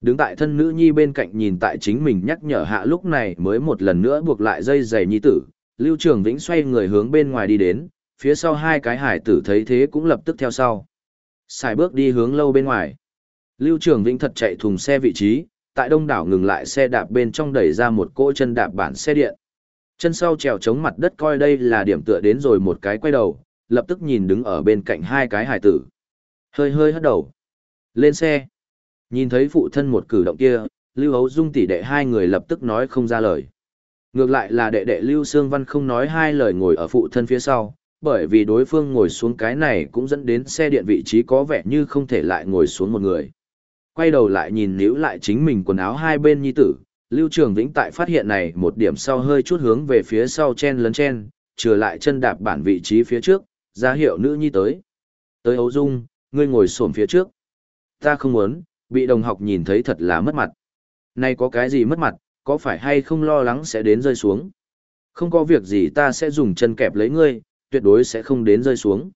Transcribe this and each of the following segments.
Đứng tại thân nữ nhi bên cạnh nhìn tại chính mình nhắc nhở hạ lúc này mới một lần nữa buộc lại dây giày nhi tử, Lưu Trường Vĩnh xoay người hướng bên ngoài đi đến, phía sau hai cái hải tử thấy thế cũng lập tức theo sau. Xài bước đi hướng lâu bên ngoài. Lưu Trường Vĩnh thật chạy thùng xe vị trí, tại đông đảo ngừng lại xe đạp bên trong đẩy ra một cỗ chân đạp bản xe điện. Chân sau trèo chống mặt đất coi đây là điểm tựa đến rồi một cái quay đầu, lập tức nhìn đứng ở bên cạnh hai cái hải tử. Hơi hơi hất đầu. Lên xe. Nhìn thấy phụ thân một cử động kia, Lưu Hấu Dung tỷ đệ hai người lập tức nói không ra lời. Ngược lại là đệ đệ Lưu Sương Văn không nói hai lời ngồi ở phụ thân phía sau, bởi vì đối phương ngồi xuống cái này cũng dẫn đến xe điện vị trí có vẻ như không thể lại ngồi xuống một người. Quay đầu lại nhìn níu lại chính mình quần áo hai bên nhi tử, Lưu Trường Vĩnh tại phát hiện này một điểm sau hơi chút hướng về phía sau chen lấn chen, trở lại chân đạp bản vị trí phía trước, ra hiệu nữ nhi tới. Tới Âu Dung, ngươi ngồi xổm phía trước. Ta không muốn, bị đồng học nhìn thấy thật là mất mặt. Nay có cái gì mất mặt, có phải hay không lo lắng sẽ đến rơi xuống? Không có việc gì ta sẽ dùng chân kẹp lấy ngươi, tuyệt đối sẽ không đến rơi xuống.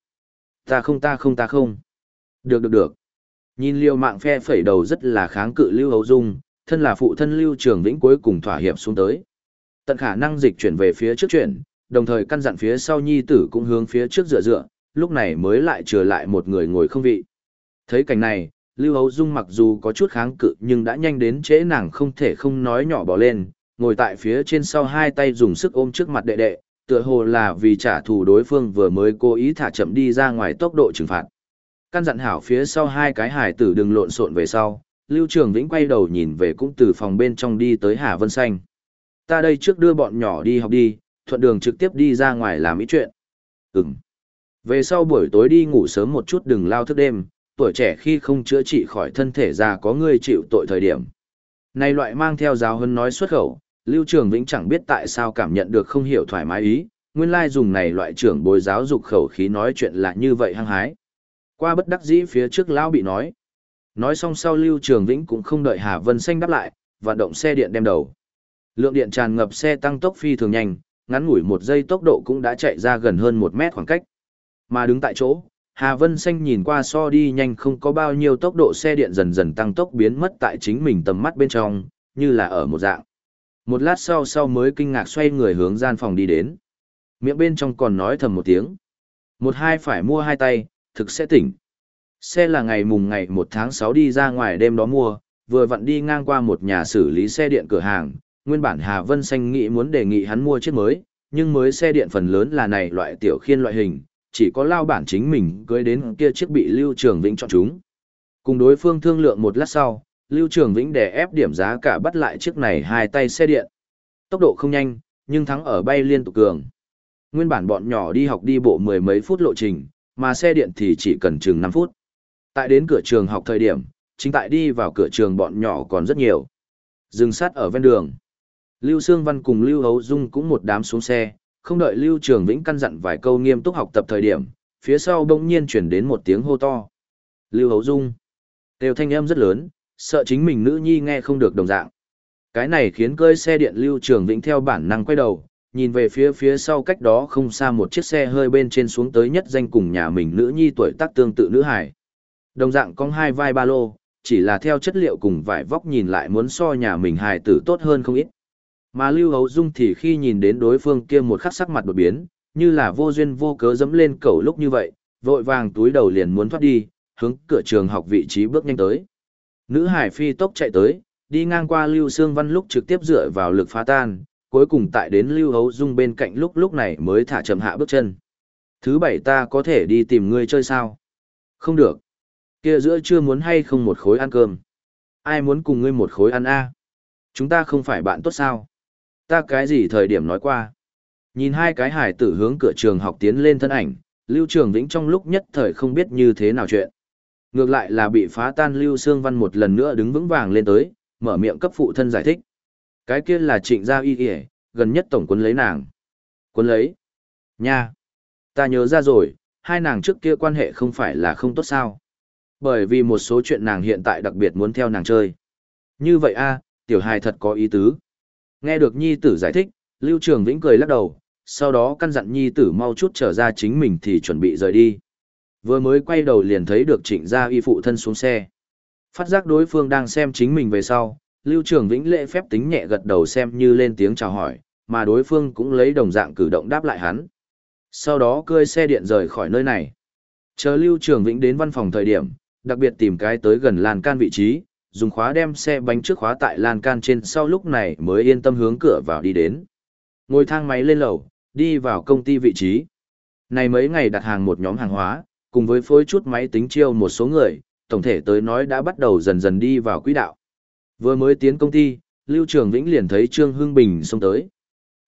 Ta không ta không ta không. Được được được. Nhìn liêu mạng phe phẩy đầu rất là kháng cự Lưu Hấu Dung, thân là phụ thân Lưu Trường Vĩnh cuối cùng thỏa hiệp xuống tới. Tận khả năng dịch chuyển về phía trước chuyển, đồng thời căn dặn phía sau nhi tử cũng hướng phía trước dựa dựa, lúc này mới lại trở lại một người ngồi không vị. Thấy cảnh này, Lưu Hấu Dung mặc dù có chút kháng cự nhưng đã nhanh đến trễ nàng không thể không nói nhỏ bỏ lên, ngồi tại phía trên sau hai tay dùng sức ôm trước mặt đệ đệ, tựa hồ là vì trả thù đối phương vừa mới cố ý thả chậm đi ra ngoài tốc độ trừng phạt. Căn dặn hảo phía sau hai cái hải tử đừng lộn xộn về sau, Lưu Trường Vĩnh quay đầu nhìn về cũng từ phòng bên trong đi tới Hà Vân Xanh. Ta đây trước đưa bọn nhỏ đi học đi, thuận đường trực tiếp đi ra ngoài làm ý chuyện. Ừm. Về sau buổi tối đi ngủ sớm một chút đừng lao thức đêm, tuổi trẻ khi không chữa trị khỏi thân thể già có người chịu tội thời điểm. Này loại mang theo giáo hân nói xuất khẩu, Lưu Trường Vĩnh chẳng biết tại sao cảm nhận được không hiểu thoải mái ý, nguyên lai dùng này loại trưởng bồi giáo dục khẩu khí nói chuyện là như vậy hăng hái. Qua bất đắc dĩ phía trước lão bị nói. Nói xong sau Lưu Trường Vĩnh cũng không đợi Hà Vân Xanh đáp lại, vận động xe điện đem đầu. Lượng điện tràn ngập xe tăng tốc phi thường nhanh, ngắn ngủi một giây tốc độ cũng đã chạy ra gần hơn một mét khoảng cách. Mà đứng tại chỗ, Hà Vân Xanh nhìn qua so đi nhanh không có bao nhiêu tốc độ xe điện dần dần tăng tốc biến mất tại chính mình tầm mắt bên trong, như là ở một dạng. Một lát sau sau mới kinh ngạc xoay người hướng gian phòng đi đến. Miệng bên trong còn nói thầm một tiếng. Một hai phải mua hai tay, thực sẽ tỉnh. Xe là ngày mùng ngày 1 tháng 6 đi ra ngoài đêm đó mua, vừa vặn đi ngang qua một nhà xử lý xe điện cửa hàng. Nguyên bản Hà Vân Xanh nghĩ muốn đề nghị hắn mua chiếc mới, nhưng mới xe điện phần lớn là này loại tiểu khiên loại hình, chỉ có lao bản chính mình cưới đến kia chiếc bị Lưu Trường Vĩnh chọn chúng. Cùng đối phương thương lượng một lát sau, Lưu Trường Vĩnh đè ép điểm giá cả bắt lại chiếc này hai tay xe điện. Tốc độ không nhanh, nhưng thắng ở bay liên tục cường. Nguyên bản bọn nhỏ đi học đi bộ mười mấy phút lộ trình, mà xe điện thì chỉ cần chừng 5 phút. Tại đến cửa trường học thời điểm, chính tại đi vào cửa trường bọn nhỏ còn rất nhiều. Dừng sát ở ven đường. Lưu Sương Văn cùng Lưu Hấu Dung cũng một đám xuống xe, không đợi Lưu Trường Vĩnh căn dặn vài câu nghiêm túc học tập thời điểm, phía sau bỗng nhiên chuyển đến một tiếng hô to. Lưu Hấu Dung. Đều thanh âm rất lớn, sợ chính mình nữ nhi nghe không được đồng dạng. Cái này khiến cơi xe điện Lưu Trường Vĩnh theo bản năng quay đầu, nhìn về phía phía sau cách đó không xa một chiếc xe hơi bên trên xuống tới nhất danh cùng nhà mình nữ nhi tuổi tác tương tự nữ hải. Đồng dạng có hai vai ba lô, chỉ là theo chất liệu cùng vải vóc nhìn lại muốn so nhà mình hài tử tốt hơn không ít. Mà Lưu Hấu Dung thì khi nhìn đến đối phương kia một khắc sắc mặt đột biến, như là vô duyên vô cớ dẫm lên cầu lúc như vậy, vội vàng túi đầu liền muốn thoát đi, hướng cửa trường học vị trí bước nhanh tới. Nữ hải phi tốc chạy tới, đi ngang qua Lưu Sương Văn lúc trực tiếp dựa vào lực phá tan, cuối cùng tại đến Lưu Hấu Dung bên cạnh lúc lúc này mới thả chậm hạ bước chân. Thứ bảy ta có thể đi tìm ngươi chơi sao? Không được. Kia giữa chưa muốn hay không một khối ăn cơm? Ai muốn cùng ngươi một khối ăn a? Chúng ta không phải bạn tốt sao? Ta cái gì thời điểm nói qua? Nhìn hai cái hải tử hướng cửa trường học tiến lên thân ảnh, Lưu Trường Vĩnh trong lúc nhất thời không biết như thế nào chuyện. Ngược lại là bị phá tan Lưu Sương Văn một lần nữa đứng vững vàng lên tới, mở miệng cấp phụ thân giải thích. Cái kia là trịnh gia y y gần nhất tổng quân lấy nàng. Quân lấy? Nha! Ta nhớ ra rồi, hai nàng trước kia quan hệ không phải là không tốt sao. Bởi vì một số chuyện nàng hiện tại đặc biệt muốn theo nàng chơi. Như vậy a tiểu hài thật có ý tứ. Nghe được nhi tử giải thích, Lưu Trường Vĩnh cười lắc đầu, sau đó căn dặn nhi tử mau chút trở ra chính mình thì chuẩn bị rời đi. Vừa mới quay đầu liền thấy được trịnh gia y phụ thân xuống xe. Phát giác đối phương đang xem chính mình về sau, Lưu Trường Vĩnh lễ phép tính nhẹ gật đầu xem như lên tiếng chào hỏi, mà đối phương cũng lấy đồng dạng cử động đáp lại hắn. Sau đó cơi xe điện rời khỏi nơi này. Chờ Lưu Trường Vĩnh đến văn phòng thời điểm, đặc biệt tìm cái tới gần làn can vị trí, dùng khóa đem xe bánh trước khóa tại lan can trên sau lúc này mới yên tâm hướng cửa vào đi đến. Ngồi thang máy lên lầu, đi vào công ty vị trí. Này mấy ngày đặt hàng một nhóm hàng hóa, cùng với phối chút máy tính chiêu một số người, tổng thể tới nói đã bắt đầu dần dần đi vào quỹ đạo. Vừa mới tiến công ty, Lưu Trường Vĩnh liền thấy Trương Hưng Bình xông tới.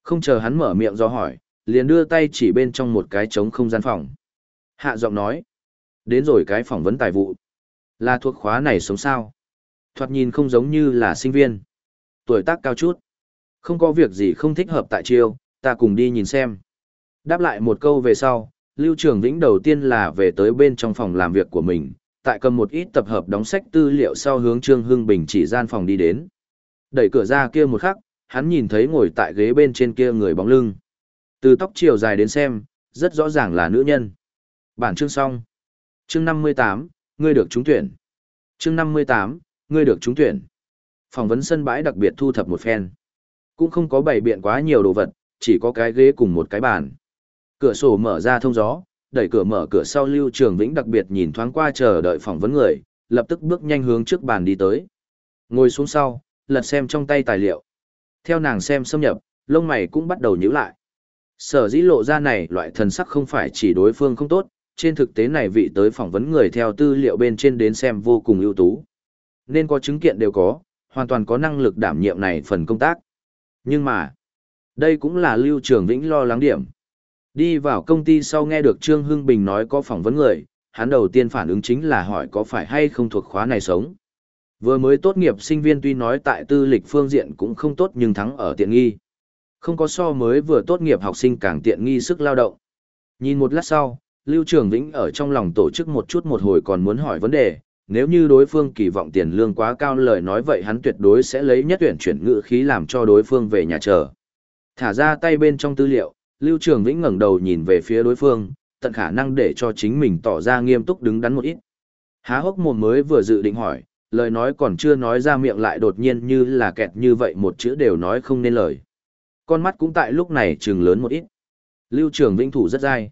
Không chờ hắn mở miệng do hỏi, liền đưa tay chỉ bên trong một cái trống không gian phòng. Hạ giọng nói, đến rồi cái phỏng vấn tài vụ. Là thuộc khóa này sống sao? Thoạt nhìn không giống như là sinh viên. Tuổi tác cao chút. Không có việc gì không thích hợp tại chiêu, ta cùng đi nhìn xem. Đáp lại một câu về sau, Lưu Trường Vĩnh đầu tiên là về tới bên trong phòng làm việc của mình, tại cầm một ít tập hợp đóng sách tư liệu sau hướng Trương Hưng Bình chỉ gian phòng đi đến. Đẩy cửa ra kia một khắc, hắn nhìn thấy ngồi tại ghế bên trên kia người bóng lưng. Từ tóc chiều dài đến xem, rất rõ ràng là nữ nhân. Bản chương xong. Chương 58, ngươi được trúng tuyển. Chương 58, ngươi được trúng tuyển. Phỏng vấn sân bãi đặc biệt thu thập một phen. Cũng không có bày biện quá nhiều đồ vật, chỉ có cái ghế cùng một cái bàn. Cửa sổ mở ra thông gió, đẩy cửa mở cửa sau Lưu Trường Vĩnh đặc biệt nhìn thoáng qua chờ đợi phỏng vấn người, lập tức bước nhanh hướng trước bàn đi tới. Ngồi xuống sau, lật xem trong tay tài liệu. Theo nàng xem xâm nhập, lông mày cũng bắt đầu nhíu lại. Sở dĩ lộ ra này loại thần sắc không phải chỉ đối phương không tốt, trên thực tế này vị tới phỏng vấn người theo tư liệu bên trên đến xem vô cùng ưu tú. Nên có chứng kiện đều có, hoàn toàn có năng lực đảm nhiệm này phần công tác. Nhưng mà, đây cũng là Lưu Trường Vĩnh lo lắng điểm. Đi vào công ty sau nghe được Trương Hưng Bình nói có phỏng vấn người, hắn đầu tiên phản ứng chính là hỏi có phải hay không thuộc khóa này sống. Vừa mới tốt nghiệp sinh viên tuy nói tại tư lịch phương diện cũng không tốt nhưng thắng ở tiện nghi. Không có so mới vừa tốt nghiệp học sinh càng tiện nghi sức lao động. Nhìn một lát sau, Lưu Trường Vĩnh ở trong lòng tổ chức một chút một hồi còn muốn hỏi vấn đề, nếu như đối phương kỳ vọng tiền lương quá cao lời nói vậy hắn tuyệt đối sẽ lấy nhất tuyển chuyển ngữ khí làm cho đối phương về nhà chờ. Thả ra tay bên trong tư liệu, Lưu Trường Vĩnh ngẩng đầu nhìn về phía đối phương, tận khả năng để cho chính mình tỏ ra nghiêm túc đứng đắn một ít. Há hốc mồm mới vừa dự định hỏi, lời nói còn chưa nói ra miệng lại đột nhiên như là kẹt như vậy một chữ đều nói không nên lời. Con mắt cũng tại lúc này trừng lớn một ít. Lưu Trường Vĩnh thủ rất dai.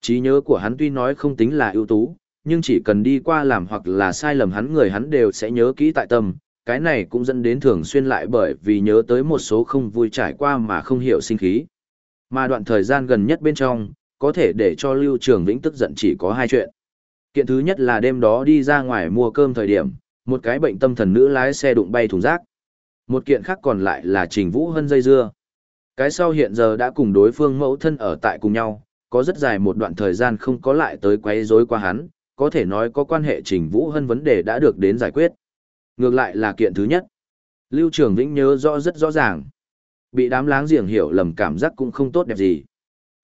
trí nhớ của hắn tuy nói không tính là ưu tú, nhưng chỉ cần đi qua làm hoặc là sai lầm hắn người hắn đều sẽ nhớ kỹ tại tâm. Cái này cũng dẫn đến thường xuyên lại bởi vì nhớ tới một số không vui trải qua mà không hiểu sinh khí. Mà đoạn thời gian gần nhất bên trong, có thể để cho Lưu Trường Vĩnh tức giận chỉ có hai chuyện. Kiện thứ nhất là đêm đó đi ra ngoài mua cơm thời điểm, một cái bệnh tâm thần nữ lái xe đụng bay thùng rác. Một kiện khác còn lại là Trình Vũ Hân dây dưa. Cái sau hiện giờ đã cùng đối phương mẫu thân ở tại cùng nhau, có rất dài một đoạn thời gian không có lại tới quấy rối qua hắn, có thể nói có quan hệ Trình Vũ Hân vấn đề đã được đến giải quyết. Ngược lại là kiện thứ nhất. Lưu Trường Vĩnh nhớ rõ rất rõ ràng. Bị đám láng giềng hiểu lầm cảm giác cũng không tốt đẹp gì.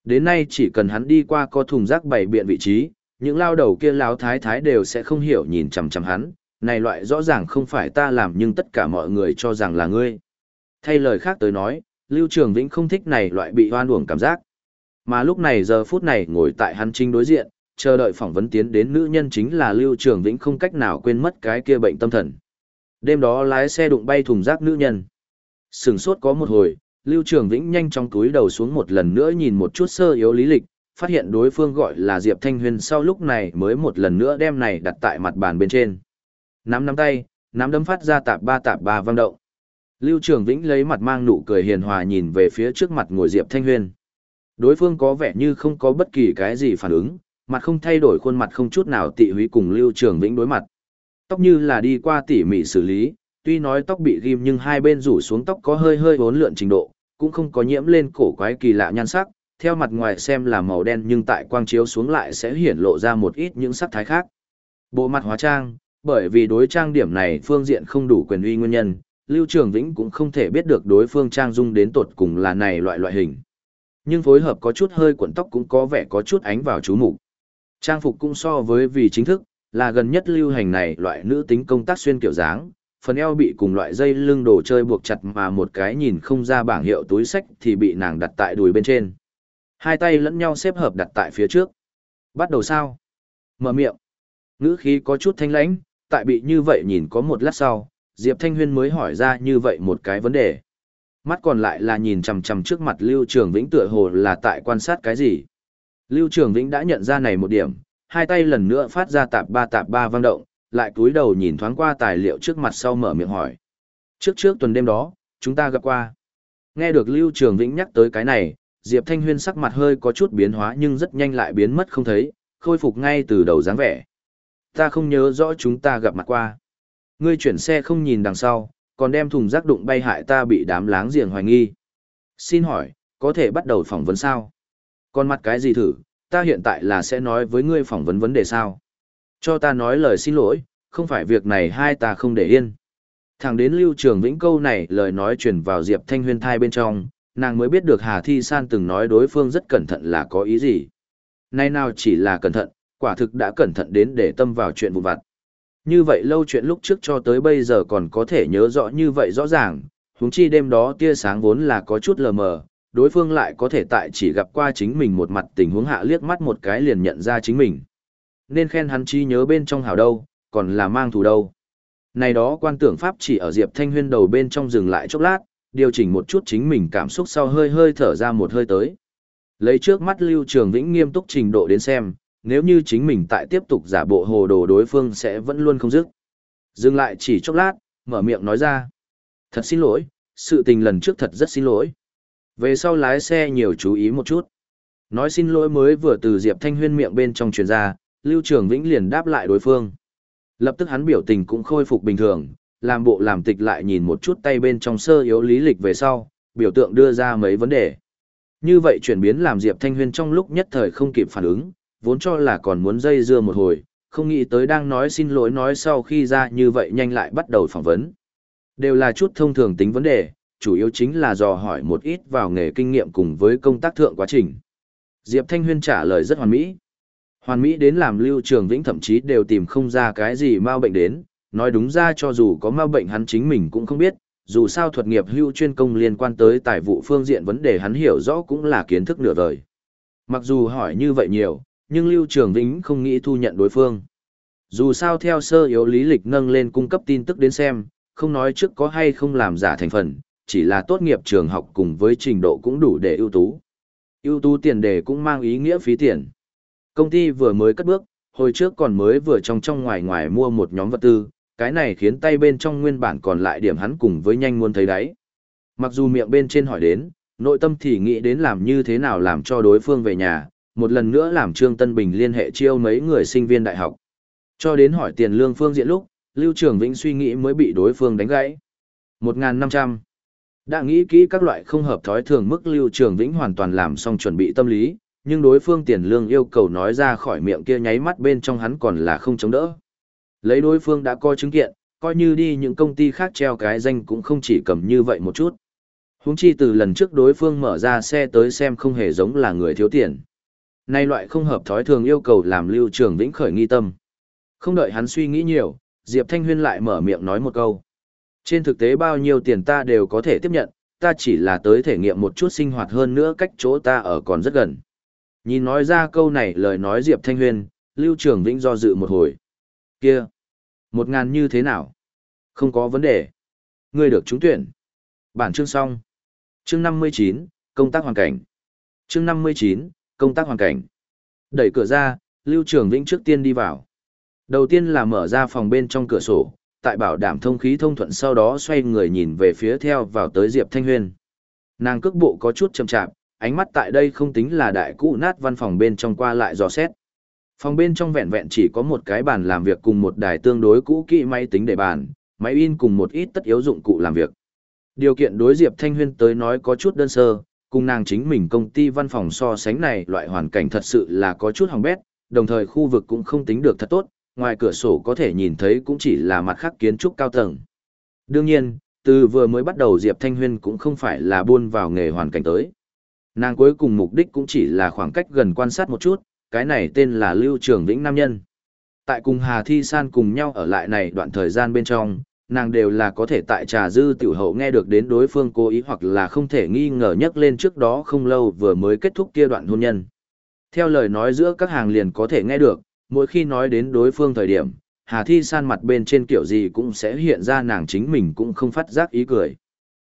Đến nay chỉ cần hắn đi qua có thùng rác bày biện vị trí, những lao đầu kia láo thái thái đều sẽ không hiểu nhìn chằm chằm hắn, này loại rõ ràng không phải ta làm nhưng tất cả mọi người cho rằng là ngươi. Thay lời khác tới nói, Lưu Trường Vĩnh không thích này loại bị hoan uổng cảm giác. Mà lúc này giờ phút này ngồi tại hắn chính đối diện, chờ đợi phỏng vấn tiến đến nữ nhân chính là Lưu Trường Vĩnh không cách nào quên mất cái kia bệnh tâm thần. Đêm đó lái xe đụng bay thùng rác nữ nhân. Sừng sốt có một hồi, Lưu Trường Vĩnh nhanh trong túi đầu xuống một lần nữa nhìn một chút sơ yếu lý lịch, phát hiện đối phương gọi là Diệp Thanh Huyền sau lúc này mới một lần nữa đem này đặt tại mặt bàn bên trên. Nắm nắm tay, nắm đấm phát ra tạp ba tạp ba vang động. Lưu Trường Vĩnh lấy mặt mang nụ cười hiền hòa nhìn về phía trước mặt ngồi Diệp Thanh Huyền. Đối phương có vẻ như không có bất kỳ cái gì phản ứng, mặt không thay đổi khuôn mặt không chút nào tị húy cùng Lưu Trường Vĩnh đối mặt. Tóc như là đi qua tỉ mỉ xử lý, tuy nói tóc bị ghim nhưng hai bên rủ xuống tóc có hơi hơi uốn lượn trình độ, cũng không có nhiễm lên cổ quái kỳ lạ nhan sắc, theo mặt ngoài xem là màu đen nhưng tại quang chiếu xuống lại sẽ hiển lộ ra một ít những sắc thái khác. Bộ mặt hóa trang, bởi vì đối trang điểm này phương diện không đủ quyền uy nguyên nhân, Lưu Trường Vĩnh cũng không thể biết được đối phương trang dung đến tột cùng là này loại loại hình. Nhưng phối hợp có chút hơi cuộn tóc cũng có vẻ có chút ánh vào chú mục. Trang phục cũng so với vì chính thức, là gần nhất lưu hành này loại nữ tính công tác xuyên kiểu dáng, phần eo bị cùng loại dây lưng đồ chơi buộc chặt mà một cái nhìn không ra bảng hiệu túi sách thì bị nàng đặt tại đùi bên trên. Hai tay lẫn nhau xếp hợp đặt tại phía trước. Bắt đầu sao? Mở miệng. Ngữ khí có chút thanh lãnh, tại bị như vậy nhìn có một lát sau, Diệp Thanh Huyên mới hỏi ra như vậy một cái vấn đề. Mắt còn lại là nhìn chằm chằm trước mặt Lưu Trường Vĩnh tựa hồ là tại quan sát cái gì. Lưu Trường Vĩnh đã nhận ra này một điểm, hai tay lần nữa phát ra tạp ba tạp ba vang động, lại cúi đầu nhìn thoáng qua tài liệu trước mặt sau mở miệng hỏi. Trước trước tuần đêm đó, chúng ta gặp qua. Nghe được Lưu Trường Vĩnh nhắc tới cái này, Diệp Thanh Huyên sắc mặt hơi có chút biến hóa nhưng rất nhanh lại biến mất không thấy, khôi phục ngay từ đầu dáng vẻ. Ta không nhớ rõ chúng ta gặp mặt qua. Ngươi chuyển xe không nhìn đằng sau, còn đem thùng rác đụng bay hại ta bị đám láng giềng hoài nghi. Xin hỏi, có thể bắt đầu phỏng vấn sao? Còn mặt cái gì thử, ta hiện tại là sẽ nói với ngươi phỏng vấn vấn đề sao? Cho ta nói lời xin lỗi, không phải việc này hai ta không để yên. Thẳng đến Lưu Trường Vĩnh câu này lời nói truyền vào Diệp Thanh Huyên thai bên trong, nàng mới biết được Hà Thi San từng nói đối phương rất cẩn thận là có ý gì. Nay nào chỉ là cẩn thận, quả thực đã cẩn thận đến để tâm vào chuyện vụ vặt. Như vậy lâu chuyện lúc trước cho tới bây giờ còn có thể nhớ rõ như vậy rõ ràng, huống chi đêm đó tia sáng vốn là có chút lờ mờ, đối phương lại có thể tại chỉ gặp qua chính mình một mặt tình huống hạ liếc mắt một cái liền nhận ra chính mình. Nên khen hắn chi nhớ bên trong hào đâu, còn là mang thù đâu. Này đó quan tưởng pháp chỉ ở Diệp Thanh Huyên đầu bên trong dừng lại chốc lát, điều chỉnh một chút chính mình cảm xúc sau hơi hơi thở ra một hơi tới. Lấy trước mắt Lưu Trường Vĩnh nghiêm túc trình độ đến xem, nếu như chính mình tại tiếp tục giả bộ hồ đồ đối phương sẽ vẫn luôn không dứt. Dừng lại chỉ chốc lát, mở miệng nói ra. Thật xin lỗi, sự tình lần trước thật rất xin lỗi. Về sau lái xe nhiều chú ý một chút. Nói xin lỗi mới vừa từ Diệp Thanh Huyên miệng bên trong truyền ra, Lưu Trường Vĩnh liền đáp lại đối phương. Lập tức hắn biểu tình cũng khôi phục bình thường, làm bộ làm tịch lại nhìn một chút tay bên trong sơ yếu lý lịch về sau, biểu tượng đưa ra mấy vấn đề. Như vậy chuyển biến làm Diệp Thanh Huyên trong lúc nhất thời không kịp phản ứng, vốn cho là còn muốn dây dưa một hồi, không nghĩ tới đang nói xin lỗi nói sau khi ra như vậy nhanh lại bắt đầu phỏng vấn. Đều là chút thông thường tính vấn đề, chủ yếu chính là dò hỏi một ít vào nghề kinh nghiệm cùng với công tác thượng quá trình. Diệp Thanh Huyên trả lời rất hoàn mỹ. Hoàn mỹ đến làm Lưu Trường Vĩnh thậm chí đều tìm không ra cái gì mau bệnh đến, nói đúng ra cho dù có mau bệnh hắn chính mình cũng không biết, dù sao thuật nghiệp hưu chuyên công liên quan tới tài vụ phương diện vấn đề hắn hiểu rõ cũng là kiến thức nửa đời. Mặc dù hỏi như vậy nhiều, nhưng Lưu Trường Vĩnh không nghĩ thu nhận đối phương. Dù sao theo sơ yếu lý lịch nâng lên cung cấp tin tức đến xem, không nói trước có hay không làm giả thành phần, chỉ là tốt nghiệp trường học cùng với trình độ cũng đủ để ưu tú. ưu tú tiền đề cũng mang ý nghĩa phí tiền. Công ty vừa mới cất bước, hồi trước còn mới vừa trong trong ngoài ngoài mua một nhóm vật tư, cái này khiến tay bên trong nguyên bản còn lại điểm hắn cùng với nhanh muốn thấy đấy. Mặc dù miệng bên trên hỏi đến, nội tâm thì nghĩ đến làm như thế nào làm cho đối phương về nhà, một lần nữa làm Trương Tân Bình liên hệ chiêu mấy người sinh viên đại học. Cho đến hỏi tiền lương phương diện lúc, Lưu Trường Vĩnh suy nghĩ mới bị đối phương đánh gãy. 1.500. Đã nghĩ kỹ các loại không hợp thói thường mức Lưu Trường Vĩnh hoàn toàn làm xong chuẩn bị tâm lý, nhưng đối phương tiền lương yêu cầu nói ra khỏi miệng kia nháy mắt bên trong hắn còn là không chống đỡ. Lấy đối phương đã coi chứng kiện, coi như đi những công ty khác treo cái danh cũng không chỉ cầm như vậy một chút. Huống chi từ lần trước đối phương mở ra xe tới xem không hề giống là người thiếu tiền. Nay loại không hợp thói thường yêu cầu làm Lưu Trường Vĩnh khởi nghi tâm. Không đợi hắn suy nghĩ nhiều, Diệp Thanh Huyên lại mở miệng nói một câu. Trên thực tế bao nhiêu tiền ta đều có thể tiếp nhận, ta chỉ là tới thể nghiệm một chút sinh hoạt hơn nữa cách chỗ ta ở còn rất gần. Nhìn nói ra câu này lời nói Diệp Thanh huyền Lưu Trường Vĩnh do dự một hồi. Kia, một ngàn như thế nào? Không có vấn đề. Ngươi được trúng tuyển. Bản chương xong. Chương 59, công tác hoàn cảnh. Chương 59, công tác hoàn cảnh. Đẩy cửa ra, Lưu Trường Vĩnh trước tiên đi vào. Đầu tiên là mở ra phòng bên trong cửa sổ, tại bảo đảm thông khí thông thuận sau đó xoay người nhìn về phía theo vào tới Diệp Thanh Huyên. Nàng cước bộ có chút chậm chạp, ánh mắt tại đây không tính là đại cũ nát văn phòng bên trong qua lại dò xét. Phòng bên trong vẹn vẹn chỉ có một cái bàn làm việc cùng một đài tương đối cũ kỹ máy tính để bàn, máy in cùng một ít tất yếu dụng cụ làm việc. Điều kiện đối Diệp Thanh Huyên tới nói có chút đơn sơ, cùng nàng chính mình công ty văn phòng so sánh này loại hoàn cảnh thật sự là có chút hỏng bét, đồng thời khu vực cũng không tính được thật tốt, ngoài cửa sổ có thể nhìn thấy cũng chỉ là mặt khác kiến trúc cao tầng. Đương nhiên, từ vừa mới bắt đầu Diệp Thanh Huyên cũng không phải là buôn vào nghề hoàn cảnh tới. Nàng cuối cùng mục đích cũng chỉ là khoảng cách gần quan sát một chút, cái này tên là Lưu Trường Vĩnh Nam Nhân. Tại cùng Hà Thi San cùng nhau ở lại này đoạn thời gian bên trong, nàng đều là có thể tại trà dư tiểu hậu nghe được đến đối phương cố ý hoặc là không thể nghi ngờ nhắc lên trước đó không lâu vừa mới kết thúc kia đoạn hôn nhân. Theo lời nói giữa các hàng liền có thể nghe được, mỗi khi nói đến đối phương thời điểm, Hà Thi San mặt bên trên kiểu gì cũng sẽ hiện ra nàng chính mình cũng không phát giác ý cười.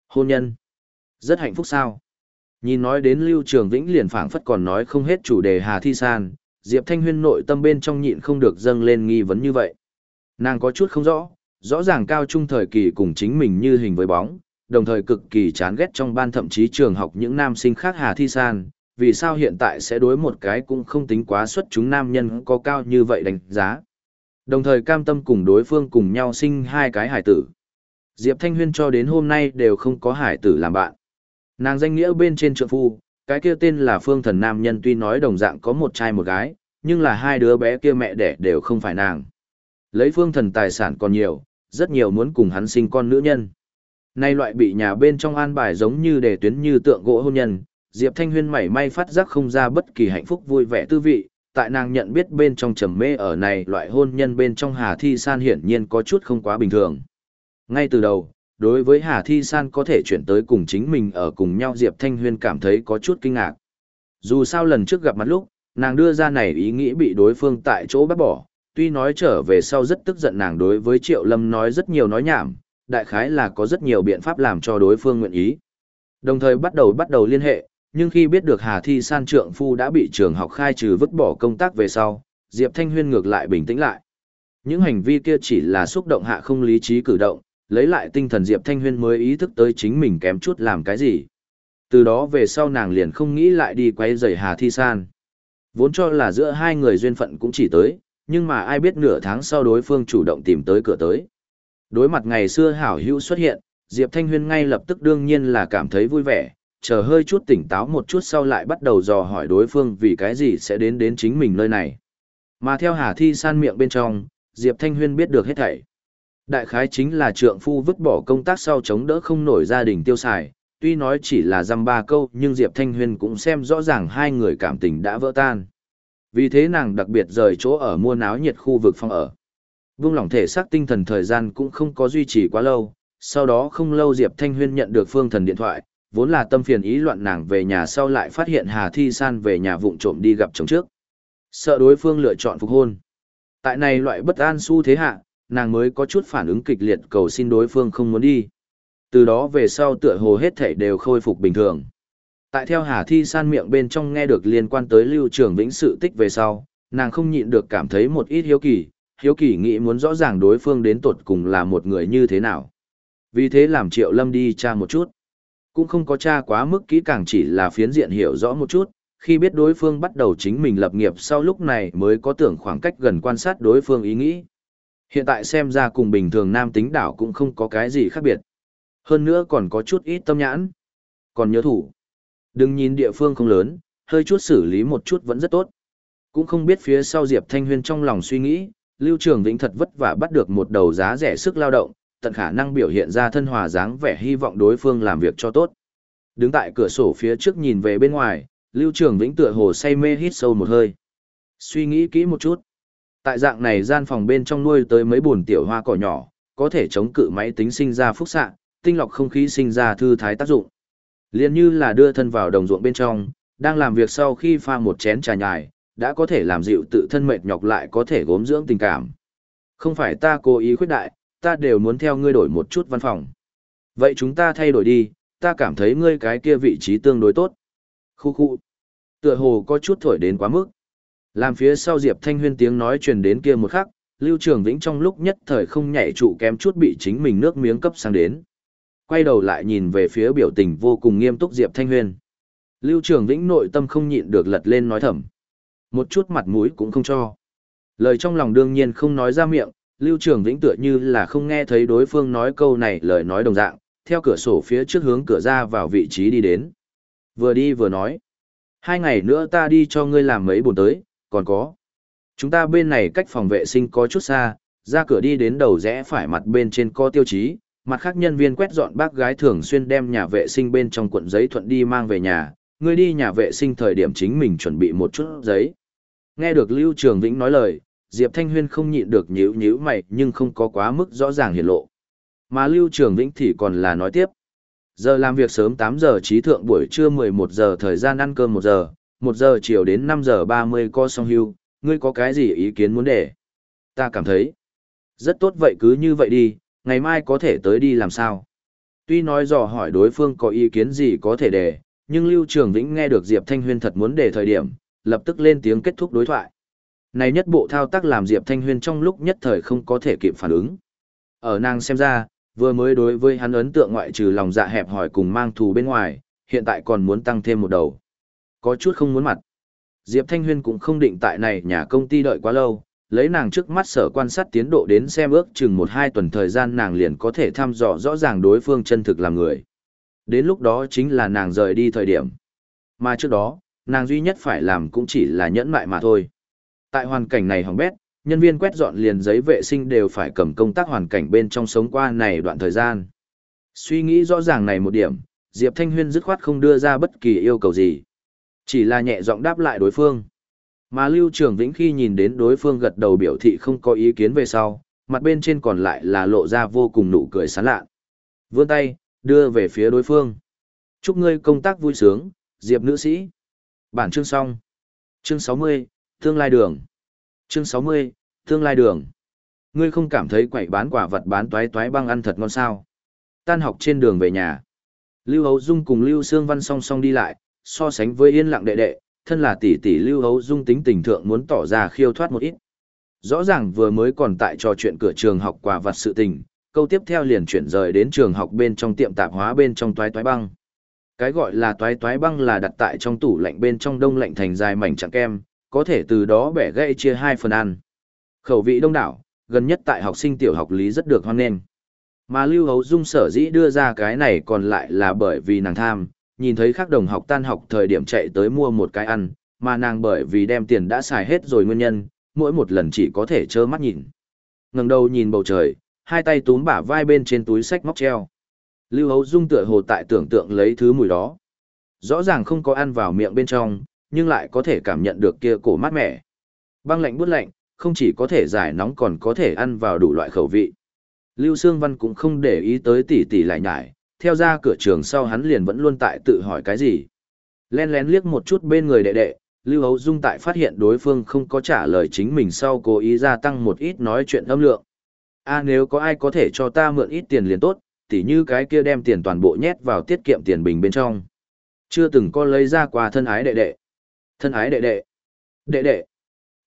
Hôn nhân. Rất hạnh phúc sao? Nhìn nói đến Lưu Trường Vĩnh liền phảng phất còn nói không hết chủ đề Hà Thi San, Diệp Thanh Huyên nội tâm bên trong nhịn không được dâng lên nghi vấn như vậy. Nàng có chút không rõ, rõ ràng cao trung thời kỳ cùng chính mình như hình với bóng, đồng thời cực kỳ chán ghét trong ban thậm chí trường học những nam sinh khác Hà Thi San, vì sao hiện tại sẽ đối một cái cũng không tính quá xuất chúng nam nhân có cao như vậy đánh giá. Đồng thời cam tâm cùng đối phương cùng nhau sinh hai cái hải tử. Diệp Thanh Huyên cho đến hôm nay đều không có hải tử làm bạn. Nàng danh nghĩa bên trên trượng phu, cái kia tên là phương thần nam nhân tuy nói đồng dạng có một trai một gái, nhưng là hai đứa bé kia mẹ đẻ đều không phải nàng. Lấy phương thần tài sản còn nhiều, rất nhiều muốn cùng hắn sinh con nữ nhân. Nay loại bị nhà bên trong an bài giống như để tuyến như tượng gỗ hôn nhân, Diệp Thanh Huyên mảy may phát giác không ra bất kỳ hạnh phúc vui vẻ tư vị, tại nàng nhận biết bên trong trầm mê ở này loại hôn nhân bên trong Hà Thi San hiển nhiên có chút không quá bình thường. Ngay từ đầu, đối với Hà Thi San có thể chuyển tới cùng chính mình ở cùng nhau Diệp Thanh Huyên cảm thấy có chút kinh ngạc. Dù sao lần trước gặp mặt lúc, nàng đưa ra này ý nghĩ bị đối phương tại chỗ bác bỏ, tuy nói trở về sau rất tức giận nàng đối với Triệu Lâm nói rất nhiều nói nhảm, đại khái là có rất nhiều biện pháp làm cho đối phương nguyện ý. Đồng thời bắt đầu bắt đầu liên hệ, nhưng khi biết được Hà Thi San trượng phu đã bị trường học khai trừ vứt bỏ công tác về sau, Diệp Thanh Huyên ngược lại bình tĩnh lại. Những hành vi kia chỉ là xúc động hạ không lý trí cử động, lấy lại tinh thần Diệp Thanh Huyên mới ý thức tới chính mình kém chút làm cái gì. Từ đó về sau nàng liền không nghĩ lại đi quay rời Hà Thi San. Vốn cho là giữa hai người duyên phận cũng chỉ tới, nhưng mà ai biết nửa tháng sau đối phương chủ động tìm tới cửa tới. Đối mặt ngày xưa hảo hữu xuất hiện, Diệp Thanh Huyên ngay lập tức đương nhiên là cảm thấy vui vẻ, chờ hơi chút tỉnh táo một chút sau lại bắt đầu dò hỏi đối phương vì cái gì sẽ đến đến chính mình nơi này. Mà theo Hà Thi San miệng bên trong, Diệp Thanh Huyên biết được hết thảy. Đại khái chính là trượng phu vứt bỏ công tác sau chống đỡ không nổi gia đình tiêu xài, tuy nói chỉ là dăm ba câu nhưng Diệp Thanh Huyên cũng xem rõ ràng hai người cảm tình đã vỡ tan. Vì thế nàng đặc biệt rời chỗ ở mua náo nhiệt khu vực phòng ở. Vung lòng thể xác tinh thần thời gian cũng không có duy trì quá lâu, sau đó không lâu Diệp Thanh Huyên nhận được phương thần điện thoại, vốn là tâm phiền ý loạn nàng về nhà sau lại phát hiện Hà Thi San về nhà vụng trộm đi gặp chồng trước. Sợ đối phương lựa chọn phục hôn. Tại này loại bất an su thế hạ, nàng mới có chút phản ứng kịch liệt cầu xin đối phương không muốn đi. Từ đó về sau tựa hồ hết thảy đều khôi phục bình thường. Tại theo Hà Thi San miệng bên trong nghe được liên quan tới Lưu Trường Vĩnh sự tích về sau, nàng không nhịn được cảm thấy một ít hiếu kỳ, hiếu kỳ nghĩ muốn rõ ràng đối phương đến tột cùng là một người như thế nào. Vì thế làm Triệu Lâm đi tra một chút. Cũng không có tra quá mức kỹ càng chỉ là phiến diện hiểu rõ một chút, khi biết đối phương bắt đầu chính mình lập nghiệp sau lúc này mới có tưởng khoảng cách gần quan sát đối phương ý nghĩ. Hiện tại xem ra cùng bình thường nam tính đảo cũng không có cái gì khác biệt. Hơn nữa còn có chút ít tâm nhãn. Còn nhớ thủ. Đừng nhìn địa phương không lớn, hơi chút xử lý một chút vẫn rất tốt. Cũng không biết phía sau Diệp Thanh Huyên trong lòng suy nghĩ, Lưu Trường Vĩnh thật vất vả bắt được một đầu giá rẻ sức lao động, tận khả năng biểu hiện ra thân hòa dáng vẻ hy vọng đối phương làm việc cho tốt. Đứng tại cửa sổ phía trước nhìn về bên ngoài, Lưu Trường Vĩnh tựa hồ say mê hít sâu một hơi. Suy nghĩ kỹ một chút. Tại dạng này gian phòng bên trong nuôi tới mấy bồn tiểu hoa cỏ nhỏ, có thể chống cự máy tính sinh ra phúc xạ, tinh lọc không khí sinh ra thư thái tác dụng. Liên như là đưa thân vào đồng ruộng bên trong, đang làm việc sau khi pha một chén trà nhài, đã có thể làm dịu tự thân mệt nhọc lại có thể gốm dưỡng tình cảm. Không phải ta cố ý khuyết đại, ta đều muốn theo ngươi đổi một chút văn phòng. Vậy chúng ta thay đổi đi, ta cảm thấy ngươi cái kia vị trí tương đối tốt. Khu khu. Tựa hồ có chút thổi đến quá mức. Làm phía sau Diệp Thanh Huyên tiếng nói truyền đến kia một khắc, Lưu Trường Vĩnh trong lúc nhất thời không nhảy trụ kém chút bị chính mình nước miếng cấp sang đến. Quay đầu lại nhìn về phía biểu tình vô cùng nghiêm túc Diệp Thanh Huyên. Lưu Trường Vĩnh nội tâm không nhịn được lật lên nói thầm. Một chút mặt mũi cũng không cho. Lời trong lòng đương nhiên không nói ra miệng, Lưu Trường Vĩnh tựa như là không nghe thấy đối phương nói câu này lời nói đồng dạng, theo cửa sổ phía trước hướng cửa ra vào vị trí đi đến. Vừa đi vừa nói. Hai ngày nữa ta đi cho ngươi làm mấy bồn tới, còn có. Chúng ta bên này cách phòng vệ sinh có chút xa, ra cửa đi đến đầu rẽ phải mặt bên trên có tiêu chí, mặt khác nhân viên quét dọn bác gái thường xuyên đem nhà vệ sinh bên trong cuộn giấy thuận đi mang về nhà, ngươi đi nhà vệ sinh thời điểm chính mình chuẩn bị một chút giấy. Nghe được Lưu Trường Vĩnh nói lời, Diệp Thanh Huyên không nhịn được nhíu nhíu mày nhưng không có quá mức rõ ràng hiển lộ. Mà Lưu Trường Vĩnh thì còn là nói tiếp. Giờ làm việc sớm 8 giờ trí thượng buổi trưa 11 giờ thời gian ăn cơm 1 giờ, 1 giờ chiều đến 5 giờ 30 co xong hưu, ngươi có cái gì ý kiến muốn để? Ta cảm thấy, Rất tốt vậy cứ như vậy đi, ngày mai có thể tới đi làm sao. Tuy nói dò hỏi đối phương có ý kiến gì có thể để, nhưng Lưu Trường Vĩnh nghe được Diệp Thanh Huyên thật muốn để thời điểm, lập tức lên tiếng kết thúc đối thoại. Này nhất bộ thao tác làm Diệp Thanh Huyên trong lúc nhất thời không có thể kịp phản ứng. Ở nàng xem ra, vừa mới đối với hắn ấn tượng ngoại trừ lòng dạ hẹp hỏi cùng mang thù bên ngoài, hiện tại còn muốn tăng thêm một đầu. Có chút không muốn mặt. Diệp Thanh Huyên cũng không định tại này nhà công ty đợi quá lâu, lấy nàng trước mắt sở quan sát tiến độ đến xem ước chừng một hai tuần thời gian nàng liền có thể thăm dò rõ ràng đối phương chân thực làm người. Đến lúc đó chính là nàng rời đi thời điểm. Mà trước đó, nàng duy nhất phải làm cũng chỉ là nhẫn mại mà thôi. Tại hoàn cảnh này hỏng bét, nhân viên quét dọn liền giấy vệ sinh đều phải cầm công tác hoàn cảnh bên trong sống qua này đoạn thời gian. Suy nghĩ rõ ràng này một điểm, Diệp Thanh Huyên dứt khoát không đưa ra bất kỳ yêu cầu gì. Chỉ là nhẹ giọng đáp lại đối phương. Mà Lưu Trường Vĩnh khi nhìn đến đối phương gật đầu biểu thị không có ý kiến về sau, mặt bên trên còn lại là lộ ra vô cùng nụ cười sán lạ. Vươn tay, đưa về phía đối phương. Chúc ngươi công tác vui sướng, Diệp nữ sĩ. Bản chương xong. Chương 60, Tương lai đường. Chương 60, Tương lai đường. Ngươi không cảm thấy quậy bán quả vật bán toái toái băng ăn thật ngon sao. Tan học trên đường về nhà. Lưu Hấu Dung cùng Lưu Sương Văn song song đi lại, so sánh với yên lặng đệ đệ, thân là tỷ tỷ Lưu Hấu Dung tính tình thượng muốn tỏ ra khiêu thoát một ít. Rõ ràng vừa mới còn tại trò chuyện cửa trường học quả vật sự tình, câu tiếp theo liền chuyển rời đến trường học bên trong tiệm tạp hóa bên trong toái toái băng. Cái gọi là toái toái băng là đặt tại trong tủ lạnh bên trong đông lạnh thành dài mảnh trạng kem, có thể từ đó bẻ gãy chia hai phần ăn. Khẩu vị đông đảo, gần nhất tại học sinh tiểu học lý rất được hoan nghênh. Mà Lưu Hấu Dung sở dĩ đưa ra cái này còn lại là bởi vì nàng tham, nhìn thấy các đồng học tan học thời điểm chạy tới mua một cái ăn, mà nàng bởi vì đem tiền đã xài hết rồi nguyên nhân, mỗi một lần chỉ có thể trơ mắt nhìn. ngẩng đầu nhìn bầu trời, hai tay túm bả vai bên trên túi sách móc treo. Lưu Hấu Dung tựa hồ tại tưởng tượng lấy thứ mùi đó. Rõ ràng không có ăn vào miệng bên trong, nhưng lại có thể cảm nhận được kia cổ mát mẻ. Băng lạnh buốt lạnh, không chỉ có thể giải nóng còn có thể ăn vào đủ loại khẩu vị. Lưu Sương Văn cũng không để ý tới tỷ tỷ lại nhải, theo ra cửa trường sau hắn liền vẫn luôn tại tự hỏi cái gì. Len lén liếc một chút bên người đệ đệ, Lưu Hấu Dung tại phát hiện đối phương không có trả lời chính mình sau cố ý gia tăng một ít nói chuyện âm lượng. a nếu có ai có thể cho ta mượn ít tiền liền tốt, tỉ như cái kia đem tiền toàn bộ nhét vào tiết kiệm tiền bình bên trong. Chưa từng có lấy ra qua thân ái đệ đệ. Thân ái đệ đệ. Đệ đệ.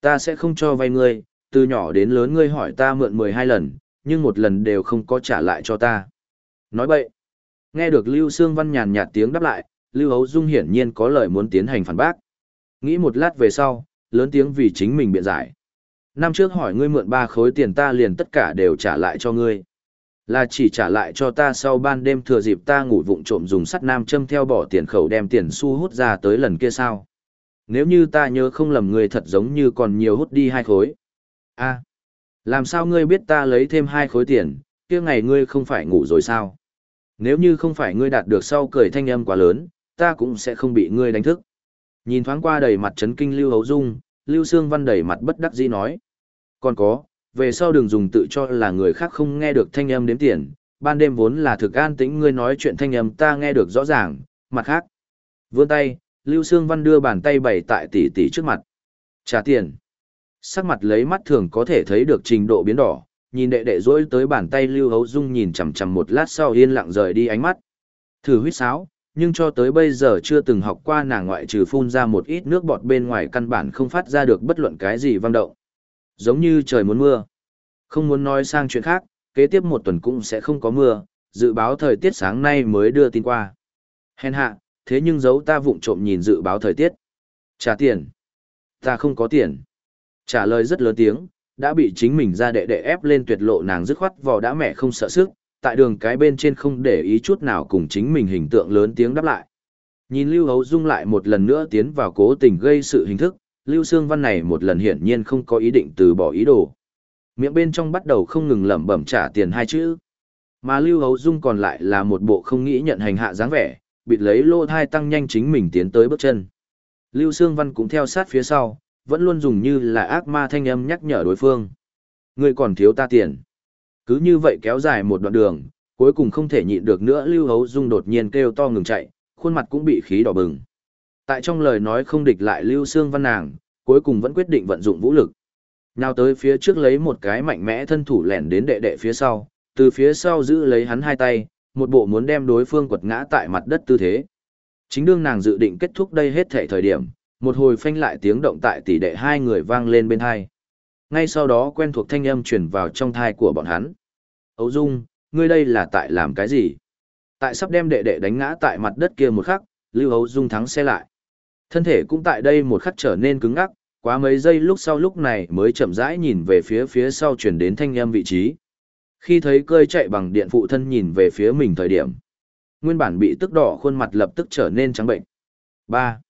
Ta sẽ không cho vay ngươi, từ nhỏ đến lớn ngươi hỏi ta mượn 12 lần, nhưng một lần đều không có trả lại cho ta. Nói bậy. Nghe được Lưu Sương Văn nhàn nhạt tiếng đáp lại, Lưu Hấu Dung hiển nhiên có lời muốn tiến hành phản bác. Nghĩ một lát về sau, lớn tiếng vì chính mình biện giải. Năm trước hỏi ngươi mượn ba khối tiền ta liền tất cả đều trả lại cho ngươi. Là chỉ trả lại cho ta sau ban đêm thừa dịp ta ngủ vụng trộm dùng sắt nam châm theo bỏ tiền khẩu đem tiền xu hút ra tới lần kia sao. Nếu như ta nhớ không lầm ngươi thật giống như còn nhiều hút đi hai khối. a làm sao ngươi biết ta lấy thêm hai khối tiền, kia ngày ngươi không phải ngủ rồi sao? Nếu như không phải ngươi đạt được sau cười thanh âm quá lớn, ta cũng sẽ không bị ngươi đánh thức. Nhìn thoáng qua đầy mặt chấn kinh Lưu Hấu Dung, Lưu Sương Văn đầy mặt bất đắc dĩ nói. Còn có, về sau đừng dùng tự cho là người khác không nghe được thanh âm đếm tiền, ban đêm vốn là thực an tĩnh ngươi nói chuyện thanh âm ta nghe được rõ ràng, mặt khác. Vươn tay, Lưu Sương Văn đưa bàn tay bày tại tỷ tỷ trước mặt. Trả tiền. Sắc mặt lấy mắt thường có thể thấy được trình độ biến đỏ, nhìn đệ đệ dỗi tới bàn tay Lưu Hấu Dung nhìn chằm chằm một lát sau yên lặng rời đi ánh mắt. Thử huyết sáo, nhưng cho tới bây giờ chưa từng học qua nàng ngoại trừ phun ra một ít nước bọt bên ngoài căn bản không phát ra được bất luận cái gì vang động. Giống như trời muốn mưa. Không muốn nói sang chuyện khác, kế tiếp một tuần cũng sẽ không có mưa, dự báo thời tiết sáng nay mới đưa tin qua. Hèn hạ, thế nhưng giấu ta vụng trộm nhìn dự báo thời tiết. Trả tiền. Ta không có tiền. Trả lời rất lớn tiếng, đã bị chính mình ra đệ đệ ép lên tuyệt lộ nàng dứt khoát vò đã mẹ không sợ sức, tại đường cái bên trên không để ý chút nào cùng chính mình hình tượng lớn tiếng đáp lại. Nhìn Lưu Hấu Dung lại một lần nữa tiến vào cố tình gây sự hình thức, Lưu Sương Văn này một lần hiển nhiên không có ý định từ bỏ ý đồ. Miệng bên trong bắt đầu không ngừng lẩm bẩm trả tiền hai chữ. Mà Lưu Hấu Dung còn lại là một bộ không nghĩ nhận hành hạ dáng vẻ, bịt lấy lô thai tăng nhanh chính mình tiến tới bước chân. Lưu Sương Văn cũng theo sát phía sau, vẫn luôn dùng như là ác ma thanh âm nhắc nhở đối phương. Ngươi còn thiếu ta tiền. Cứ như vậy kéo dài một đoạn đường, cuối cùng không thể nhịn được nữa Lưu Hấu Dung đột nhiên kêu to ngừng chạy, khuôn mặt cũng bị khí đỏ bừng. Tại trong lời nói không địch lại Lưu Sương Văn nàng, cuối cùng vẫn quyết định vận dụng vũ lực. Nào tới phía trước lấy một cái mạnh mẽ thân thủ lẻn đến đệ đệ phía sau, từ phía sau giữ lấy hắn hai tay, một bộ muốn đem đối phương quật ngã tại mặt đất tư thế. Chính đương nàng dự định kết thúc đây hết thể thời điểm, một hồi phanh lại tiếng động tại tỷ đệ hai người vang lên bên hai. Ngay sau đó quen thuộc thanh âm truyền vào trong thai của bọn hắn. Âu Dung, ngươi đây là tại làm cái gì? Tại sắp đem đệ đệ đánh ngã tại mặt đất kia một khắc, Lưu Âu Dung thắng xe lại. Thân thể cũng tại đây một khắc trở nên cứng ngắc, quá mấy giây lúc sau lúc này mới chậm rãi nhìn về phía phía sau chuyển đến thanh âm vị trí. Khi thấy cơi chạy bằng điện phụ thân nhìn về phía mình thời điểm, nguyên bản bị tức đỏ khuôn mặt lập tức trở nên trắng bệnh. Ba,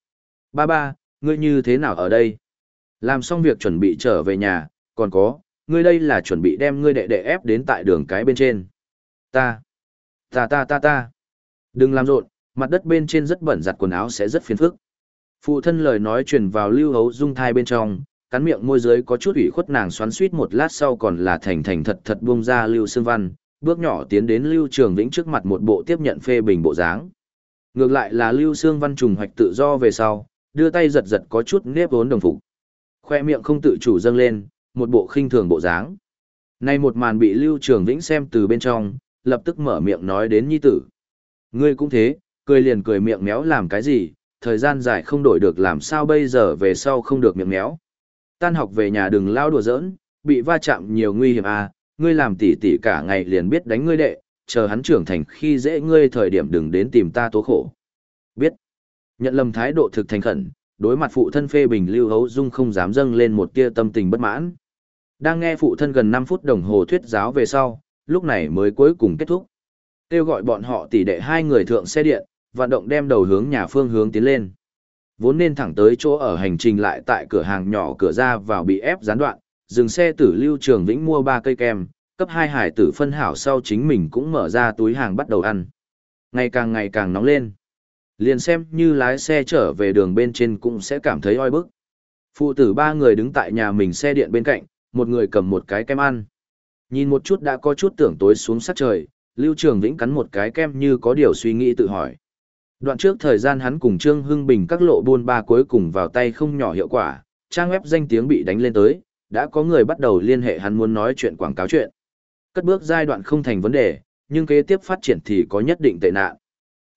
ba ba, ngươi như thế nào ở đây? Làm xong việc chuẩn bị trở về nhà, còn có, ngươi đây là chuẩn bị đem ngươi đệ đệ ép đến tại đường cái bên trên. Ta, ta ta ta ta. Đừng làm rộn, mặt đất bên trên rất bẩn giặt quần áo sẽ rất phiền phức. Phụ thân lời nói truyền vào lưu hấu dung thai bên trong, cắn miệng môi dưới có chút ủy khuất nàng xoắn suýt một lát sau còn là thành thành thật thật buông ra lưu xương văn, bước nhỏ tiến đến lưu trường vĩnh trước mặt một bộ tiếp nhận phê bình bộ dáng. Ngược lại là lưu xương văn trùng hoạch tự do về sau, đưa tay giật giật có chút nếp vốn đồng phục. Khoe miệng không tự chủ dâng lên, một bộ khinh thường bộ dáng. Nay một màn bị lưu trường vĩnh xem từ bên trong, lập tức mở miệng nói đến nhi tử. Ngươi cũng thế, cười liền cười miệng méo làm cái gì, thời gian dài không đổi được làm sao bây giờ về sau không được miệng méo. Tan học về nhà đừng lao đùa giỡn, bị va chạm nhiều nguy hiểm à, ngươi làm tỉ tỉ cả ngày liền biết đánh ngươi đệ, chờ hắn trưởng thành khi dễ ngươi thời điểm đừng đến tìm ta tố khổ. Biết. Nhận lầm thái độ thực thành khẩn, đối mặt phụ thân phê bình lưu hấu dung không dám dâng lên một tia tâm tình bất mãn. Đang nghe phụ thân gần 5 phút đồng hồ thuyết giáo về sau, lúc này mới cuối cùng kết thúc. Kêu gọi bọn họ tỉ đệ hai người thượng xe điện, vận động đem đầu hướng nhà phương hướng tiến lên. Vốn nên thẳng tới chỗ ở hành trình lại tại cửa hàng nhỏ cửa ra vào bị ép gián đoạn, dừng xe tử lưu trường vĩnh mua ba cây kem, cấp hai hải tử phân hảo sau chính mình cũng mở ra túi hàng bắt đầu ăn. Ngày càng ngày càng nóng lên. Liền xem như lái xe trở về đường bên trên cũng sẽ cảm thấy oi bức. Phụ tử ba người đứng tại nhà mình xe điện bên cạnh, một người cầm một cái kem ăn. Nhìn một chút đã có chút tưởng tối xuống sát trời, Lưu Trường Vĩnh cắn một cái kem như có điều suy nghĩ tự hỏi. Đoạn trước thời gian hắn cùng Trương Hưng Bình các lộ buôn ba cuối cùng vào tay không nhỏ hiệu quả, trang web danh tiếng bị đánh lên tới, đã có người bắt đầu liên hệ hắn muốn nói chuyện quảng cáo chuyện. Cất bước giai đoạn không thành vấn đề, nhưng kế tiếp phát triển thì có nhất định tệ nạn.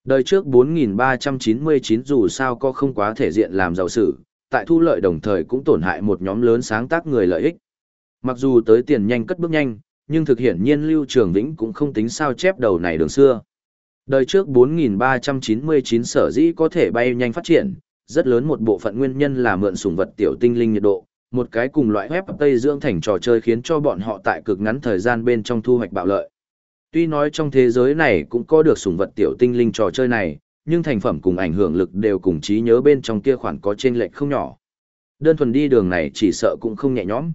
Đời trước 4.399 dù sao có không quá thể diện làm giàu sử, tại thu lợi đồng thời cũng tổn hại một nhóm lớn sáng tác người lợi ích. Mặc dù tới tiền nhanh cất bước nhanh, nhưng thực hiện nhiên Lưu Trường Vĩnh cũng không tính sao chép đầu này đường xưa. Đời trước 4.399 sở dĩ có thể bay nhanh phát triển, rất lớn một bộ phận nguyên nhân là mượn sủng vật tiểu tinh linh nhiệt độ, một cái cùng loại web Tây dưỡng thành trò chơi khiến cho bọn họ tại cực ngắn thời gian bên trong thu hoạch bạo lợi. Tuy nói trong thế giới này cũng có được sủng vật tiểu tinh linh trò chơi này, nhưng thành phẩm cùng ảnh hưởng lực đều cùng trí nhớ bên trong kia khoản có chênh lệch không nhỏ. Đơn thuần đi đường này chỉ sợ cũng không nhẹ nhõm.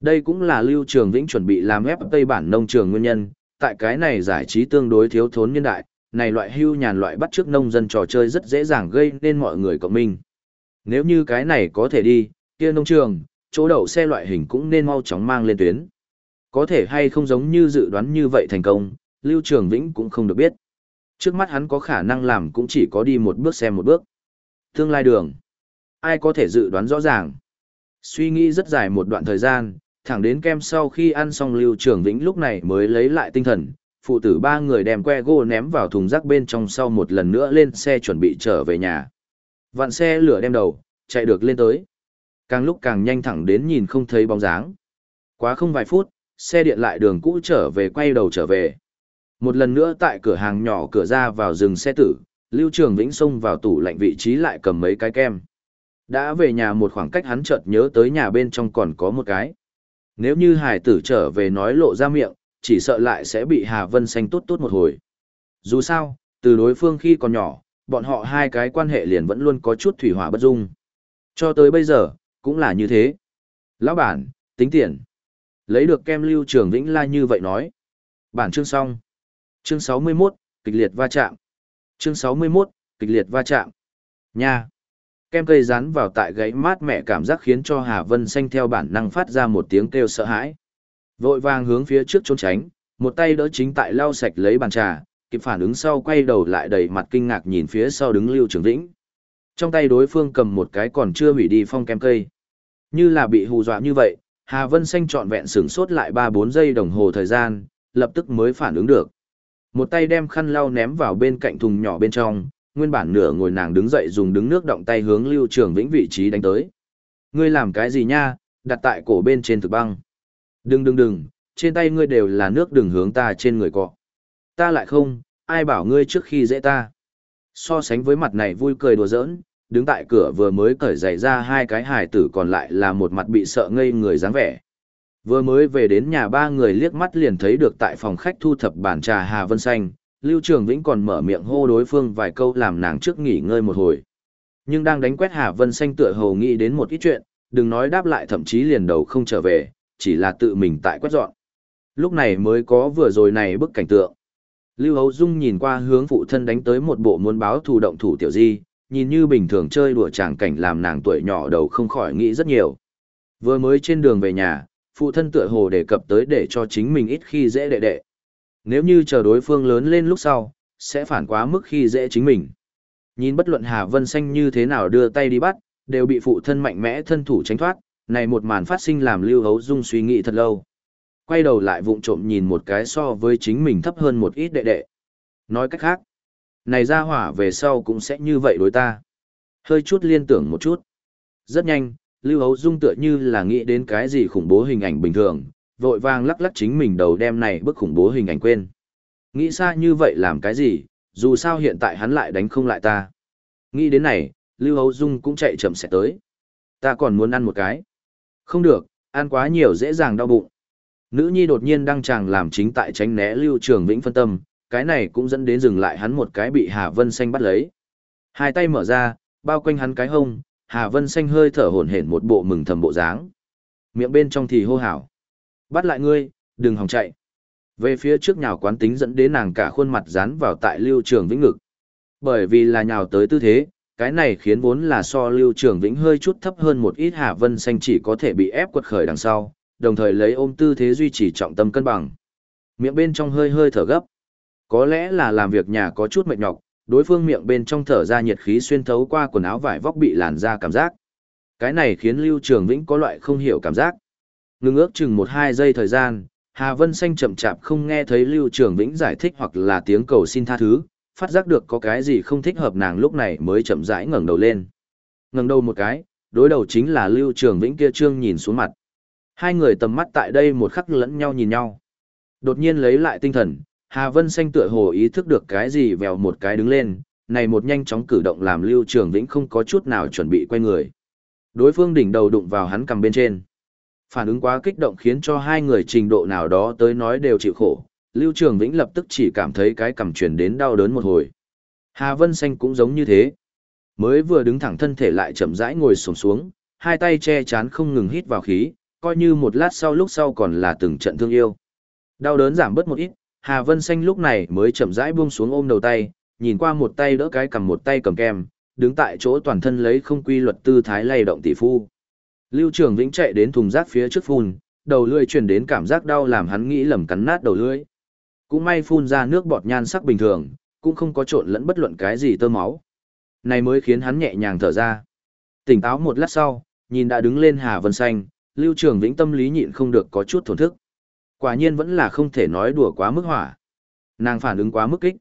Đây cũng là Lưu Trường Vĩnh chuẩn bị làm web Tây bản nông trường nguyên nhân, tại cái này giải trí tương đối thiếu thốn nhân đại, này loại hưu nhàn loại bắt trước nông dân trò chơi rất dễ dàng gây nên mọi người cộng minh. Nếu như cái này có thể đi, kia nông trường, chỗ đậu xe loại hình cũng nên mau chóng mang lên tuyến. Có thể hay không giống như dự đoán như vậy thành công, Lưu Trường Vĩnh cũng không được biết. Trước mắt hắn có khả năng làm cũng chỉ có đi một bước xem một bước. Tương lai đường. Ai có thể dự đoán rõ ràng. Suy nghĩ rất dài một đoạn thời gian, thẳng đến kem sau khi ăn xong Lưu Trường Vĩnh lúc này mới lấy lại tinh thần, phụ tử ba người đem que gỗ ném vào thùng rác bên trong sau một lần nữa lên xe chuẩn bị trở về nhà. Vạn xe lửa đem đầu, chạy được lên tới. Càng lúc càng nhanh thẳng đến nhìn không thấy bóng dáng. Quá không vài phút, xe điện lại đường cũ trở về quay đầu trở về. Một lần nữa tại cửa hàng nhỏ cửa ra vào rừng xe tử, Lưu Trường Vĩnh xông vào tủ lạnh vị trí lại cầm mấy cái kem. Đã về nhà một khoảng cách hắn chợt nhớ tới nhà bên trong còn có một cái. Nếu như hải tử trở về nói lộ ra miệng, chỉ sợ lại sẽ bị Hà Vân Xanh tốt tốt một hồi. Dù sao, từ đối phương khi còn nhỏ, bọn họ hai cái quan hệ liền vẫn luôn có chút thủy hỏa bất dung. Cho tới bây giờ, cũng là như thế. Lão bản, tính tiền. Lấy được kem lưu trường Vĩnh La như vậy nói. Bản chương xong. Chương 61, kịch liệt va chạm. Chương 61, kịch liệt va chạm. Nha. Kem cây rán vào tại gáy mát mẹ cảm giác khiến cho Hà Vân Xanh theo bản năng phát ra một tiếng kêu sợ hãi. Vội vàng hướng phía trước trốn tránh, một tay đỡ chính tại lau sạch lấy bàn trà, kịp phản ứng sau quay đầu lại đầy mặt kinh ngạc nhìn phía sau đứng Lưu Trường Vĩnh. Trong tay đối phương cầm một cái còn chưa hủy đi phong kem cây. Như là bị hù dọa như vậy, Hà Vân Xanh trọn vẹn sửng sốt lại 3-4 giây đồng hồ thời gian, lập tức mới phản ứng được. Một tay đem khăn lau ném vào bên cạnh thùng nhỏ bên trong, nguyên bản nửa ngồi nàng đứng dậy dùng đứng nước động tay hướng Lưu Trường Vĩnh vị trí đánh tới. Ngươi làm cái gì nha, đặt tại cổ bên trên thực băng. Đừng đừng đừng, trên tay ngươi đều là nước đừng hướng ta trên người cọ. Ta lại không, ai bảo ngươi trước khi dễ ta. So sánh với mặt này vui cười đùa giỡn, đứng tại cửa vừa mới cởi giày ra hai cái hài tử còn lại là một mặt bị sợ ngây người dáng vẻ. Vừa mới về đến nhà ba người liếc mắt liền thấy được tại phòng khách thu thập bàn trà Hà Vân Xanh, Lưu Trường Vĩnh còn mở miệng hô đối phương vài câu làm nàng trước nghỉ ngơi một hồi. Nhưng đang đánh quét Hà Vân Xanh tựa hồ nghĩ đến một ít chuyện, đừng nói đáp lại thậm chí liền đầu không trở về, chỉ là tự mình tại quét dọn. Lúc này mới có vừa rồi này bức cảnh tượng. Lưu Hấu Dung nhìn qua hướng phụ thân đánh tới một bộ muốn báo thù động thủ tiểu di, nhìn như bình thường chơi đùa tràng cảnh làm nàng tuổi nhỏ đầu không khỏi nghĩ rất nhiều. Vừa mới trên đường về nhà, phụ thân tựa hồ đề cập tới để cho chính mình ít khi dễ đệ đệ. Nếu như chờ đối phương lớn lên lúc sau, sẽ phản quá mức khi dễ chính mình. Nhìn bất luận Hà Vân Xanh như thế nào đưa tay đi bắt, đều bị phụ thân mạnh mẽ thân thủ tránh thoát, này một màn phát sinh làm Lưu Hấu Dung suy nghĩ thật lâu. Quay đầu lại vụng trộm nhìn một cái so với chính mình thấp hơn một ít đệ đệ. Nói cách khác, này ra hỏa về sau cũng sẽ như vậy đối ta. Hơi chút liên tưởng một chút. Rất nhanh, Lưu Hấu Dung tựa như là nghĩ đến cái gì khủng bố hình ảnh bình thường, vội vàng lắc lắc chính mình đầu đem này bức khủng bố hình ảnh quên. Nghĩ xa như vậy làm cái gì, dù sao hiện tại hắn lại đánh không lại ta. Nghĩ đến này, Lưu Hấu Dung cũng chạy chậm sẽ tới. Ta còn muốn ăn một cái. Không được, ăn quá nhiều dễ dàng đau bụng. Nữ nhi đột nhiên đăng tràng làm chính tại tránh né Lưu Trường Vĩnh phân tâm, cái này cũng dẫn đến dừng lại hắn một cái bị Hà Vân Xanh bắt lấy. Hai tay mở ra, bao quanh hắn cái hông, Hà Vân Xanh hơi thở hổn hển một bộ mừng thầm bộ dáng. Miệng bên trong thì hô hào. Bắt lại ngươi, đừng hòng chạy. Về phía trước nhào quán tính dẫn đến nàng cả khuôn mặt dán vào tại Lưu Trường Vĩnh ngực. Bởi vì là nhào tới tư thế, cái này khiến vốn là so Lưu Trường Vĩnh hơi chút thấp hơn một ít Hà Vân Xanh chỉ có thể bị ép quật khởi đằng sau, đồng thời lấy ôm tư thế duy trì trọng tâm cân bằng. Miệng bên trong hơi hơi thở gấp. Có lẽ là làm việc nhà có chút mệt nhọc, đối phương miệng bên trong thở ra nhiệt khí xuyên thấu qua quần áo vải vóc bị làn ra cảm giác. Cái này khiến Lưu Trường Vĩnh có loại không hiểu cảm giác. Ngưng ước chừng một hai giây thời gian, Hà Vân Xanh chậm chạp không nghe thấy Lưu Trường Vĩnh giải thích hoặc là tiếng cầu xin tha thứ, phát giác được có cái gì không thích hợp nàng lúc này mới chậm rãi ngẩng đầu lên. Ngẩng đầu một cái, đối đầu chính là Lưu Trường Vĩnh kia trương nhìn xuống mặt. Hai người tầm mắt tại đây một khắc lẫn nhau nhìn nhau. Đột nhiên lấy lại tinh thần, Hà Vân Xanh tựa hồ ý thức được cái gì vèo một cái đứng lên, này một nhanh chóng cử động làm Lưu Trường Vĩnh không có chút nào chuẩn bị quay người. Đối phương đỉnh đầu đụng vào hắn cầm bên trên. Phản ứng quá kích động khiến cho hai người trình độ nào đó tới nói đều chịu khổ, Lưu Trường Vĩnh lập tức chỉ cảm thấy cái cầm truyền đến đau đớn một hồi. Hà Vân Xanh cũng giống như thế. Mới vừa đứng thẳng thân thể lại chậm rãi ngồi xổm xuống, hai tay che chán không ngừng hít vào khí, coi như một lát sau lúc sau còn là từng trận thương yêu. Đau đớn giảm bớt một ít, Hà Vân Xanh lúc này mới chậm rãi buông xuống ôm đầu tay, nhìn qua một tay đỡ cái cầm một tay cầm kem, đứng tại chỗ toàn thân lấy không quy luật tư thái lay động tỷ phu. Lưu Trường Vĩnh chạy đến thùng rác phía trước phun, đầu lưỡi truyền đến cảm giác đau làm hắn nghĩ lầm cắn nát đầu lưỡi. Cũng may phun ra nước bọt nhan sắc bình thường, cũng không có trộn lẫn bất luận cái gì tơ máu. Này mới khiến hắn nhẹ nhàng thở ra. Tỉnh táo một lát sau, nhìn đã đứng lên Hà Vân Xanh, Lưu Trường Vĩnh tâm lý nhịn không được có chút thổn thức. Quả nhiên vẫn là không thể nói đùa quá mức hỏa. Nàng phản ứng quá mức kích.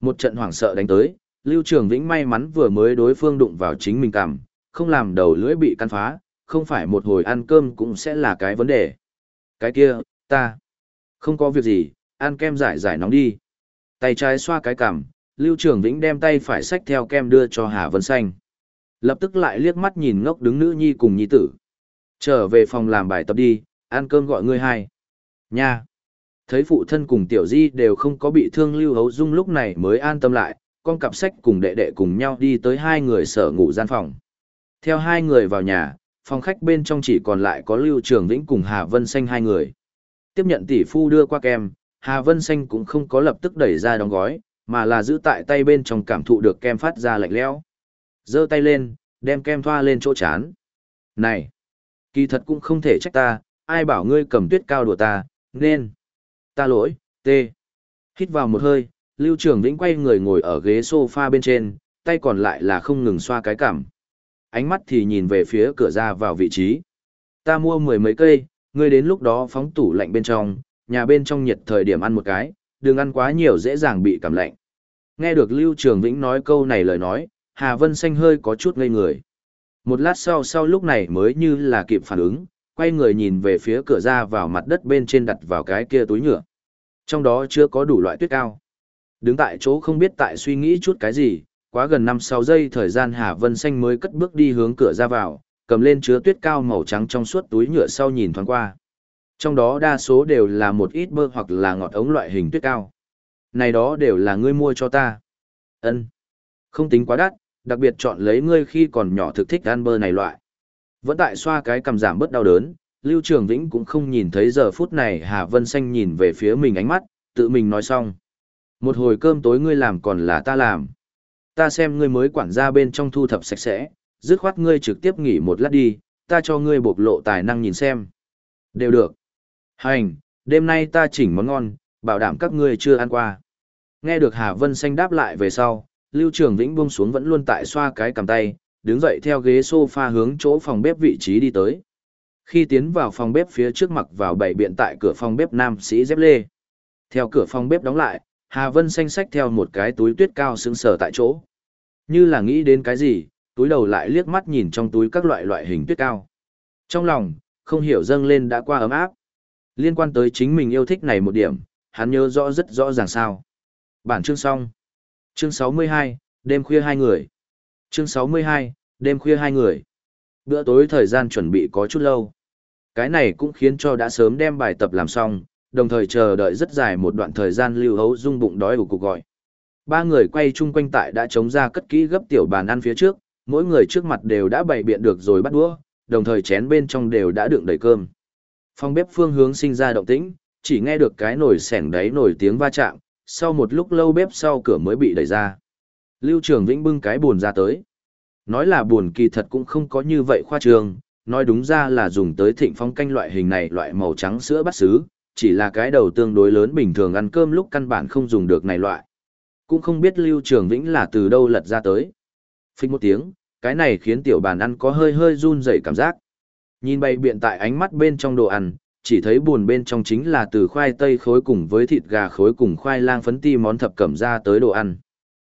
Một trận hoảng sợ đánh tới, Lưu Trường Vĩnh may mắn vừa mới đối phương đụng vào chính mình cằm, không làm đầu lưỡi bị căn phá, không phải một hồi ăn cơm cũng sẽ là cái vấn đề. Cái kia, ta, không có việc gì, ăn kem giải giải nóng đi. Tay trái xoa cái cằm, Lưu Trường Vĩnh đem tay phải xách theo kem đưa cho Hà Vân Xanh. Lập tức lại liếc mắt nhìn ngốc đứng nữ nhi cùng nhi tử. Trở về phòng làm bài tập đi, ăn cơm gọi ngươi hai. Nha! Thấy phụ thân cùng tiểu di đều không có bị thương Lưu Hấu Dung lúc này mới an tâm lại, con cặp sách cùng đệ đệ cùng nhau đi tới hai người sở ngủ gian phòng. Theo hai người vào nhà, phòng khách bên trong chỉ còn lại có Lưu Trường Vĩnh cùng Hà Vân Xanh hai người. Tiếp nhận tỷ phu đưa qua kem, Hà Vân Xanh cũng không có lập tức đẩy ra đóng gói, mà là giữ tại tay bên trong cảm thụ được kem phát ra lạnh lẽo. Giơ tay lên, đem kem thoa lên chỗ chán. Này, kỳ thật cũng không thể trách ta, ai bảo ngươi cầm tuyết cao đùa ta, nên. Ta lỗi, tê. Hít vào một hơi, Lưu Trường Vĩnh quay người ngồi ở ghế sofa bên trên, tay còn lại là không ngừng xoa cái cảm. Ánh mắt thì nhìn về phía cửa ra vào vị trí. Ta mua mười mấy cây, Ngươi đến lúc đó phóng tủ lạnh bên trong, nhà bên trong nhiệt thời điểm ăn một cái, đừng ăn quá nhiều dễ dàng bị cảm lạnh. Nghe được Lưu Trường Vĩnh nói câu này lời nói, Hà Vân Xanh hơi có chút ngây người. Một lát sau sau lúc này mới như là kịp phản ứng, quay người nhìn về phía cửa ra vào mặt đất bên trên đặt vào cái kia túi nhựa. Trong đó chưa có đủ loại tuyết cao. Đứng tại chỗ không biết tại suy nghĩ chút cái gì, quá gần 5-6 giây thời gian Hà Vân Xanh mới cất bước đi hướng cửa ra vào, cầm lên chứa tuyết cao màu trắng trong suốt túi nhựa sau nhìn thoáng qua. Trong đó đa số đều là một ít bơ hoặc là ngọt ống loại hình tuyết cao. Này đó đều là ngươi mua cho ta. Ân, Không tính quá đắt, đặc biệt chọn lấy ngươi khi còn nhỏ thực thích ăn bơ này loại. Vẫn tại xoa cái cầm giảm bớt đau đớn, Lưu Trường Vĩnh cũng không nhìn thấy giờ phút này Hà Vân Xanh nhìn về phía mình ánh mắt, tự mình nói xong. Một hồi cơm tối ngươi làm còn là ta làm. Ta xem ngươi mới quản gia bên trong thu thập sạch sẽ, dứt khoát ngươi trực tiếp nghỉ một lát đi, ta cho ngươi bộc lộ tài năng nhìn xem. Đều được. Hành, đêm nay ta chỉnh món ngon, bảo đảm các ngươi chưa ăn qua. Nghe được Hà Vân Xanh đáp lại về sau, Lưu Trường Vĩnh buông xuống vẫn luôn tại xoa cái cầm tay, đứng dậy theo ghế sofa hướng chỗ phòng bếp vị trí đi tới. Khi tiến vào phòng bếp phía trước mặt vào bảy biện tại cửa phòng bếp nam sĩ dép lê. Theo cửa phòng bếp đóng lại, Hà Vân xanh xách theo một cái túi tuyết cao sững sờ tại chỗ. Như là nghĩ đến cái gì, túi đầu lại liếc mắt nhìn trong túi các loại loại hình tuyết cao. Trong lòng, không hiểu dâng lên đã qua ấm áp. Liên quan tới chính mình yêu thích này một điểm, hắn nhớ rõ rất rõ ràng sao. Bản chương xong. Chương 62, đêm khuya hai người. Chương 62, đêm khuya hai người. Bữa tối thời gian chuẩn bị có chút lâu. Cái này cũng khiến cho đã sớm đem bài tập làm xong, đồng thời chờ đợi rất dài một đoạn thời gian lưu hấu dung bụng đói của cuộc gọi. Ba người quay chung quanh tại đã chống ra cất kỹ gấp tiểu bàn ăn phía trước, mỗi người trước mặt đều đã bày biện được rồi bắt đũa, đồng thời chén bên trong đều đã đựng đầy cơm. Phòng bếp phương hướng sinh ra động tĩnh, chỉ nghe được cái nồi sẻng đáy nổi tiếng va chạm, sau một lúc lâu bếp sau cửa mới bị đẩy ra. Lưu Trường Vĩnh bưng cái buồn ra tới. Nói là buồn kỳ thật cũng không có như vậy khoa trương, nói đúng ra là dùng tới thịnh phong canh loại hình này loại màu trắng sữa bắt xứ, chỉ là cái đầu tương đối lớn bình thường ăn cơm lúc căn bản không dùng được này loại. Cũng không biết Lưu Trường Vĩnh là từ đâu lật ra tới. Phích một tiếng, cái này khiến tiểu bàn ăn có hơi hơi run rẩy cảm giác. Nhìn bay biện tại ánh mắt bên trong đồ ăn, chỉ thấy buồn bên trong chính là từ khoai tây khối cùng với thịt gà khối cùng khoai lang phấn ti món thập cẩm ra tới đồ ăn.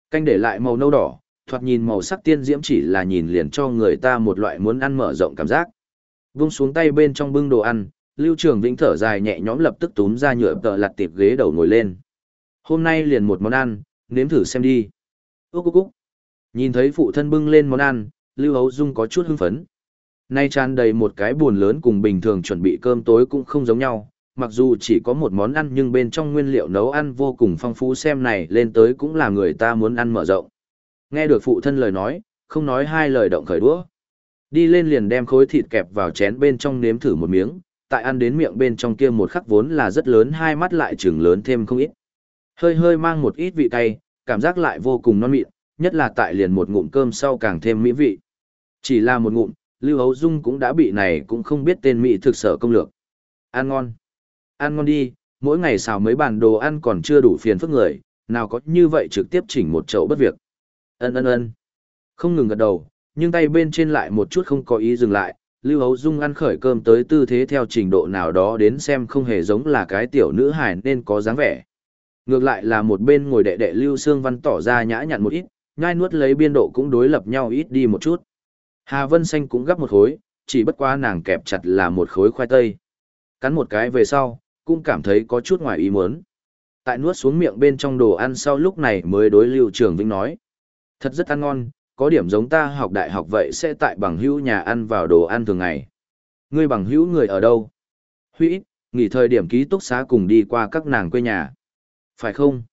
Canh để lại màu nâu đỏ, thoạt nhìn màu sắc tiên diễm chỉ là nhìn liền cho người ta một loại muốn ăn mở rộng cảm giác. Vung xuống tay bên trong bưng đồ ăn, Lưu Trường Vĩnh thở dài nhẹ nhõm lập tức túm ra nhựa tợ lặt tiệp ghế đầu ngồi lên. Hôm nay liền một món ăn, nếm thử xem đi. Úc úc úc. Nhìn thấy phụ thân bưng lên món ăn, Lưu Hấu Dung có chút hưng phấn. Nay tràn đầy một cái buồn lớn cùng bình thường chuẩn bị cơm tối cũng không giống nhau, mặc dù chỉ có một món ăn nhưng bên trong nguyên liệu nấu ăn vô cùng phong phú xem này lên tới cũng là người ta muốn ăn mở rộng. Nghe được phụ thân lời nói, không nói hai lời động khởi đũa. Đi lên liền đem khối thịt kẹp vào chén bên trong nếm thử một miếng, tại ăn đến miệng bên trong kia một khắc vốn là rất lớn hai mắt lại trừng lớn thêm không ít. Hơi hơi mang một ít vị cay, cảm giác lại vô cùng non mịn, nhất là tại liền một ngụm cơm sau càng thêm mỹ vị. Chỉ là một ngụm, Lưu Hấu Dung cũng đã bị này cũng không biết tên mỹ thực sở công lược. Ăn ngon. Ăn ngon đi, mỗi ngày xào mấy bàn đồ ăn còn chưa đủ phiền phức người, nào có như vậy trực tiếp chỉnh một chậu bất việc. Ân ân ân. Không ngừng gật đầu, nhưng tay bên trên lại một chút không có ý dừng lại, Lưu Hấu Dung ăn khởi cơm tới tư thế theo trình độ nào đó đến xem không hề giống là cái tiểu nữ hài nên có dáng vẻ. Ngược lại là một bên ngồi đệ đệ Lưu Sương Văn tỏ ra nhã nhặn một ít, nhai nuốt lấy biên độ cũng đối lập nhau ít đi một chút. Hà Vân Xanh cũng gấp một khối, chỉ bất quá nàng kẹp chặt là một khối khoai tây. Cắn một cái về sau, cũng cảm thấy có chút ngoài ý muốn. Tại nuốt xuống miệng bên trong đồ ăn sau lúc này mới đối Lưu Trường Vĩnh nói. Thật rất ăn ngon, có điểm giống ta học đại học vậy sẽ tại bằng hữu nhà ăn vào đồ ăn thường ngày. Ngươi bằng hữu người ở đâu? Huy, nghỉ thời điểm ký túc xá cùng đi qua các nàng quê nhà. Phải không?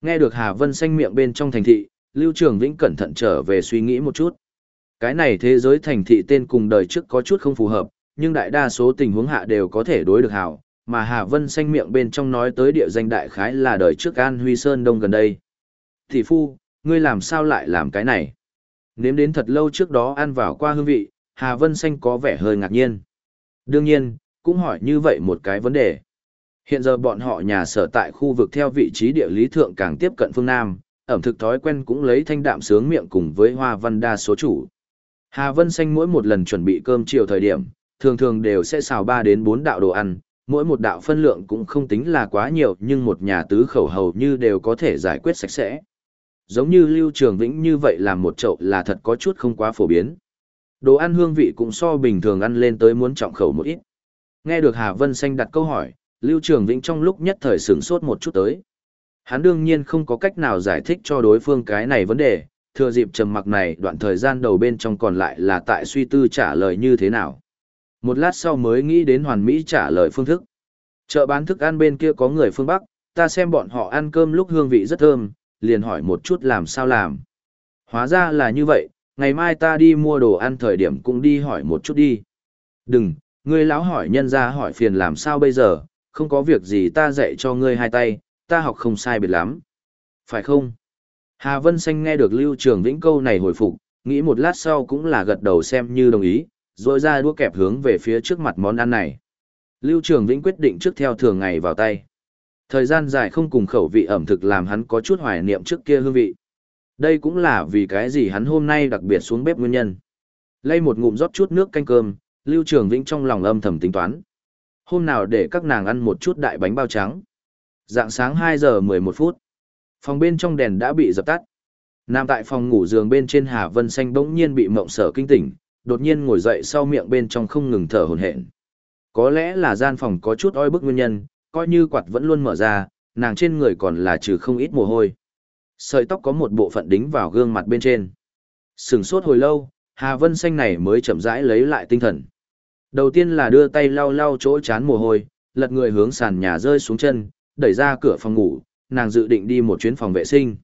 Nghe được Hà Vân xanh miệng bên trong thành thị, Lưu Trường Vĩnh cẩn thận trở về suy nghĩ một chút. Cái này thế giới thành thị tên cùng đời trước có chút không phù hợp, nhưng đại đa số tình huống hạ đều có thể đối được hảo, mà Hà Vân xanh miệng bên trong nói tới địa danh đại khái là đời trước An Huy Sơn Đông gần đây. Thị phu, ngươi làm sao lại làm cái này? Nếm đến thật lâu trước đó ăn vào qua hương vị, Hà Vân Xanh có vẻ hơi ngạc nhiên. Đương nhiên, cũng hỏi như vậy một cái vấn đề. Hiện giờ bọn họ nhà sở tại khu vực theo vị trí địa lý thượng càng tiếp cận phương Nam, ẩm thực thói quen cũng lấy thanh đạm sướng miệng cùng với hoa văn đa số chủ. Hà Vân Xanh mỗi một lần chuẩn bị cơm chiều thời điểm, thường thường đều sẽ xào 3 đến 4 đạo đồ ăn, mỗi một đạo phân lượng cũng không tính là quá nhiều nhưng một nhà tứ khẩu hầu như đều có thể giải quyết sạch sẽ. Giống như Lưu Trường Vĩnh như vậy làm một chậu là thật có chút không quá phổ biến. Đồ ăn hương vị cũng so bình thường ăn lên tới muốn trọng khẩu một ít. Nghe được Hà Vân Xanh đặt câu hỏi, Lưu Trường Vĩnh trong lúc nhất thời sửng sốt một chút tới. Hắn đương nhiên không có cách nào giải thích cho đối phương cái này vấn đề, thừa dịp trầm mặc này đoạn thời gian đầu bên trong còn lại là tại suy tư trả lời như thế nào. Một lát sau mới nghĩ đến hoàn mỹ trả lời phương thức. Chợ bán thức ăn bên kia có người phương Bắc, ta xem bọn họ ăn cơm lúc hương vị rất thơm, liền hỏi một chút làm sao làm. Hóa ra là như vậy, ngày mai ta đi mua đồ ăn thời điểm cũng đi hỏi một chút đi. Đừng, ngươi lão hỏi nhân ra hỏi phiền làm sao bây giờ, không có việc gì ta dạy cho ngươi hai tay, ta học không sai biệt lắm. Phải không? Hà Vân Xanh nghe được Lưu Trường Vĩnh câu này hồi phục, nghĩ một lát sau cũng là gật đầu xem như đồng ý, rồi ra đua kẹp hướng về phía trước mặt món ăn này. Lưu Trường Vĩnh quyết định trước theo thường ngày vào tay. Thời gian dài không cùng khẩu vị ẩm thực làm hắn có chút hoài niệm trước kia hương vị. Đây cũng là vì cái gì hắn hôm nay đặc biệt xuống bếp nguyên nhân. Lây một ngụm rót chút nước canh cơm, Lưu Trường Vĩnh trong lòng âm thầm tính toán. Hôm nào để các nàng ăn một chút đại bánh bao trắng. Dạng sáng 2 giờ 11 phút. Phòng bên trong đèn đã bị dập tắt. Nằm tại phòng ngủ giường bên trên Hà Vân Xanh bỗng nhiên bị mộng sở kinh tỉnh, đột nhiên ngồi dậy sau miệng bên trong không ngừng thở hổn hển. Có lẽ là gian phòng có chút oi bức nguyên nhân, coi như quạt vẫn luôn mở ra, nàng trên người còn là trừ không ít mồ hôi. Sợi tóc có một bộ phận đính vào gương mặt bên trên. Sừng sốt hồi lâu, Hà Vân Xanh này mới chậm rãi lấy lại tinh thần. Đầu tiên là đưa tay lau lau chỗ chán mồ hôi, lật người hướng sàn nhà rơi xuống chân, đẩy ra cửa phòng ngủ, nàng dự định đi một chuyến phòng vệ sinh.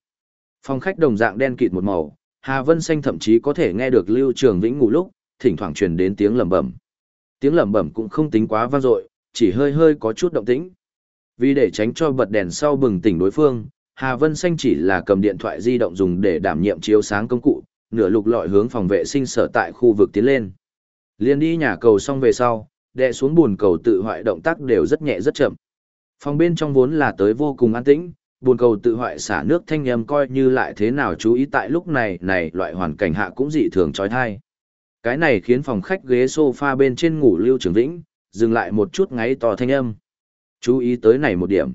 Phòng khách đồng dạng đen kịt một màu, Hà Vân Xanh thậm chí có thể nghe được Lưu Trường Vĩnh ngủ lúc, thỉnh thoảng truyền đến tiếng lẩm bẩm. Tiếng lẩm bẩm cũng không tính quá vang dội, chỉ hơi hơi có chút động tĩnh. Vì để tránh cho bật đèn sau bừng tỉnh đối phương, Hà Vân Xanh chỉ là cầm điện thoại di động dùng để đảm nhiệm chiếu sáng công cụ, nửa lục lọi hướng phòng vệ sinh sở tại khu vực tiến lên. Liên đi nhà cầu xong về sau, đè xuống buồn cầu tự hoại động tác đều rất nhẹ rất chậm. Phòng bên trong vốn là tới vô cùng an tĩnh, buồn cầu tự hoại xả nước thanh âm coi như lại thế nào chú ý tại lúc này này loại hoàn cảnh hạ cũng dị thường trói thai. Cái này khiến phòng khách ghế sofa bên trên ngủ Lưu Trường Vĩnh, dừng lại một chút ngáy to thanh âm. Chú ý tới này một điểm.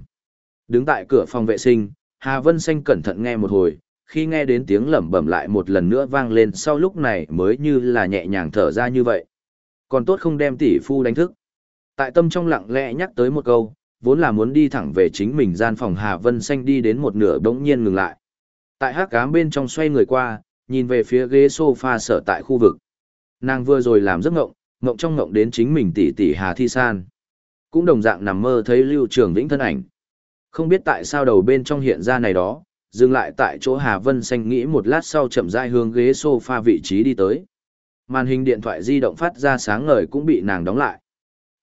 Đứng tại cửa phòng vệ sinh, Hà Vân Xanh cẩn thận nghe một hồi, khi nghe đến tiếng lẩm bẩm lại một lần nữa vang lên sau lúc này mới như là nhẹ nhàng thở ra như vậy. Còn tốt không đem tỷ phu đánh thức. Tại tâm trong lặng lẽ nhắc tới một câu, vốn là muốn đi thẳng về chính mình gian phòng Hà Vân Xanh đi đến một nửa bỗng nhiên ngừng lại. Tại hát cám bên trong xoay người qua, nhìn về phía ghế sofa sở tại khu vực. Nàng vừa rồi làm giấc ngộng, ngộng trong ngộng đến chính mình tỷ tỷ Hà Thi San. Cũng đồng dạng nằm mơ thấy Lưu Trường Vĩnh thân ảnh. Không biết tại sao đầu bên trong hiện ra này đó, dừng lại tại chỗ Hà Vân Xanh nghĩ một lát sau chậm rãi hướng ghế sofa vị trí đi tới. Màn hình điện thoại di động phát ra sáng ngời cũng bị nàng đóng lại.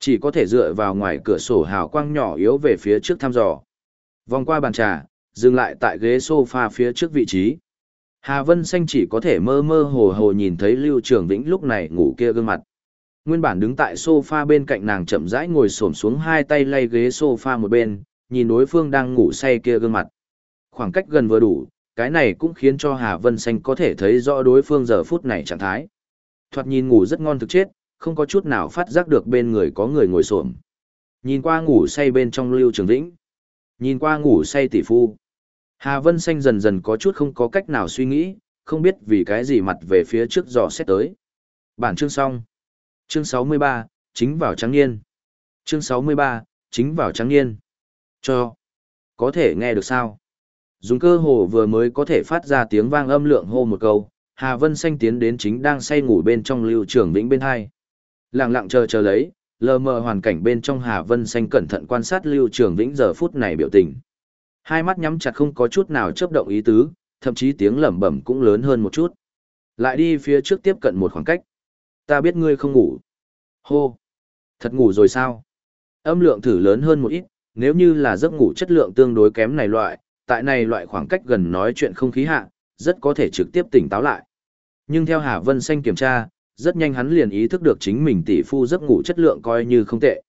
Chỉ có thể dựa vào ngoài cửa sổ hào quang nhỏ yếu về phía trước thăm dò. Vòng qua bàn trà, dừng lại tại ghế sofa phía trước vị trí. Hà Vân Xanh chỉ có thể mơ mơ hồ hồ nhìn thấy Lưu Trường Vĩnh lúc này ngủ kia gương mặt. Nguyên bản đứng tại sofa bên cạnh nàng chậm rãi ngồi xổm xuống hai tay lay ghế sofa một bên, nhìn đối phương đang ngủ say kia gương mặt. Khoảng cách gần vừa đủ, cái này cũng khiến cho Hà Vân Xanh có thể thấy rõ đối phương giờ phút này trạng thái. Thoạt nhìn ngủ rất ngon thực chết, không có chút nào phát giác được bên người có người ngồi xổm. Nhìn qua ngủ say bên trong Lưu Trường Vĩnh. Nhìn qua ngủ say tỷ phu. Hà Vân Xanh dần dần có chút không có cách nào suy nghĩ, không biết vì cái gì mặt về phía trước dò xét tới. Bản chương xong. Chương 63, chính vào trắng niên. Chương 63, chính vào trắng niên. Cho. Có thể nghe được sao? Dùng cơ hồ vừa mới có thể phát ra tiếng vang âm lượng hô một câu, Hà Vân Xanh tiến đến chính đang say ngủ bên trong lưu trường vĩnh bên hai. Lặng lặng chờ chờ lấy, lờ mờ hoàn cảnh bên trong Hà Vân Xanh cẩn thận quan sát lưu trường vĩnh giờ phút này biểu tình. Hai mắt nhắm chặt không có chút nào chớp động ý tứ, thậm chí tiếng lẩm bẩm cũng lớn hơn một chút. Lại đi phía trước tiếp cận một khoảng cách. Ta biết ngươi không ngủ. Hô. Thật ngủ rồi sao? Âm lượng thử lớn hơn một ít, nếu như là giấc ngủ chất lượng tương đối kém này loại, tại này loại khoảng cách gần nói chuyện không khí hạ, rất có thể trực tiếp tỉnh táo lại. Nhưng theo Hà Vân Xanh kiểm tra, rất nhanh hắn liền ý thức được chính mình tỷ phu giấc ngủ chất lượng coi như không tệ.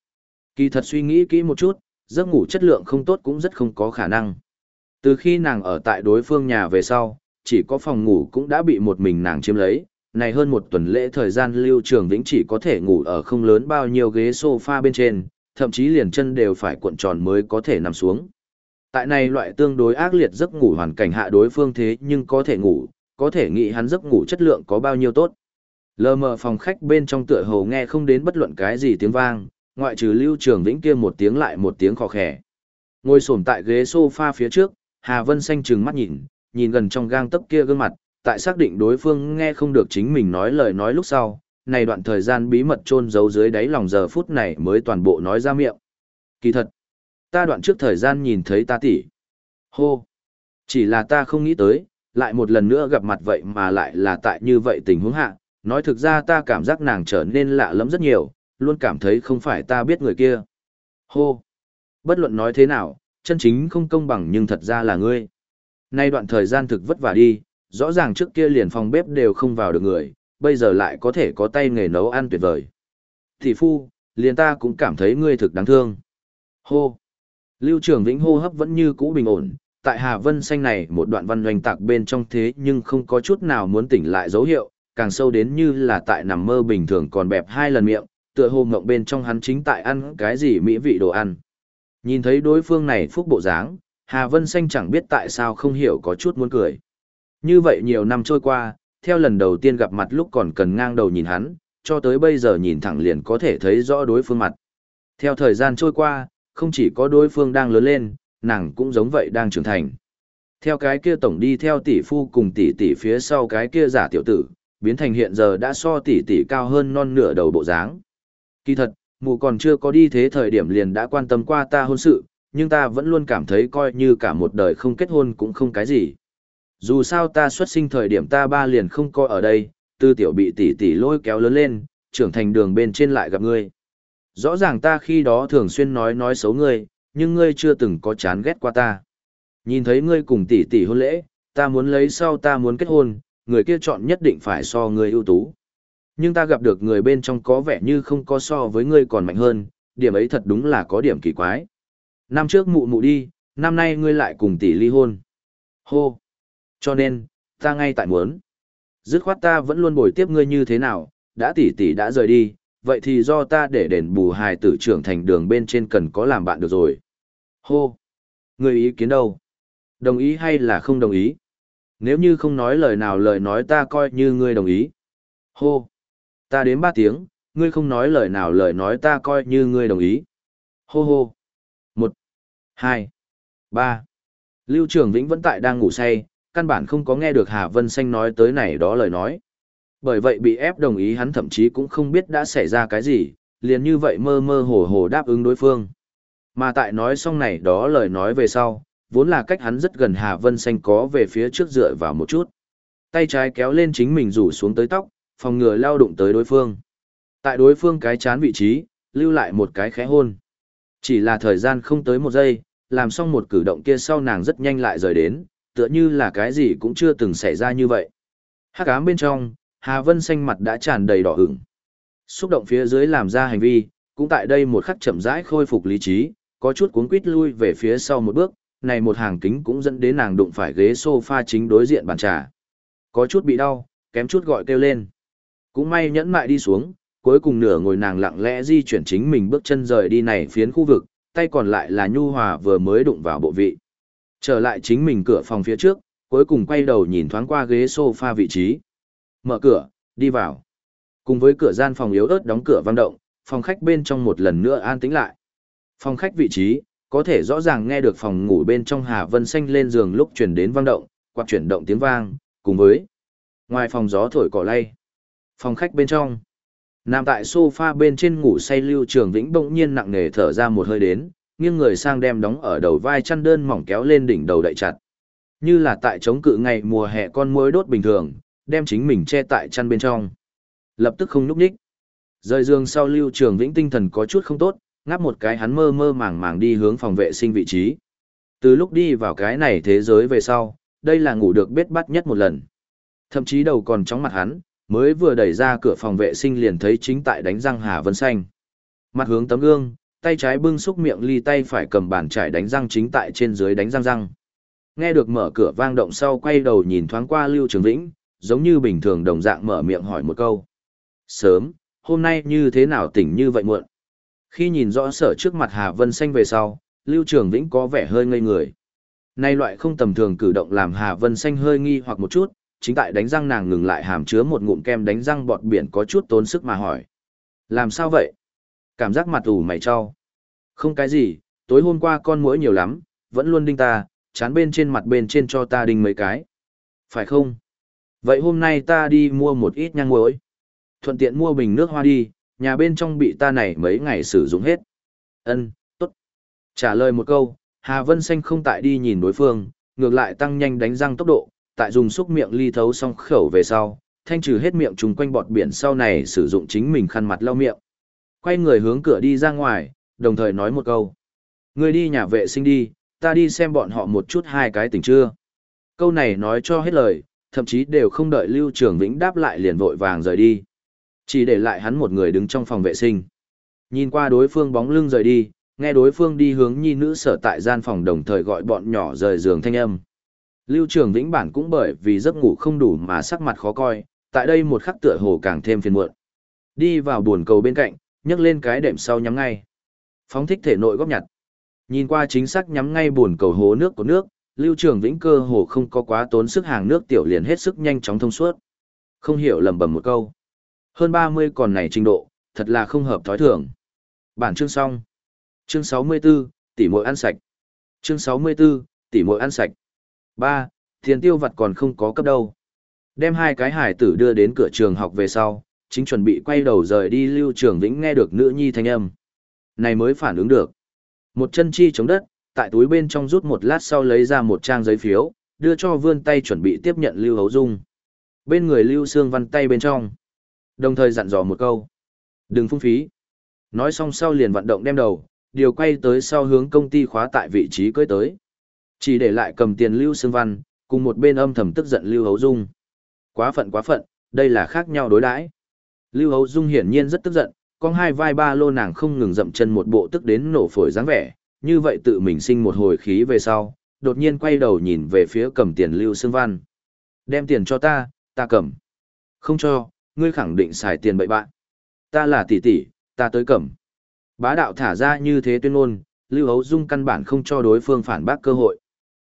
Kỳ thật suy nghĩ kỹ một chút, giấc ngủ chất lượng không tốt cũng rất không có khả năng. Từ khi nàng ở tại đối phương nhà về sau, chỉ có phòng ngủ cũng đã bị một mình nàng chiếm lấy, này hơn một tuần lễ thời gian Lưu Trường Vĩnh chỉ có thể ngủ ở không lớn bao nhiêu ghế sofa bên trên, thậm chí liền chân đều phải cuộn tròn mới có thể nằm xuống. Tại này loại tương đối ác liệt giấc ngủ hoàn cảnh hạ đối phương thế nhưng có thể ngủ, có thể nghĩ hắn giấc ngủ chất lượng có bao nhiêu tốt. Lờ mờ phòng khách bên trong tựa hồ nghe không đến bất luận cái gì tiếng vang, ngoại trừ Lưu Trường Vĩnh kia một tiếng lại một tiếng khò khè. Ngồi xổm tại ghế sofa phía trước, Hà Vân xanh trừng mắt nhìn, nhìn gần trong gang tấc kia gương mặt, tại xác định đối phương nghe không được chính mình nói lời nói lúc sau, này đoạn thời gian bí mật chôn giấu dưới đáy lòng giờ phút này mới toàn bộ nói ra miệng. Kỳ thật, ta đoạn trước thời gian nhìn thấy ta tỷ. Hô, chỉ là ta không nghĩ tới, lại một lần nữa gặp mặt vậy mà lại là tại như vậy tình huống hạ, nói thực ra ta cảm giác nàng trở nên lạ lẫm rất nhiều, luôn cảm thấy không phải ta biết người kia. Hô, bất luận nói thế nào, chân chính không công bằng nhưng thật ra là ngươi. Nay đoạn thời gian thực vất vả đi, rõ ràng trước kia liền phòng bếp đều không vào được người, bây giờ lại có thể có tay nghề nấu ăn tuyệt vời. Thị phu, liền ta cũng cảm thấy ngươi thực đáng thương. Hô. Lưu Trường Vĩnh hô hấp vẫn như cũ bình ổn, tại Hà Vân Xanh này một đoạn văn hoành tạc bên trong thế nhưng không có chút nào muốn tỉnh lại dấu hiệu, càng sâu đến như là tại nằm mơ bình thường còn bẹp hai lần miệng, tựa hồ ngộng bên trong hắn chính tại ăn cái gì mỹ vị đồ ăn. Nhìn thấy đối phương này phúc bộ dáng, Hà Vân Xanh chẳng biết tại sao không hiểu có chút muốn cười. Như vậy nhiều năm trôi qua, theo lần đầu tiên gặp mặt lúc còn cần ngang đầu nhìn hắn, cho tới bây giờ nhìn thẳng liền có thể thấy rõ đối phương mặt. Theo thời gian trôi qua, không chỉ có đối phương đang lớn lên, nàng cũng giống vậy đang trưởng thành. Theo cái kia tổng đi theo tỷ phu cùng tỷ tỷ phía sau cái kia giả tiểu tử, biến thành hiện giờ đã so tỷ tỷ cao hơn non nửa đầu bộ dáng. Kỳ thật, mụ còn chưa có đi thế thời điểm liền đã quan tâm qua ta hôn sự, nhưng ta vẫn luôn cảm thấy coi như cả một đời không kết hôn cũng không cái gì. Dù sao ta xuất sinh thời điểm ta ba liền không coi ở đây, tư tiểu bị tỷ tỷ lôi kéo lớn lên, trưởng thành đường bên trên lại gặp ngươi. Rõ ràng ta khi đó thường xuyên nói nói xấu ngươi, nhưng ngươi chưa từng có chán ghét qua ta. Nhìn thấy ngươi cùng tỷ tỷ hôn lễ, ta muốn lấy sau ta muốn kết hôn, người kia chọn nhất định phải so người ưu tú. Nhưng ta gặp được người bên trong có vẻ như không có so với ngươi còn mạnh hơn, điểm ấy thật đúng là có điểm kỳ quái. Năm trước mụ mụ đi, năm nay ngươi lại cùng tỷ ly hôn. Hô! Cho nên, ta ngay tại muốn. Dứt khoát ta vẫn luôn bồi tiếp ngươi như thế nào, đã tỷ tỷ đã rời đi, vậy thì do ta để đền bù hài tử trưởng thành đường bên trên cần có làm bạn được rồi. Hô! Ngươi ý kiến đâu? Đồng ý hay là không đồng ý? Nếu như không nói lời nào lời nói ta coi như ngươi đồng ý. Hô! Ta đến ba tiếng, ngươi không nói lời nào lời nói ta coi như ngươi đồng ý. Hô hô! Một, hai, ba. Lưu Trường Vĩnh vẫn tại đang ngủ say, căn bản không có nghe được Hà Vân Xanh nói tới này đó lời nói. Bởi vậy bị ép đồng ý hắn thậm chí cũng không biết đã xảy ra cái gì, liền như vậy mơ mơ hồ hồ đáp ứng đối phương. Mà tại nói xong này đó lời nói về sau, vốn là cách hắn rất gần Hà Vân Xanh có về phía trước dựa vào một chút. Tay trái kéo lên chính mình rủ xuống tới tóc, phòng ngừa lao đụng tới đối phương. Tại đối phương cái chán vị trí, lưu lại một cái khẽ hôn. Chỉ là thời gian không tới một giây, làm xong một cử động kia sau nàng rất nhanh lại rời đến, tựa như là cái gì cũng chưa từng xảy ra như vậy. Hắc ám bên trong, Hà Vân xanh mặt đã tràn đầy đỏ ửng. Xúc động phía dưới làm ra hành vi, cũng tại đây một khắc chậm rãi khôi phục lý trí, có chút cuốn quýt lui về phía sau một bước, này một hàng kính cũng dẫn đến nàng đụng phải ghế sofa chính đối diện bàn trà. Có chút bị đau, kém chút gọi kêu lên. Cũng may nhẫn mại đi xuống, cuối cùng nửa ngồi nàng lặng lẽ di chuyển chính mình bước chân rời đi này phiến khu vực, tay còn lại là nhu hòa vừa mới đụng vào bộ vị. Trở lại chính mình cửa phòng phía trước, cuối cùng quay đầu nhìn thoáng qua ghế sofa vị trí. Mở cửa, đi vào. Cùng với cửa gian phòng yếu ớt đóng cửa vang động, phòng khách bên trong một lần nữa an tĩnh lại. Phòng khách vị trí, có thể rõ ràng nghe được phòng ngủ bên trong Hà Vân Xanh lên giường lúc chuyển đến vang động, quạt chuyển động tiếng vang, cùng với ngoài phòng gió thổi cỏ lay. Phòng khách bên trong, nằm tại sofa bên trên ngủ say Lưu Trường Vĩnh bỗng nhiên nặng nề thở ra một hơi đến, nghiêng người sang đem đóng ở đầu vai chăn đơn mỏng kéo lên đỉnh đầu đậy chặt. Như là tại chống cự ngày mùa hè con muỗi đốt bình thường, đem chính mình che tại chăn bên trong. Lập tức không núp nhích. Rời giường sau Lưu Trường Vĩnh tinh thần có chút không tốt, ngáp một cái hắn mơ mơ màng màng đi hướng phòng vệ sinh vị trí. Từ lúc đi vào cái này thế giới về sau, đây là ngủ được bết bắt nhất một lần. Thậm chí đầu còn chóng mặt hắn, mới vừa đẩy ra cửa phòng vệ sinh liền thấy chính tại đánh răng Hà Vân Xanh. Mặt hướng tấm gương, tay trái bưng xúc miệng ly tay phải cầm bàn chải đánh răng chính tại trên dưới đánh răng răng. Nghe được mở cửa vang động sau quay đầu nhìn thoáng qua Lưu Trường Vĩnh, giống như bình thường đồng dạng mở miệng hỏi một câu. Sớm, hôm nay như thế nào tỉnh như vậy muộn? Khi nhìn rõ sở trước mặt Hà Vân Xanh về sau, Lưu Trường Vĩnh có vẻ hơi ngây người. Nay loại không tầm thường cử động làm Hà Vân Xanh hơi nghi hoặc một chút, chính tại đánh răng nàng ngừng lại hàm chứa một ngụm kem đánh răng bọt biển có chút tốn sức mà hỏi. Làm sao vậy? Cảm giác mặt ủ mày cho. Không cái gì, tối hôm qua con mũi nhiều lắm, vẫn luôn đinh ta, chán bên trên mặt bên trên cho ta đinh mấy cái. Phải không? Vậy hôm nay ta đi mua một ít nhang muối. Thuận tiện mua bình nước hoa đi, nhà bên trong bị ta này mấy ngày sử dụng hết. Ân, tốt. Trả lời một câu, Hà Vân Xanh không tại đi nhìn đối phương, ngược lại tăng nhanh đánh răng tốc độ, tại dùng xúc miệng ly thấu xong khẩu về sau, thanh trừ hết miệng trùng quanh bọt biển sau này sử dụng chính mình khăn mặt lau miệng. Quay người hướng cửa đi ra ngoài, đồng thời nói một câu. Người đi nhà vệ sinh đi, ta đi xem bọn họ một chút hai cái tình chưa. Câu này nói cho hết lời, thậm chí đều không đợi Lưu Trường Vĩnh đáp lại liền vội vàng rời đi. Chỉ để lại hắn một người đứng trong phòng vệ sinh. Nhìn qua đối phương bóng lưng rời đi, nghe đối phương đi hướng nhi nữ sở tại gian phòng đồng thời gọi bọn nhỏ rời giường thanh âm. Lưu Trường Vĩnh bản cũng bởi vì giấc ngủ không đủ mà sắc mặt khó coi, tại đây một khắc tựa hồ càng thêm phiền muộn. Đi vào buồn cầu bên cạnh, nhấc lên cái đệm sau nhắm ngay. Phóng thích thể nội góp nhặt. Nhìn qua chính xác nhắm ngay buồn cầu hố nước của nước, Lưu Trường Vĩnh cơ hồ không có quá tốn sức hàng nước tiểu liền hết sức nhanh chóng thông suốt. Không hiểu lầm bầm một câu. Hơn 30 còn này trình độ, thật là không hợp thói thường. Bản chương xong. Chương 64, tỷ muội ăn sạch. Chương 64, tỷ muội ăn sạch. 3. Tiền tiêu vặt còn không có cấp đâu. Đem hai cái hải tử đưa đến cửa trường học về sau, chính chuẩn bị quay đầu rời đi Lưu Trường Vĩnh nghe được nữ nhi thanh âm. Này mới phản ứng được. Một chân chi chống đất, tại túi bên trong rút một lát sau lấy ra một trang giấy phiếu, đưa cho vươn tay chuẩn bị tiếp nhận Lưu Hấu Dung. Bên người Lưu xương Văn tay bên trong. Đồng thời dặn dò một câu. Đừng phung phí. Nói xong sau liền vận động đem đầu, điều quay tới sau hướng công ty khóa tại vị trí cưới tới. Chỉ để lại cầm tiền Lưu Sương Văn, cùng một bên âm thầm tức giận Lưu Hấu Dung. Quá phận quá phận, đây là khác nhau đối đãi. Lưu Hấu Dung hiển nhiên rất tức giận, con hai vai ba lô nàng không ngừng dậm chân một bộ tức đến nổ phổi dáng vẻ, như vậy tự mình sinh một hồi khí về sau, đột nhiên quay đầu nhìn về phía cầm tiền Lưu Sương Văn. Đem tiền cho ta, ta cầm. Không cho, ngươi khẳng định xài tiền bậy bạn. Ta là tỷ tỷ, ta tới cầm. Bá đạo thả ra như thế tuyên ngôn, Lưu Hấu Dung căn bản không cho đối phương phản bác cơ hội.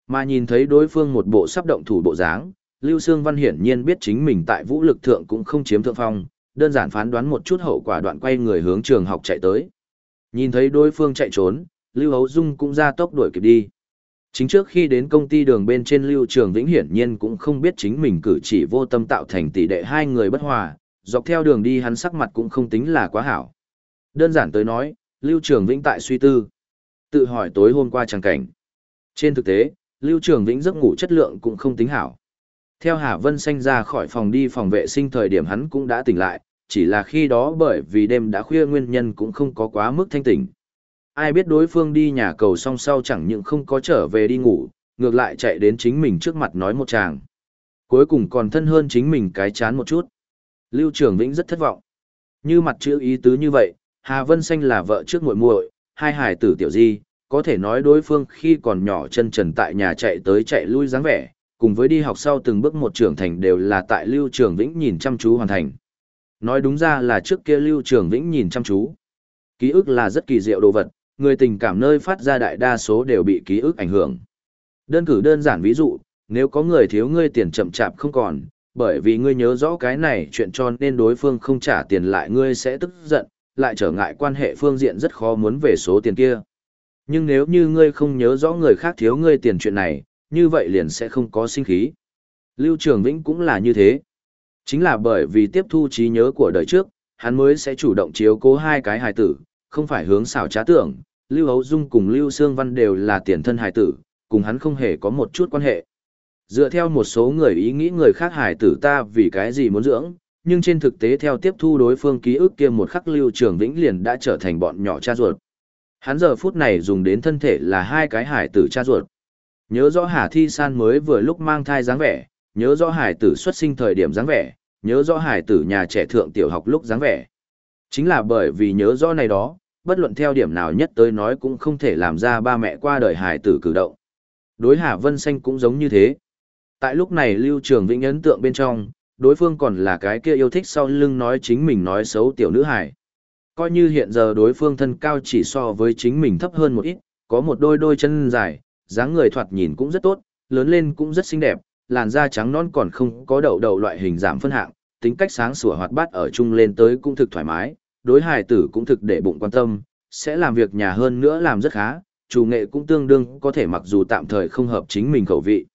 Mà nhìn thấy đối phương một bộ sắp động thủ bộ dáng, Lưu Sương Văn hiển nhiên biết chính mình tại vũ lực thượng cũng không chiếm thượng phong, đơn giản phán đoán một chút hậu quả đoạn quay người hướng trường học chạy tới. Nhìn thấy đối phương chạy trốn, Lưu Hấu Dung cũng ra tốc đuổi kịp đi. Chính trước khi đến công ty đường bên trên Lưu Trường Vĩnh hiển nhiên cũng không biết chính mình cử chỉ vô tâm tạo thành tỷ đệ hai người bất hòa, dọc theo đường đi hắn sắc mặt cũng không tính là quá hảo. Đơn giản tới nói, Lưu Trường Vĩnh tại suy tư. Tự hỏi tối hôm qua chẳng cảnh. Trên thực tế, Lưu Trường Vĩnh giấc ngủ chất lượng cũng không tính hảo. Theo Hà Vân Xanh ra khỏi phòng đi phòng vệ sinh thời điểm hắn cũng đã tỉnh lại, chỉ là khi đó bởi vì đêm đã khuya nguyên nhân cũng không có quá mức thanh tỉnh. Ai biết đối phương đi nhà cầu song sau chẳng những không có trở về đi ngủ, ngược lại chạy đến chính mình trước mặt nói một chàng. Cuối cùng còn thân hơn chính mình cái chán một chút. Lưu Trường Vĩnh rất thất vọng. Như mặt chữ ý tứ như vậy, Hà Vân Xanh là vợ trước muội muội, hai hải tử tiểu di, có thể nói đối phương khi còn nhỏ chân trần tại nhà chạy tới chạy lui dáng vẻ, cùng với đi học sau từng bước một trưởng thành đều là tại Lưu Trường Vĩnh nhìn chăm chú hoàn thành. Nói đúng ra là trước kia Lưu Trường Vĩnh nhìn chăm chú. Ký ức là rất kỳ diệu đồ vật, người tình cảm nơi phát ra đại đa số đều bị ký ức ảnh hưởng. Đơn cử đơn giản ví dụ, nếu có người thiếu ngươi tiền chậm chạp không còn, bởi vì ngươi nhớ rõ cái này chuyện cho nên đối phương không trả tiền lại ngươi sẽ tức giận, lại trở ngại quan hệ phương diện rất khó muốn về số tiền kia. Nhưng nếu như ngươi không nhớ rõ người khác thiếu ngươi tiền chuyện này, như vậy liền sẽ không có sinh khí. Lưu Trường Vĩnh cũng là như thế. Chính là bởi vì tiếp thu trí nhớ của đời trước, hắn mới sẽ chủ động chiếu cố hai cái hài tử, không phải hướng xảo trá tưởng. Lưu Hấu Dung cùng Lưu Sương Văn đều là tiền thân hài tử, cùng hắn không hề có một chút quan hệ. Dựa theo một số người ý nghĩ người khác hài tử ta vì cái gì muốn dưỡng, nhưng trên thực tế theo tiếp thu đối phương ký ức kia một khắc Lưu Trường Vĩnh liền đã trở thành bọn nhỏ cha ruột. Hắn giờ phút này dùng đến thân thể là hai cái hải tử cha ruột. Nhớ rõ Hà Thi San mới vừa lúc mang thai dáng vẻ, nhớ rõ hải tử xuất sinh thời điểm dáng vẻ, nhớ rõ hải tử nhà trẻ thượng tiểu học lúc dáng vẻ. Chính là bởi vì nhớ rõ này đó, bất luận theo điểm nào nhất tới nói cũng không thể làm ra ba mẹ qua đời hải tử cử động. Đối Hà Vân Xanh cũng giống như thế. Tại lúc này Lưu Trường Vĩnh ấn tượng bên trong, đối phương còn là cái kia yêu thích sau lưng nói chính mình nói xấu tiểu nữ hải. Coi như hiện giờ đối phương thân cao chỉ so với chính mình thấp hơn một ít, có một đôi đôi chân dài, dáng người thoạt nhìn cũng rất tốt, lớn lên cũng rất xinh đẹp, làn da trắng non còn không có đậu đầu loại hình giảm phân hạng, tính cách sáng sủa hoạt bát ở chung lên tới cũng thực thoải mái, đối hài tử cũng thực để bụng quan tâm, sẽ làm việc nhà hơn nữa làm rất khá, chủ nghệ cũng tương đương có thể mặc dù tạm thời không hợp chính mình khẩu vị.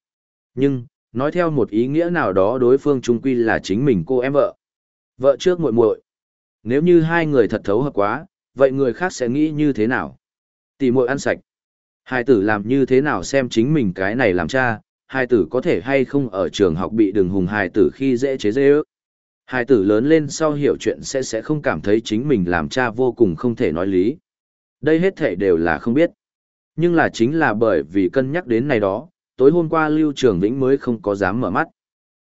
Nhưng, nói theo một ý nghĩa nào đó đối phương trung quy là chính mình cô em vợ. Vợ trước muội muội. Nếu như hai người thật thấu hợp quá, vậy người khác sẽ nghĩ như thế nào? Tỷ muội ăn sạch. Hai tử làm như thế nào xem chính mình cái này làm cha, hai tử có thể hay không ở trường học bị đường hùng hai tử khi dễ chế dễ ước. Hai tử lớn lên sau hiểu chuyện sẽ sẽ không cảm thấy chính mình làm cha vô cùng không thể nói lý. Đây hết thể đều là không biết. Nhưng là chính là bởi vì cân nhắc đến này đó, tối hôm qua Lưu Trường Vĩnh mới không có dám mở mắt.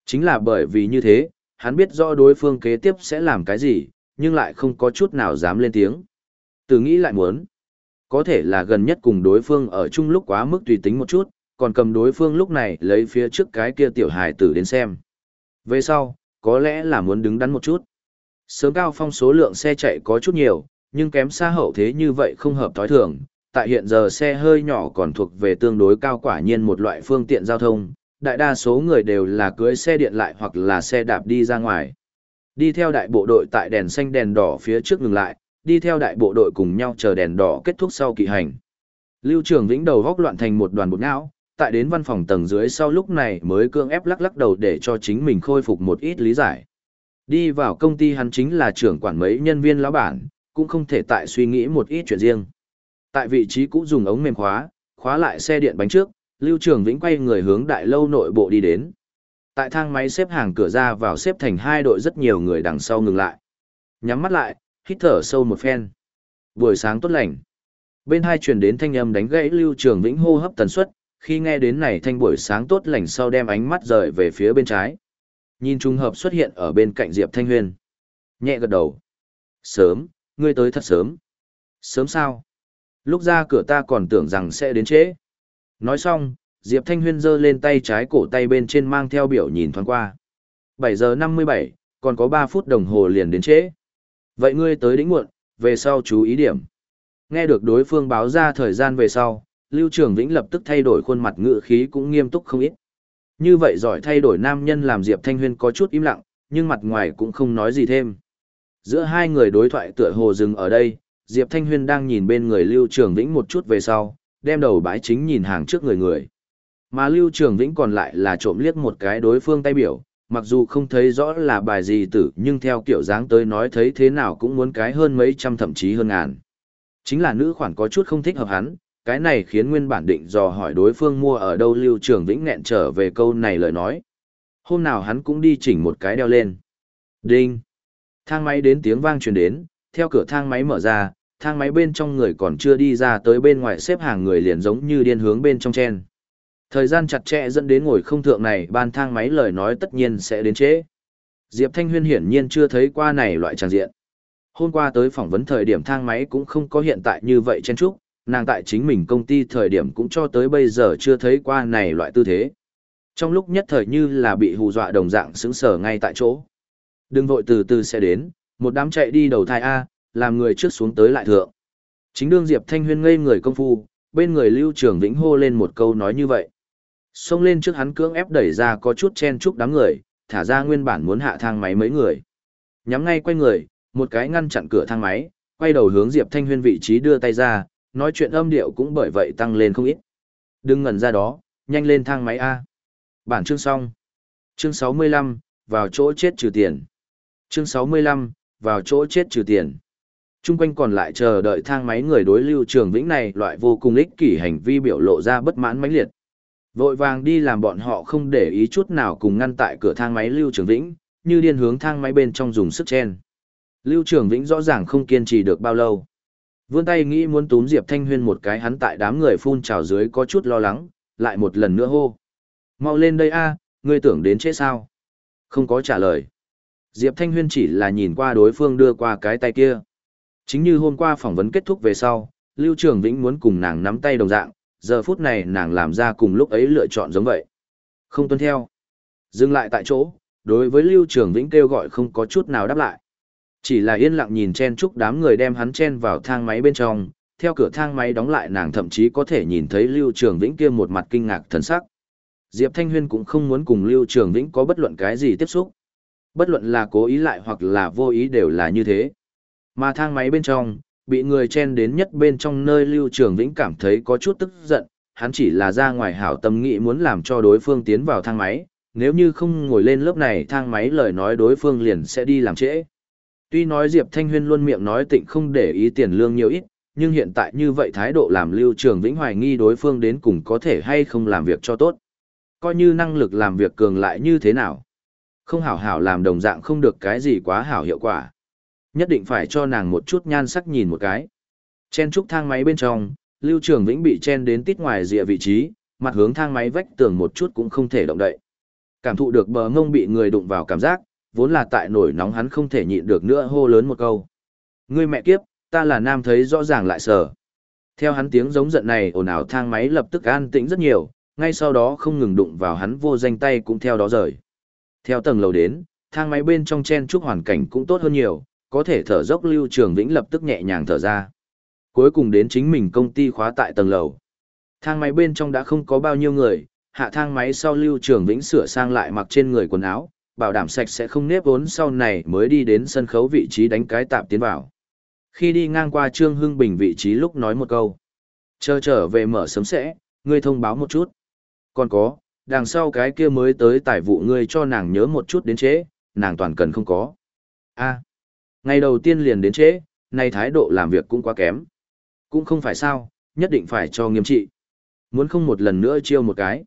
Chính là bởi vì như thế, hắn biết rõ đối phương kế tiếp sẽ làm cái gì, nhưng lại không có chút nào dám lên tiếng. Từ nghĩ lại muốn, có thể là gần nhất cùng đối phương ở chung lúc quá mức tùy tính một chút, còn cầm đối phương lúc này lấy phía trước cái kia tiểu hài tử đến xem. Về sau, có lẽ là muốn đứng đắn một chút. Sớm cao phong số lượng xe chạy có chút nhiều, nhưng kém xa hậu thế như vậy không hợp thói thường. Tại hiện giờ xe hơi nhỏ còn thuộc về tương đối cao quả nhiên một loại phương tiện giao thông, đại đa số người đều là cưới xe điện lại hoặc là xe đạp đi ra ngoài. Đi theo đại bộ đội tại đèn xanh đèn đỏ phía trước ngừng lại, đi theo đại bộ đội cùng nhau chờ đèn đỏ kết thúc sau kỵ hành. Lưu Trường Vĩnh đầu góc loạn thành một đoàn bột não, tại đến văn phòng tầng dưới sau lúc này mới cương ép lắc lắc đầu để cho chính mình khôi phục một ít lý giải. Đi vào công ty hắn chính là trưởng quản mấy nhân viên lão bản, cũng không thể tại suy nghĩ một ít chuyện riêng. Tại vị trí cũ dùng ống mềm khóa, khóa lại xe điện bánh trước, Lưu Trường Vĩnh quay người hướng đại lâu nội bộ đi đến. Tại thang máy xếp hàng cửa ra vào xếp thành hai đội rất nhiều người đằng sau ngừng lại. Nhắm mắt lại, hít thở sâu một phen. Buổi sáng tốt lành. Bên hai truyền đến thanh âm đánh gãy Lưu Trường Vĩnh hô hấp tần suất, khi nghe đến này thanh buổi sáng tốt lành sau đem ánh mắt rời về phía bên trái. Nhìn trùng hợp xuất hiện ở bên cạnh Diệp Thanh Huyên. Nhẹ gật đầu. Sớm, ngươi tới thật sớm. Sớm sao? Lúc ra cửa ta còn tưởng rằng sẽ đến trễ. Nói xong, Diệp Thanh Huyên giơ lên tay trái cổ tay bên trên mang theo biểu nhìn thoáng qua. 7 giờ 57, còn có 3 phút đồng hồ liền đến trễ. Vậy ngươi tới đỉnh muộn, về sau chú ý điểm. Nghe được đối phương báo ra thời gian về sau, Lưu Trường Vĩnh lập tức thay đổi khuôn mặt ngựa khí cũng nghiêm túc không ít. Như vậy giỏi thay đổi nam nhân làm Diệp Thanh Huyên có chút im lặng, nhưng mặt ngoài cũng không nói gì thêm. Giữa hai người đối thoại tựa hồ dừng ở đây, Diệp Thanh Huyên đang nhìn bên người Lưu Trường Vĩnh một chút về sau, đem đầu bãi chính nhìn hàng trước người người. Mà Lưu Trường Vĩnh còn lại là trộm liếc một cái đối phương tay biểu, mặc dù không thấy rõ là bài gì tử nhưng theo kiểu dáng tới nói thấy thế nào cũng muốn cái hơn mấy trăm thậm chí hơn ngàn. Chính là nữ khoản có chút không thích hợp hắn, cái này khiến nguyên bản định dò hỏi đối phương mua ở đâu Lưu Trường Vĩnh nghẹn trở về câu này lời nói. Hôm nào hắn cũng đi chỉnh một cái đeo lên. Đinh! Thang máy đến tiếng vang truyền đến, theo cửa thang máy mở ra, thang máy bên trong người còn chưa đi ra tới bên ngoài xếp hàng người liền giống như điên hướng bên trong chen. Thời gian chặt chẽ dẫn đến ngồi không thượng này ban thang máy lời nói tất nhiên sẽ đến trễ. Diệp Thanh Huyên hiển nhiên chưa thấy qua này loại tràng diện. Hôm qua tới phỏng vấn thời điểm thang máy cũng không có hiện tại như vậy chen trúc, nàng tại chính mình công ty thời điểm cũng cho tới bây giờ chưa thấy qua này loại tư thế. Trong lúc nhất thời như là bị hù dọa đồng dạng sững sờ ngay tại chỗ. Đừng vội từ từ sẽ đến, một đám chạy đi đầu thai A, làm người trước xuống tới lại thượng. Chính đương Diệp Thanh Huyên ngây người công phu, bên người Lưu Trường Vĩnh hô lên một câu nói như vậy. Xông lên trước hắn cưỡng ép đẩy ra có chút chen chúc đám người, thả ra nguyên bản muốn hạ thang máy mấy người. Nhắm ngay quay người, một cái ngăn chặn cửa thang máy, quay đầu hướng Diệp Thanh Huyên vị trí đưa tay ra, nói chuyện âm điệu cũng bởi vậy tăng lên không ít. Đừng ngẩn ra đó, nhanh lên thang máy A. Bản chương xong. Chương 65, vào chỗ chết trừ tiền. Chương 65, vào chỗ chết trừ tiền. Trung quanh còn lại chờ đợi thang máy người đối lưu trường vĩnh này loại vô cùng ích kỷ hành vi biểu lộ ra bất mãn mãnh liệt. Vội vàng đi làm bọn họ không để ý chút nào cùng ngăn tại cửa thang máy lưu trường vĩnh, như điên hướng thang máy bên trong dùng sức chen. Lưu trường vĩnh rõ ràng không kiên trì được bao lâu. Vươn tay nghĩ muốn túm Diệp Thanh Huyên một cái hắn tại đám người phun trào dưới có chút lo lắng, lại một lần nữa hô. Mau lên đây a, ngươi tưởng đến chết sao? Không có trả lời. Diệp Thanh Huyên chỉ là nhìn qua đối phương đưa qua cái tay kia. Chính như hôm qua phỏng vấn kết thúc về sau, Lưu Trường Vĩnh muốn cùng nàng nắm tay đồng dạng, giờ phút này nàng làm ra cùng lúc ấy lựa chọn giống vậy. Không tuân theo. Dừng lại tại chỗ, đối với Lưu Trường Vĩnh kêu gọi không có chút nào đáp lại. Chỉ là yên lặng nhìn chen chúc đám người đem hắn chen vào thang máy bên trong, theo cửa thang máy đóng lại nàng thậm chí có thể nhìn thấy Lưu Trường Vĩnh kia một mặt kinh ngạc thần sắc. Diệp Thanh Huyên cũng không muốn cùng Lưu Trường Vĩnh có bất luận cái gì tiếp xúc. Bất luận là cố ý lại hoặc là vô ý đều là như thế. Mà thang máy bên trong, bị người chen đến nhất bên trong nơi Lưu Trường Vĩnh cảm thấy có chút tức giận, hắn chỉ là ra ngoài hảo tâm nghĩ muốn làm cho đối phương tiến vào thang máy, nếu như không ngồi lên lớp này thang máy lời nói đối phương liền sẽ đi làm trễ. Tuy nói Diệp Thanh Huyên luôn miệng nói tịnh không để ý tiền lương nhiều ít, nhưng hiện tại như vậy thái độ làm Lưu Trường Vĩnh hoài nghi đối phương đến cùng có thể hay không làm việc cho tốt. Coi như năng lực làm việc cường lại như thế nào. Không hảo hảo làm đồng dạng không được cái gì quá hảo hiệu quả. Nhất định phải cho nàng một chút nhan sắc nhìn một cái. Chen trúc thang máy bên trong, Lưu Trường Vĩnh bị chen đến tít ngoài rìa vị trí, mặt hướng thang máy vách tường một chút cũng không thể động đậy. Cảm thụ được bờ ngông bị người đụng vào cảm giác, vốn là tại nổi nóng hắn không thể nhịn được nữa hô lớn một câu. Ngươi mẹ kiếp, ta là nam thấy rõ ràng lại sợ Theo hắn tiếng giống giận này ồn ào thang máy lập tức an tĩnh rất nhiều, ngay sau đó không ngừng đụng vào hắn vô danh tay cũng theo đó rời. Theo tầng lầu đến, thang máy bên trong chen chúc hoàn cảnh cũng tốt hơn nhiều, có thể thở dốc Lưu Trường Vĩnh lập tức nhẹ nhàng thở ra. Cuối cùng đến chính mình công ty khóa tại tầng lầu. Thang máy bên trong đã không có bao nhiêu người, hạ thang máy sau Lưu Trường Vĩnh sửa sang lại mặc trên người quần áo, bảo đảm sạch sẽ không nếp vốn sau này mới đi đến sân khấu vị trí đánh cái tạm tiến vào. Khi đi ngang qua Trương Hưng Bình vị trí lúc nói một câu. Chờ trở về mở sớm sẽ, ngươi thông báo một chút. Còn có, đằng sau cái kia mới tới tài vụ ngươi cho nàng nhớ một chút đến trễ, nàng toàn cần không có. a ngày đầu tiên liền đến trễ, nay thái độ làm việc cũng quá kém. Cũng không phải sao, nhất định phải cho nghiêm trị. Muốn không một lần nữa chiêu một cái.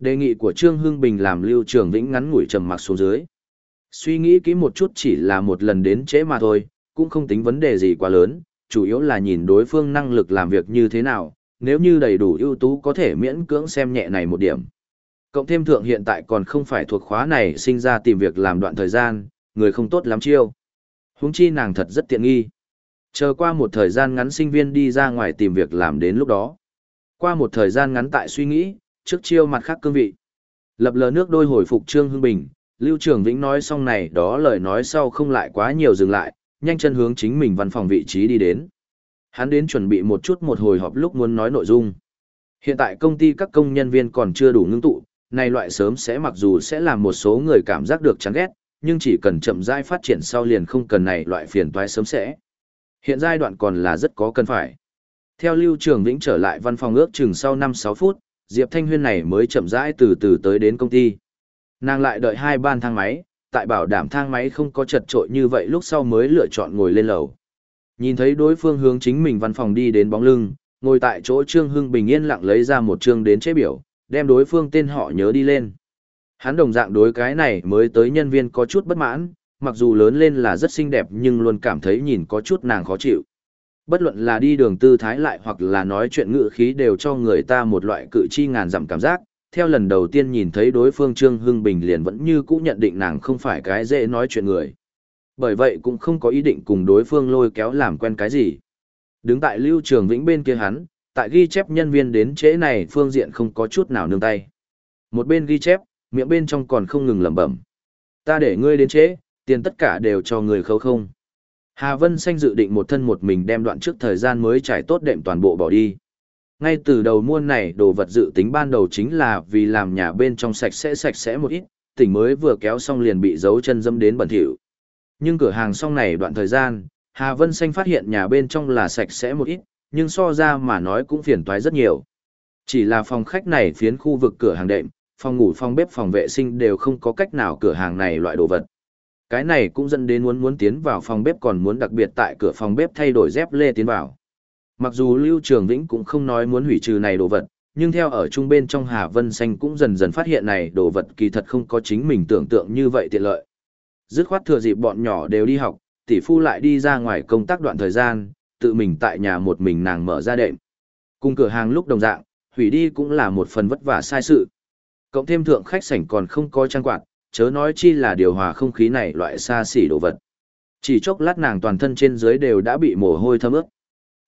Đề nghị của Trương Hưng Bình làm Lưu Trường Vĩnh ngắn ngủi trầm mặc xuống dưới. Suy nghĩ kỹ một chút chỉ là một lần đến trễ mà thôi, cũng không tính vấn đề gì quá lớn, chủ yếu là nhìn đối phương năng lực làm việc như thế nào, nếu như đầy đủ ưu tú có thể miễn cưỡng xem nhẹ này một điểm. Cộng thêm thượng hiện tại còn không phải thuộc khóa này sinh ra tìm việc làm đoạn thời gian, người không tốt lắm chiêu. Huống chi nàng thật rất tiện nghi. Chờ qua một thời gian ngắn sinh viên đi ra ngoài tìm việc làm đến lúc đó. Qua một thời gian ngắn tại suy nghĩ, trước chiêu mặt khác cương vị. Lập lờ nước đôi hồi phục Trương Hưng Bình, Lưu Trường Vĩnh nói xong này đó lời nói sau không lại quá nhiều dừng lại, nhanh chân hướng chính mình văn phòng vị trí đi đến. Hắn đến chuẩn bị một chút một hồi họp lúc muốn nói nội dung. Hiện tại công ty các công nhân viên còn chưa đủ ngưng tụ, này loại sớm sẽ mặc dù sẽ làm một số người cảm giác được chán ghét, nhưng chỉ cần chậm rãi phát triển sau liền không cần này loại phiền toái sớm sẽ. Hiện giai đoạn còn là rất có cần phải. Theo Lưu Trường Vĩnh trở lại văn phòng ước chừng sau 5-6 phút, Diệp Thanh Huyên này mới chậm rãi từ từ tới đến công ty. Nàng lại đợi hai ban thang máy, tại bảo đảm thang máy không có chật trội như vậy lúc sau mới lựa chọn ngồi lên lầu. Nhìn thấy đối phương hướng chính mình văn phòng đi đến bóng lưng, ngồi tại chỗ Trương Hưng bình yên lặng lấy ra một chương đến chế biểu, đem đối phương tên họ nhớ đi lên. Hắn đồng dạng đối cái này mới tới nhân viên có chút bất mãn, mặc dù lớn lên là rất xinh đẹp nhưng luôn cảm thấy nhìn có chút nàng khó chịu. Bất luận là đi đường tư thái lại hoặc là nói chuyện ngữ khí đều cho người ta một loại cự chi ngàn dặm cảm giác. Theo lần đầu tiên nhìn thấy đối phương Trương Hưng Bình liền vẫn như cũ nhận định nàng không phải cái dễ nói chuyện người. Bởi vậy cũng không có ý định cùng đối phương lôi kéo làm quen cái gì. Đứng tại Lưu Trường Vĩnh bên kia hắn, tại ghi chép nhân viên đến trễ này phương diện không có chút nào nương tay. Một bên ghi chép, miệng bên trong còn không ngừng lẩm bẩm. Ta để ngươi đến trễ, tiền tất cả đều cho người khấu không. Hà Vân Xanh dự định một thân một mình đem đoạn trước thời gian mới trải tốt đệm toàn bộ bỏ đi. Ngay từ đầu mua này đồ vật dự tính ban đầu chính là vì làm nhà bên trong sạch sẽ sạch sẽ một ít, tỉnh mới vừa kéo xong liền bị dấu chân dâm đến bẩn thỉu. Nhưng cửa hàng xong này đoạn thời gian, Hà Vân Xanh phát hiện nhà bên trong là sạch sẽ một ít, nhưng so ra mà nói cũng phiền toái rất nhiều. Chỉ là phòng khách này phiến khu vực cửa hàng đệm, phòng ngủ phòng bếp phòng vệ sinh đều không có cách nào cửa hàng này loại đồ vật. Cái này cũng dẫn đến muốn muốn tiến vào phòng bếp còn muốn đặc biệt tại cửa phòng bếp thay đổi dép lê tiến vào. Mặc dù Lưu Trường Vĩnh cũng không nói muốn hủy trừ này đồ vật, nhưng theo ở trung bên trong Hà Vân Xanh cũng dần dần phát hiện này đồ vật kỳ thật không có chính mình tưởng tượng như vậy tiện lợi. Dứt khoát thừa dịp bọn nhỏ đều đi học, tỷ phu lại đi ra ngoài công tác đoạn thời gian, tự mình tại nhà một mình nàng mở ra đệm. Cùng cửa hàng lúc đồng dạng, hủy đi cũng là một phần vất vả sai sự. Cộng thêm thượng khách sảnh còn không có trang quạt, chớ nói chi là điều hòa không khí này loại xa xỉ đồ vật. Chỉ chốc lát nàng toàn thân trên dưới đều đã bị mồ hôi thấm ướt.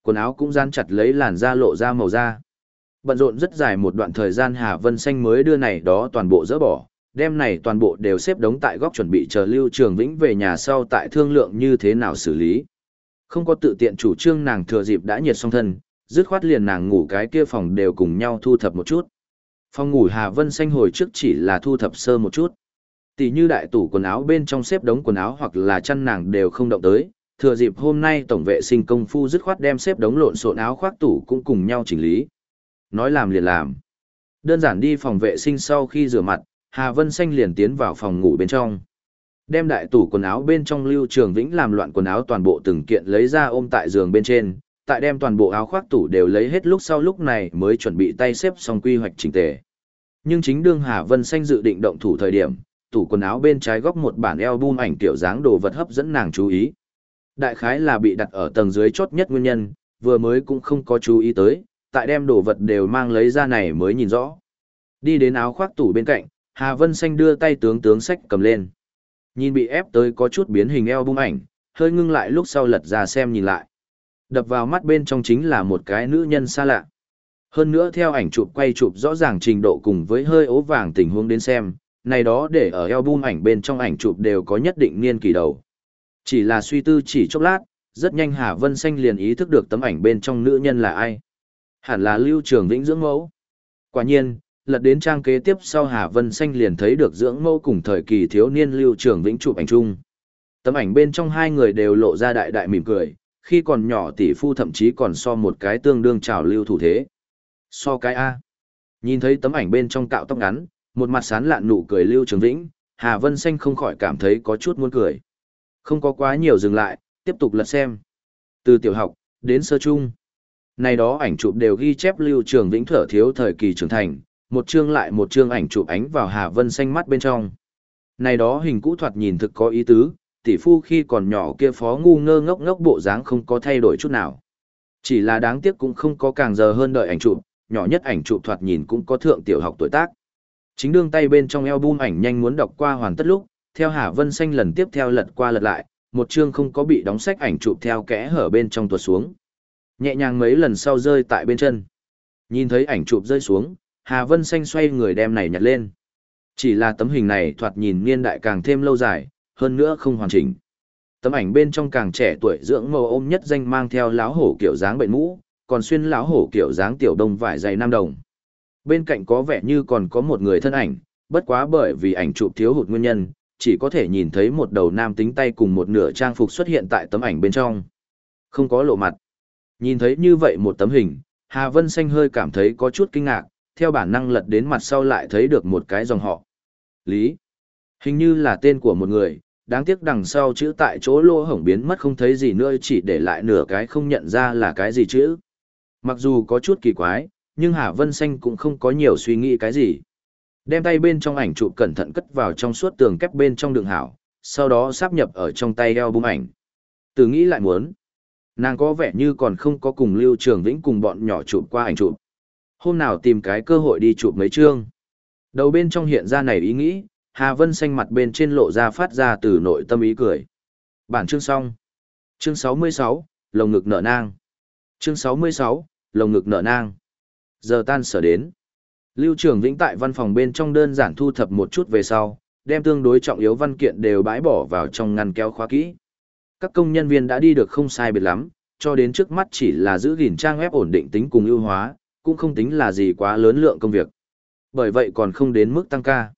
Quần áo cũng gian chặt lấy làn da lộ ra màu da. Bận rộn rất dài một đoạn thời gian Hà Vân Xanh mới đưa này đó toàn bộ dỡ bỏ, đem này toàn bộ đều xếp đống tại góc chuẩn bị chờ Lưu Trường Vĩnh về nhà sau tại thương lượng như thế nào xử lý. Không có tự tiện chủ trương nàng thừa dịp đã nhiệt xong thân, dứt khoát liền nàng ngủ cái kia phòng đều cùng nhau thu thập một chút. Phòng ngủ Hà Vân Xanh hồi trước chỉ là thu thập sơ một chút tỉ như đại tủ quần áo bên trong xếp đống quần áo hoặc là chăn nàng đều không động tới, thừa dịp hôm nay tổng vệ sinh công phu dứt khoát đem xếp đống lộn xộn áo khoác tủ cũng cùng nhau chỉnh lý. Nói làm liền làm. Đơn giản đi phòng vệ sinh sau khi rửa mặt, Hà Vân Xanh liền tiến vào phòng ngủ bên trong. Đem đại tủ quần áo bên trong Lưu Trường Vĩnh làm loạn quần áo toàn bộ từng kiện lấy ra ôm tại giường bên trên, tại đem toàn bộ áo khoác tủ đều lấy hết lúc sau lúc này mới chuẩn bị tay xếp xong quy hoạch chỉnh tề. Nhưng chính đương Hà Vân Xanh dự định động thủ thời điểm, tủ quần áo bên trái góc một bản album ảnh tiểu dáng đồ vật hấp dẫn nàng chú ý. Đại khái là bị đặt ở tầng dưới chốt nhất nguyên nhân, vừa mới cũng không có chú ý tới, tại đem đồ vật đều mang lấy ra này mới nhìn rõ. Đi đến áo khoác tủ bên cạnh, Hà Vân Xanh đưa tay tướng tướng sách cầm lên. Nhìn bị ép tới có chút biến hình eo bung ảnh, hơi ngưng lại lúc sau lật ra xem nhìn lại. Đập vào mắt bên trong chính là một cái nữ nhân xa lạ. Hơn nữa theo ảnh chụp quay chụp rõ ràng trình độ cùng với hơi ố vàng tình huống đến xem, này đó để ở album ảnh bên trong ảnh chụp đều có nhất định niên kỳ đầu. Chỉ là suy tư chỉ chốc lát, rất nhanh Hà Vân Xanh liền ý thức được tấm ảnh bên trong nữ nhân là ai. Hẳn là Lưu Trường Vĩnh dưỡng mẫu. Quả nhiên, lật đến trang kế tiếp sau Hà Vân Xanh liền thấy được dưỡng mẫu cùng thời kỳ thiếu niên Lưu Trường Vĩnh chụp ảnh chung. Tấm ảnh bên trong hai người đều lộ ra đại đại mỉm cười, khi còn nhỏ tỷ phu thậm chí còn so một cái tương đương trào lưu thủ thế. So cái A. Nhìn thấy tấm ảnh bên trong cạo tóc ngắn, một mặt sán lạn nụ cười Lưu Trường Vĩnh, Hà Vân Xanh không khỏi cảm thấy có chút muốn cười. Không có quá nhiều dừng lại, tiếp tục lật xem. Từ tiểu học, đến sơ trung. Này đó ảnh chụp đều ghi chép Lưu Trường Vĩnh thở thiếu thời kỳ trưởng thành, một chương lại một chương ảnh chụp ánh vào Hà Vân xanh mắt bên trong. Này đó hình cũ thoạt nhìn thực có ý tứ, tỷ phu khi còn nhỏ kia phó ngu ngơ ngốc ngốc bộ dáng không có thay đổi chút nào. Chỉ là đáng tiếc cũng không có càng giờ hơn đợi ảnh chụp, nhỏ nhất ảnh chụp thoạt nhìn cũng có thượng tiểu học tuổi tác. Chính đương tay bên trong album ảnh nhanh muốn đọc qua hoàn tất lúc, theo Hà Vân xanh lần tiếp theo lật qua lật lại, một chương không có bị đóng sách ảnh chụp theo kẽ hở bên trong tuột xuống. Nhẹ nhàng mấy lần sau rơi tại bên chân. Nhìn thấy ảnh chụp rơi xuống, Hà Vân Xanh xoay người đem này nhặt lên. Chỉ là tấm hình này thoạt nhìn niên đại càng thêm lâu dài, hơn nữa không hoàn chỉnh. Tấm ảnh bên trong càng trẻ tuổi dưỡng màu ôm nhất danh mang theo láo hổ kiểu dáng bệnh mũ, còn xuyên láo hổ kiểu dáng tiểu đông vải dày nam đồng. Bên cạnh có vẻ như còn có một người thân ảnh, bất quá bởi vì ảnh chụp thiếu hụt nguyên nhân, chỉ có thể nhìn thấy một đầu nam tính tay cùng một nửa trang phục xuất hiện tại tấm ảnh bên trong. Không có lộ mặt. Nhìn thấy như vậy một tấm hình, Hà Vân Xanh hơi cảm thấy có chút kinh ngạc, theo bản năng lật đến mặt sau lại thấy được một cái dòng họ. Lý. Hình như là tên của một người, đáng tiếc đằng sau chữ tại chỗ lô hổng biến mất không thấy gì nữa chỉ để lại nửa cái không nhận ra là cái gì chữ. Mặc dù có chút kỳ quái, nhưng Hà Vân Xanh cũng không có nhiều suy nghĩ cái gì. Đem tay bên trong ảnh chụp cẩn thận cất vào trong suốt tường kép bên trong đường hảo, sau đó sáp nhập ở trong tay đeo bung ảnh. Từ nghĩ lại muốn. Nàng có vẻ như còn không có cùng Lưu Trường Vĩnh cùng bọn nhỏ chụp qua ảnh chụp. Hôm nào tìm cái cơ hội đi chụp mấy chương. Đầu bên trong hiện ra này ý nghĩ, Hà Vân xanh mặt bên trên lộ ra phát ra từ nội tâm ý cười. Bản chương xong. Chương 66, lồng ngực nở nang. Chương 66, lồng ngực nở nang. Giờ tan sở đến. Lưu Trường Vĩnh tại văn phòng bên trong đơn giản thu thập một chút về sau, đem tương đối trọng yếu văn kiện đều bãi bỏ vào trong ngăn kéo khóa kỹ. Các công nhân viên đã đi được không sai biệt lắm, cho đến trước mắt chỉ là giữ gìn trang web ổn định tính cùng ưu hóa, cũng không tính là gì quá lớn lượng công việc. Bởi vậy còn không đến mức tăng ca.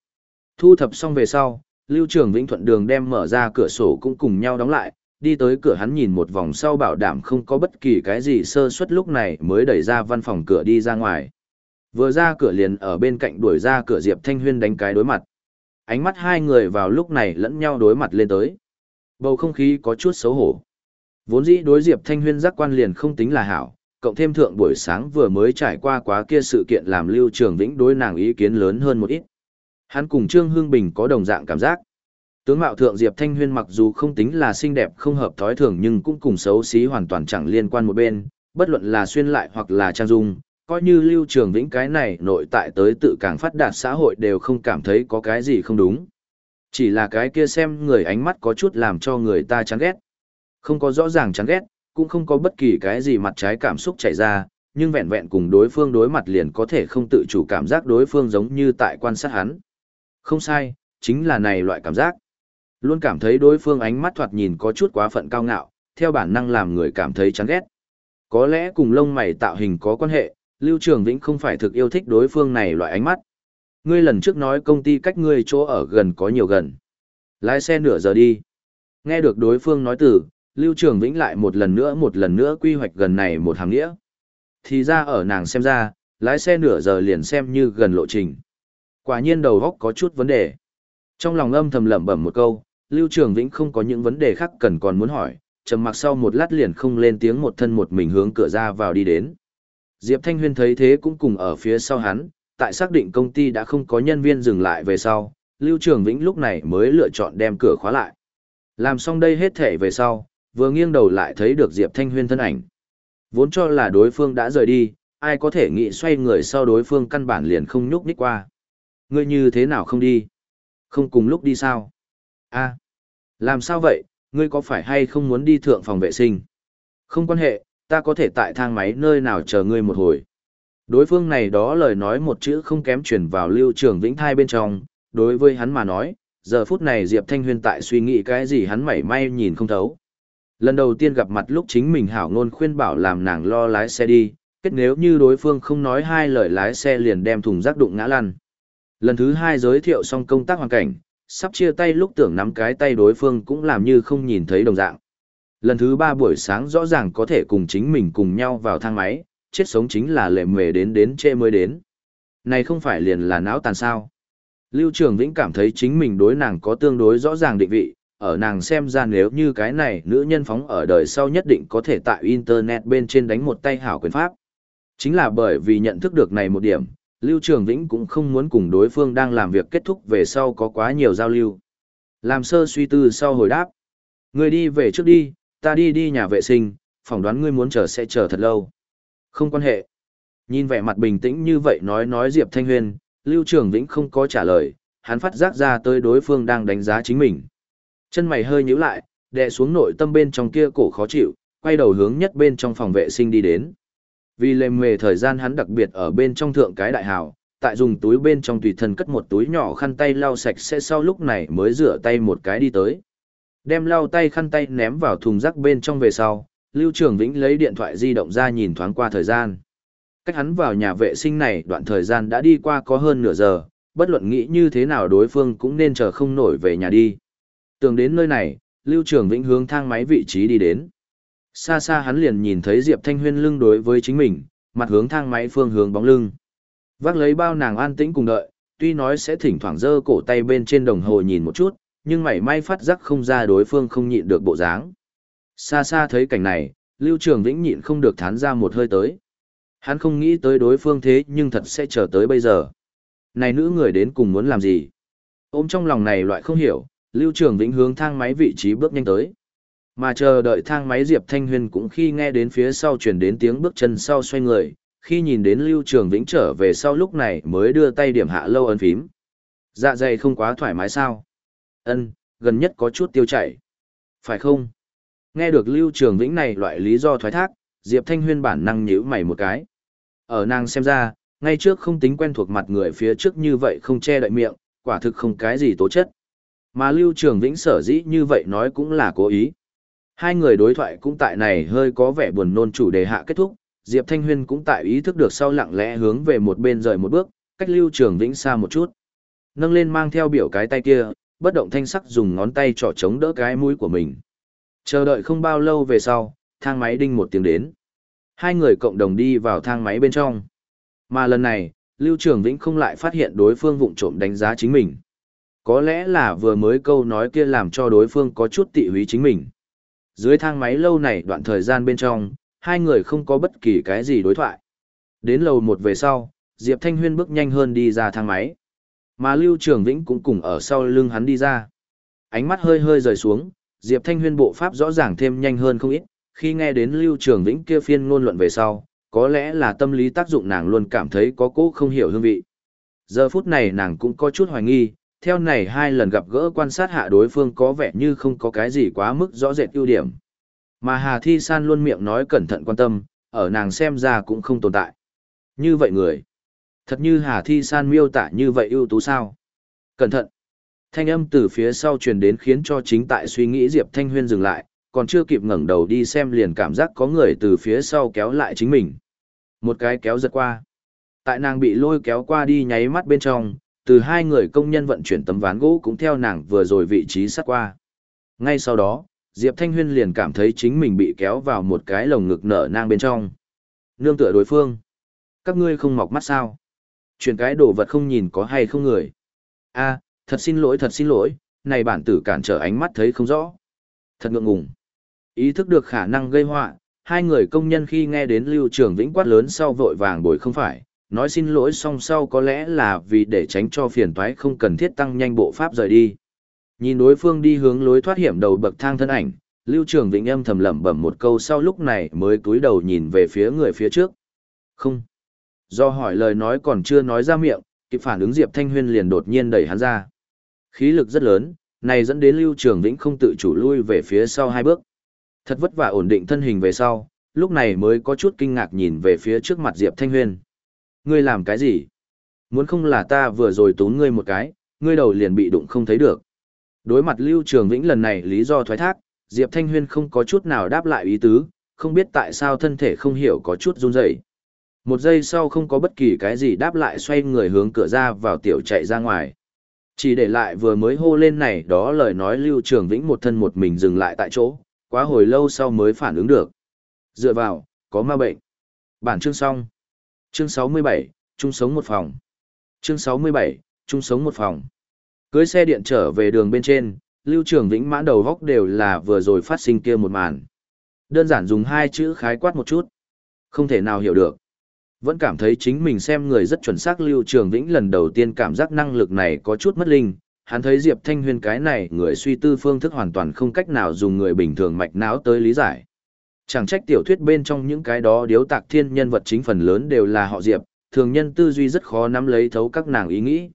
Thu thập xong về sau, Lưu Trường Vĩnh Thuận đường đem mở ra cửa sổ cũng cùng nhau đóng lại, đi tới cửa hắn nhìn một vòng sau bảo đảm không có bất kỳ cái gì sơ suất lúc này mới đẩy ra văn phòng cửa đi ra ngoài. Vừa ra cửa liền ở bên cạnh đuổi ra cửa Diệp Thanh Huyên đánh cái đối mặt. Ánh mắt hai người vào lúc này lẫn nhau đối mặt lên tới. Bầu không khí có chút xấu hổ. Vốn dĩ đối Diệp Thanh Huyên giác quan liền không tính là hảo, cộng thêm thượng buổi sáng vừa mới trải qua quá kia sự kiện làm Lưu Trường Vĩnh đối nàng ý kiến lớn hơn một ít. Hắn cùng Trương Hương Bình có đồng dạng cảm giác. Tướng mạo thượng Diệp Thanh Huyên mặc dù không tính là xinh đẹp không hợp thói thường nhưng cũng cùng xấu xí hoàn toàn chẳng liên quan một bên, bất luận là xuyên lại hoặc là trang dung, coi như Lưu Trường Vĩnh cái này nội tại tới tự càng phát đạt xã hội đều không cảm thấy có cái gì không đúng. Chỉ là cái kia xem người ánh mắt có chút làm cho người ta chán ghét. Không có rõ ràng chán ghét, cũng không có bất kỳ cái gì mặt trái cảm xúc chảy ra, nhưng vẹn vẹn cùng đối phương đối mặt liền có thể không tự chủ cảm giác đối phương giống như tại quan sát hắn. Không sai, chính là này loại cảm giác. Luôn cảm thấy đối phương ánh mắt thoạt nhìn có chút quá phận cao ngạo, theo bản năng làm người cảm thấy chán ghét. Có lẽ cùng lông mày tạo hình có quan hệ, Lưu Trường Vĩnh không phải thực yêu thích đối phương này loại ánh mắt. Ngươi lần trước nói công ty cách ngươi chỗ ở gần có nhiều gần. Lái xe nửa giờ đi. Nghe được đối phương nói từ, Lưu Trường Vĩnh lại một lần nữa một lần nữa quy hoạch gần này một hàng nghĩa. Thì ra ở nàng xem ra, lái xe nửa giờ liền xem như gần lộ trình. Quả nhiên đầu góc có chút vấn đề. Trong lòng âm thầm lẩm bẩm một câu, Lưu Trường Vĩnh không có những vấn đề khác cần còn muốn hỏi, trầm mặc sau một lát liền không lên tiếng một thân một mình hướng cửa ra vào đi đến. Diệp Thanh Huyên thấy thế cũng cùng ở phía sau hắn, tại xác định công ty đã không có nhân viên dừng lại về sau, Lưu Trường Vĩnh lúc này mới lựa chọn đem cửa khóa lại. Làm xong đây hết thể về sau, vừa nghiêng đầu lại thấy được Diệp Thanh Huyên thân ảnh. Vốn cho là đối phương đã rời đi, ai có thể nghĩ xoay người sau đối phương căn bản liền không nhúc nhích qua. Ngươi như thế nào không đi? Không cùng lúc đi sao? A làm sao vậy, ngươi có phải hay không muốn đi thượng phòng vệ sinh? Không quan hệ, ta có thể tại thang máy nơi nào chờ ngươi một hồi. Đối phương này đó lời nói một chữ không kém chuyển vào lưu trường vĩnh thai bên trong, đối với hắn mà nói, giờ phút này Diệp Thanh Huyên tại suy nghĩ cái gì hắn mảy may nhìn không thấu. Lần đầu tiên gặp mặt lúc chính mình hảo ngôn khuyên bảo làm nàng lo lái xe đi, kết nếu như đối phương không nói hai lời lái xe liền đem thùng rác đụng ngã lăn. Lần thứ hai giới thiệu xong công tác hoàn cảnh, sắp chia tay lúc tưởng nắm cái tay đối phương cũng làm như không nhìn thấy đồng dạng. Lần thứ ba buổi sáng rõ ràng có thể cùng chính mình cùng nhau vào thang máy, chết sống chính là lệ mề đến đến trễ mới đến. Này không phải liền là não tàn sao. Lưu Trường Vĩnh cảm thấy chính mình đối nàng có tương đối rõ ràng định vị, ở nàng xem ra nếu như cái này nữ nhân phóng ở đời sau nhất định có thể tại Internet bên trên đánh một tay hảo quyền pháp. Chính là bởi vì nhận thức được này một điểm, Lưu Trường Vĩnh cũng không muốn cùng đối phương đang làm việc kết thúc về sau có quá nhiều giao lưu. Làm sơ suy tư sau hồi đáp. Người đi về trước đi, ta đi đi nhà vệ sinh, phỏng đoán ngươi muốn chờ sẽ chờ thật lâu. Không quan hệ. Nhìn vẻ mặt bình tĩnh như vậy nói nói Diệp Thanh Huyền, Lưu Trường Vĩnh không có trả lời, hắn phát giác ra tới đối phương đang đánh giá chính mình. Chân mày hơi nhíu lại, đè xuống nội tâm bên trong kia cổ khó chịu, quay đầu hướng nhất bên trong phòng vệ sinh đi đến. Vì lề mề thời gian hắn đặc biệt ở bên trong thượng cái đại hào, tại dùng túi bên trong tùy thân cất một túi nhỏ khăn tay lau sạch sẽ sau lúc này mới rửa tay một cái đi tới. Đem lau tay khăn tay ném vào thùng rác bên trong về sau, Lưu Trường Vĩnh lấy điện thoại di động ra nhìn thoáng qua thời gian. Cách hắn vào nhà vệ sinh này đoạn thời gian đã đi qua có hơn nửa giờ, bất luận nghĩ như thế nào đối phương cũng nên chờ không nổi về nhà đi. Tường đến nơi này, Lưu Trường Vĩnh hướng thang máy vị trí đi đến. Xa xa hắn liền nhìn thấy Diệp Thanh Huyên lưng đối với chính mình, mặt hướng thang máy phương hướng bóng lưng. Vác lấy bao nàng an tĩnh cùng đợi, tuy nói sẽ thỉnh thoảng giơ cổ tay bên trên đồng hồ nhìn một chút, nhưng mảy may phát giác không ra đối phương không nhịn được bộ dáng. Xa xa thấy cảnh này, Lưu Trường Vĩnh nhịn không được thán ra một hơi tới. Hắn không nghĩ tới đối phương thế nhưng thật sẽ chờ tới bây giờ. Này nữ người đến cùng muốn làm gì? Ôm trong lòng này loại không hiểu, Lưu Trường Vĩnh hướng thang máy vị trí bước nhanh tới. Mà chờ đợi thang máy Diệp Thanh Huyền cũng khi nghe đến phía sau chuyển đến tiếng bước chân sau xoay người, khi nhìn đến Lưu Trường Vĩnh trở về sau lúc này mới đưa tay điểm hạ lâu ấn phím. Dạ dày không quá thoải mái sao? Ân, gần nhất có chút tiêu chảy. Phải không? Nghe được Lưu Trường Vĩnh này loại lý do thoái thác, Diệp Thanh Huyên bản năng nhíu mày một cái. Ở nàng xem ra, ngay trước không tính quen thuộc mặt người phía trước như vậy không che đậy miệng, quả thực không cái gì tố chất. Mà Lưu Trường Vĩnh sở dĩ như vậy nói cũng là cố ý. Hai người đối thoại cũng tại này hơi có vẻ buồn nôn chủ đề hạ kết thúc, Diệp Thanh Huyên cũng tại ý thức được sau lặng lẽ hướng về một bên rời một bước, cách Lưu Trường Vĩnh xa một chút. Nâng lên mang theo biểu cái tay kia, bất động thanh sắc dùng ngón tay trỏ chống đỡ cái mũi của mình. Chờ đợi không bao lâu về sau, thang máy đinh một tiếng đến. Hai người cộng đồng đi vào thang máy bên trong. Mà lần này, Lưu Trường Vĩnh không lại phát hiện đối phương vụng trộm đánh giá chính mình. Có lẽ là vừa mới câu nói kia làm cho đối phương có chút tị húy chính mình. Dưới thang máy lâu này đoạn thời gian bên trong, hai người không có bất kỳ cái gì đối thoại. Đến lầu một về sau, Diệp Thanh Huyên bước nhanh hơn đi ra thang máy. Mà Lưu Trường Vĩnh cũng cùng ở sau lưng hắn đi ra. Ánh mắt hơi hơi rời xuống, Diệp Thanh Huyên bộ pháp rõ ràng thêm nhanh hơn không ít, khi nghe đến Lưu Trường Vĩnh kia phiên ngôn luận về sau, có lẽ là tâm lý tác dụng nàng luôn cảm thấy có cố không hiểu hương vị. Giờ phút này nàng cũng có chút hoài nghi, theo này hai lần gặp gỡ quan sát hạ đối phương có vẻ như không có cái gì quá mức rõ rệt ưu điểm. Mà Hà Thi San luôn miệng nói cẩn thận quan tâm, ở nàng xem ra cũng không tồn tại. Như vậy người, thật như Hà Thi San miêu tả như vậy ưu tú sao? Cẩn thận! Thanh âm từ phía sau truyền đến khiến cho chính tại suy nghĩ Diệp Thanh Huyên dừng lại, còn chưa kịp ngẩng đầu đi xem liền cảm giác có người từ phía sau kéo lại chính mình. Một cái kéo giật qua. Tại nàng bị lôi kéo qua đi nháy mắt bên trong, từ hai người công nhân vận chuyển tấm ván gỗ cũng theo nàng vừa rồi vị trí sát qua. Ngay sau đó, Diệp Thanh Huyên liền cảm thấy chính mình bị kéo vào một cái lồng ngực nở nang bên trong. Nương tựa đối phương. Các ngươi không mọc mắt sao? Chuyển cái đồ vật không nhìn có hay không người. a thật xin lỗi thật xin lỗi, này bản tử cản trở ánh mắt thấy không rõ. Thật ngượng ngùng. Ý thức được khả năng gây họa, hai người công nhân khi nghe đến Lưu Trường Vĩnh quát lớn sau vội vàng bồi không phải, nói xin lỗi song sau có lẽ là vì để tránh cho phiền toái không cần thiết tăng nhanh bộ pháp rời đi. Nhìn đối phương đi hướng lối thoát hiểm đầu bậc thang thân ảnh, Lưu Trường Vĩnh âm thầm lẩm bẩm một câu sau lúc này mới cúi đầu nhìn về phía người phía trước. Không. Do hỏi lời nói còn chưa nói ra miệng, kịp phản ứng Diệp Thanh Huyên liền đột nhiên đẩy hắn ra. Khí lực rất lớn, này dẫn đến Lưu Trường Vĩnh không tự chủ lui về phía sau hai bước. Thật vất vả ổn định thân hình về sau, lúc này mới có chút kinh ngạc nhìn về phía trước mặt Diệp Thanh Huyên. Ngươi làm cái gì? Muốn không là ta vừa rồi tốn ngươi một cái, ngươi đầu liền bị đụng không thấy được. Đối mặt Lưu Trường Vĩnh lần này lý do thoái thác, Diệp Thanh Huyên không có chút nào đáp lại ý tứ, không biết tại sao thân thể không hiểu có chút run rẩy. Một giây sau không có bất kỳ cái gì đáp lại xoay người hướng cửa ra vào tiểu chạy ra ngoài. Chỉ để lại vừa mới hô lên này đó lời nói Lưu Trường Vĩnh một thân một mình dừng lại tại chỗ, quá hồi lâu sau mới phản ứng được. Dựa vào, có ma bệnh. Bản chương xong. Chương 67, chung sống một phòng. Chương 67, chung sống một phòng. Cưới xe điện trở về đường bên trên, Lưu Trường Vĩnh mãn đầu góc đều là vừa rồi phát sinh kia một màn. Đơn giản dùng hai chữ khái quát một chút. Không thể nào hiểu được. Vẫn cảm thấy chính mình xem người rất chuẩn xác Lưu Trường Vĩnh lần đầu tiên cảm giác năng lực này có chút mất linh. Hắn thấy Diệp Thanh Huyên cái này người suy tư phương thức hoàn toàn không cách nào dùng người bình thường mạch não tới lý giải. Chẳng trách tiểu thuyết bên trong những cái đó điếu tạc thiên nhân vật chính phần lớn đều là họ Diệp, thường nhân tư duy rất khó nắm lấy thấu các nàng ý nghĩ.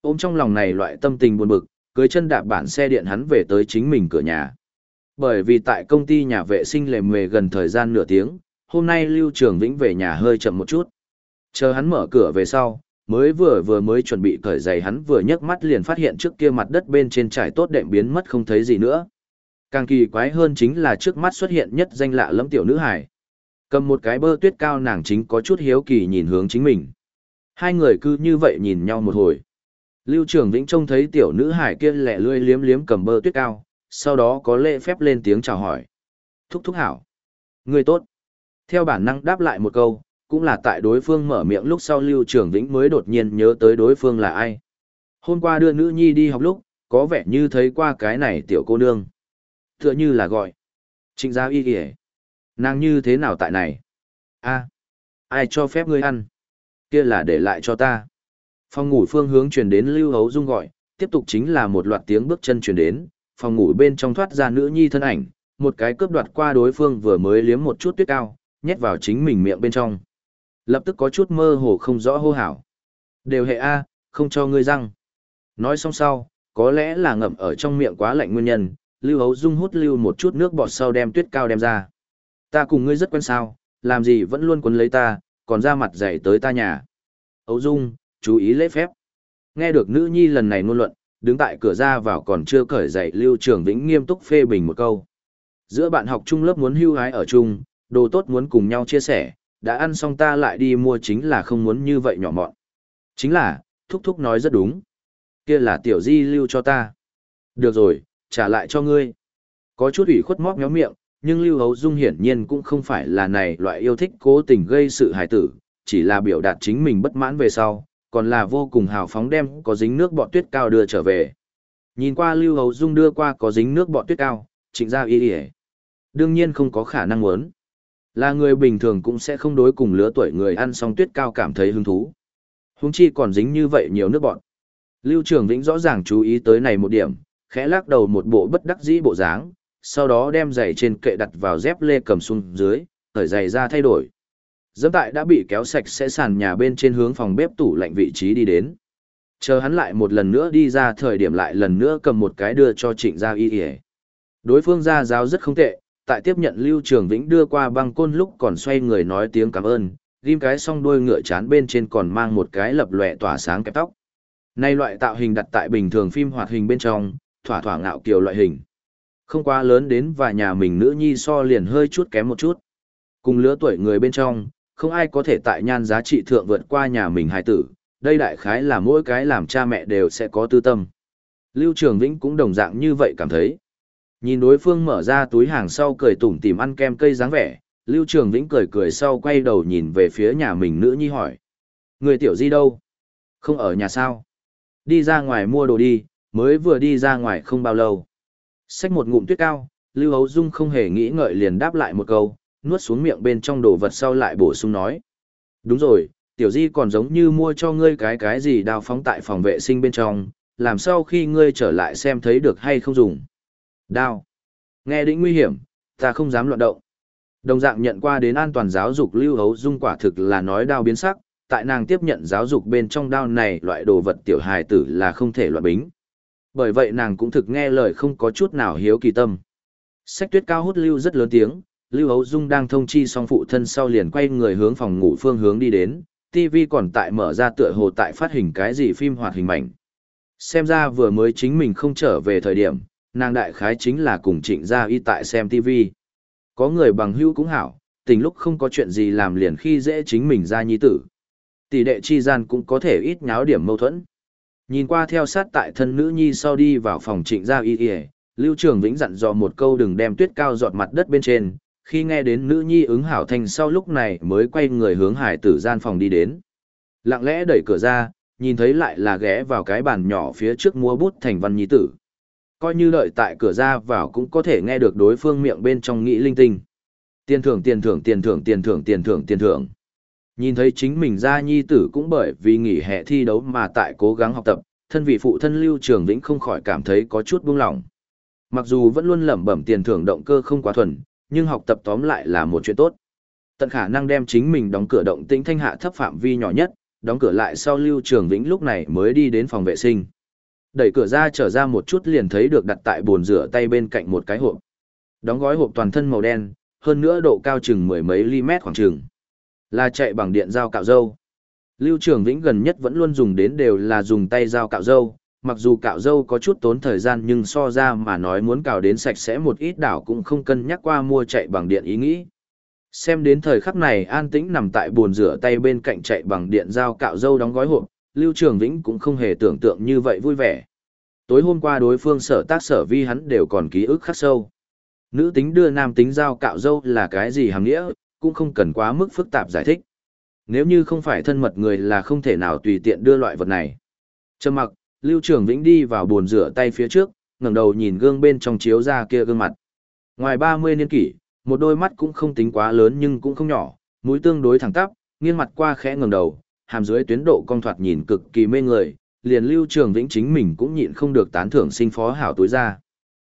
Ôm trong lòng này loại tâm tình buồn bực, cưới chân đạp bản xe điện hắn về tới chính mình cửa nhà. Bởi vì tại công ty nhà vệ sinh lề mề gần thời gian nửa tiếng, hôm nay Lưu Trường Vĩnh về nhà hơi chậm một chút. Chờ hắn mở cửa về sau, mới vừa vừa mới chuẩn bị cởi giày hắn vừa nhấc mắt liền phát hiện trước kia mặt đất bên trên trải tốt đệm biến mất không thấy gì nữa. Càng kỳ quái hơn chính là trước mắt xuất hiện nhất danh lạ lẫm tiểu nữ hải. Cầm một cái bơ tuyết cao nàng chính có chút hiếu kỳ nhìn hướng chính mình. Hai người cứ như vậy nhìn nhau một hồi. Lưu Trường Vĩnh trông thấy tiểu nữ hải kia lẹ lươi liếm liếm cầm bơ tuyết cao, sau đó có lễ phép lên tiếng chào hỏi. Thúc thúc hảo. Người tốt. Theo bản năng đáp lại một câu, cũng là tại đối phương mở miệng lúc sau Lưu Trường Vĩnh mới đột nhiên nhớ tới đối phương là ai. Hôm qua đưa nữ nhi đi học lúc, có vẻ như thấy qua cái này tiểu cô nương. Tựa như là gọi. Trịnh gia y kìa. Nàng như thế nào tại này? a ai cho phép ngươi ăn? Kia là để lại cho ta. Phòng ngủ phương hướng truyền đến Lưu Hấu Dung gọi, tiếp tục chính là một loạt tiếng bước chân truyền đến, phòng ngủ bên trong thoát ra nữ nhi thân ảnh, một cái cướp đoạt qua đối phương vừa mới liếm một chút tuyết cao, nhét vào chính mình miệng bên trong. Lập tức có chút mơ hồ không rõ hô hào. Đều hệ A, không cho ngươi răng. Nói xong sau, có lẽ là ngậm ở trong miệng quá lạnh nguyên nhân, Lưu Hấu Dung hút lưu một chút nước bọt sau đem tuyết cao đem ra. Ta cùng ngươi rất quen sao, làm gì vẫn luôn quấn lấy ta, còn ra mặt dạy tới ta nhà. Hấu Dung, chú ý lễ phép. Nghe được nữ nhi lần này ngôn luận, đứng tại cửa ra vào còn chưa cởi dậy Lưu Trường Vĩnh nghiêm túc phê bình một câu. Giữa bạn học chung lớp muốn hưu hái ở chung, đồ tốt muốn cùng nhau chia sẻ, đã ăn xong ta lại đi mua chính là không muốn như vậy nhỏ mọn. Chính là, Thúc Thúc nói rất đúng. kia là tiểu di lưu cho ta. Được rồi, trả lại cho ngươi. Có chút ủy khuất móc méo miệng, nhưng Lưu Hấu Dung hiển nhiên cũng không phải là này loại yêu thích cố tình gây sự hài tử, chỉ là biểu đạt chính mình bất mãn về sau, còn là vô cùng hào phóng đem có dính nước bọt tuyết cao đưa trở về. Nhìn qua Lưu Hấu Dung đưa qua có dính nước bọt tuyết cao, trịnh ra y y Đương nhiên không có khả năng muốn. Là người bình thường cũng sẽ không đối cùng lứa tuổi người ăn xong tuyết cao cảm thấy hứng thú. Húng chi còn dính như vậy nhiều nước bọt. Lưu Trường Vĩnh rõ ràng chú ý tới này một điểm, khẽ lắc đầu một bộ bất đắc dĩ bộ dáng, sau đó đem giày trên kệ đặt vào dép lê cầm xuống dưới, thở giày ra thay đổi. Dẫm tại đã bị kéo sạch sẽ sàn nhà bên trên hướng phòng bếp tủ lạnh vị trí đi đến. Chờ hắn lại một lần nữa đi ra thời điểm lại lần nữa cầm một cái đưa cho trịnh gia y y. Đối phương gia giáo rất không tệ, tại tiếp nhận Lưu Trường Vĩnh đưa qua băng côn lúc còn xoay người nói tiếng cảm ơn, ghim cái song đuôi ngựa chán bên trên còn mang một cái lập lòe tỏa sáng kẹp tóc. Nay loại tạo hình đặt tại bình thường phim hoạt hình bên trong, thỏa thỏa ngạo kiều loại hình. Không quá lớn đến và nhà mình nữ nhi so liền hơi chút kém một chút. Cùng lứa tuổi người bên trong, không ai có thể tại nhan giá trị thượng vượt qua nhà mình hài tử, đây đại khái là mỗi cái làm cha mẹ đều sẽ có tư tâm. Lưu Trường Vĩnh cũng đồng dạng như vậy cảm thấy. Nhìn đối phương mở ra túi hàng sau cười tủm tỉm ăn kem cây dáng vẻ, Lưu Trường Vĩnh cười cười sau quay đầu nhìn về phía nhà mình nữ nhi hỏi. Người tiểu di đâu? Không ở nhà sao? Đi ra ngoài mua đồ đi, mới vừa đi ra ngoài không bao lâu. Xách một ngụm tuyết cao, Lưu Hấu Dung không hề nghĩ ngợi liền đáp lại một câu, nuốt xuống miệng bên trong đồ vật sau lại bổ sung nói. Đúng rồi, tiểu di còn giống như mua cho ngươi cái cái gì đào phóng tại phòng vệ sinh bên trong, làm sao khi ngươi trở lại xem thấy được hay không dùng. Đao. Nghe đến nguy hiểm, ta không dám loạn động. Đồng dạng nhận qua đến an toàn giáo dục lưu hấu dung quả thực là nói đao biến sắc, tại nàng tiếp nhận giáo dục bên trong đao này loại đồ vật tiểu hài tử là không thể loạn bính. Bởi vậy nàng cũng thực nghe lời không có chút nào hiếu kỳ tâm. Sách tuyết cao hút lưu rất lớn tiếng, Lưu Hấu Dung đang thông chi xong phụ thân sau liền quay người hướng phòng ngủ phương hướng đi đến, TV còn tại mở ra tựa hồ tại phát hình cái gì phim hoạt hình mảnh. Xem ra vừa mới chính mình không trở về thời điểm, nàng đại khái chính là cùng trịnh gia y tại xem TV. Có người bằng hữu cũng hảo, tình lúc không có chuyện gì làm liền khi dễ chính mình ra nhi tử. Tỷ đệ chi gian cũng có thể ít nháo điểm mâu thuẫn. Nhìn qua theo sát tại thân nữ nhi sau đi vào phòng trịnh gia y y, Lưu Trường Vĩnh dặn dò một câu đừng đem tuyết cao giọt mặt đất bên trên, khi nghe đến nữ nhi ứng hảo thành sau lúc này mới quay người hướng hải tử gian phòng đi đến. Lặng lẽ đẩy cửa ra, nhìn thấy lại là ghé vào cái bàn nhỏ phía trước mua bút thành văn nhi tử. Coi như đợi tại cửa ra vào cũng có thể nghe được đối phương miệng bên trong nghĩ linh tinh. Tiền thưởng tiền thưởng tiền thưởng tiền thưởng tiền thưởng tiền thưởng. Nhìn thấy chính mình ra nhi tử cũng bởi vì nghỉ hè thi đấu mà tại cố gắng học tập, thân vị phụ thân Lưu Trường Vĩnh không khỏi cảm thấy có chút buông lỏng. Mặc dù vẫn luôn lẩm bẩm tiền thưởng động cơ không quá thuần, nhưng học tập tóm lại là một chuyện tốt. Tận khả năng đem chính mình đóng cửa động tĩnh thanh hạ thấp phạm vi nhỏ nhất, đóng cửa lại sau Lưu Trường Vĩnh lúc này mới đi đến phòng vệ sinh. Đẩy cửa ra trở ra một chút liền thấy được đặt tại bồn rửa tay bên cạnh một cái hộp. Đóng gói hộp toàn thân màu đen, hơn nữa độ cao chừng mười mấy ly mét khoảng chừng. Là chạy bằng điện dao cạo râu. Lưu Trường Vĩnh gần nhất vẫn luôn dùng đến đều là dùng tay dao cạo râu, mặc dù cạo râu có chút tốn thời gian nhưng so ra mà nói muốn cạo đến sạch sẽ một ít đảo cũng không cân nhắc qua mua chạy bằng điện ý nghĩ. Xem đến thời khắc này an tĩnh nằm tại bồn rửa tay bên cạnh chạy bằng điện dao cạo râu đóng gói hộp, Lưu Trường Vĩnh cũng không hề tưởng tượng như vậy vui vẻ. Tối hôm qua đối phương sở tác sở vi hắn đều còn ký ức khắc sâu. Nữ tính đưa nam tính dao cạo râu là cái gì hàng nghĩa, cũng không cần quá mức phức tạp giải thích. Nếu như không phải thân mật người là không thể nào tùy tiện đưa loại vật này. Trầm mặc, Lưu Trường Vĩnh đi vào bồn rửa tay phía trước, ngẩng đầu nhìn gương bên trong chiếu ra kia gương mặt. Ngoài 30 niên kỷ, một đôi mắt cũng không tính quá lớn nhưng cũng không nhỏ, mũi tương đối thẳng tắp, nghiêng mặt qua khẽ ngẩng đầu, hàm dưới tuyến độ cong thoạt nhìn cực kỳ mê người, liền Lưu Trường Vĩnh chính mình cũng nhịn không được tán thưởng sinh phó hảo tối ra.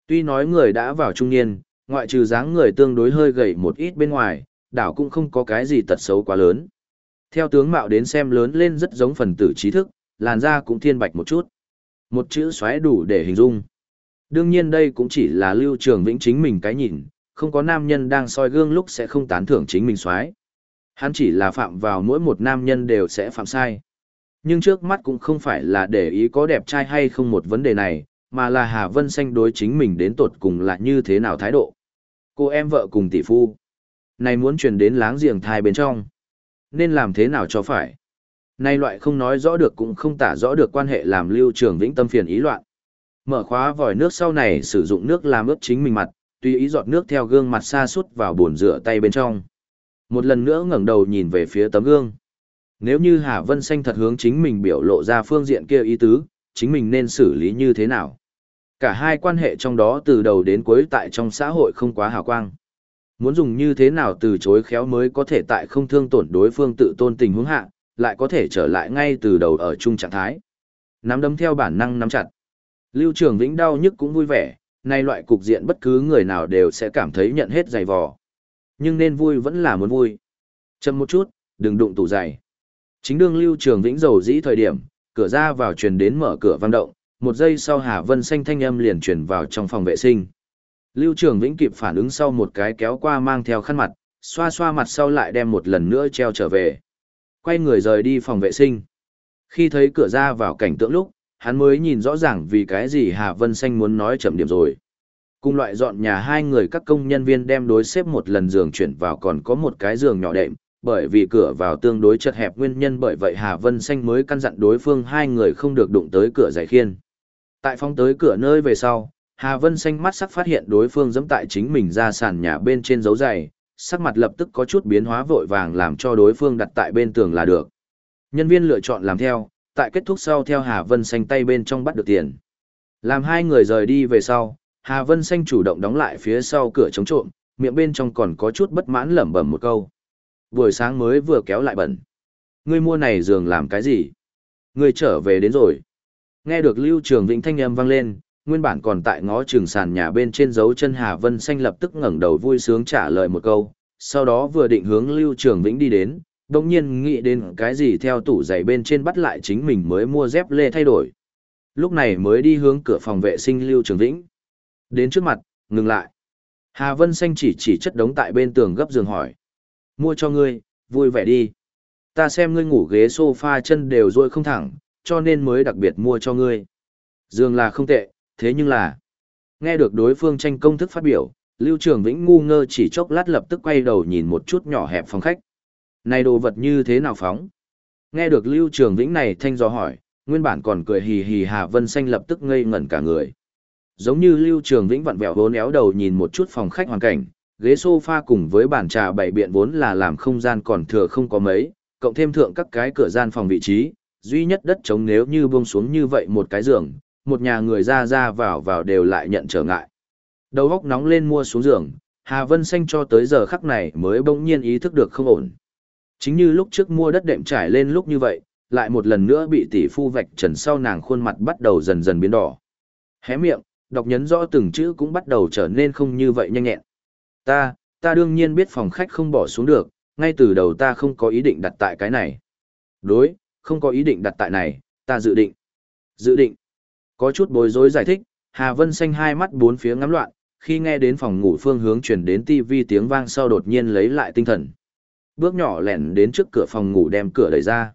Tuy nói người đã vào trung niên, ngoại trừ dáng người tương đối hơi gầy một ít bên ngoài, đảo cũng không có cái gì tật xấu quá lớn. Theo tướng mạo đến xem lớn lên rất giống phần tử trí thức, làn da cũng thiên bạch một chút. Một chữ xoáy đủ để hình dung. Đương nhiên đây cũng chỉ là lưu trường vĩnh chính mình cái nhìn, không có nam nhân đang soi gương lúc sẽ không tán thưởng chính mình xoáy. Hắn chỉ là phạm vào mỗi một nam nhân đều sẽ phạm sai. Nhưng trước mắt cũng không phải là để ý có đẹp trai hay không một vấn đề này, mà là Hà Vân Xanh đối chính mình đến tột cùng là như thế nào thái độ. Cô em vợ cùng tỷ phu. Này muốn truyền đến láng giềng thai bên trong. Nên làm thế nào cho phải. Nay loại không nói rõ được cũng không tả rõ được quan hệ làm lưu trường vĩnh tâm phiền ý loạn. Mở khóa vòi nước sau này sử dụng nước làm ướp chính mình mặt, tùy ý giọt nước theo gương mặt xa suốt vào bồn rửa tay bên trong. Một lần nữa ngẩng đầu nhìn về phía tấm gương. Nếu như Hà Vân Xanh thật hướng chính mình biểu lộ ra phương diện kia ý tứ, chính mình nên xử lý như thế nào? Cả hai quan hệ trong đó từ đầu đến cuối tại trong xã hội không quá hào quang. Muốn dùng như thế nào từ chối khéo mới có thể tại không thương tổn đối phương tự tôn tình huống hạ, lại có thể trở lại ngay từ đầu ở chung trạng thái. Nắm đấm theo bản năng nắm chặt. Lưu Trường Vĩnh đau nhức cũng vui vẻ, nay loại cục diện bất cứ người nào đều sẽ cảm thấy nhận hết dày vò. Nhưng nên vui vẫn là muốn vui. Chậm một chút, đừng đụng tủ giày. Chính đương Lưu Trường Vĩnh dầu dĩ thời điểm, cửa ra vào truyền đến mở cửa vang động, một giây sau Hà Vân xanh thanh âm liền truyền vào trong phòng vệ sinh. Lưu Trường Vĩnh kịp phản ứng sau một cái kéo qua mang theo khăn mặt, xoa xoa mặt sau lại đem một lần nữa treo trở về quay người rời đi phòng vệ sinh. Khi thấy cửa ra vào cảnh tượng lúc, hắn mới nhìn rõ ràng vì cái gì Hà Vân Xanh muốn nói chậm điểm rồi. Cùng loại dọn nhà hai người các công nhân viên đem đối xếp một lần giường chuyển vào còn có một cái giường nhỏ đệm, bởi vì cửa vào tương đối chật hẹp nguyên nhân bởi vậy Hà Vân Xanh mới căn dặn đối phương hai người không được đụng tới cửa giải khiên. Tại phong tới cửa nơi về sau, Hà Vân Xanh mắt sắc phát hiện đối phương dẫm tại chính mình ra sàn nhà bên trên dấu giày, sắc mặt lập tức có chút biến hóa vội vàng làm cho đối phương đặt tại bên tường là được. Nhân viên lựa chọn làm theo, tại kết thúc sau theo Hà Vân Xanh tay bên trong bắt được tiền. Làm hai người rời đi về sau, Hà Vân Xanh chủ động đóng lại phía sau cửa chống trộm, miệng bên trong còn có chút bất mãn lẩm bẩm một câu. Buổi sáng mới vừa kéo lại bẩn. Ngươi mua này giường làm cái gì? Ngươi trở về đến rồi. Nghe được Lưu Trường Vĩnh thanh âm vang lên, nguyên bản còn tại ngó trường sàn nhà bên trên dấu chân Hà Vân Xanh lập tức ngẩng đầu vui sướng trả lời một câu, sau đó vừa định hướng Lưu Trường Vĩnh đi đến, đồng nhiên nghĩ đến cái gì theo tủ giày bên trên bắt lại chính mình mới mua dép lê thay đổi. Lúc này mới đi hướng cửa phòng vệ sinh Lưu Trường Vĩnh. Đến trước mặt, ngừng lại. Hà Vân Xanh chỉ chỉ chất đống tại bên tường gấp giường hỏi. Mua cho ngươi, vui vẻ đi. Ta xem ngươi ngủ ghế sofa chân đều rôi không thẳng, cho nên mới đặc biệt mua cho ngươi. Giường là không tệ, thế nhưng là... Nghe được đối phương tranh công thức phát biểu, Lưu Trường Vĩnh ngu ngơ chỉ chốc lát lập tức quay đầu nhìn một chút nhỏ hẹp phòng khách. Này đồ vật như thế nào phóng? Nghe được Lưu Trường Vĩnh này thanh do hỏi, nguyên bản còn cười hì hì Hà Vân Xanh lập tức ngây ngẩn cả người. Giống như Lưu Trường Vĩnh vặn vẹo vốn éo đầu nhìn một chút phòng khách hoàn cảnh, ghế sofa cùng với bàn trà bảy biện vốn là làm không gian còn thừa không có mấy, cộng thêm thượng các cái cửa gian phòng vị trí, duy nhất đất trống nếu như buông xuống như vậy một cái giường, một nhà người ra ra vào vào đều lại nhận trở ngại. Đầu góc nóng lên mua xuống giường, Hà Vân Xanh cho tới giờ khắc này mới bỗng nhiên ý thức được không ổn. Chính như lúc trước mua đất đệm trải lên lúc như vậy, lại một lần nữa bị tỷ phu vạch trần sau nàng khuôn mặt bắt đầu dần dần biến đỏ. Hé miệng, đọc nhấn rõ từng chữ cũng bắt đầu trở nên không như vậy nhanh nhẹn. Ta, ta đương nhiên biết phòng khách không bỏ xuống được, ngay từ đầu ta không có ý định đặt tại cái này. Đối, không có ý định đặt tại này, ta dự định. Dự định. Có chút bối rối giải thích, Hà Vân xanh hai mắt bốn phía ngắm loạn, khi nghe đến phòng ngủ phương hướng chuyển đến tivi tiếng vang sau đột nhiên lấy lại tinh thần. Bước nhỏ lẻn đến trước cửa phòng ngủ đem cửa đẩy ra.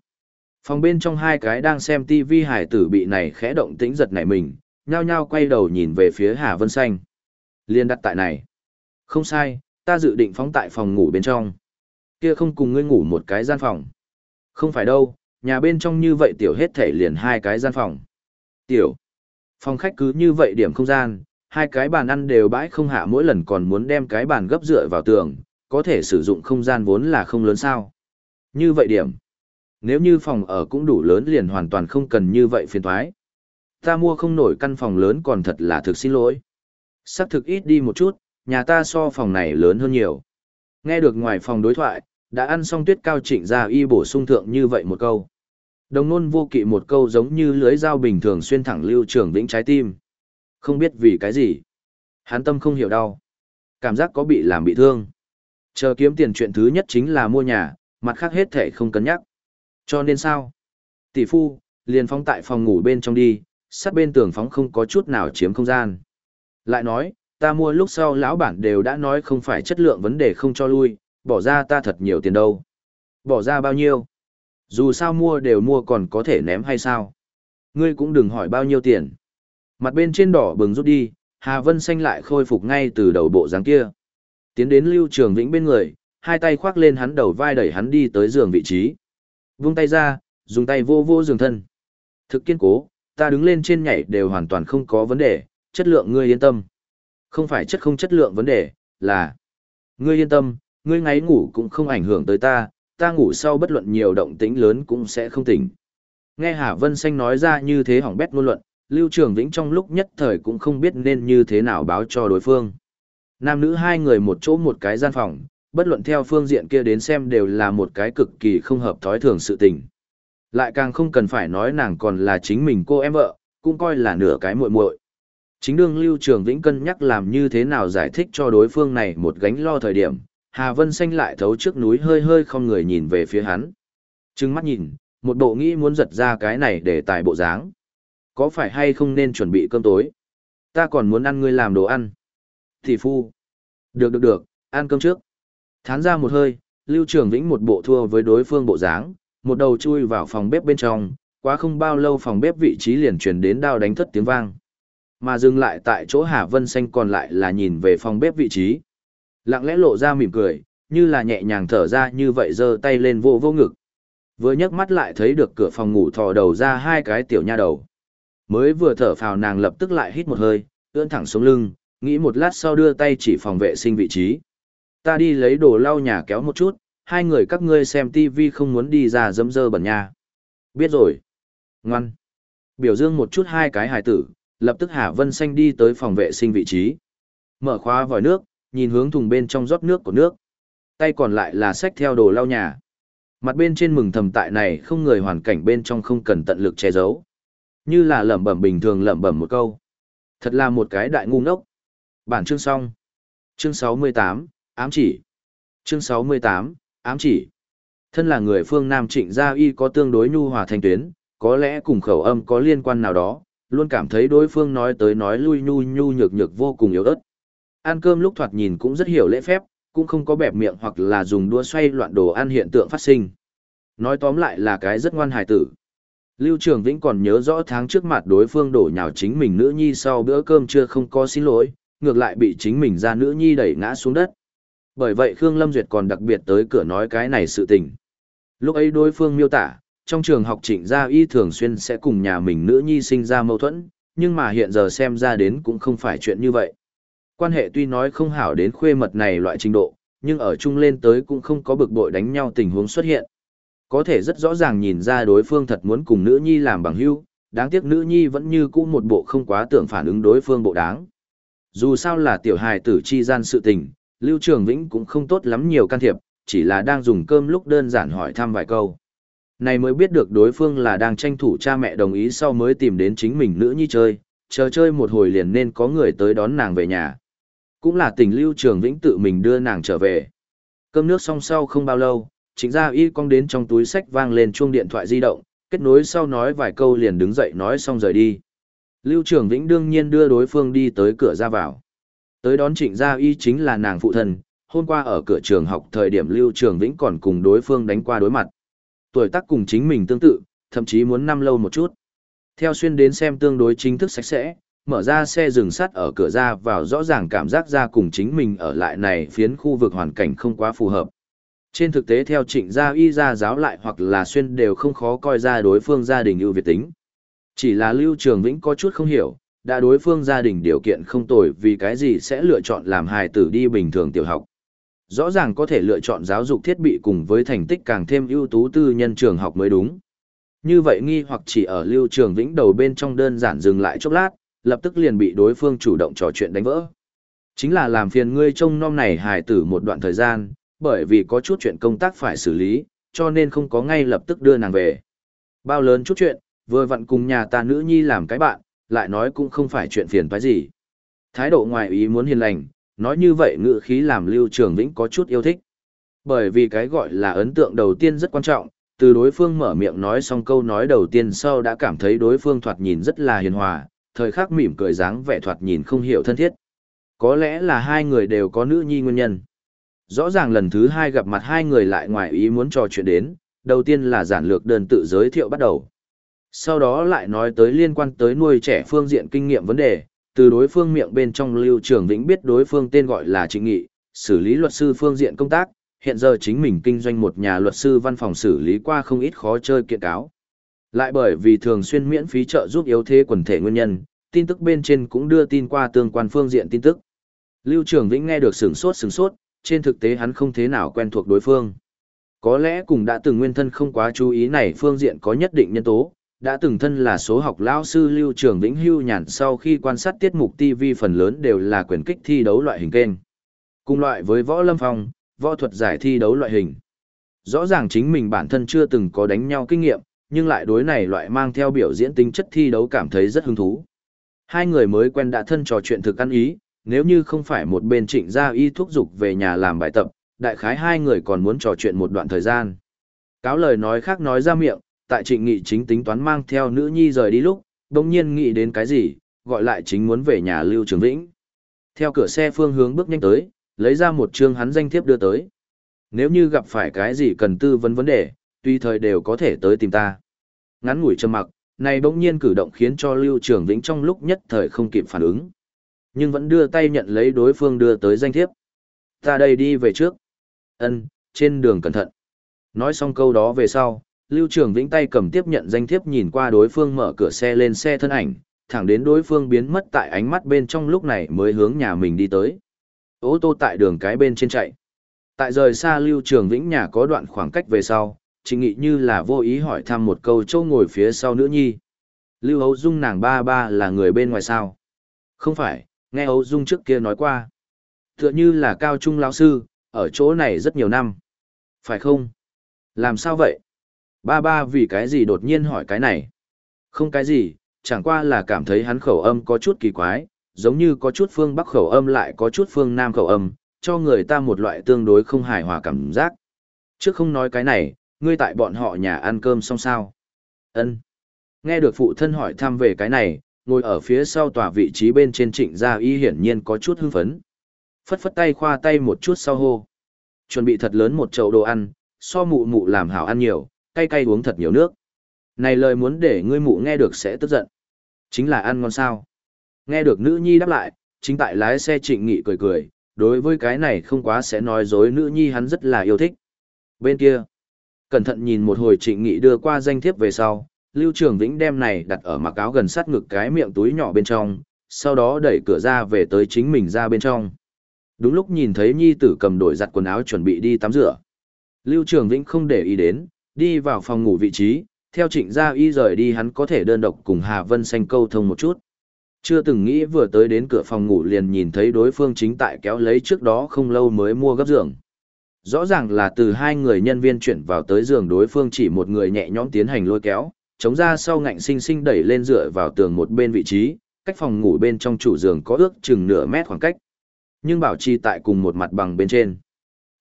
Phòng bên trong hai cái đang xem tivi hải tử bị này khẽ động tĩnh giật nảy mình, nhao nhao quay đầu nhìn về phía Hà Vân Xanh. Liên đặt tại này. Không sai, ta dự định phóng tại phòng ngủ bên trong. Kia không cùng ngươi ngủ một cái gian phòng. Không phải đâu, nhà bên trong như vậy tiểu hết thể liền hai cái gian phòng. Tiểu. Phòng khách cứ như vậy điểm không gian, hai cái bàn ăn đều bãi không hạ mỗi lần còn muốn đem cái bàn gấp dựa vào tường, có thể sử dụng không gian vốn là không lớn sao. Như vậy điểm. Nếu như phòng ở cũng đủ lớn liền hoàn toàn không cần như vậy phiền thoái. Ta mua không nổi căn phòng lớn còn thật là thực xin lỗi. sắp thực ít đi một chút, nhà ta so phòng này lớn hơn nhiều. Nghe được ngoài phòng đối thoại, đã ăn xong tuyết cao trịnh ra y bổ sung thượng như vậy một câu. Đồng nôn vô kỵ một câu giống như lưới dao bình thường xuyên thẳng lưu trường vĩnh trái tim. Không biết vì cái gì. Hắn tâm không hiểu đau. Cảm giác có bị làm bị thương. Chờ kiếm tiền chuyện thứ nhất chính là mua nhà, mặt khác hết thể không cân nhắc. Cho nên sao? Tỷ phu, liền phóng tại phòng ngủ bên trong đi, sát bên tường phóng không có chút nào chiếm không gian. Lại nói, ta mua lúc sau lão bản đều đã nói không phải chất lượng vấn đề không cho lui, bỏ ra ta thật nhiều tiền đâu. Bỏ ra bao nhiêu? Dù sao mua đều mua còn có thể ném hay sao? Ngươi cũng đừng hỏi bao nhiêu tiền. Mặt bên trên đỏ bừng rút đi, Hà Vân Xanh lại khôi phục ngay từ đầu bộ dáng kia. Tiến đến Lưu Trường Vĩnh bên người, hai tay khoác lên hắn đầu vai đẩy hắn đi tới giường vị trí. Vung tay ra, dùng tay vô vô giường thân. Thực kiên cố, ta đứng lên trên nhảy đều hoàn toàn không có vấn đề, chất lượng ngươi yên tâm. Không phải chất không chất lượng vấn đề, là ngươi yên tâm, ngươi ngáy ngủ cũng không ảnh hưởng tới ta, ta ngủ sau bất luận nhiều động tĩnh lớn cũng sẽ không tỉnh. Nghe Hà Vân Xanh nói ra như thế hỏng bét ngôn luận, Lưu Trường Vĩnh trong lúc nhất thời cũng không biết nên như thế nào báo cho đối phương. Nam nữ hai người một chỗ một cái gian phòng, bất luận theo phương diện kia đến xem đều là một cái cực kỳ không hợp thói thường sự tình. Lại càng không cần phải nói nàng còn là chính mình cô em vợ, cũng coi là nửa cái muội muội. Chính đương Lưu Trường Vĩnh cân nhắc làm như thế nào giải thích cho đối phương này một gánh lo thời điểm, Hà Vân Xanh lại thấu trước núi hơi hơi không người nhìn về phía hắn. Trừng mắt nhìn, một bộ nghĩ muốn giật ra cái này để tài bộ dáng. Có phải hay không nên chuẩn bị cơm tối? Ta còn muốn ăn ngươi làm đồ ăn. Thị phu. Được được được, ăn cơm trước. Thán ra một hơi, Lưu Trường Vĩnh một bộ thua với đối phương bộ dáng, một đầu chui vào phòng bếp bên trong, Quá không bao lâu phòng bếp vị trí liền truyền đến đao đánh thất tiếng vang. Mà dừng lại tại chỗ Hà Vân Xanh còn lại là nhìn về phòng bếp vị trí. Lặng lẽ lộ ra mỉm cười, như là nhẹ nhàng thở ra như vậy giơ tay lên vô vô ngực. Vừa nhấc mắt lại thấy được cửa phòng ngủ thò đầu ra hai cái tiểu nha đầu. Mới vừa thở phào nàng lập tức lại hít một hơi, ưỡn thẳng xuống lưng, nghĩ một lát sau đưa tay chỉ phòng vệ sinh vị trí. Ta đi lấy đồ lau nhà kéo một chút, hai người các ngươi xem tivi không muốn đi ra dấm dơ bẩn nha. Biết rồi. Ngoan. Biểu dương một chút hai cái hài tử, lập tức Hà Vân Xanh đi tới phòng vệ sinh vị trí. Mở khóa vòi nước, nhìn hướng thùng bên trong rót nước của nước. Tay còn lại là xách theo đồ lau nhà. Mặt bên trên mừng thầm tại này không người hoàn cảnh bên trong không cần tận lực che giấu. Như là lẩm bẩm bình thường lẩm bẩm một câu. Thật là một cái đại ngu ngốc. Bản chương xong. Chương 68, ám chỉ. Chương 68, ám chỉ. Thân là người phương Nam trịnh gia y có tương đối nhu hòa thanh tuyến, có lẽ cùng khẩu âm có liên quan nào đó, luôn cảm thấy đối phương nói tới nói lui nhu nhu nhược nhược vô cùng yếu ớt. Ăn cơm lúc thoạt nhìn cũng rất hiểu lễ phép, cũng không có bẹp miệng hoặc là dùng đua xoay loạn đồ ăn hiện tượng phát sinh. Nói tóm lại là cái rất ngoan hài tử. Lưu Trường Vĩnh còn nhớ rõ tháng trước mặt đối phương đổ nhào chính mình nữ nhi sau bữa cơm chưa không có xin lỗi, ngược lại bị chính mình ra nữ nhi đẩy ngã xuống đất. Bởi vậy Khương Lâm Duyệt còn đặc biệt tới cửa nói cái này sự tình. Lúc ấy đối phương miêu tả, trong trường học trịnh gia y thường xuyên sẽ cùng nhà mình nữ nhi sinh ra mâu thuẫn, nhưng mà hiện giờ xem ra đến cũng không phải chuyện như vậy. Quan hệ tuy nói không hảo đến khuê mật này loại trình độ, nhưng ở chung lên tới cũng không có bực bội đánh nhau tình huống xuất hiện. Có thể rất rõ ràng nhìn ra đối phương thật muốn cùng nữ nhi làm bằng hữu, đáng tiếc nữ nhi vẫn như cũ một bộ không quá tưởng phản ứng đối phương bộ đáng. Dù sao là tiểu hài tử chi gian sự tình, Lưu Trường Vĩnh cũng không tốt lắm nhiều can thiệp, chỉ là đang dùng cơm lúc đơn giản hỏi thăm vài câu. Này mới biết được đối phương là đang tranh thủ cha mẹ đồng ý sau mới tìm đến chính mình nữ nhi chơi, chờ chơi một hồi liền nên có người tới đón nàng về nhà. Cũng là tình Lưu Trường Vĩnh tự mình đưa nàng trở về. Cơm nước xong sau không bao lâu, chính ra y cong đến trong túi sách vang lên chuông điện thoại di động, kết nối sau nói vài câu liền đứng dậy nói xong rời đi. Lưu Trường Vĩnh đương nhiên đưa đối phương đi tới cửa ra vào. Tới đón trịnh gia y chính là nàng phụ thân, hôm qua ở cửa trường học thời điểm Lưu Trường Vĩnh còn cùng đối phương đánh qua đối mặt. Tuổi tác cùng chính mình tương tự, thậm chí muốn năm lâu một chút. Theo xuyên đến xem tương đối chính thức sạch sẽ, mở ra xe dừng sắt ở cửa ra vào rõ ràng cảm giác ra cùng chính mình ở lại này phiến khu vực hoàn cảnh không quá phù hợp. Trên thực tế theo trịnh gia y gia giáo lại hoặc là xuyên đều không khó coi ra đối phương gia đình ưu việt tính. Chỉ là Lưu Trường Vĩnh có chút không hiểu, đã đối phương gia đình điều kiện không tồi vì cái gì sẽ lựa chọn làm hài tử đi bình thường tiểu học. Rõ ràng có thể lựa chọn giáo dục thiết bị cùng với thành tích càng thêm ưu tú tư nhân trường học mới đúng. Như vậy nghi hoặc chỉ ở Lưu Trường Vĩnh đầu bên trong đơn giản dừng lại chốc lát, lập tức liền bị đối phương chủ động trò chuyện đánh vỡ. Chính là làm phiền ngươi trông nom này hài tử một đoạn thời gian, bởi vì có chút chuyện công tác phải xử lý, cho nên không có ngay lập tức đưa nàng về. Bao lớn chút chuyện, vừa vặn cùng nhà ta nữ nhi làm cái bạn, lại nói cũng không phải chuyện phiền toái gì. Thái độ ngoài ý muốn hiền lành, nói như vậy ngữ khí làm Lưu Trường Vĩnh có chút yêu thích. Bởi vì cái gọi là ấn tượng đầu tiên rất quan trọng, từ đối phương mở miệng nói xong câu nói đầu tiên sau đã cảm thấy đối phương thoạt nhìn rất là hiền hòa, thời khắc mỉm cười dáng vẻ thoạt nhìn không hiểu thân thiết. Có lẽ là hai người đều có nữ nhi nguyên nhân. Rõ ràng lần thứ hai gặp mặt hai người lại ngoài ý muốn trò chuyện đến, đầu tiên là giản lược đơn tự giới thiệu bắt đầu. Sau đó lại nói tới liên quan tới nuôi trẻ phương diện kinh nghiệm vấn đề, từ đối phương miệng bên trong Lưu Trường Vĩnh biết đối phương tên gọi là Trịnh Nghị, xử lý luật sư phương diện công tác, hiện giờ chính mình kinh doanh một nhà luật sư văn phòng xử lý qua không ít khó chơi kiện cáo. Lại bởi vì thường xuyên miễn phí trợ giúp yếu thế quần thể nguyên nhân, tin tức bên trên cũng đưa tin qua tương quan phương diện tin tức. Lưu Trường Vĩnh nghe được sửng sốt sửng sốt, trên thực tế hắn không thế nào quen thuộc đối phương. Có lẽ cùng đã từng nguyên thân không quá chú ý này phương diện có nhất định nhân tố, đã từng thân là số học lao sư Lưu Trường Vĩnh hưu nhàn sau khi quan sát tiết mục TV phần lớn đều là quyền kích thi đấu loại hình kênh. Cùng loại với võ lâm phong, võ thuật giải thi đấu loại hình. Rõ ràng chính mình bản thân chưa từng có đánh nhau kinh nghiệm, nhưng lại đối này loại mang theo biểu diễn tính chất thi đấu cảm thấy rất hứng thú. Hai người mới quen đã thân trò chuyện thực ăn ý, nếu như không phải một bên trịnh gia y thúc dục về nhà làm bài tập, đại khái hai người còn muốn trò chuyện một đoạn thời gian. Cáo lời nói khác nói ra miệng, tại trịnh nghị chính tính toán mang theo nữ nhi rời đi lúc, đồng nhiên nghĩ đến cái gì, gọi lại chính muốn về nhà Lưu Trường Vĩnh. Theo cửa xe phương hướng bước nhanh tới, lấy ra một chương hắn danh thiếp đưa tới. Nếu như gặp phải cái gì cần tư vấn vấn đề, tùy thời đều có thể tới tìm ta. Ngắn ngủi trầm mặc, này bỗng nhiên cử động khiến cho Lưu Trường Vĩnh trong lúc nhất thời không kịp phản ứng. Nhưng vẫn đưa tay nhận lấy đối phương đưa tới danh thiếp. Ta đây đi về trước. Ân, trên đường cẩn thận. Nói xong câu đó về sau, Lưu Trường Vĩnh tay cầm tiếp nhận danh thiếp nhìn qua đối phương mở cửa xe lên xe thân ảnh, thẳng đến đối phương biến mất tại ánh mắt bên trong lúc này mới hướng nhà mình đi tới. Ô tô tại đường cái bên trên chạy. Tại rời xa Lưu Trường Vĩnh nhà có đoạn khoảng cách về sau, Trịnh Nghị như là vô ý hỏi thăm một câu châu ngồi phía sau nữ nhi. Lưu Hấu Dung nàng ba ba là người bên ngoài sao? Không phải, nghe Hấu Dung trước kia nói qua. Tựa như là cao trung lão sư, ở chỗ này rất nhiều năm. Phải không? Làm sao vậy? Ba ba vì cái gì đột nhiên hỏi cái này? Không cái gì, chẳng qua là cảm thấy hắn khẩu âm có chút kỳ quái, giống như có chút phương bắc khẩu âm lại có chút phương nam khẩu âm, cho người ta một loại tương đối không hài hòa cảm giác. Trước không nói cái này, ngươi tại bọn họ nhà ăn cơm xong sao? Ân. Nghe được phụ thân hỏi thăm về cái này, ngồi ở phía sau tòa vị trí bên trên trịnh gia y hiển nhiên có chút hưng phấn. Phất phất tay khoa tay một chút sau hô. Chuẩn bị thật lớn một chậu đồ ăn, so mụ mụ làm hảo ăn nhiều, cay cay uống thật nhiều nước. Này lời muốn để ngươi mụ nghe được sẽ tức giận. Chính là ăn ngon sao. Nghe được nữ nhi đáp lại, chính tại lái xe trịnh nghị cười cười, đối với cái này không quá sẽ nói dối nữ nhi hắn rất là yêu thích. Bên kia, cẩn thận nhìn một hồi trịnh nghị đưa qua danh thiếp về sau, Lưu Trường Vĩnh đem này đặt ở mặc áo gần sát ngực cái miệng túi nhỏ bên trong, sau đó đẩy cửa ra về tới chính mình ra bên trong. Đúng lúc nhìn thấy nhi tử cầm đổi giặt quần áo chuẩn bị đi tắm rửa. Lưu Trường Vĩnh không để ý đến, đi vào phòng ngủ vị trí, theo trịnh gia y rời đi hắn có thể đơn độc cùng Hà Vân Xanh câu thông một chút. Chưa từng nghĩ vừa tới đến cửa phòng ngủ liền nhìn thấy đối phương chính tại kéo lấy trước đó không lâu mới mua gấp giường. Rõ ràng là từ hai người nhân viên chuyển vào tới giường đối phương chỉ một người nhẹ nhõm tiến hành lôi kéo, chống ra sau ngạnh sinh sinh đẩy lên dựa vào tường một bên vị trí, cách phòng ngủ bên trong chủ giường có ước chừng nửa mét khoảng cách. Nhưng bảo trì tại cùng một mặt bằng bên trên.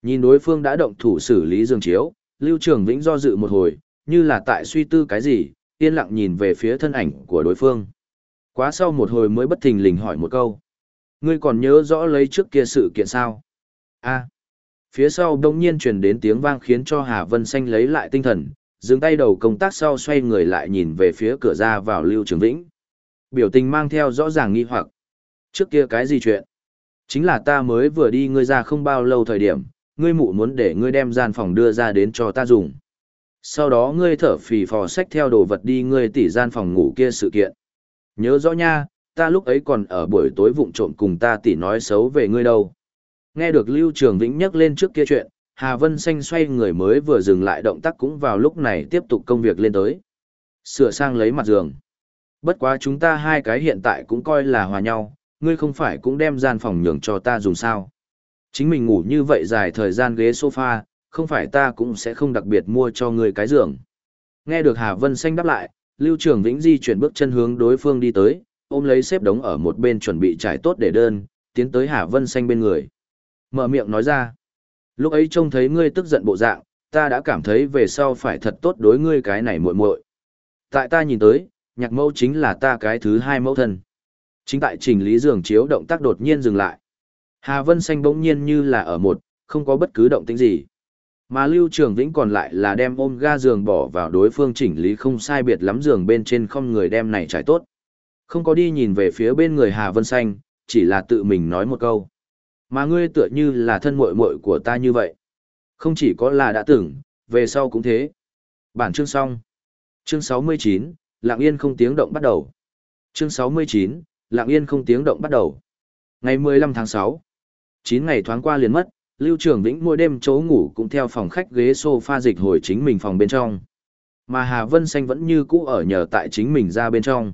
Nhìn đối phương đã động thủ xử lý giường chiếu, Lưu Trường Vĩnh do dự một hồi, như là tại suy tư cái gì, yên lặng nhìn về phía thân ảnh của đối phương. Quá sau một hồi mới bất thình lình hỏi một câu. Ngươi còn nhớ rõ lấy trước kia sự kiện sao? a Phía sau đông nhiên truyền đến tiếng vang khiến cho Hà Vân Xanh lấy lại tinh thần, dừng tay đầu công tác sau xoay người lại nhìn về phía cửa ra vào Lưu Trường Vĩnh. Biểu tình mang theo rõ ràng nghi hoặc. Trước kia cái gì chuyện? Chính là ta mới vừa đi ngươi ra không bao lâu thời điểm, ngươi mụ muốn để ngươi đem gian phòng đưa ra đến cho ta dùng. Sau đó ngươi thở phì phò xách theo đồ vật đi ngươi tỉ gian phòng ngủ kia sự kiện. Nhớ rõ nha, ta lúc ấy còn ở buổi tối vụng trộm cùng ta tỉ nói xấu về ngươi đâu. Nghe được Lưu Trường Vĩnh nhắc lên trước kia chuyện, Hà Vân Xanh xoay người mới vừa dừng lại động tác cũng vào lúc này tiếp tục công việc lên tới. Sửa sang lấy mặt giường. Bất quá chúng ta hai cái hiện tại cũng coi là hòa nhau, ngươi không phải cũng đem gian phòng nhường cho ta dùng sao. Chính mình ngủ như vậy dài thời gian ghế sofa, không phải ta cũng sẽ không đặc biệt mua cho ngươi cái giường. Nghe được Hà Vân Xanh đáp lại, Lưu Trường Vĩnh di chuyển bước chân hướng đối phương đi tới, ôm lấy xếp đống ở một bên chuẩn bị trải tốt để đơn, tiến tới Hà Vân Xanh bên người. Mở miệng nói ra. Lúc ấy trông thấy ngươi tức giận bộ dạng, ta đã cảm thấy về sau phải thật tốt đối ngươi cái này muội muội. Tại ta nhìn tới, nhạc mẫu chính là ta cái thứ hai mẫu thân. Chính tại trình lý giường chiếu động tác đột nhiên dừng lại. Hà Vân Xanh bỗng nhiên như là ở một, không có bất cứ động tĩnh gì. Mà Lưu Trường Vĩnh còn lại là đem ôm ga giường bỏ vào đối phương chỉnh lý không sai biệt lắm giường bên trên không người đem này trải tốt. Không có đi nhìn về phía bên người Hà Vân Xanh, chỉ là tự mình nói một câu. Mà ngươi tựa như là thân muội muội của ta như vậy. Không chỉ có là đã từng, về sau cũng thế. Bản chương xong. Chương 69, Lặng Yên không tiếng động bắt đầu. Chương 69, Lặng Yên không tiếng động bắt đầu. Ngày 15 tháng 6. 9 ngày thoáng qua liền mất, Lưu Trường Vĩnh mỗi đêm chỗ ngủ cũng theo phòng khách ghế sofa dịch hồi chính mình phòng bên trong. Mà Hà Vân Xanh vẫn như cũ ở nhờ tại chính mình ra bên trong.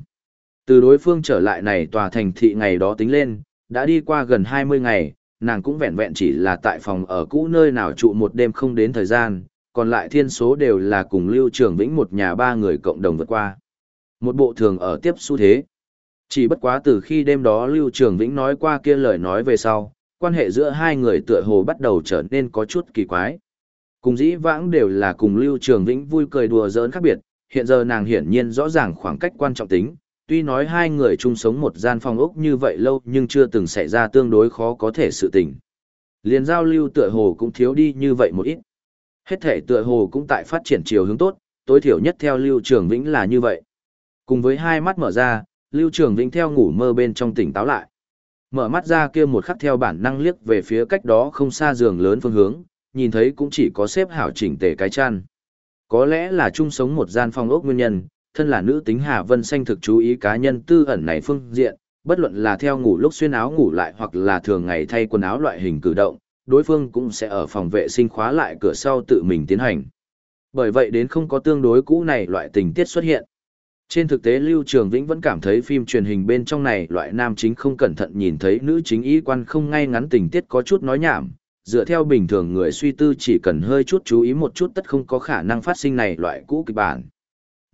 Từ đối phương trở lại này tòa thành thị ngày đó tính lên, đã đi qua gần 20 ngày, nàng cũng vẹn vẹn chỉ là tại phòng ở cũ nơi nào trụ một đêm không đến thời gian, còn lại thiên số đều là cùng Lưu Trường Vĩnh một nhà ba người cộng đồng vượt qua. Một bộ thường ở tiếp xu thế. Chỉ bất quá từ khi đêm đó Lưu Trường Vĩnh nói qua kia lời nói về sau, quan hệ giữa hai người tựa hồ bắt đầu trở nên có chút kỳ quái. Cùng dĩ vãng đều là cùng Lưu Trường Vĩnh vui cười đùa giỡn khác biệt, hiện giờ nàng hiển nhiên rõ ràng khoảng cách quan trọng tính, tuy nói hai người chung sống một gian phòng ốc như vậy lâu nhưng chưa từng xảy ra tương đối khó có thể sự tình. Liên giao lưu tựa hồ cũng thiếu đi như vậy một ít. Hết thể tựa hồ cũng tại phát triển chiều hướng tốt, tối thiểu nhất theo Lưu Trường Vĩnh là như vậy. Cùng với hai mắt mở ra, Lưu Trường Vĩnh theo ngủ mơ bên trong tỉnh táo lại. Mở mắt ra kia một khắc theo bản năng liếc về phía cách đó không xa giường lớn phương hướng, nhìn thấy cũng chỉ có xếp hảo chỉnh tề cái chăn. Có lẽ là chung sống một gian phòng ốc nguyên nhân, thân là nữ tính Hà Vân Xanh thực chú ý cá nhân tư ẩn này phương diện, bất luận là theo ngủ lúc xuyên áo ngủ lại hoặc là thường ngày thay quần áo loại hình cử động, đối phương cũng sẽ ở phòng vệ sinh khóa lại cửa sau tự mình tiến hành. Bởi vậy đến không có tương đối cũ này loại tình tiết xuất hiện. Trên thực tế Lưu Trường Vĩnh vẫn cảm thấy phim truyền hình bên trong này loại nam chính không cẩn thận nhìn thấy nữ chính ý quan không ngay ngắn tình tiết có chút nói nhảm, dựa theo bình thường người suy tư chỉ cần hơi chút chú ý một chút tất không có khả năng phát sinh này loại cũ kịch bản.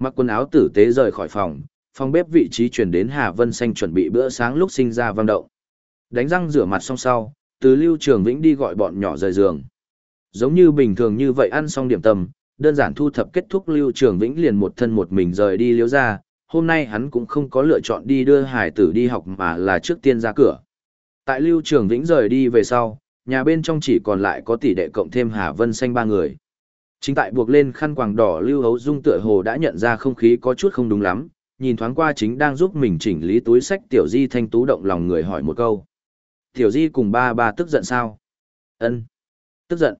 Mặc quần áo tử tế rời khỏi phòng, phòng bếp vị trí chuyển đến Hà Vân Xanh chuẩn bị bữa sáng lúc sinh ra vang động. Đánh răng rửa mặt xong sau, từ Lưu Trường Vĩnh đi gọi bọn nhỏ rời giường. Giống như bình thường như vậy ăn xong điểm tâm, đơn giản thu thập kết thúc Lưu Trường Vĩnh liền một thân một mình rời đi liếu ra, hôm nay hắn cũng không có lựa chọn đi đưa hải tử đi học mà là trước tiên ra cửa. Tại Lưu Trường Vĩnh rời đi về sau, nhà bên trong chỉ còn lại có tỷ đệ cộng thêm Hà Vân Xanh ba người. Chính tại buộc lên khăn quàng đỏ Lưu Hấu Dung tựa hồ đã nhận ra không khí có chút không đúng lắm, nhìn thoáng qua chính đang giúp mình chỉnh lý túi sách Tiểu Di thanh tú động lòng người hỏi một câu. Tiểu Di cùng ba ba tức giận sao? Ân, Tức giận.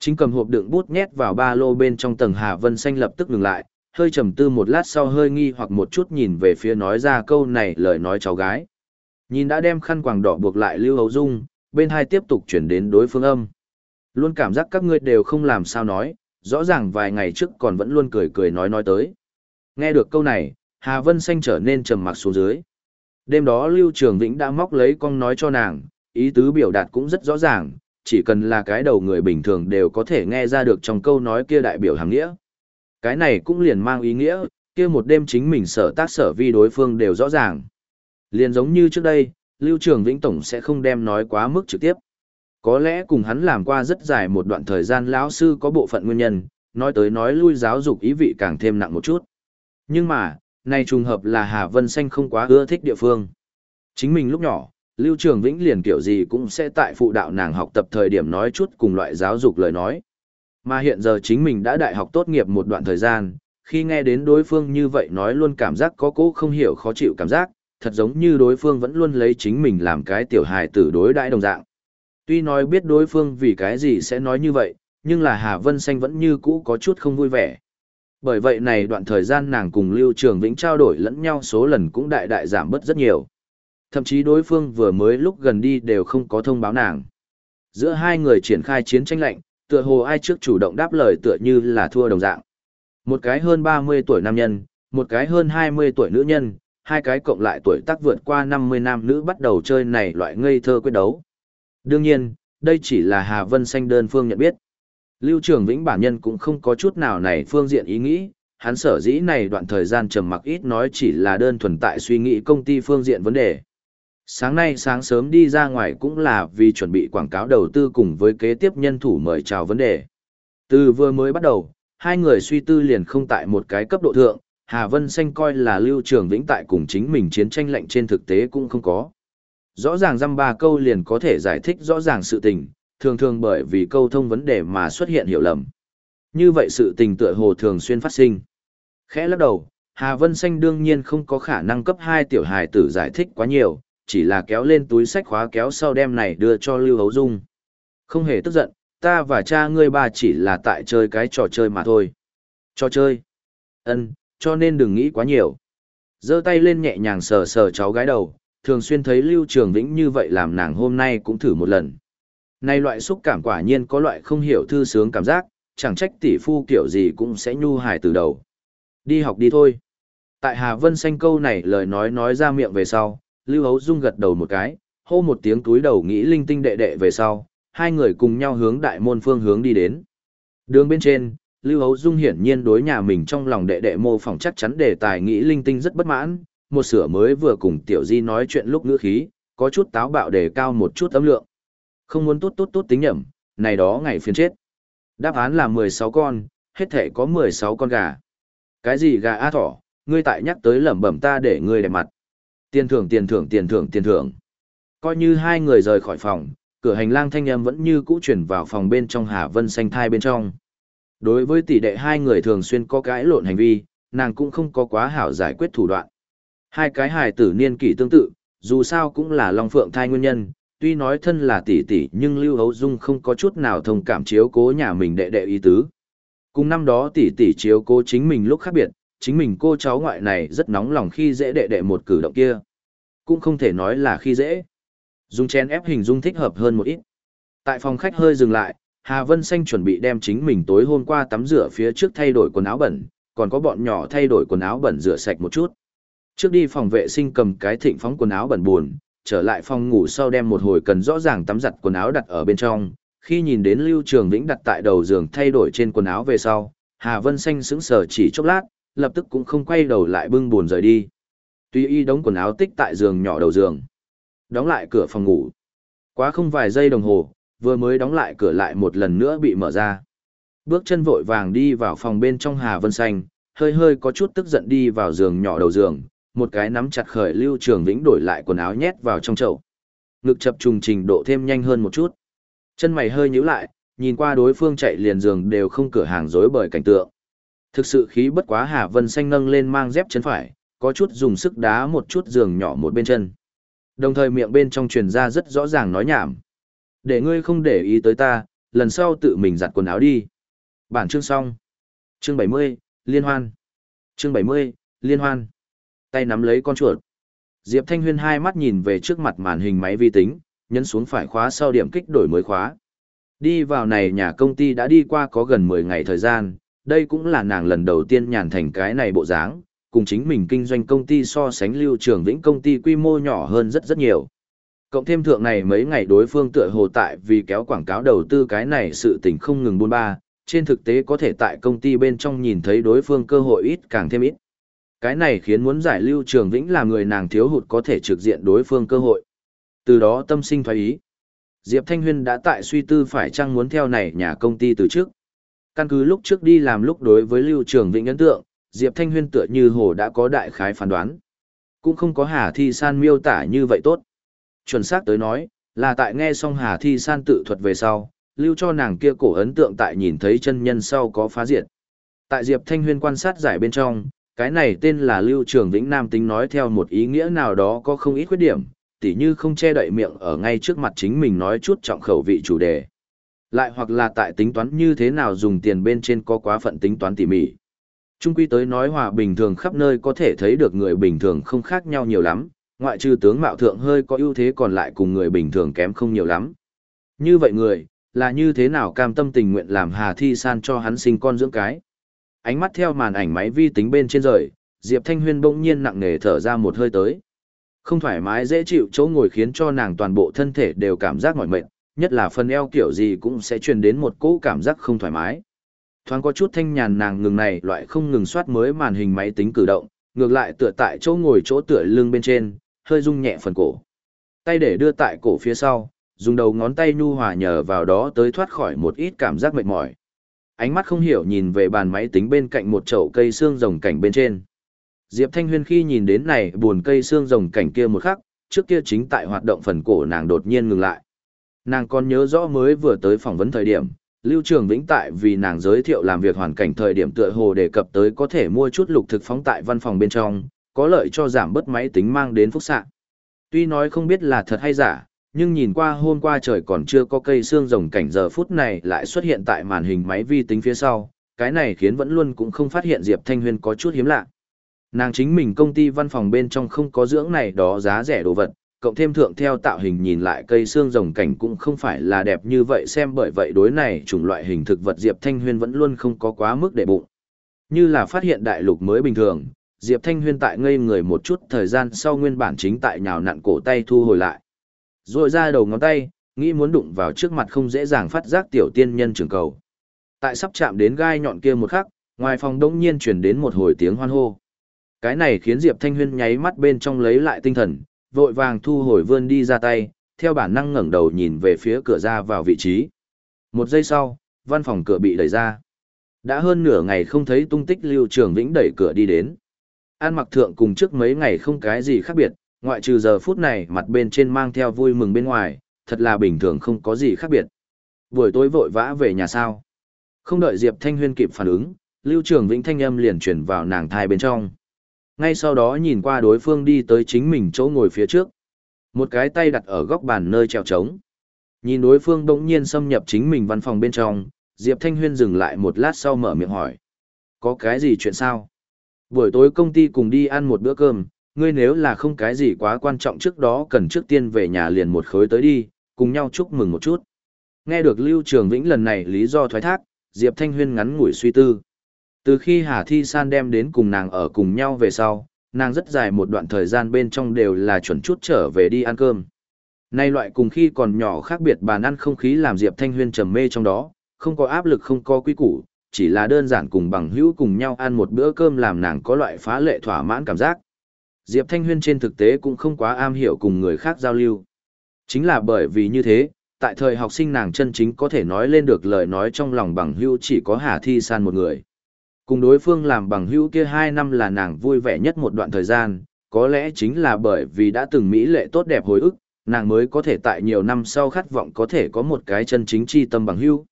Chính cầm hộp đựng bút nhét vào ba lô bên trong tầng Hà Vân Xanh lập tức ngừng lại, hơi trầm tư một lát sau hơi nghi hoặc một chút nhìn về phía nói ra câu này lời nói cháu gái. Nhìn đã đem khăn quàng đỏ buộc lại Lưu Hấu Dung, bên hai tiếp tục chuyển đến đối phương âm. Luôn cảm giác các ngươi đều không làm sao nói, rõ ràng vài ngày trước còn vẫn luôn cười cười nói nói tới. Nghe được câu này, Hà Vân Xanh trở nên trầm mặc xuống dưới. Đêm đó Lưu Trường Vĩnh đã móc lấy con nói cho nàng, ý tứ biểu đạt cũng rất rõ ràng, chỉ cần là cái đầu người bình thường đều có thể nghe ra được trong câu nói kia đại biểu hàng nghĩa. Cái này cũng liền mang ý nghĩa, kia một đêm chính mình sở tác sở vi đối phương đều rõ ràng. Liền giống như trước đây, Lưu Trường Vĩnh Tổng sẽ không đem nói quá mức trực tiếp. Có lẽ cùng hắn làm qua rất dài một đoạn thời gian lão sư có bộ phận nguyên nhân, nói tới nói lui giáo dục ý vị càng thêm nặng một chút. Nhưng mà, này trùng hợp là Hà Vân Xanh không quá ưa thích địa phương. Chính mình lúc nhỏ, Lưu Trường Vĩnh liền kiểu gì cũng sẽ tại phụ đạo nàng học tập thời điểm nói chút cùng loại giáo dục lời nói. Mà hiện giờ chính mình đã đại học tốt nghiệp một đoạn thời gian, khi nghe đến đối phương như vậy nói luôn cảm giác có cố không hiểu khó chịu cảm giác, thật giống như đối phương vẫn luôn lấy chính mình làm cái tiểu hài tử đối đãi đồng dạng. Tuy nói biết đối phương vì cái gì sẽ nói như vậy, nhưng là Hà Vân Xanh vẫn như cũ có chút không vui vẻ. Bởi vậy này đoạn thời gian nàng cùng Lưu Trường Vĩnh trao đổi lẫn nhau số lần cũng đại đại giảm bớt rất nhiều. Thậm chí đối phương vừa mới lúc gần đi đều không có thông báo nàng. Giữa hai người triển khai chiến tranh lạnh, tựa hồ ai trước chủ động đáp lời tựa như là thua đồng dạng. Một cái hơn 30 tuổi nam nhân, một cái hơn 20 tuổi nữ nhân, hai cái cộng lại tuổi tác vượt qua 50 nam nữ bắt đầu chơi này loại ngây thơ quyết đấu. Đương nhiên, đây chỉ là Hà Vân Xanh đơn phương nhận biết. Lưu Trường Vĩnh bản nhân cũng không có chút nào này phương diện ý nghĩ, hắn sở dĩ này đoạn thời gian trầm mặc ít nói chỉ là đơn thuần tại suy nghĩ công ty phương diện vấn đề. Sáng nay sáng sớm đi ra ngoài cũng là vì chuẩn bị quảng cáo đầu tư cùng với kế tiếp nhân thủ mời chào vấn đề. Từ vừa mới bắt đầu, hai người suy tư liền không tại một cái cấp độ thượng, Hà Vân Xanh coi là Lưu Trường Vĩnh tại cùng chính mình chiến tranh lệnh trên thực tế cũng không có. Rõ ràng dăm ba câu liền có thể giải thích rõ ràng sự tình, thường thường bởi vì câu thông vấn đề mà xuất hiện hiểu lầm. Như vậy sự tình tựa hồ thường xuyên phát sinh. Khẽ lắc đầu, Hà Vân Xanh đương nhiên không có khả năng cấp hai tiểu hài tử giải thích quá nhiều, chỉ là kéo lên túi sách khóa kéo sau đem này đưa cho Lưu Hấu Dung. Không hề tức giận, ta và cha ngươi ba chỉ là tại chơi cái trò chơi mà thôi. Trò chơi? Ân, cho nên đừng nghĩ quá nhiều. giơ tay lên nhẹ nhàng sờ sờ cháu gái đầu, thường xuyên thấy Lưu Trường Vĩnh như vậy làm nàng hôm nay cũng thử một lần. Nay loại xúc cảm quả nhiên có loại không hiểu thư sướng cảm giác, chẳng trách tỷ phu kiểu gì cũng sẽ nhu hài từ đầu. Đi học đi thôi. Tại Hà Vân Xanh câu này lời nói nói ra miệng về sau, Lưu Hấu Dung gật đầu một cái, hô một tiếng túi đầu nghĩ linh tinh đệ đệ về sau, hai người cùng nhau hướng đại môn phương hướng đi đến. Đường bên trên, Lưu Hấu Dung hiển nhiên đối nhà mình trong lòng đệ đệ mô phỏng chắc chắn đề tài nghĩ linh tinh rất bất mãn, một sửa mới vừa cùng Tiểu Di nói chuyện lúc ngữ khí, có chút táo bạo đề cao một chút âm lượng. Không muốn tốt tốt tốt tính nhẩm, này đó ngày phiền chết. Đáp án là 16 con, hết thể có 16 con gà. Cái gì gà a thỏ, ngươi tại nhắc tới lẩm bẩm ta để ngươi đẹp mặt. Tiền thưởng tiền thưởng tiền thưởng tiền thưởng. Coi như hai người rời khỏi phòng, cửa hành lang thanh âm vẫn như cũ chuyển vào phòng bên trong Hà Vân xanh thai bên trong. Đối với tỷ đệ hai người thường xuyên có cái lộn hành vi, nàng cũng không có quá hảo giải quyết thủ đoạn. Hai cái hài tử niên kỷ tương tự, dù sao cũng là Long Phượng thai nguyên nhân, tuy nói thân là tỷ tỷ nhưng Lưu Hấu Dung không có chút nào thông cảm chiếu cố nhà mình đệ đệ ý tứ. Cùng năm đó tỷ tỷ chiếu cố chính mình lúc khác biệt, chính mình cô cháu ngoại này rất nóng lòng khi dễ đệ đệ một cử động kia. Cũng không thể nói là khi dễ. Dung chén ép hình dung thích hợp hơn một ít. Tại phòng khách hơi dừng lại, Hà Vân Xanh chuẩn bị đem chính mình tối hôm qua tắm rửa phía trước thay đổi quần áo bẩn, còn có bọn nhỏ thay đổi quần áo bẩn rửa sạch một chút. Trước đi phòng vệ sinh cầm cái thịnh phóng quần áo bẩn buồn, trở lại phòng ngủ sau đem một hồi cần rõ ràng tắm giặt quần áo đặt ở bên trong. Khi nhìn đến Lưu Trường Vĩnh đặt tại đầu giường thay đổi trên quần áo về sau, Hà Vân Xanh sững sờ chỉ chốc lát, lập tức cũng không quay đầu lại bưng buồn rời đi. Tuy y đóng quần áo tích tại giường nhỏ đầu giường. Đóng lại cửa phòng ngủ. Quá không vài giây đồng hồ, vừa mới đóng lại cửa lại một lần nữa bị mở ra. Bước chân vội vàng đi vào phòng bên trong Hà Vân Xanh, hơi hơi có chút tức giận đi vào giường nhỏ đầu giường, một cái nắm chặt khởi Lưu Trường Vĩnh đổi lại quần áo nhét vào trong chậu. Ngực chập trùng trình độ thêm nhanh hơn một chút. Chân mày hơi nhíu lại, nhìn qua đối phương chạy liền giường đều không cửa hàng rối bởi cảnh tượng. Thực sự khí bất quá Hà Vân Xanh nâng lên mang dép chân phải, có chút dùng sức đá một chút giường nhỏ một bên chân. Đồng thời miệng bên trong truyền ra rất rõ ràng nói nhảm. Để ngươi không để ý tới ta, lần sau tự mình giặt quần áo đi. Bản chương xong. Chương 70, Liên Hoan. Chương 70, Liên Hoan. Tay nắm lấy con chuột. Diệp Thanh Huyên hai mắt nhìn về trước mặt màn hình máy vi tính, nhấn xuống phải khóa sau điểm kích đổi mới khóa. Đi vào này nhà công ty đã đi qua có gần 10 ngày thời gian, đây cũng là nàng lần đầu tiên nhàn thành cái này bộ dáng, cùng chính mình kinh doanh công ty so sánh lưu trường vĩnh công ty quy mô nhỏ hơn rất rất nhiều. Cộng thêm thượng này mấy ngày đối phương tựa hồ tại vì kéo quảng cáo đầu tư cái này sự tình không ngừng buôn ba, trên thực tế có thể tại công ty bên trong nhìn thấy đối phương cơ hội ít càng thêm ít. Cái này khiến muốn giải lưu trường vĩnh là người nàng thiếu hụt có thể trực diện đối phương cơ hội. Từ đó tâm sinh thoái ý. Diệp Thanh Huyên đã tại suy tư phải chăng muốn theo này nhà công ty từ trước. Căn cứ lúc trước đi làm lúc đối với lưu trường vĩnh ấn tượng, Diệp Thanh Huyên tựa như hồ đã có đại khái phán đoán. Cũng không có Hà Thi San miêu tả như vậy tốt. Chuẩn xác tới nói, là tại nghe xong Hà Thi San tự thuật về sau, lưu cho nàng kia cổ ấn tượng tại nhìn thấy chân nhân sau có phá diệt. Tại Diệp Thanh Huyên quan sát giải bên trong, cái này tên là Lưu Trường Vĩnh Nam tính nói theo một ý nghĩa nào đó có không ít khuyết điểm, tỉ như không che đậy miệng ở ngay trước mặt chính mình nói chút trọng khẩu vị chủ đề. Lại hoặc là tại tính toán như thế nào dùng tiền bên trên có quá phận tính toán tỉ mỉ. Trung quy tới nói hòa bình thường khắp nơi có thể thấy được người bình thường không khác nhau nhiều lắm, ngoại trừ tướng mạo thượng hơi có ưu thế còn lại cùng người bình thường kém không nhiều lắm. Như vậy người, là như thế nào cam tâm tình nguyện làm Hà Thi San cho hắn sinh con dưỡng cái. Ánh mắt theo màn ảnh máy vi tính bên trên rời, Diệp Thanh Huyên bỗng nhiên nặng nề thở ra một hơi tới. Không thoải mái dễ chịu chỗ ngồi khiến cho nàng toàn bộ thân thể đều cảm giác mỏi mệt, nhất là phần eo kiểu gì cũng sẽ truyền đến một cỗ cảm giác không thoải mái. Thoáng có chút thanh nhàn nàng ngừng này loại không ngừng soát mới màn hình máy tính cử động, ngược lại tựa tại chỗ ngồi chỗ tựa lưng bên trên, hơi rung nhẹ phần cổ. Tay để đưa tại cổ phía sau, dùng đầu ngón tay nhu hòa nhờ vào đó tới thoát khỏi một ít cảm giác mệt mỏi. Ánh mắt không hiểu nhìn về bàn máy tính bên cạnh một chậu cây xương rồng cảnh bên trên. Diệp Thanh Huyên khi nhìn đến này buồn cây xương rồng cảnh kia một khắc, trước kia chính tại hoạt động phần cổ nàng đột nhiên ngừng lại. Nàng còn nhớ rõ mới vừa tới phỏng vấn thời điểm, Lưu Trường Vĩnh tại vì nàng giới thiệu làm việc hoàn cảnh thời điểm tựa hồ đề cập tới có thể mua chút lục thực phóng tại văn phòng bên trong, có lợi cho giảm bớt máy tính mang đến phúc xạ. Tuy nói không biết là thật hay giả, nhưng nhìn qua hôm qua trời còn chưa có cây xương rồng cảnh giờ phút này lại xuất hiện tại màn hình máy vi tính phía sau, cái này khiến vẫn luôn cũng không phát hiện Diệp Thanh Huyên có chút hiếm lạ. Nàng chính mình công ty văn phòng bên trong không có dưỡng này đó giá rẻ đồ vật, cộng thêm thượng theo tạo hình nhìn lại cây xương rồng cảnh cũng không phải là đẹp như vậy xem bởi vậy đối này chủng loại hình thực vật Diệp Thanh Huyên vẫn luôn không có quá mức để bụng. Như là phát hiện đại lục mới bình thường, Diệp Thanh Huyên tại ngây người một chút thời gian sau nguyên bản chính tại nhào nặn cổ tay thu hồi lại. Rồi ra đầu ngón tay, nghĩ muốn đụng vào trước mặt không dễ dàng phát giác tiểu tiên nhân trường cầu. Tại sắp chạm đến gai nhọn kia một khắc, ngoài phòng đông nhiên chuyển đến một hồi tiếng hoan hô. Cái này khiến Diệp Thanh Huyên nháy mắt bên trong lấy lại tinh thần, vội vàng thu hồi vươn đi ra tay, theo bản năng ngẩng đầu nhìn về phía cửa ra vào vị trí. Một giây sau, văn phòng cửa bị đẩy ra. Đã hơn nửa ngày không thấy tung tích Lưu Trường Vĩnh đẩy cửa đi đến. An mặc thượng cùng trước mấy ngày không cái gì khác biệt, ngoại trừ giờ phút này mặt bên trên mang theo vui mừng bên ngoài, thật là bình thường không có gì khác biệt. Buổi tối vội vã về nhà sao. Không đợi Diệp Thanh Huyên kịp phản ứng, Lưu Trường Vĩnh thanh âm liền chuyển vào nàng thai bên trong. Ngay sau đó nhìn qua đối phương đi tới chính mình chỗ ngồi phía trước. Một cái tay đặt ở góc bàn nơi treo trống. Nhìn đối phương bỗng nhiên xâm nhập chính mình văn phòng bên trong, Diệp Thanh Huyên dừng lại một lát sau mở miệng hỏi. Có cái gì chuyện sao? Buổi tối công ty cùng đi ăn một bữa cơm, ngươi nếu là không cái gì quá quan trọng trước đó cần trước tiên về nhà liền một khối tới đi, cùng nhau chúc mừng một chút. Nghe được Lưu Trường Vĩnh lần này lý do thoái thác, Diệp Thanh Huyên ngắn ngủi suy tư. Từ khi Hà Thi San đem đến cùng nàng ở cùng nhau về sau, nàng rất dài một đoạn thời gian bên trong đều là chuẩn chút trở về đi ăn cơm. Nay loại cùng khi còn nhỏ khác biệt bàn ăn không khí làm Diệp Thanh Huyên trầm mê trong đó, không có áp lực không có quy củ, chỉ là đơn giản cùng bằng hữu cùng nhau ăn một bữa cơm làm nàng có loại phá lệ thỏa mãn cảm giác. Diệp Thanh Huyên trên thực tế cũng không quá am hiểu cùng người khác giao lưu. Chính là bởi vì như thế, tại thời học sinh nàng chân chính có thể nói lên được lời nói trong lòng bằng hữu chỉ có Hà Thi San một người. Cùng đối phương làm bằng hữu kia hai năm là nàng vui vẻ nhất một đoạn thời gian, có lẽ chính là bởi vì đã từng mỹ lệ tốt đẹp hồi ức, nàng mới có thể tại nhiều năm sau khát vọng có thể có một cái chân chính chi tâm bằng hữu.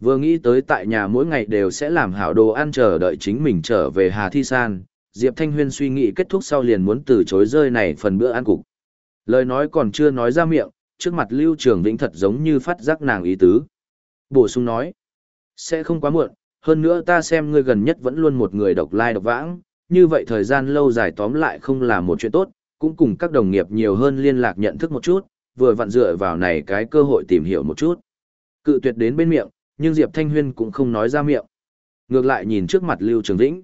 Vừa nghĩ tới tại nhà mỗi ngày đều sẽ làm hảo đồ ăn chờ đợi chính mình trở về Hà Thi San, Diệp Thanh Huyên suy nghĩ kết thúc sau liền muốn từ chối rơi này phần bữa ăn cục. Lời nói còn chưa nói ra miệng, trước mặt Lưu Trường Vĩnh thật giống như phát giác nàng ý tứ. Bổ sung nói, sẽ không quá muộn, hơn nữa ta xem ngươi gần nhất vẫn luôn một người độc lai độc vãng, như vậy thời gian lâu dài tóm lại không là một chuyện tốt, cũng cùng các đồng nghiệp nhiều hơn liên lạc nhận thức một chút, vừa vặn dựa vào này cái cơ hội tìm hiểu một chút. Cự tuyệt đến bên miệng, nhưng Diệp Thanh Huyên cũng không nói ra miệng. Ngược lại nhìn trước mặt Lưu Trường Vĩnh.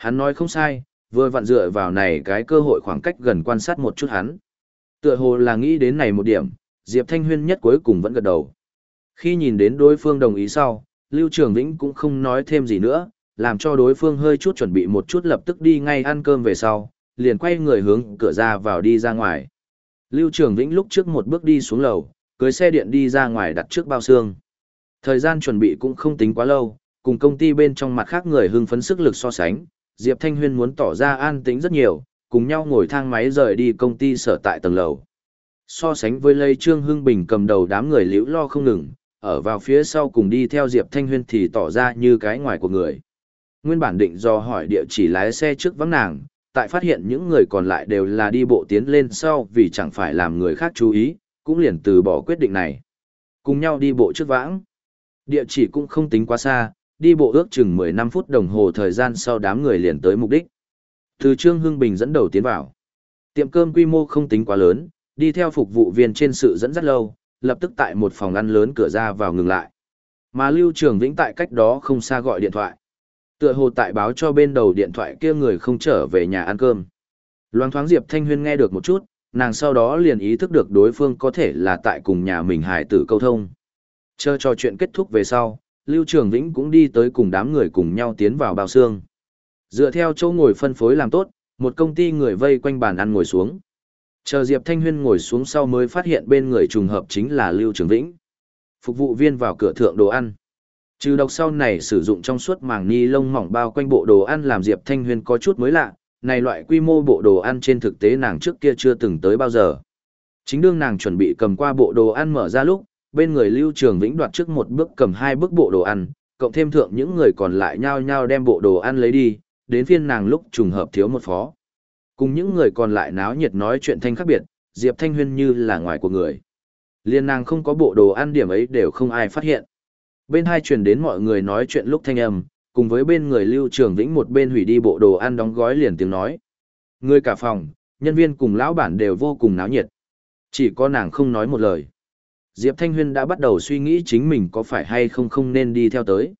Hắn nói không sai, vừa vặn dựa vào này cái cơ hội khoảng cách gần quan sát một chút hắn. Tựa hồ là nghĩ đến này một điểm, Diệp Thanh Huyên nhất cuối cùng vẫn gật đầu. Khi nhìn đến đối phương đồng ý sau, Lưu Trường Vĩnh cũng không nói thêm gì nữa, làm cho đối phương hơi chút chuẩn bị một chút lập tức đi ngay ăn cơm về sau, liền quay người hướng cửa ra vào đi ra ngoài. Lưu Trường Vĩnh lúc trước một bước đi xuống lầu, cưới xe điện đi ra ngoài đặt trước bao xương. Thời gian chuẩn bị cũng không tính quá lâu, cùng công ty bên trong mặt khác người hưng phấn sức lực so sánh, Diệp Thanh Huyên muốn tỏ ra an tĩnh rất nhiều, cùng nhau ngồi thang máy rời đi công ty sở tại tầng lầu. So sánh với Lây Trương Hưng Bình cầm đầu đám người liễu lo không ngừng, ở vào phía sau cùng đi theo Diệp Thanh Huyên thì tỏ ra như cái ngoài của người. Nguyên bản định do hỏi địa chỉ lái xe trước vắng nàng, tại phát hiện những người còn lại đều là đi bộ tiến lên sau vì chẳng phải làm người khác chú ý, cũng liền từ bỏ quyết định này. Cùng nhau đi bộ trước vãng. Địa chỉ cũng không tính quá xa, đi bộ ước chừng 15 phút đồng hồ thời gian sau đám người liền tới mục đích. Từ Trương Hưng Bình dẫn đầu tiến vào. Tiệm cơm quy mô không tính quá lớn, đi theo phục vụ viên trên sự dẫn dắt lâu, lập tức tại một phòng ăn lớn cửa ra vào ngừng lại. Mà Lưu Trường Vĩnh tại cách đó không xa gọi điện thoại. Tựa hồ tại báo cho bên đầu điện thoại kia người không trở về nhà ăn cơm. Loan thoáng Diệp Thanh Huyên nghe được một chút, nàng sau đó liền ý thức được đối phương có thể là tại cùng nhà mình hải tử câu thông. Chờ cho chuyện kết thúc về sau, Lưu Trường Vĩnh cũng đi tới cùng đám người cùng nhau tiến vào bao xương. Dựa theo chỗ ngồi phân phối làm tốt, một công ty người vây quanh bàn ăn ngồi xuống. Chờ Diệp Thanh Huyên ngồi xuống sau mới phát hiện bên người trùng hợp chính là Lưu Trường Vĩnh. Phục vụ viên vào cửa thượng đồ ăn. Trừ độc sau này sử dụng trong suốt màng ni lông mỏng bao quanh bộ đồ ăn làm Diệp Thanh Huyên có chút mới lạ, này loại quy mô bộ đồ ăn trên thực tế nàng trước kia chưa từng tới bao giờ. Chính đương nàng chuẩn bị cầm qua bộ đồ ăn mở ra lúc, bên người Lưu Trường Vĩnh đoạt trước một bước cầm hai bước bộ đồ ăn, cộng thêm thượng những người còn lại nhao nhao đem bộ đồ ăn lấy đi, đến phiên nàng lúc trùng hợp thiếu một phó. Cùng những người còn lại náo nhiệt nói chuyện thanh khác biệt, Diệp Thanh Huyên như là ngoài của người. Liên nàng không có bộ đồ ăn điểm ấy đều không ai phát hiện. Bên hai truyền đến mọi người nói chuyện lúc thanh âm, cùng với bên người Lưu Trường Vĩnh một bên hủy đi bộ đồ ăn đóng gói liền tiếng nói. Người cả phòng, nhân viên cùng lão bản đều vô cùng náo nhiệt. Chỉ có nàng không nói một lời. Diệp Thanh Huyên đã bắt đầu suy nghĩ chính mình có phải hay không không nên đi theo tới.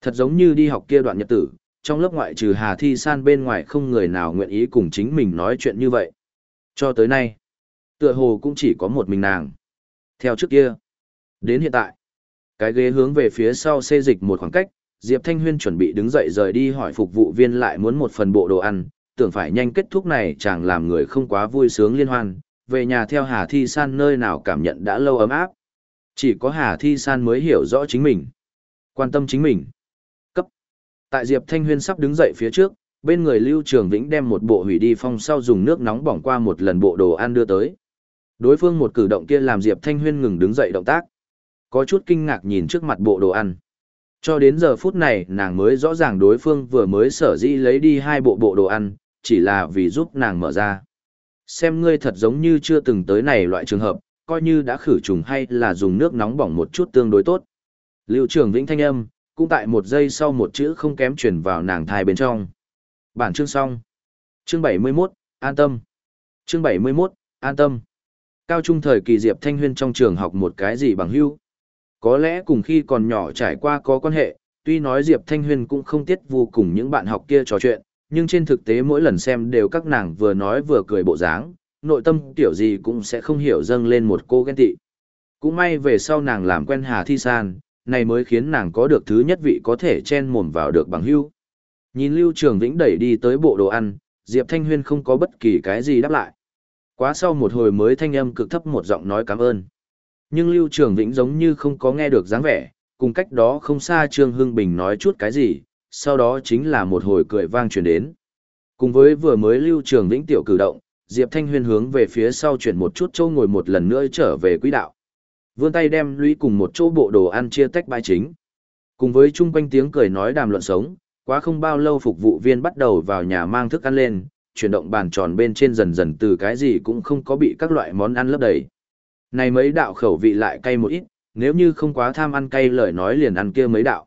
Thật giống như đi học kia đoạn nhật tử, trong lớp ngoại trừ Hà Thi San bên ngoài không người nào nguyện ý cùng chính mình nói chuyện như vậy. Cho tới nay, tựa hồ cũng chỉ có một mình nàng. Theo trước kia, đến hiện tại, cái ghế hướng về phía sau xê dịch một khoảng cách, Diệp Thanh Huyên chuẩn bị đứng dậy rời đi hỏi phục vụ viên lại muốn một phần bộ đồ ăn, tưởng phải nhanh kết thúc này chẳng làm người không quá vui sướng liên hoan, về nhà theo Hà Thi San nơi nào cảm nhận đã lâu ấm áp. Chỉ có Hà Thi San mới hiểu rõ chính mình, quan tâm chính mình. Cấp. Tại Diệp Thanh Huyên sắp đứng dậy phía trước, bên người Lưu Trường Vĩnh đem một bộ hủy đi phong sau dùng nước nóng bỏng qua một lần bộ đồ ăn đưa tới. Đối phương một cử động kia làm Diệp Thanh Huyên ngừng đứng dậy động tác. Có chút kinh ngạc nhìn trước mặt bộ đồ ăn. Cho đến giờ phút này nàng mới rõ ràng đối phương vừa mới sở dĩ lấy đi hai bộ bộ đồ ăn, chỉ là vì giúp nàng mở ra. Xem ngươi thật giống như chưa từng tới này loại trường hợp, coi như đã khử trùng hay là dùng nước nóng bỏng một chút tương đối tốt. Lưu trường vĩnh thanh âm, cũng tại một giây sau một chữ không kém chuyển vào nàng thai bên trong. Bản chương xong. Chương 71, an tâm. Chương 71, an tâm. Cao trung thời kỳ Diệp Thanh Huyên trong trường học một cái gì bằng hữu. Có lẽ cùng khi còn nhỏ trải qua có quan hệ, tuy nói Diệp Thanh Huyên cũng không tiết vô cùng những bạn học kia trò chuyện, nhưng trên thực tế mỗi lần xem đều các nàng vừa nói vừa cười bộ dáng, nội tâm tiểu gì cũng sẽ không hiểu dâng lên một cô ghen tị. Cũng may về sau nàng làm quen Hà Thi San, này mới khiến nàng có được thứ nhất vị có thể chen mồm vào được bằng hữu. Nhìn Lưu Trường Vĩnh đẩy đi tới bộ đồ ăn, Diệp Thanh Huyên không có bất kỳ cái gì đáp lại. Quá sau một hồi mới thanh âm cực thấp một giọng nói cảm ơn. Nhưng Lưu Trường Vĩnh giống như không có nghe được dáng vẻ, cùng cách đó không xa Trương Hưng Bình nói chút cái gì, sau đó chính là một hồi cười vang truyền đến. Cùng với vừa mới Lưu Trường Vĩnh tiểu cử động, Diệp Thanh Huyên hướng về phía sau chuyển một chút châu ngồi một lần nữa trở về quỹ đạo. Vươn tay đem lũy cùng một chỗ bộ đồ ăn chia tách bài chính. Cùng với chung quanh tiếng cười nói đàm luận sống, quá không bao lâu phục vụ viên bắt đầu vào nhà mang thức ăn lên, chuyển động bàn tròn bên trên dần dần từ cái gì cũng không có bị các loại món ăn lấp đầy. Này mấy đạo khẩu vị lại cay một ít, nếu như không quá tham ăn cay lời nói liền ăn kia mấy đạo.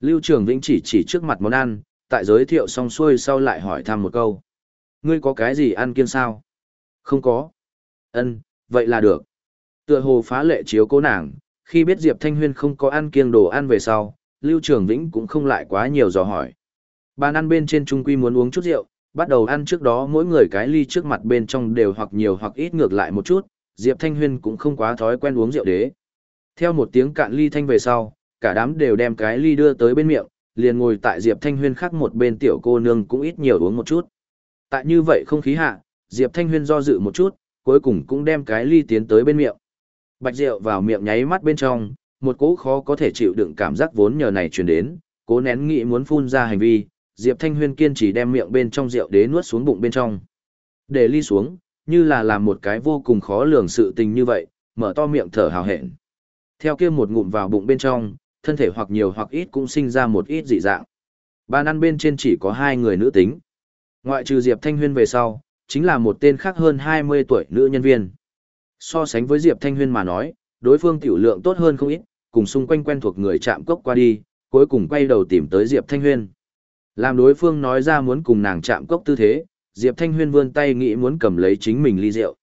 Lưu Trường Vĩnh chỉ chỉ trước mặt món ăn, tại giới thiệu xong xuôi sau lại hỏi thăm một câu. Ngươi có cái gì ăn kiêng sao? Không có. Ân, vậy là được. Tựa hồ phá lệ chiếu cố nàng, khi biết Diệp Thanh Huyên không có ăn kiêng đồ ăn về sau, Lưu Trường Vĩnh cũng không lại quá nhiều dò hỏi. Bàn ăn bên trên trung quy muốn uống chút rượu, bắt đầu ăn trước đó mỗi người cái ly trước mặt bên trong đều hoặc nhiều hoặc ít ngược lại một chút, Diệp Thanh Huyên cũng không quá thói quen uống rượu đế. Theo một tiếng cạn ly thanh về sau, cả đám đều đem cái ly đưa tới bên miệng, liền ngồi tại Diệp Thanh Huyên khác một bên tiểu cô nương cũng ít nhiều uống một chút. Tại như vậy không khí hạ, Diệp Thanh Huyên do dự một chút, cuối cùng cũng đem cái ly tiến tới bên miệng. Bạch rượu vào miệng nháy mắt bên trong, một cỗ khó có thể chịu đựng cảm giác vốn nhờ này truyền đến, cố nén nghĩ muốn phun ra hành vi, Diệp Thanh Huyên kiên trì đem miệng bên trong rượu đế nuốt xuống bụng bên trong. Để ly xuống, như là làm một cái vô cùng khó lường sự tình như vậy, mở to miệng thở hào hẹn. Theo kia một ngụm vào bụng bên trong, thân thể hoặc nhiều hoặc ít cũng sinh ra một ít dị dạng. Bàn ăn bên trên chỉ có hai người nữ tính. Ngoại trừ Diệp Thanh Huyên về sau, chính là một tên khác hơn 20 tuổi nữ nhân viên. So sánh với Diệp Thanh Huyên mà nói, đối phương tiểu lượng tốt hơn không ít, cùng xung quanh quen thuộc người chạm cốc qua đi, cuối cùng quay đầu tìm tới Diệp Thanh Huyên. Làm đối phương nói ra muốn cùng nàng chạm cốc tư thế, Diệp Thanh Huyên vươn tay nghĩ muốn cầm lấy chính mình ly rượu.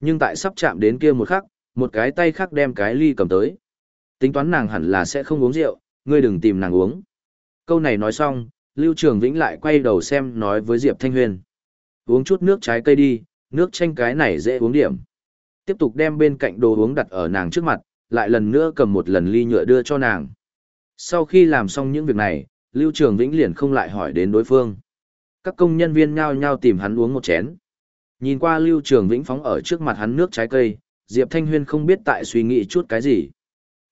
Nhưng tại sắp chạm đến kia một khắc, một cái tay khác đem cái ly cầm tới. Tính toán nàng hẳn là sẽ không uống rượu, ngươi đừng tìm nàng uống. Câu này nói xong, Lưu Trường Vĩnh lại quay đầu xem nói với Diệp Thanh Huyền: Uống chút nước trái cây đi, nước chanh cái này dễ uống điểm. Tiếp tục đem bên cạnh đồ uống đặt ở nàng trước mặt, lại lần nữa cầm một lần ly nhựa đưa cho nàng. Sau khi làm xong những việc này, Lưu Trường Vĩnh liền không lại hỏi đến đối phương. Các công nhân viên nhao nhao tìm hắn uống một chén. Nhìn qua Lưu Trường Vĩnh phóng ở trước mặt hắn nước trái cây, Diệp Thanh Huyên không biết tại suy nghĩ chút cái gì.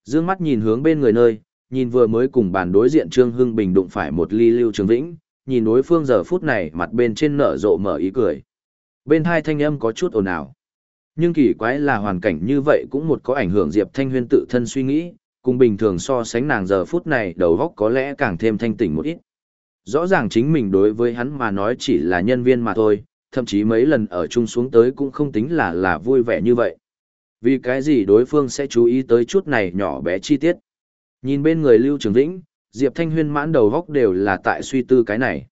Dương mắt nhìn hướng bên người nơi, nhìn vừa mới cùng bàn đối diện Trương Hưng Bình đụng phải một ly Lưu Trường Vĩnh, nhìn đối phương giờ phút này mặt bên trên nở rộ mở ý cười. Bên hai thanh âm có chút ồn ào. Nhưng kỳ quái là hoàn cảnh như vậy cũng một có ảnh hưởng Diệp Thanh Huyên tự thân suy nghĩ, cùng bình thường so sánh nàng giờ phút này đầu góc có lẽ càng thêm thanh tỉnh một ít. Rõ ràng chính mình đối với hắn mà nói chỉ là nhân viên mà thôi, thậm chí mấy lần ở chung xuống tới cũng không tính là là vui vẻ như vậy. Vì cái gì đối phương sẽ chú ý tới chút này nhỏ bé chi tiết. Nhìn bên người Lưu Trường Vĩnh, Diệp Thanh Huyên mãn đầu góc đều là tại suy tư cái này.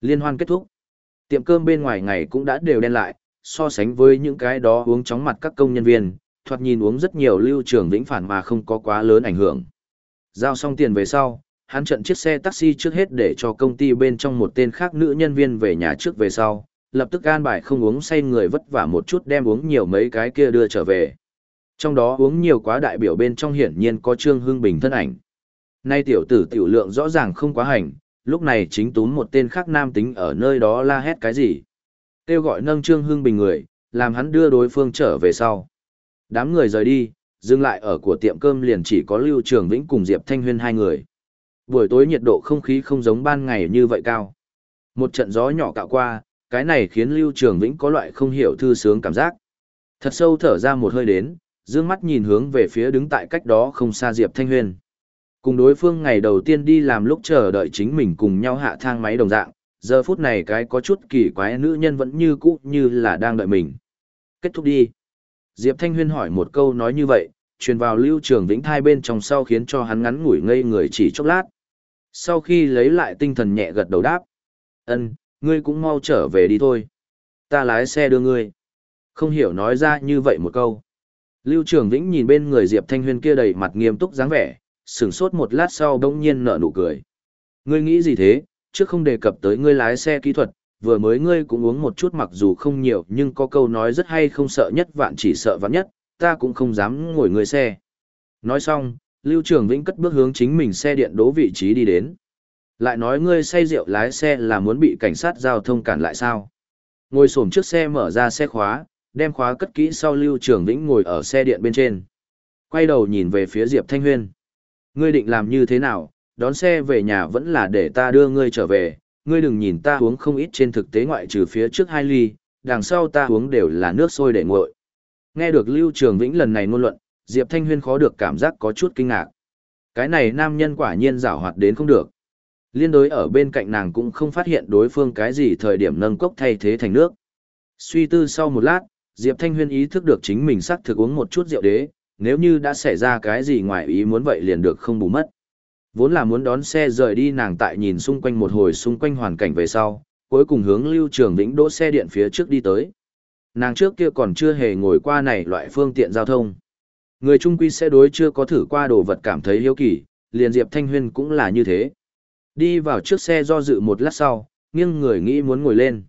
Liên hoan kết thúc. Tiệm cơm bên ngoài ngày cũng đã đều đen lại, so sánh với những cái đó uống chóng mặt các công nhân viên, thoạt nhìn uống rất nhiều Lưu Trường Vĩnh phản mà không có quá lớn ảnh hưởng. Giao xong tiền về sau, hắn trận chiếc xe taxi trước hết để cho công ty bên trong một tên khác nữ nhân viên về nhà trước về sau, lập tức an bài không uống say người vất vả một chút đem uống nhiều mấy cái kia đưa trở về. Trong đó uống nhiều quá đại biểu bên trong hiển nhiên có Trương Hưng Bình thân ảnh. Nay tiểu tử tiểu lượng rõ ràng không quá hành, lúc này chính túm một tên khác nam tính ở nơi đó la hét cái gì. Kêu gọi nâng Trương Hưng Bình người, làm hắn đưa đối phương trở về sau. Đám người rời đi, dừng lại ở của tiệm cơm liền chỉ có Lưu Trường Vĩnh cùng Diệp Thanh Huyên hai người. Buổi tối nhiệt độ không khí không giống ban ngày như vậy cao. Một trận gió nhỏ cạo qua, cái này khiến Lưu Trường Vĩnh có loại không hiểu thư sướng cảm giác. Thật sâu thở ra một hơi đến, dương mắt nhìn hướng về phía đứng tại cách đó không xa Diệp Thanh huyền Cùng đối phương ngày đầu tiên đi làm lúc chờ đợi chính mình cùng nhau hạ thang máy đồng dạng, giờ phút này cái có chút kỳ quái nữ nhân vẫn như cũ như là đang đợi mình. Kết thúc đi. Diệp Thanh Huyên hỏi một câu nói như vậy, truyền vào lưu trường vĩnh thai bên trong sau khiến cho hắn ngắn ngủi ngây người chỉ chốc lát. Sau khi lấy lại tinh thần nhẹ gật đầu đáp. ân ngươi cũng mau trở về đi thôi. Ta lái xe đưa ngươi. Không hiểu nói ra như vậy một câu. Lưu Trường Vĩnh nhìn bên người Diệp Thanh Huyên kia đầy mặt nghiêm túc dáng vẻ, sửng sốt một lát sau bỗng nhiên nở nụ cười. Ngươi nghĩ gì thế, trước không đề cập tới ngươi lái xe kỹ thuật, vừa mới ngươi cũng uống một chút mặc dù không nhiều nhưng có câu nói rất hay không sợ nhất vạn chỉ sợ vạn nhất, ta cũng không dám ngồi người xe. Nói xong, Lưu Trường Vĩnh cất bước hướng chính mình xe điện đố vị trí đi đến. Lại nói ngươi say rượu lái xe là muốn bị cảnh sát giao thông cản lại sao? Ngồi xổm trước xe mở ra xe khóa, đem khóa cất kỹ sau Lưu Trường Vĩnh ngồi ở xe điện bên trên. Quay đầu nhìn về phía Diệp Thanh Huyên. Ngươi định làm như thế nào, đón xe về nhà vẫn là để ta đưa ngươi trở về, ngươi đừng nhìn ta uống không ít trên thực tế ngoại trừ phía trước hai ly, đằng sau ta uống đều là nước sôi để nguội. Nghe được Lưu Trường Vĩnh lần này ngôn luận, Diệp Thanh Huyên khó được cảm giác có chút kinh ngạc. Cái này nam nhân quả nhiên giảo hoạt đến không được. Liên đối ở bên cạnh nàng cũng không phát hiện đối phương cái gì thời điểm nâng cốc thay thế thành nước. Suy tư sau một lát, Diệp Thanh Huyên ý thức được chính mình xác thực uống một chút rượu đế, nếu như đã xảy ra cái gì ngoài ý muốn vậy liền được không bù mất. Vốn là muốn đón xe rời đi nàng tại nhìn xung quanh một hồi xung quanh hoàn cảnh về sau, cuối cùng hướng Lưu Trường Vĩnh đỗ xe điện phía trước đi tới. Nàng trước kia còn chưa hề ngồi qua này loại phương tiện giao thông. Người trung quy sẽ đối chưa có thử qua đồ vật cảm thấy hiếu kỳ, liền Diệp Thanh Huyên cũng là như thế. Đi vào trước xe do dự một lát sau, nghiêng người nghĩ muốn ngồi lên.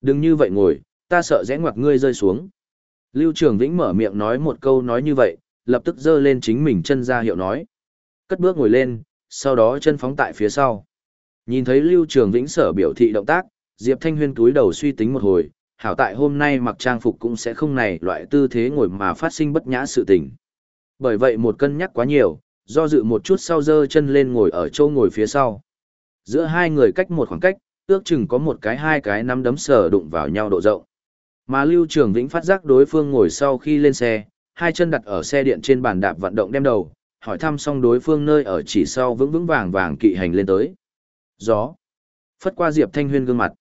Đừng như vậy ngồi, ta sợ rẽ ngoặt ngươi rơi xuống. Lưu Trường Vĩnh mở miệng nói một câu nói như vậy, lập tức giơ lên chính mình chân ra hiệu nói. Cất bước ngồi lên, sau đó chân phóng tại phía sau. Nhìn thấy Lưu Trường Vĩnh sở biểu thị động tác, Diệp Thanh Huyên túi đầu suy tính một hồi, hảo tại hôm nay mặc trang phục cũng sẽ không này loại tư thế ngồi mà phát sinh bất nhã sự tình. Bởi vậy một cân nhắc quá nhiều, do dự một chút sau dơ chân lên ngồi ở châu ngồi phía sau. Giữa hai người cách một khoảng cách, ước chừng có một cái hai cái nắm đấm sờ đụng vào nhau độ rộng. Mà Lưu Trường Vĩnh phát giác đối phương ngồi sau khi lên xe, hai chân đặt ở xe điện trên bàn đạp vận động đem đầu, hỏi thăm xong đối phương nơi ở chỉ sau vững vững vàng vàng kỵ hành lên tới. Gió. Phất qua Diệp Thanh Huyên gương mặt.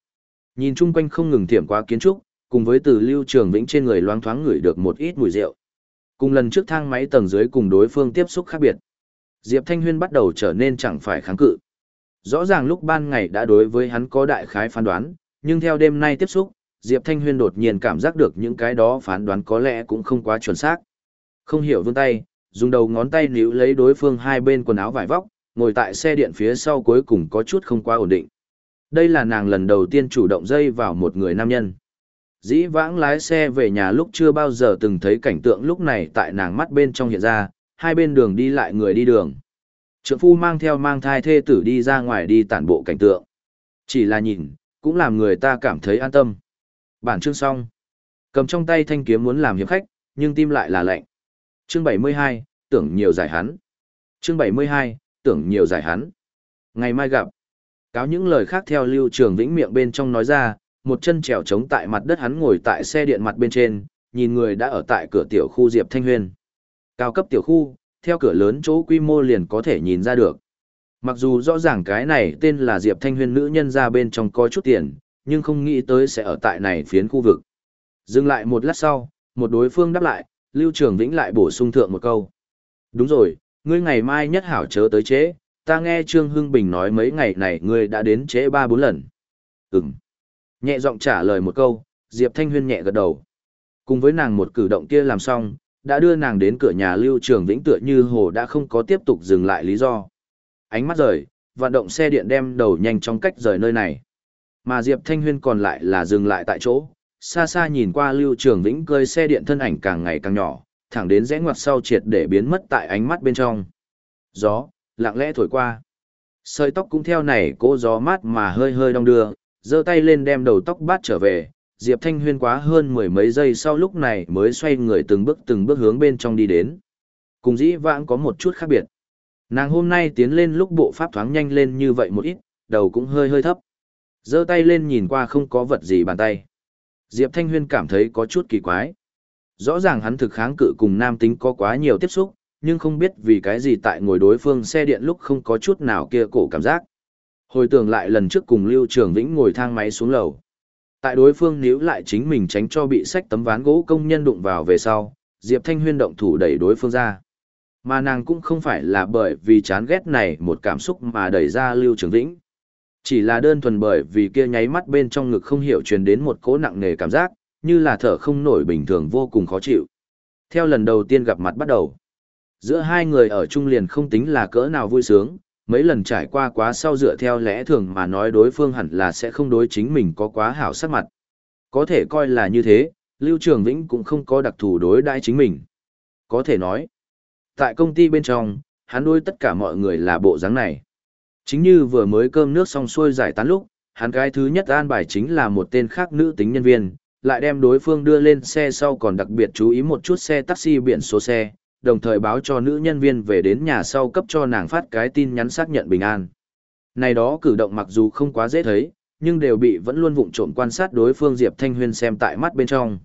Nhìn chung quanh không ngừng thiểm qua kiến trúc, cùng với từ Lưu Trường Vĩnh trên người loáng thoáng ngửi được một ít mùi rượu. Cùng lần trước thang máy tầng dưới cùng đối phương tiếp xúc khác biệt. Diệp Thanh Huyên bắt đầu trở nên chẳng phải kháng cự. Rõ ràng lúc ban ngày đã đối với hắn có đại khái phán đoán, nhưng theo đêm nay tiếp xúc, Diệp Thanh Huyên đột nhiên cảm giác được những cái đó phán đoán có lẽ cũng không quá chuẩn xác. Không hiểu vươn tay, dùng đầu ngón tay níu lấy đối phương hai bên quần áo vải vóc, ngồi tại xe điện phía sau cuối cùng có chút không quá ổn định. Đây là nàng lần đầu tiên chủ động dây vào một người nam nhân. Dĩ vãng lái xe về nhà lúc chưa bao giờ từng thấy cảnh tượng lúc này tại nàng mắt bên trong hiện ra, hai bên đường đi lại người đi đường. Trượng phu mang theo mang thai thê tử đi ra ngoài đi tản bộ cảnh tượng. Chỉ là nhìn, cũng làm người ta cảm thấy an tâm. Bản chương xong. Cầm trong tay thanh kiếm muốn làm hiệp khách, nhưng tim lại là lạnh. Chương 72, tưởng nhiều giải hắn. Chương 72, tưởng nhiều giải hắn. Ngày mai gặp. Cáo những lời khác theo Lưu Trường Vĩnh miệng bên trong nói ra, một chân trèo trống tại mặt đất hắn ngồi tại xe điện mặt bên trên, nhìn người đã ở tại cửa tiểu khu Diệp Thanh Huyên. Cao cấp tiểu khu, theo cửa lớn chỗ quy mô liền có thể nhìn ra được. Mặc dù rõ ràng cái này tên là Diệp Thanh Huyên nữ nhân ra bên trong có chút tiền, nhưng không nghĩ tới sẽ ở tại này phiến khu vực. Dừng lại một lát sau, một đối phương đáp lại, Lưu Trường Vĩnh lại bổ sung thượng một câu. Đúng rồi, ngươi ngày mai nhất hảo chớ tới chế ta nghe Trương Hưng Bình nói mấy ngày này ngươi đã đến chế ba bốn lần. Ừm. Nhẹ giọng trả lời một câu, Diệp Thanh Huyên nhẹ gật đầu. Cùng với nàng một cử động kia làm xong, đã đưa nàng đến cửa nhà Lưu Trường Vĩnh tựa như hồ đã không có tiếp tục dừng lại lý do. Ánh mắt rời, vận động xe điện đem đầu nhanh trong cách rời nơi này. Mà Diệp Thanh Huyên còn lại là dừng lại tại chỗ, xa xa nhìn qua Lưu Trường Vĩnh cơi xe điện thân ảnh càng ngày càng nhỏ, thẳng đến rẽ ngoặt sau triệt để biến mất tại ánh mắt bên trong. Gió, lặng lẽ thổi qua. Sợi tóc cũng theo này cố gió mát mà hơi hơi đong đưa, giơ tay lên đem đầu tóc bát trở về, Diệp Thanh Huyên quá hơn mười mấy giây sau lúc này mới xoay người từng bước từng bước hướng bên trong đi đến. Cùng dĩ vãng có một chút khác biệt. Nàng hôm nay tiến lên lúc bộ pháp thoáng nhanh lên như vậy một ít, đầu cũng hơi hơi thấp. giơ tay lên nhìn qua không có vật gì bàn tay. Diệp Thanh Huyên cảm thấy có chút kỳ quái. Rõ ràng hắn thực kháng cự cùng nam tính có quá nhiều tiếp xúc, nhưng không biết vì cái gì tại ngồi đối phương xe điện lúc không có chút nào kia cổ cảm giác. Hồi tưởng lại lần trước cùng Lưu Trường Vĩnh ngồi thang máy xuống lầu. Tại đối phương níu lại chính mình tránh cho bị sách tấm ván gỗ công nhân đụng vào về sau, Diệp Thanh Huyên động thủ đẩy đối phương ra. Mà nàng cũng không phải là bởi vì chán ghét này một cảm xúc mà đẩy ra Lưu Trường Vĩnh. Chỉ là đơn thuần bởi vì kia nháy mắt bên trong ngực không hiểu truyền đến một cỗ nặng nề cảm giác, như là thở không nổi bình thường vô cùng khó chịu. Theo lần đầu tiên gặp mặt bắt đầu, giữa hai người ở chung liền không tính là cỡ nào vui sướng, mấy lần trải qua quá sau dựa theo lẽ thường mà nói đối phương hẳn là sẽ không đối chính mình có quá hảo sắc mặt. Có thể coi là như thế, Lưu Trường Vĩnh cũng không có đặc thù đối đãi chính mình. Có thể nói, tại công ty bên trong, hắn đối tất cả mọi người là bộ dáng này. Chính như vừa mới cơm nước xong xuôi giải tán lúc, hắn cái thứ nhất an bài chính là một tên khác nữ tính nhân viên, lại đem đối phương đưa lên xe sau còn đặc biệt chú ý một chút xe taxi biển số xe, đồng thời báo cho nữ nhân viên về đến nhà sau cấp cho nàng phát cái tin nhắn xác nhận bình an. Này đó cử động mặc dù không quá dễ thấy, nhưng đều bị vẫn luôn vụng trộm quan sát đối phương Diệp Thanh Huyên xem tại mắt bên trong.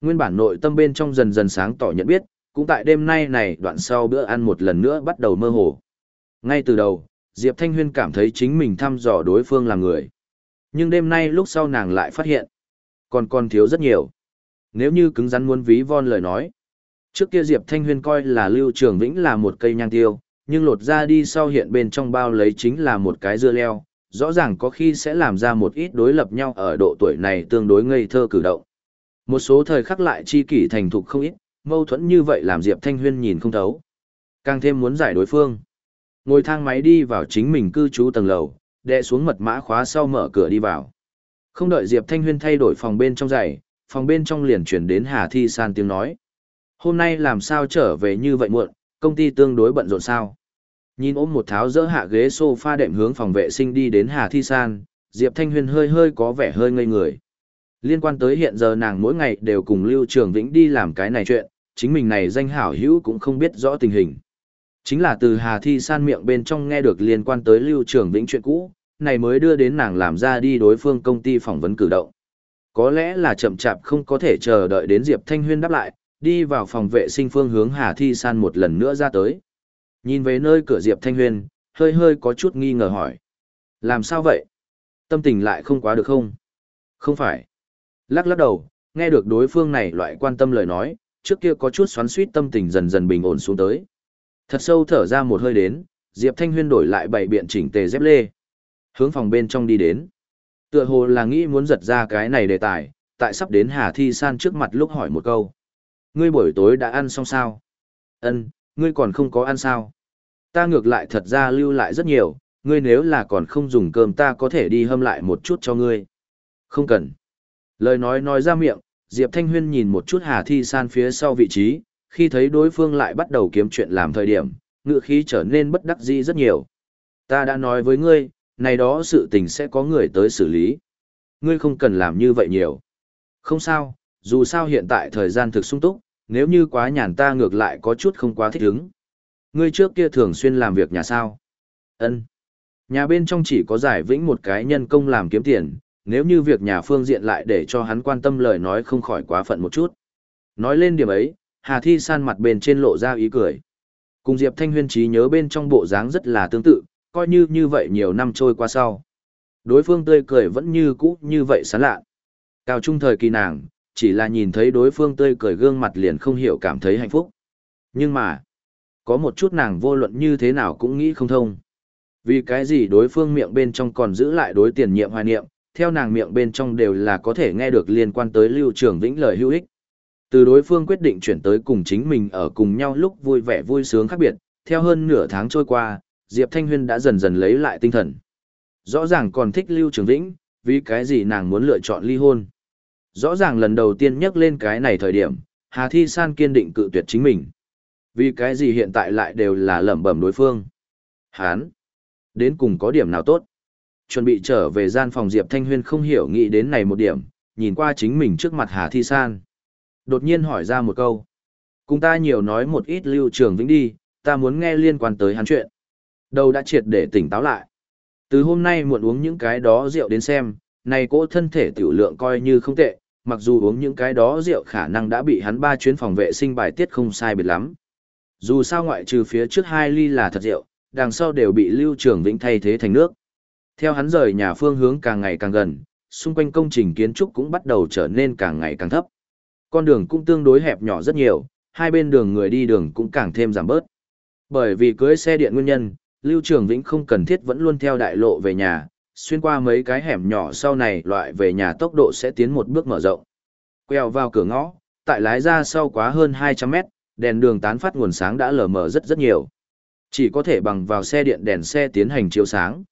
Nguyên bản nội tâm bên trong dần dần sáng tỏ nhận biết, cũng tại đêm nay này đoạn sau bữa ăn một lần nữa bắt đầu mơ hồ. Ngay từ đầu, Diệp Thanh Huyên cảm thấy chính mình thăm dò đối phương là người. Nhưng đêm nay lúc sau nàng lại phát hiện, còn còn thiếu rất nhiều. Nếu như cứng rắn muốn ví von lời nói, trước kia Diệp Thanh Huyên coi là Lưu Trường Vĩnh là một cây nhang tiêu, nhưng lột ra đi sau hiện bên trong bao lấy chính là một cái dưa leo, rõ ràng có khi sẽ làm ra một ít đối lập nhau ở độ tuổi này tương đối ngây thơ cử động. Một số thời khắc lại chi kỷ thành thục không ít, mâu thuẫn như vậy làm Diệp Thanh Huyên nhìn không thấu. Càng thêm muốn giải đối phương. Ngồi thang máy đi vào chính mình cư trú tầng lầu, đệ xuống mật mã khóa sau mở cửa đi vào. Không đợi Diệp Thanh Huyên thay đổi phòng bên trong giày, phòng bên trong liền chuyển đến Hà Thi San tiếng nói. Hôm nay làm sao trở về như vậy muộn, công ty tương đối bận rộn sao. Nhìn ôm một tháo dỡ hạ ghế sofa đệm hướng phòng vệ sinh đi đến Hà Thi San, Diệp Thanh Huyên hơi hơi có vẻ hơi ngây người. Liên quan tới hiện giờ nàng mỗi ngày đều cùng Lưu Trường Vĩnh đi làm cái này chuyện, chính mình này danh hảo hữu cũng không biết rõ tình hình. Chính là từ Hà Thi San miệng bên trong nghe được liên quan tới Lưu Trường Vĩnh chuyện cũ, này mới đưa đến nàng làm ra đi đối phương công ty phỏng vấn cử động. Có lẽ là chậm chạp không có thể chờ đợi đến Diệp Thanh Huyên đáp lại, đi vào phòng vệ sinh phương hướng Hà Thi San một lần nữa ra tới. Nhìn về nơi cửa Diệp Thanh Huyên, hơi hơi có chút nghi ngờ hỏi. Làm sao vậy? Tâm tình lại không quá được không? Không phải. Lắc lắc đầu, nghe được đối phương này loại quan tâm lời nói, trước kia có chút xoắn suýt tâm tình dần dần bình ổn xuống tới. Thật sâu thở ra một hơi đến, Diệp Thanh Huyên đổi lại bảy biện chỉnh tề dép lê. Hướng phòng bên trong đi đến. Tựa hồ là nghĩ muốn giật ra cái này đề tài, tại sắp đến Hà Thi San trước mặt lúc hỏi một câu. Ngươi buổi tối đã ăn xong sao? Ân, ngươi còn không có ăn sao? Ta ngược lại thật ra lưu lại rất nhiều, ngươi nếu là còn không dùng cơm ta có thể đi hâm lại một chút cho ngươi. Không cần. Lời nói nói ra miệng, Diệp Thanh Huyên nhìn một chút Hà Thi San phía sau vị trí, khi thấy đối phương lại bắt đầu kiếm chuyện làm thời điểm, ngựa khí trở nên bất đắc dĩ rất nhiều. Ta đã nói với ngươi, này đó sự tình sẽ có người tới xử lý. Ngươi không cần làm như vậy nhiều. Không sao, dù sao hiện tại thời gian thực sung túc, nếu như quá nhàn ta ngược lại có chút không quá thích ứng. Ngươi trước kia thường xuyên làm việc nhà sao? Ân. Nhà bên trong chỉ có giải vĩnh một cái nhân công làm kiếm tiền, nếu như việc nhà phương diện lại để cho hắn quan tâm lời nói không khỏi quá phận một chút. Nói lên điểm ấy, Hà Thi San mặt bên trên lộ ra ý cười. Cùng Diệp Thanh Huyên trí nhớ bên trong bộ dáng rất là tương tự, coi như như vậy nhiều năm trôi qua sau. Đối phương tươi cười vẫn như cũ như vậy sán lạ. Cao trung thời kỳ nàng, chỉ là nhìn thấy đối phương tươi cười gương mặt liền không hiểu cảm thấy hạnh phúc. Nhưng mà, có một chút nàng vô luận như thế nào cũng nghĩ không thông. Vì cái gì đối phương miệng bên trong còn giữ lại đối tiền nhiệm hoài niệm, theo nàng miệng bên trong đều là có thể nghe được liên quan tới lưu trường vĩnh lời hữu ích. Từ đối phương quyết định chuyển tới cùng chính mình ở cùng nhau lúc vui vẻ vui sướng khác biệt, theo hơn nửa tháng trôi qua, Diệp Thanh Huyên đã dần dần lấy lại tinh thần. Rõ ràng còn thích Lưu Trường Vĩnh, vì cái gì nàng muốn lựa chọn ly hôn. Rõ ràng lần đầu tiên nhắc lên cái này thời điểm, Hà Thi San kiên định cự tuyệt chính mình. Vì cái gì hiện tại lại đều là lẩm bẩm đối phương. Hán! Đến cùng có điểm nào tốt? Chuẩn bị trở về gian phòng Diệp Thanh Huyên không hiểu nghĩ đến này một điểm, nhìn qua chính mình trước mặt Hà Thi San. Đột nhiên hỏi ra một câu. Cùng ta nhiều nói một ít lưu trường vĩnh đi, ta muốn nghe liên quan tới hắn chuyện. Đầu đã triệt để tỉnh táo lại. Từ hôm nay muộn uống những cái đó rượu đến xem, này cỗ thân thể tiểu lượng coi như không tệ, mặc dù uống những cái đó rượu khả năng đã bị hắn ba chuyến phòng vệ sinh bài tiết không sai biệt lắm. Dù sao ngoại trừ phía trước hai ly là thật rượu, đằng sau đều bị Lưu Trường Vĩnh thay thế thành nước. Theo hắn rời nhà phương hướng càng ngày càng gần, xung quanh công trình kiến trúc cũng bắt đầu trở nên càng ngày càng thấp. Con đường cũng tương đối hẹp nhỏ rất nhiều, hai bên đường người đi đường cũng càng thêm giảm bớt. Bởi vì cưới xe điện nguyên nhân, Lưu Trường Vĩnh không cần thiết vẫn luôn theo đại lộ về nhà, xuyên qua mấy cái hẻm nhỏ sau này loại về nhà tốc độ sẽ tiến một bước mở rộng. Quẹo vào cửa ngõ, tại lái ra sau quá hơn 200 mét, đèn đường tán phát nguồn sáng đã lờ mờ rất rất nhiều. Chỉ có thể bằng vào xe điện đèn xe tiến hành chiếu sáng.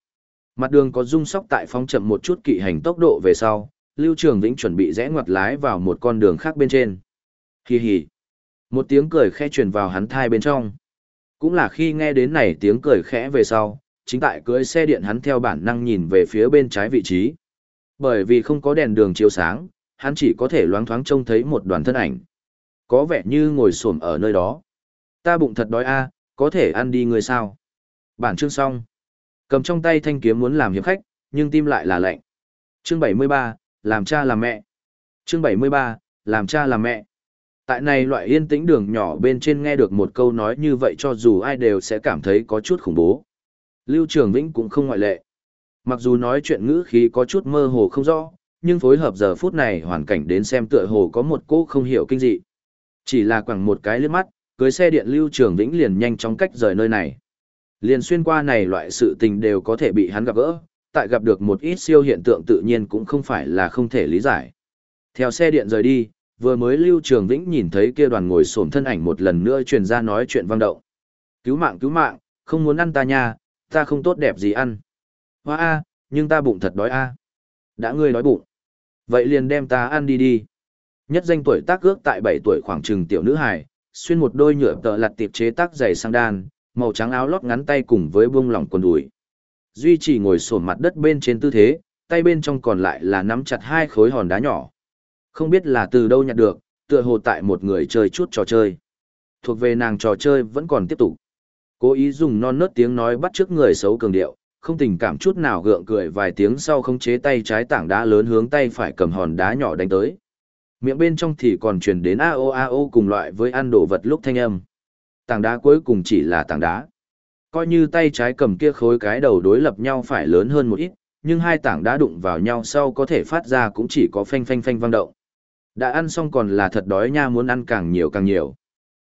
Mặt đường có rung sóc tại phóng chậm một chút kỵ hành tốc độ về sau, Lưu Trường Vĩnh chuẩn bị rẽ ngoặt lái vào một con đường khác bên trên. Hi hi. Một tiếng cười khẽ truyền vào hắn thai bên trong. Cũng là khi nghe đến này tiếng cười khẽ về sau, chính tại cưới xe điện hắn theo bản năng nhìn về phía bên trái vị trí. Bởi vì không có đèn đường chiếu sáng, hắn chỉ có thể loáng thoáng trông thấy một đoàn thân ảnh. Có vẻ như ngồi xổm ở nơi đó. Ta bụng thật đói a, có thể ăn đi người sao? Bản chương xong. Cầm trong tay thanh kiếm muốn làm hiệp khách, nhưng tim lại là lạnh. Chương 73, làm cha làm mẹ. Chương 73, làm cha làm mẹ. Tại này loại yên tĩnh đường nhỏ bên trên nghe được một câu nói như vậy cho dù ai đều sẽ cảm thấy có chút khủng bố. Lưu Trường Vĩnh cũng không ngoại lệ. Mặc dù nói chuyện ngữ khí có chút mơ hồ không rõ, nhưng phối hợp giờ phút này hoàn cảnh đến xem tựa hồ có một cô không hiểu kinh dị. Chỉ là quẳng một cái liếc mắt, cưới xe điện Lưu Trường Vĩnh liền nhanh chóng cách rời nơi này. Liền xuyên qua này loại sự tình đều có thể bị hắn gặp gỡ, tại gặp được một ít siêu hiện tượng tự nhiên cũng không phải là không thể lý giải. Theo xe điện rời đi, vừa mới Lưu Trường Vĩnh nhìn thấy kia đoàn ngồi xổm thân ảnh một lần nữa truyền ra nói chuyện vang động. Cứu mạng cứu mạng, không muốn ăn ta nha, ta không tốt đẹp gì ăn. Hoa a, nhưng ta bụng thật đói a. Đã ngươi đói bụng. Vậy liền đem ta ăn đi đi. Nhất danh tuổi tác ước tại 7 tuổi khoảng chừng tiểu nữ hài, xuyên một đôi nhựa tợ lặt tiệp chế tác giày sang đan, màu trắng áo lót ngắn tay cùng với buông lỏng quần đùi. Duy trì ngồi sồn mặt đất bên trên tư thế, tay bên trong còn lại là nắm chặt hai khối hòn đá nhỏ. Không biết là từ đâu nhặt được, tựa hồ tại một người chơi chút trò chơi. Thuộc về nàng trò chơi vẫn còn tiếp tục. Cố ý dùng non nớt tiếng nói bắt trước người xấu cường điệu, không tình cảm chút nào gượng cười vài tiếng sau không chế tay trái tảng đá lớn hướng tay phải cầm hòn đá nhỏ đánh tới. Miệng bên trong thì còn truyền đến ao ao cùng loại với ăn đồ vật lúc thanh âm. Tảng đá cuối cùng chỉ là tảng đá. Coi như tay trái cầm kia khối cái đầu đối lập nhau phải lớn hơn một ít, nhưng hai tảng đá đụng vào nhau sau có thể phát ra cũng chỉ có phanh phanh phanh vang động. Đã ăn xong còn là thật đói nha muốn ăn càng nhiều càng nhiều.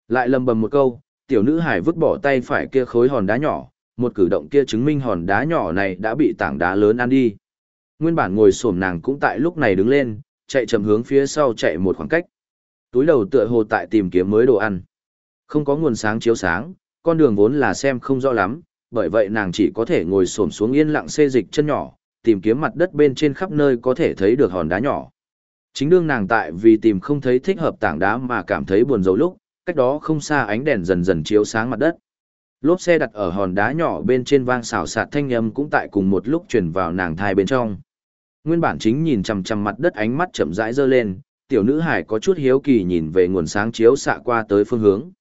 Lại lầm bầm một câu, tiểu nữ hải vứt bỏ tay phải kia khối hòn đá nhỏ, một cử động kia chứng minh hòn đá nhỏ này đã bị tảng đá lớn ăn đi. Nguyên bản ngồi xổm nàng cũng tại lúc này đứng lên, chạy chậm hướng phía sau chạy một khoảng cách. Túi đầu tựa hồ tại tìm kiếm mới đồ ăn. Không có nguồn sáng chiếu sáng, con đường vốn là xem không rõ lắm, bởi vậy nàng chỉ có thể ngồi xổm xuống yên lặng xê dịch chân nhỏ, tìm kiếm mặt đất bên trên khắp nơi có thể thấy được hòn đá nhỏ. Chính đương nàng tại vì tìm không thấy thích hợp tảng đá mà cảm thấy buồn rầu lúc, cách đó không xa ánh đèn dần dần chiếu sáng mặt đất. Lốp xe đặt ở hòn đá nhỏ bên trên vang xào xạc thanh âm cũng tại cùng một lúc truyền vào nàng thai bên trong. Nguyên bản chính nhìn chằm chằm mặt đất ánh mắt chậm rãi dơ lên, tiểu nữ hải có chút hiếu kỳ nhìn về nguồn sáng chiếu xạ qua tới phương hướng.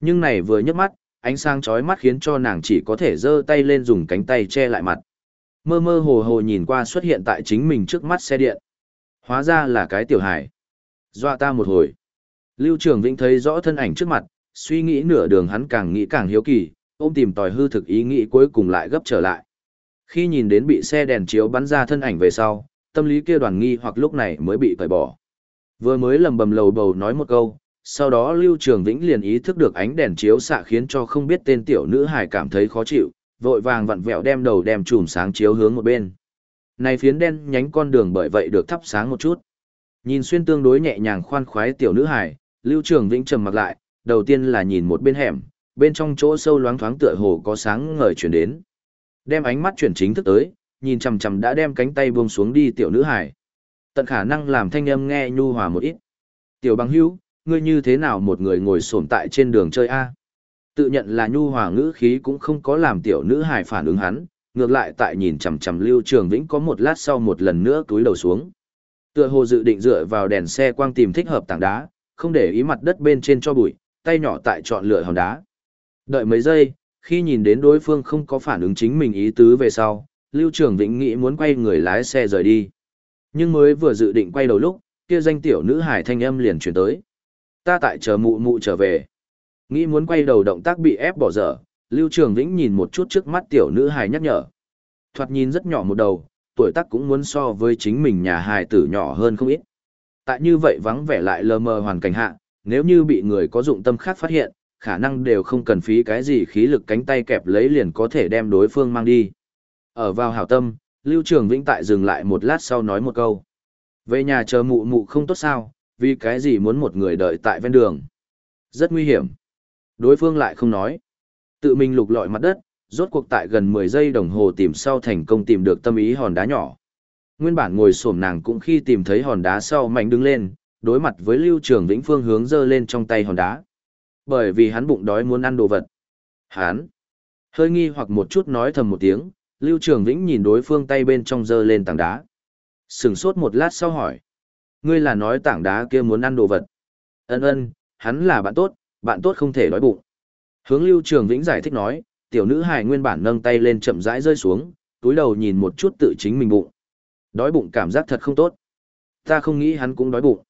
Nhưng này vừa nhấc mắt, ánh sáng chói mắt khiến cho nàng chỉ có thể giơ tay lên dùng cánh tay che lại mặt. Mơ mơ hồ hồ nhìn qua xuất hiện tại chính mình trước mắt xe điện. Hóa ra là cái tiểu hải. Dọa ta một hồi. Lưu Trường Vĩnh thấy rõ thân ảnh trước mặt, suy nghĩ nửa đường hắn càng nghĩ càng hiếu kỳ, ôm tìm tòi hư thực ý nghĩ cuối cùng lại gấp trở lại. Khi nhìn đến bị xe đèn chiếu bắn ra thân ảnh về sau, tâm lý kia đoàn nghi hoặc lúc này mới bị cởi bỏ. Vừa mới lầm bầm lầu bầu nói một câu, sau đó Lưu Trường Vĩnh liền ý thức được ánh đèn chiếu xạ khiến cho không biết tên tiểu nữ hài cảm thấy khó chịu, vội vàng vặn vẹo đem đầu đem chùm sáng chiếu hướng một bên. Này phiến đen nhánh con đường bởi vậy được thắp sáng một chút. Nhìn xuyên tương đối nhẹ nhàng khoan khoái tiểu nữ hài, Lưu Trường Vĩnh trầm mặc lại, đầu tiên là nhìn một bên hẻm, bên trong chỗ sâu loáng thoáng tựa hồ có sáng ngời chuyển đến. Đem ánh mắt chuyển chính thức tới, nhìn chằm chằm đã đem cánh tay buông xuống đi tiểu nữ hải, Tận khả năng làm thanh âm nghe nhu hòa một ít. Tiểu bằng hữu, ngươi như thế nào một người ngồi xổm tại trên đường chơi a? Tự nhận là nhu hòa ngữ khí cũng không có làm tiểu nữ hải phản ứng hắn, ngược lại tại nhìn chằm chằm Lưu Trường Vĩnh có một lát sau một lần nữa túi đầu xuống. Tựa hồ dự định dựa vào đèn xe quang tìm thích hợp tảng đá, không để ý mặt đất bên trên cho bụi, tay nhỏ tại chọn lựa hòn đá. Đợi mấy giây, khi nhìn đến đối phương không có phản ứng chính mình ý tứ về sau, Lưu Trường Vĩnh nghĩ muốn quay người lái xe rời đi. Nhưng mới vừa dự định quay đầu lúc, kia danh tiểu nữ hải thanh âm liền chuyển tới. Ta tại chờ mụ mụ trở về. Nghĩ muốn quay đầu động tác bị ép bỏ dở, Lưu Trường Vĩnh nhìn một chút trước mắt tiểu nữ Hải nhắc nhở. Thoạt nhìn rất nhỏ một đầu, tuổi tác cũng muốn so với chính mình nhà hài tử nhỏ hơn không ít. Tại như vậy vắng vẻ lại lờ mờ hoàn cảnh hạ, nếu như bị người có dụng tâm khác phát hiện, khả năng đều không cần phí cái gì khí lực cánh tay kẹp lấy liền có thể đem đối phương mang đi. Ở vào hảo tâm, Lưu Trường Vĩnh tại dừng lại một lát sau nói một câu. Về nhà chờ mụ mụ không tốt sao, vì cái gì muốn một người đợi tại ven đường. Rất nguy hiểm. Đối phương lại không nói. Tự mình lục lọi mặt đất, rốt cuộc tại gần 10 giây đồng hồ tìm sau thành công tìm được tâm ý hòn đá nhỏ. Nguyên bản ngồi xổm nàng cũng khi tìm thấy hòn đá sau mạnh đứng lên, đối mặt với Lưu Trường Vĩnh phương hướng giơ lên trong tay hòn đá. Bởi vì hắn bụng đói muốn ăn đồ vật. Hắn hơi nghi hoặc một chút nói thầm một tiếng, Lưu Trường Vĩnh nhìn đối phương tay bên trong giơ lên tảng đá. Sừng sốt một lát sau hỏi. Ngươi là nói tảng đá kia muốn ăn đồ vật. Ân ân, hắn là bạn tốt, bạn tốt không thể đói bụng. Hướng Lưu Trường Vĩnh giải thích nói, tiểu nữ hài nguyên bản nâng tay lên chậm rãi rơi xuống, túi đầu nhìn một chút tự chính mình bụng. Đói bụng cảm giác thật không tốt. Ta không nghĩ hắn cũng đói bụng.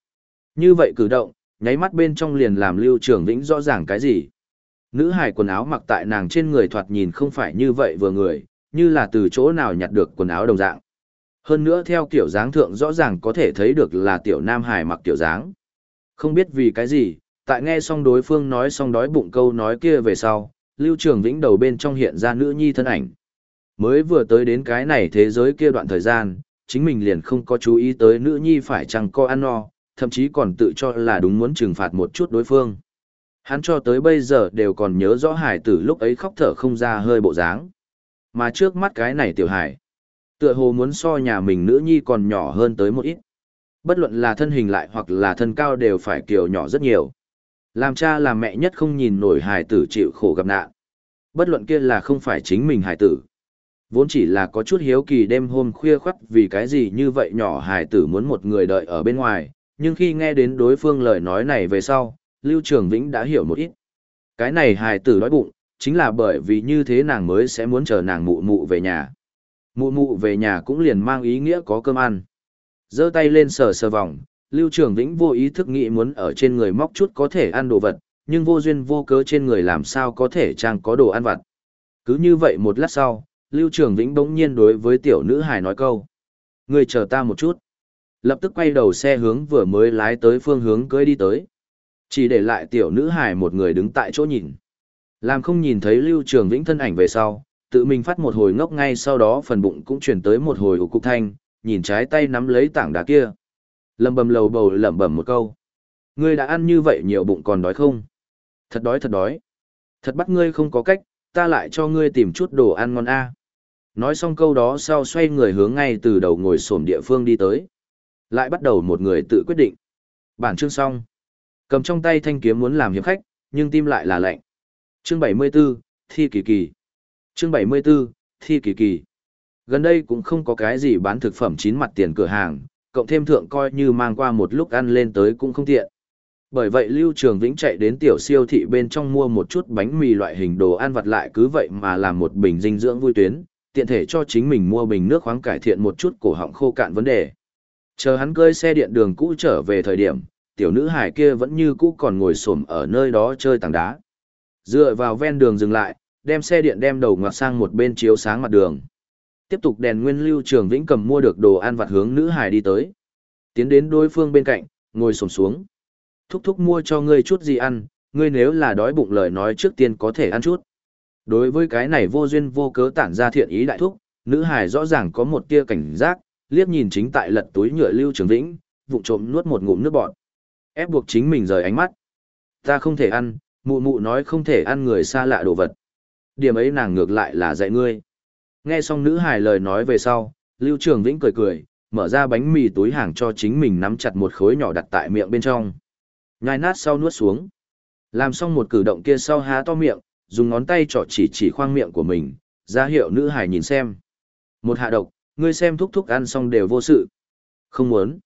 Như vậy cử động, nháy mắt bên trong liền làm Lưu Trường Vĩnh rõ ràng cái gì. Nữ Hải quần áo mặc tại nàng trên người thoạt nhìn không phải như vậy vừa người, như là từ chỗ nào nhặt được quần áo đồng dạng. Hơn nữa theo kiểu dáng thượng rõ ràng có thể thấy được là tiểu nam Hải mặc tiểu dáng. Không biết vì cái gì, tại nghe xong đối phương nói xong đói bụng câu nói kia về sau, Lưu Trường Vĩnh đầu bên trong hiện ra nữ nhi thân ảnh. Mới vừa tới đến cái này thế giới kia đoạn thời gian, chính mình liền không có chú ý tới nữ nhi phải chăng co ăn no, thậm chí còn tự cho là đúng muốn trừng phạt một chút đối phương. Hắn cho tới bây giờ đều còn nhớ rõ hải tử lúc ấy khóc thở không ra hơi bộ dáng. Mà trước mắt cái này tiểu hải, tựa hồ muốn so nhà mình nữ nhi còn nhỏ hơn tới một ít. Bất luận là thân hình lại hoặc là thân cao đều phải kiểu nhỏ rất nhiều. Làm cha làm mẹ nhất không nhìn nổi hải tử chịu khổ gặp nạn. Bất luận kia là không phải chính mình hải tử. Vốn chỉ là có chút hiếu kỳ đêm hôm khuya khoắt vì cái gì như vậy nhỏ hải tử muốn một người đợi ở bên ngoài, nhưng khi nghe đến đối phương lời nói này về sau, Lưu Trường Vĩnh đã hiểu một ít. Cái này hài tử đói bụng, chính là bởi vì như thế nàng mới sẽ muốn chờ nàng mụ mụ về nhà. Mụ mụ về nhà cũng liền mang ý nghĩa có cơm ăn. giơ tay lên sờ sờ vòng, Lưu Trường Vĩnh vô ý thức nghĩ muốn ở trên người móc chút có thể ăn đồ vật, nhưng vô duyên vô cớ trên người làm sao có thể trang có đồ ăn vặt. Cứ như vậy một lát sau, Lưu Trường Vĩnh bỗng nhiên đối với tiểu nữ hài nói câu. Người chờ ta một chút. Lập tức quay đầu xe hướng vừa mới lái tới phương hướng cưới đi tới. Chỉ để lại tiểu nữ hài một người đứng tại chỗ nhìn. Làm không nhìn thấy Lưu Trường Vĩnh thân ảnh về sau, tự mình phát một hồi ngốc ngay sau đó phần bụng cũng chuyển tới một hồi ủ cục thanh, nhìn trái tay nắm lấy tảng đá kia. Lầm bầm lầu bầu lẩm bẩm một câu. Ngươi đã ăn như vậy nhiều bụng còn đói không? Thật đói thật đói. Thật bắt ngươi không có cách, ta lại cho ngươi tìm chút đồ ăn ngon a. Nói xong câu đó sau xoay người hướng ngay từ đầu ngồi sổm địa phương đi tới. Lại bắt đầu một người tự quyết định. Bản chương xong. Cầm trong tay thanh kiếm muốn làm hiệp khách, nhưng tim lại là lạnh. Chương 74, Thi Kỳ Kỳ. Chương 74, Thi Kỳ Kỳ. Gần đây cũng không có cái gì bán thực phẩm chín mặt tiền cửa hàng, cộng thêm thượng coi như mang qua một lúc ăn lên tới cũng không tiện. Bởi vậy Lưu Trường Vĩnh chạy đến tiểu siêu thị bên trong mua một chút bánh mì loại hình đồ ăn vặt lại cứ vậy mà làm một bình dinh dưỡng vui tuyến, tiện thể cho chính mình mua bình nước khoáng cải thiện một chút cổ họng khô cạn vấn đề. Chờ hắn cơi xe điện đường cũ trở về thời điểm, tiểu nữ hải kia vẫn như cũ còn ngồi xổm ở nơi đó chơi tảng đá. Dựa vào ven đường dừng lại, đem xe điện đem đầu ngoặt sang một bên chiếu sáng mặt đường. Tiếp tục đèn nguyên lưu trường vĩnh cầm mua được đồ ăn vặt hướng nữ hải đi tới. Tiến đến đối phương bên cạnh, ngồi xổm xuống. Thúc thúc mua cho ngươi chút gì ăn, ngươi nếu là đói bụng lời nói trước tiên có thể ăn chút. Đối với cái này vô duyên vô cớ tản ra thiện ý đại thúc, nữ hải rõ ràng có một tia cảnh giác, liếc nhìn chính tại lật túi nhựa lưu trường vĩnh, vụng trộm nuốt một ngụm nước bọt. Ép buộc chính mình rời ánh mắt. Ta không thể ăn, mụ mụ nói không thể ăn người xa lạ đồ vật. Điểm ấy nàng ngược lại là dạy ngươi. Nghe xong nữ hải lời nói về sau, lưu trường vĩnh cười cười, mở ra bánh mì túi hàng cho chính mình nắm chặt một khối nhỏ đặt tại miệng bên trong. Nhai nát sau nuốt xuống. Làm xong một cử động kia sau há to miệng, dùng ngón tay trỏ chỉ chỉ khoang miệng của mình, ra hiệu nữ hải nhìn xem. Một hạ độc, ngươi xem thúc thúc ăn xong đều vô sự. Không muốn.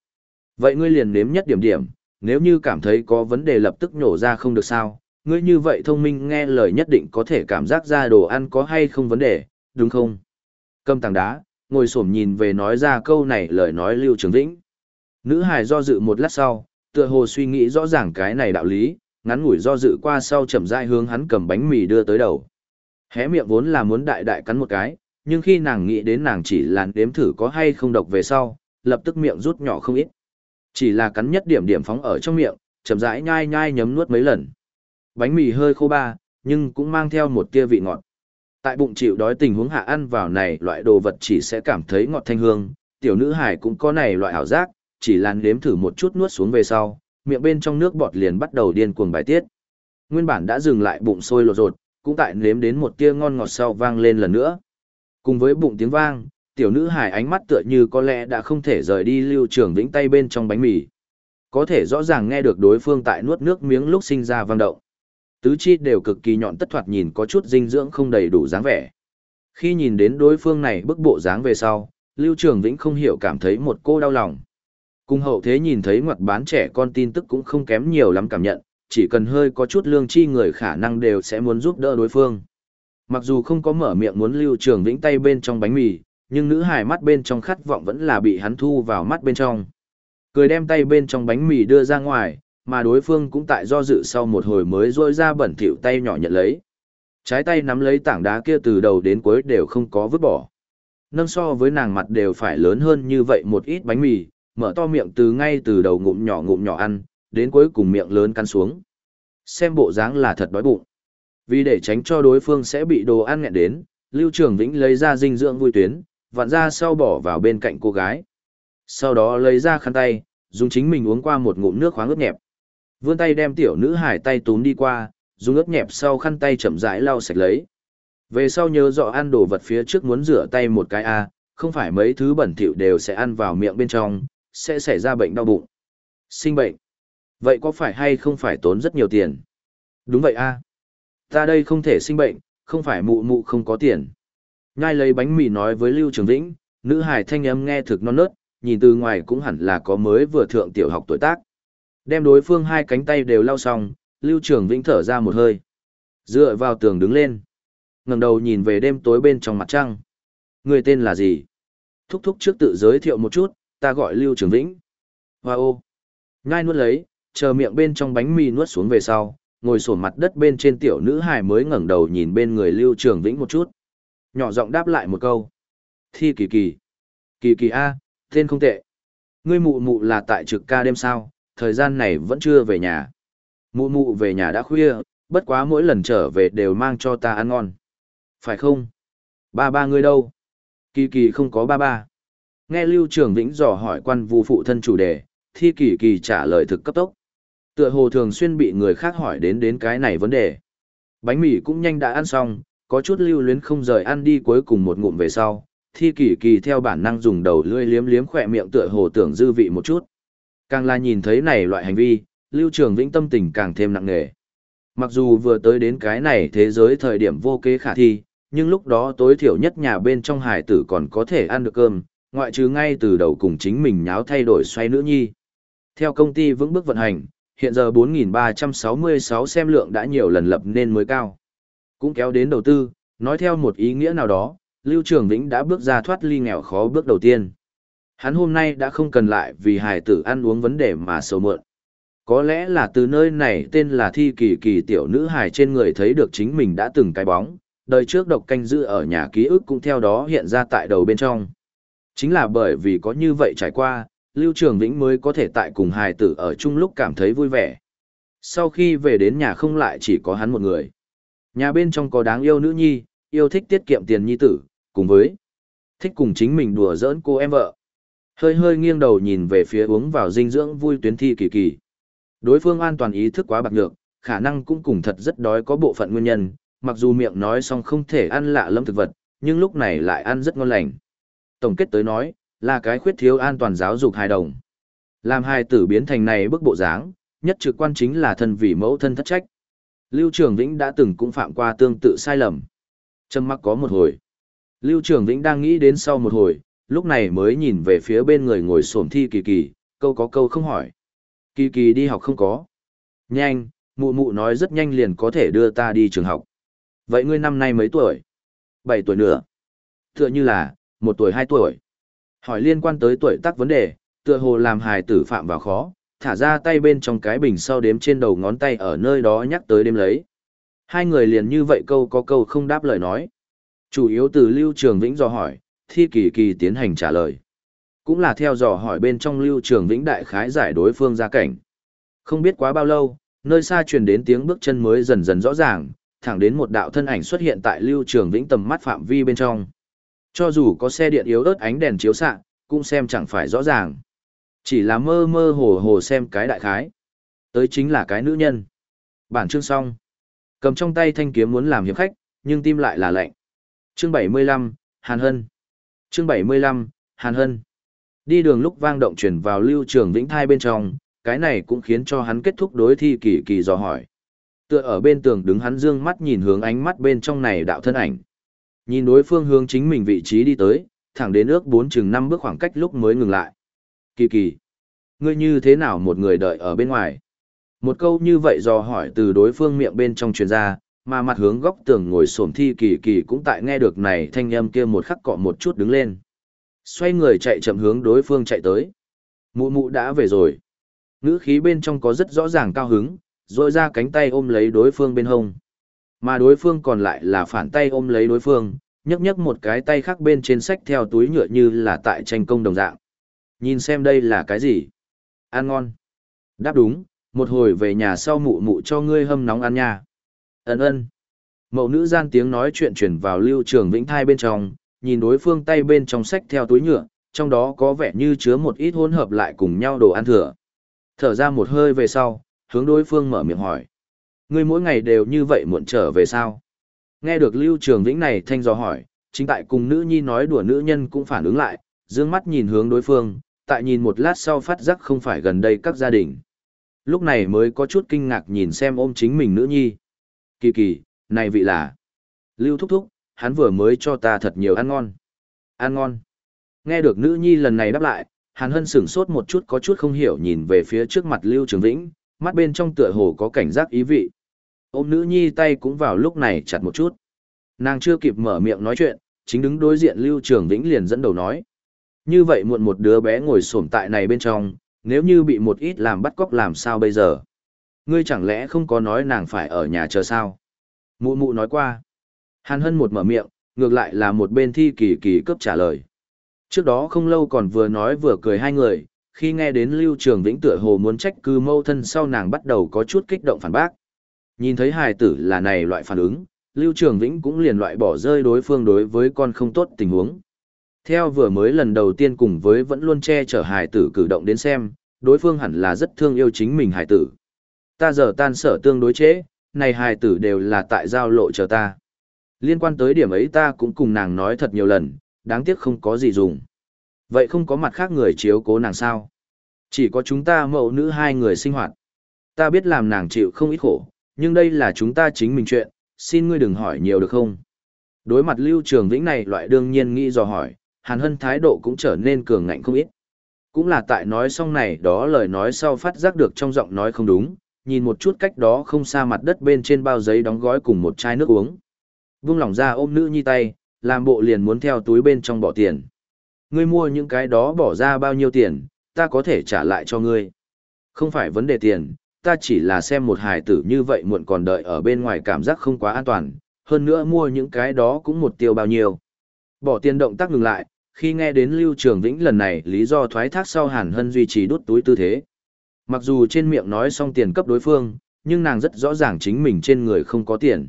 Vậy ngươi liền nếm nhất điểm điểm, nếu như cảm thấy có vấn đề lập tức nhổ ra không được sao, ngươi như vậy thông minh nghe lời nhất định có thể cảm giác ra đồ ăn có hay không vấn đề, đúng không? Cầm tảng đá, ngồi xổm nhìn về nói ra câu này lời nói Lưu Trường Vĩnh. Nữ hài do dự một lát sau, tựa hồ suy nghĩ rõ ràng cái này đạo lý, ngắn ngủi do dự qua sau chậm rãi hướng hắn cầm bánh mì đưa tới đầu. Hé miệng vốn là muốn đại đại cắn một cái, nhưng khi nàng nghĩ đến nàng chỉ là đếm thử có hay không độc về sau, lập tức miệng rút nhỏ không ít. Chỉ là cắn nhất điểm điểm phóng ở trong miệng, chậm rãi nhai nhai nhấm nuốt mấy lần. Bánh mì hơi khô ba, nhưng cũng mang theo một tia vị ngọt. Tại bụng chịu đói tình huống hạ ăn vào này loại đồ vật chỉ sẽ cảm thấy ngọt thanh hương, tiểu nữ hải cũng có này loại ảo giác, chỉ là nếm thử một chút nuốt xuống về sau, miệng bên trong nước bọt liền bắt đầu điên cuồng bài tiết. Nguyên bản đã dừng lại bụng sôi lột rột, cũng tại nếm đến một tia ngon ngọt sau vang lên lần nữa. Cùng với bụng tiếng vang, tiểu nữ hài ánh mắt tựa như có lẽ đã không thể rời đi lưu trường vĩnh tay bên trong bánh mì. Có thể rõ ràng nghe được đối phương tại nuốt nước miếng lúc sinh ra vang động. Tứ chi đều cực kỳ nhọn tất thoạt nhìn có chút dinh dưỡng không đầy đủ dáng vẻ. Khi nhìn đến đối phương này bức bộ dáng về sau, Lưu Trường Vĩnh không hiểu cảm thấy một cô đau lòng. Cùng hậu thế nhìn thấy ngoặt bán trẻ con tin tức cũng không kém nhiều lắm cảm nhận, chỉ cần hơi có chút lương chi người khả năng đều sẽ muốn giúp đỡ đối phương. Mặc dù không có mở miệng muốn Lưu Trường Vĩnh tay bên trong bánh mì, nhưng nữ hài mắt bên trong khát vọng vẫn là bị hắn thu vào mắt bên trong. Cười đem tay bên trong bánh mì đưa ra ngoài, mà đối phương cũng tại do dự sau một hồi mới rôi ra bẩn thỉu tay nhỏ nhận lấy. Trái tay nắm lấy tảng đá kia từ đầu đến cuối đều không có vứt bỏ. Nâng so với nàng mặt đều phải lớn hơn như vậy một ít bánh mì, mở to miệng từ ngay từ đầu ngụm nhỏ ngụm nhỏ ăn, đến cuối cùng miệng lớn căn xuống. Xem bộ dáng là thật đói bụng. Vì để tránh cho đối phương sẽ bị đồ ăn nghẹn đến, Lưu Trường Vĩnh lấy ra dinh dưỡng vui tuyến, vặn ra sau bỏ vào bên cạnh cô gái. Sau đó lấy ra khăn tay, dùng chính mình uống qua một ngụm nước khoáng ướt nhẹp. Vươn tay đem tiểu nữ hải tay túm đi qua, dùng ướt nhẹp sau khăn tay chậm rãi lau sạch lấy. Về sau nhớ rõ ăn đồ vật phía trước muốn rửa tay một cái a, không phải mấy thứ bẩn thỉu đều sẽ ăn vào miệng bên trong, sẽ xảy ra bệnh đau bụng. Sinh bệnh. Vậy có phải hay không phải tốn rất nhiều tiền? Đúng vậy a. Ta đây không thể sinh bệnh, không phải mụ mụ không có tiền. Nhai lấy bánh mì nói với Lưu Trường Vĩnh, nữ hải thanh âm nghe thực non nớt, nhìn từ ngoài cũng hẳn là có mới vừa thượng tiểu học tuổi tác. Đem đối phương hai cánh tay đều lau xong, Lưu Trường Vĩnh thở ra một hơi. Dựa vào tường đứng lên. ngẩng đầu nhìn về đêm tối bên trong mặt trăng. Người tên là gì? Thúc thúc trước tự giới thiệu một chút, ta gọi Lưu Trường Vĩnh. Hoa ô. Ngai nuốt lấy, chờ miệng bên trong bánh mì nuốt xuống về sau, ngồi sổ mặt đất bên trên tiểu nữ hài mới ngẩng đầu nhìn bên người Lưu Trường Vĩnh một chút. Nhỏ giọng đáp lại một câu. Thi kỳ kỳ. Kỳ kỳ A, tên không tệ. Ngươi mụ mụ là tại trực ca đêm sao, thời gian này vẫn chưa về nhà. Mụ mụ về nhà đã khuya, bất quá mỗi lần trở về đều mang cho ta ăn ngon. Phải không? Ba ba ngươi đâu? Kỳ kỳ không có ba ba. Nghe Lưu Trường Vĩnh dò hỏi quan vu phụ thân chủ đề, thi kỳ kỳ trả lời thực cấp tốc. Tựa hồ thường xuyên bị người khác hỏi đến đến cái này vấn đề. Bánh mì cũng nhanh đã ăn xong, có chút lưu luyến không rời ăn đi cuối cùng một ngụm về sau. Thi kỳ kỳ theo bản năng dùng đầu lưỡi liếm liếm khỏe miệng tựa hồ tưởng dư vị một chút. Càng là nhìn thấy này loại hành vi, Lưu Trường Vĩnh tâm tình càng thêm nặng nề. Mặc dù vừa tới đến cái này thế giới thời điểm vô kế khả thi, nhưng lúc đó tối thiểu nhất nhà bên trong hải tử còn có thể ăn được cơm, ngoại trừ ngay từ đầu cùng chính mình nháo thay đổi xoay nữ nhi. Theo công ty vững bước vận hành, hiện giờ 4.366 xem lượng đã nhiều lần lập nên mới cao. Cũng kéo đến đầu tư, nói theo một ý nghĩa nào đó, Lưu Trường Vĩnh đã bước ra thoát ly nghèo khó bước đầu tiên. Hắn hôm nay đã không cần lại vì hài tử ăn uống vấn đề mà sầu mượn. Có lẽ là từ nơi này tên là thi kỳ kỳ tiểu nữ hài trên người thấy được chính mình đã từng cái bóng, đời trước độc canh giữ ở nhà ký ức cũng theo đó hiện ra tại đầu bên trong. Chính là bởi vì có như vậy trải qua, Lưu Trường Vĩnh mới có thể tại cùng hài tử ở chung lúc cảm thấy vui vẻ. Sau khi về đến nhà không lại chỉ có hắn một người. Nhà bên trong có đáng yêu nữ nhi, yêu thích tiết kiệm tiền nhi tử, cùng với thích cùng chính mình đùa giỡn cô em vợ. Hơi hơi nghiêng đầu nhìn về phía uống vào dinh dưỡng vui tuyến thi kỳ kỳ. Đối phương an toàn ý thức quá bạc nhược, khả năng cũng cùng thật rất đói có bộ phận nguyên nhân, mặc dù miệng nói xong không thể ăn lạ lâm thực vật, nhưng lúc này lại ăn rất ngon lành. Tổng kết tới nói, là cái khuyết thiếu an toàn giáo dục hài đồng. Làm hài tử biến thành này bức bộ dáng, nhất trực quan chính là thân vì mẫu thân thất trách. Lưu Trường Vĩnh đã từng cũng phạm qua tương tự sai lầm. Trầm mắc có một hồi. Lưu Trường Vĩnh đang nghĩ đến sau một hồi, lúc này mới nhìn về phía bên người ngồi xổm thi kỳ kỳ, câu có câu không hỏi. Kỳ kỳ đi học không có. Nhanh, mụ mụ nói rất nhanh liền có thể đưa ta đi trường học. Vậy ngươi năm nay mấy tuổi? Bảy tuổi nữa. Tựa như là, một tuổi hai tuổi. Hỏi liên quan tới tuổi tác vấn đề, tựa hồ làm hài tử phạm vào khó, thả ra tay bên trong cái bình sau đếm trên đầu ngón tay ở nơi đó nhắc tới đêm lấy. Hai người liền như vậy câu có câu không đáp lời nói. Chủ yếu từ Lưu Trường Vĩnh dò hỏi, Thi Kỳ Kỳ tiến hành trả lời. Cũng là theo dò hỏi bên trong Lưu Trường Vĩnh đại khái giải đối phương gia cảnh. Không biết quá bao lâu, nơi xa truyền đến tiếng bước chân mới dần dần rõ ràng, thẳng đến một đạo thân ảnh xuất hiện tại Lưu Trường Vĩnh tầm mắt phạm vi bên trong. Cho dù có xe điện yếu ớt ánh đèn chiếu xạ, cũng xem chẳng phải rõ ràng. Chỉ là mơ mơ hồ hồ xem cái đại khái. Tới chính là cái nữ nhân. Bản chương xong. Cầm trong tay thanh kiếm muốn làm hiệp khách, nhưng tim lại là lạnh. Chương 75, Hàn Hân. Chương 75, Hàn Hân. Đi đường lúc vang động chuyển vào lưu trường vĩnh thai bên trong, cái này cũng khiến cho hắn kết thúc đối thi kỳ kỳ dò hỏi. Tựa ở bên tường đứng hắn dương mắt nhìn hướng ánh mắt bên trong này đạo thân ảnh. Nhìn đối phương hướng chính mình vị trí đi tới, thẳng đến ước bốn chừng năm bước khoảng cách lúc mới ngừng lại. Kỳ kỳ, ngươi như thế nào một người đợi ở bên ngoài? Một câu như vậy dò hỏi từ đối phương miệng bên trong truyền ra, mà mặt hướng góc tường ngồi xổm thi kỳ kỳ cũng tại nghe được này thanh âm kia một khắc cọ một chút đứng lên. Xoay người chạy chậm hướng đối phương chạy tới. Mụ mụ đã về rồi. Ngữ khí bên trong có rất rõ ràng cao hứng, rồi ra cánh tay ôm lấy đối phương bên hông. Mà đối phương còn lại là phản tay ôm lấy đối phương, nhấc nhấc một cái tay khác bên trên sách theo túi nhựa như là tại tranh công đồng dạng. Nhìn xem đây là cái gì? Ăn ngon. Đáp đúng, một hồi về nhà sau mụ mụ cho ngươi hâm nóng ăn nha. Ấn ơn. Mậu nữ gian tiếng nói chuyện chuyển vào lưu trường vĩnh thai bên trong, nhìn đối phương tay bên trong sách theo túi nhựa, trong đó có vẻ như chứa một ít hỗn hợp lại cùng nhau đồ ăn thừa. Thở ra một hơi về sau, hướng đối phương mở miệng hỏi. Ngươi mỗi ngày đều như vậy muộn trở về sao? Nghe được Lưu Trường Vĩnh này thanh dò hỏi, chính tại cùng nữ nhi nói đùa nữ nhân cũng phản ứng lại, dương mắt nhìn hướng đối phương, tại nhìn một lát sau phát giác không phải gần đây các gia đình. Lúc này mới có chút kinh ngạc nhìn xem ôm chính mình nữ nhi. Kỳ kỳ, này vị là... Lưu thúc thúc, hắn vừa mới cho ta thật nhiều ăn ngon. Ăn ngon. Nghe được nữ nhi lần này đáp lại, Hàn Hân sửng sốt một chút có chút không hiểu nhìn về phía trước mặt Lưu Trường Vĩnh, mắt bên trong tựa hồ có cảnh giác ý vị. Ôm nữ nhi tay cũng vào lúc này chặt một chút. Nàng chưa kịp mở miệng nói chuyện, chính đứng đối diện Lưu Trường Vĩnh liền dẫn đầu nói. Như vậy muộn một đứa bé ngồi xổm tại này bên trong, nếu như bị một ít làm bắt cóc làm sao bây giờ? Ngươi chẳng lẽ không có nói nàng phải ở nhà chờ sao? Mụ mụ nói qua. Hàn Hân một mở miệng, ngược lại là một bên thi kỳ kỳ cấp trả lời. Trước đó không lâu còn vừa nói vừa cười hai người, khi nghe đến Lưu Trường Vĩnh tựa hồ muốn trách cứ mâu thân sau nàng bắt đầu có chút kích động phản bác. Nhìn thấy hài tử là này loại phản ứng, Lưu Trường Vĩnh cũng liền loại bỏ rơi đối phương đối với con không tốt tình huống. Theo vừa mới lần đầu tiên cùng với vẫn luôn che chở hài tử cử động đến xem, đối phương hẳn là rất thương yêu chính mình hài tử. Ta giờ tan sở tương đối chế, này hài tử đều là tại giao lộ chờ ta. Liên quan tới điểm ấy ta cũng cùng nàng nói thật nhiều lần, đáng tiếc không có gì dùng. Vậy không có mặt khác người chiếu cố nàng sao? Chỉ có chúng ta mẫu nữ hai người sinh hoạt. Ta biết làm nàng chịu không ít khổ, nhưng đây là chúng ta chính mình chuyện, xin ngươi đừng hỏi nhiều được không? Đối mặt Lưu Trường Vĩnh này loại đương nhiên nghĩ dò hỏi, Hàn Hân thái độ cũng trở nên cường ngạnh không ít. Cũng là tại nói xong này đó lời nói sau phát giác được trong giọng nói không đúng, nhìn một chút cách đó không xa mặt đất bên trên bao giấy đóng gói cùng một chai nước uống. Vương lòng ra ôm nữ nhi tay, làm bộ liền muốn theo túi bên trong bỏ tiền. Ngươi mua những cái đó bỏ ra bao nhiêu tiền, ta có thể trả lại cho ngươi. Không phải vấn đề tiền, ta chỉ là xem một hài tử như vậy muộn còn đợi ở bên ngoài cảm giác không quá an toàn, hơn nữa mua những cái đó cũng một tiêu bao nhiêu. Bỏ tiền động tác ngừng lại, khi nghe đến Lưu Trường Vĩnh lần này lý do thoái thác sau Hàn Hân duy trì đút túi tư thế. Mặc dù trên miệng nói xong tiền cấp đối phương, nhưng nàng rất rõ ràng chính mình trên người không có tiền.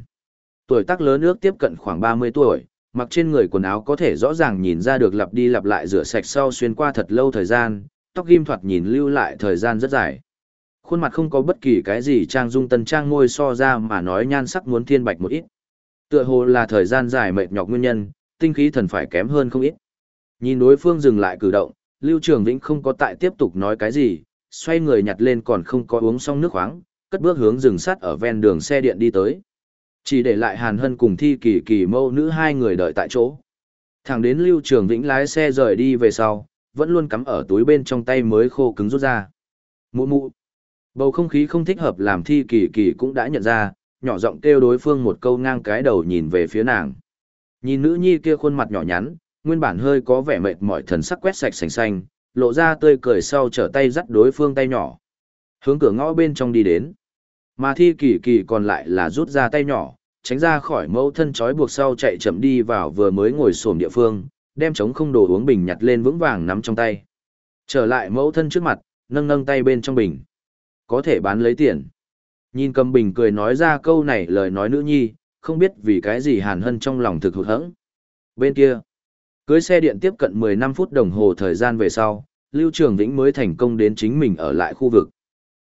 Tuổi tác lớn ước tiếp cận khoảng 30 tuổi, mặc trên người quần áo có thể rõ ràng nhìn ra được lặp đi lặp lại rửa sạch sau xuyên qua thật lâu thời gian, tóc ghim thoạt nhìn lưu lại thời gian rất dài. Khuôn mặt không có bất kỳ cái gì trang dung tân trang ngôi so ra mà nói nhan sắc muốn thiên bạch một ít. Tựa hồ là thời gian dài mệt nhọc nguyên nhân, tinh khí thần phải kém hơn không ít. Nhìn đối phương dừng lại cử động, Lưu Trường Vĩnh không có tại tiếp tục nói cái gì, xoay người nhặt lên còn không có uống xong nước khoáng, cất bước hướng rừng sắt ở ven đường xe điện đi tới. Chỉ để lại Hàn Hân cùng Thi Kỳ Kỳ mâu nữ hai người đợi tại chỗ. Thẳng đến Lưu Trường Vĩnh lái xe rời đi về sau, vẫn luôn cắm ở túi bên trong tay mới khô cứng rút ra. Mụ mụ. Bầu không khí không thích hợp làm Thi Kỳ Kỳ cũng đã nhận ra, nhỏ giọng kêu đối phương một câu ngang cái đầu nhìn về phía nàng. Nhìn nữ nhi kia khuôn mặt nhỏ nhắn, nguyên bản hơi có vẻ mệt mỏi thần sắc quét sạch sành xanh, lộ ra tươi cười sau trở tay dắt đối phương tay nhỏ. Hướng cửa ngõ bên trong đi đến. Mà thi kỳ kỳ còn lại là rút ra tay nhỏ, tránh ra khỏi mẫu thân trói buộc sau chạy chậm đi vào vừa mới ngồi xổm địa phương, đem chống không đồ uống bình nhặt lên vững vàng nắm trong tay. Trở lại mẫu thân trước mặt, nâng nâng tay bên trong bình. Có thể bán lấy tiền. Nhìn cầm bình cười nói ra câu này lời nói nữ nhi, không biết vì cái gì hàn hân trong lòng thực hụt hẫng. Bên kia, cưới xe điện tiếp cận 15 phút đồng hồ thời gian về sau, Lưu Trường Vĩnh mới thành công đến chính mình ở lại khu vực.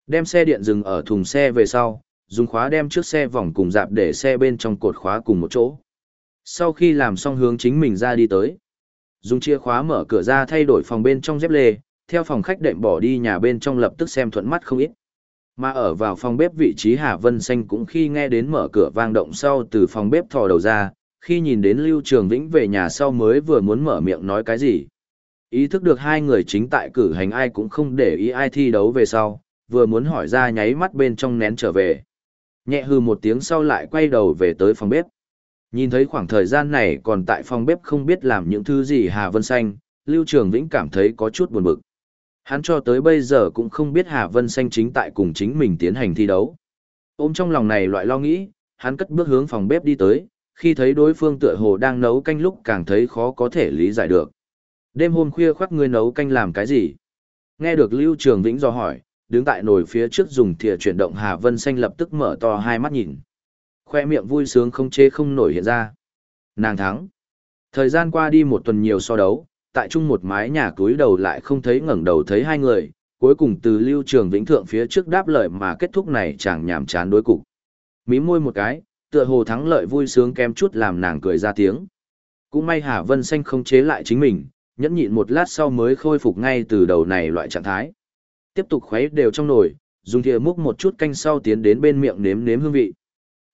Đem xe điện dừng ở thùng xe về sau, dùng khóa đem trước xe vòng cùng dạp để xe bên trong cột khóa cùng một chỗ. Sau khi làm xong hướng chính mình ra đi tới, dùng chìa khóa mở cửa ra thay đổi phòng bên trong dép lê, theo phòng khách đệm bỏ đi nhà bên trong lập tức xem thuận mắt không ít. Mà ở vào phòng bếp vị trí Hà Vân Xanh cũng khi nghe đến mở cửa vang động sau từ phòng bếp thò đầu ra, khi nhìn đến Lưu Trường Vĩnh về nhà sau mới vừa muốn mở miệng nói cái gì. Ý thức được hai người chính tại cử hành ai cũng không để ý ai thi đấu về sau, vừa muốn hỏi ra nháy mắt bên trong nén trở về. Nhẹ hư một tiếng sau lại quay đầu về tới phòng bếp. Nhìn thấy khoảng thời gian này còn tại phòng bếp không biết làm những thứ gì Hà Vân Xanh, Lưu Trường Vĩnh cảm thấy có chút buồn bực. Hắn cho tới bây giờ cũng không biết Hà Vân Xanh chính tại cùng chính mình tiến hành thi đấu. Ôm trong lòng này loại lo nghĩ, hắn cất bước hướng phòng bếp đi tới, khi thấy đối phương tựa hồ đang nấu canh lúc càng thấy khó có thể lý giải được. Đêm hôm khuya khoác ngươi nấu canh làm cái gì? Nghe được Lưu Trường Vĩnh do hỏi, đứng tại nồi phía trước dùng thìa chuyển động Hà Vân Xanh lập tức mở to hai mắt nhìn. Khoe miệng vui sướng không chế không nổi hiện ra. Nàng thắng. Thời gian qua đi một tuần nhiều so đấu, tại chung một mái nhà cúi đầu lại không thấy ngẩng đầu thấy hai người, cuối cùng từ lưu trường vĩnh thượng phía trước đáp lời mà kết thúc này chẳng nhảm chán đối cục. Mí môi một cái, tựa hồ thắng lợi vui sướng kém chút làm nàng cười ra tiếng. Cũng may Hà Vân Xanh không chế lại chính mình, nhẫn nhịn một lát sau mới khôi phục ngay từ đầu này loại trạng thái. Tiếp tục khuấy đều trong nồi, dùng thìa múc một chút canh sau tiến đến bên miệng nếm nếm hương vị.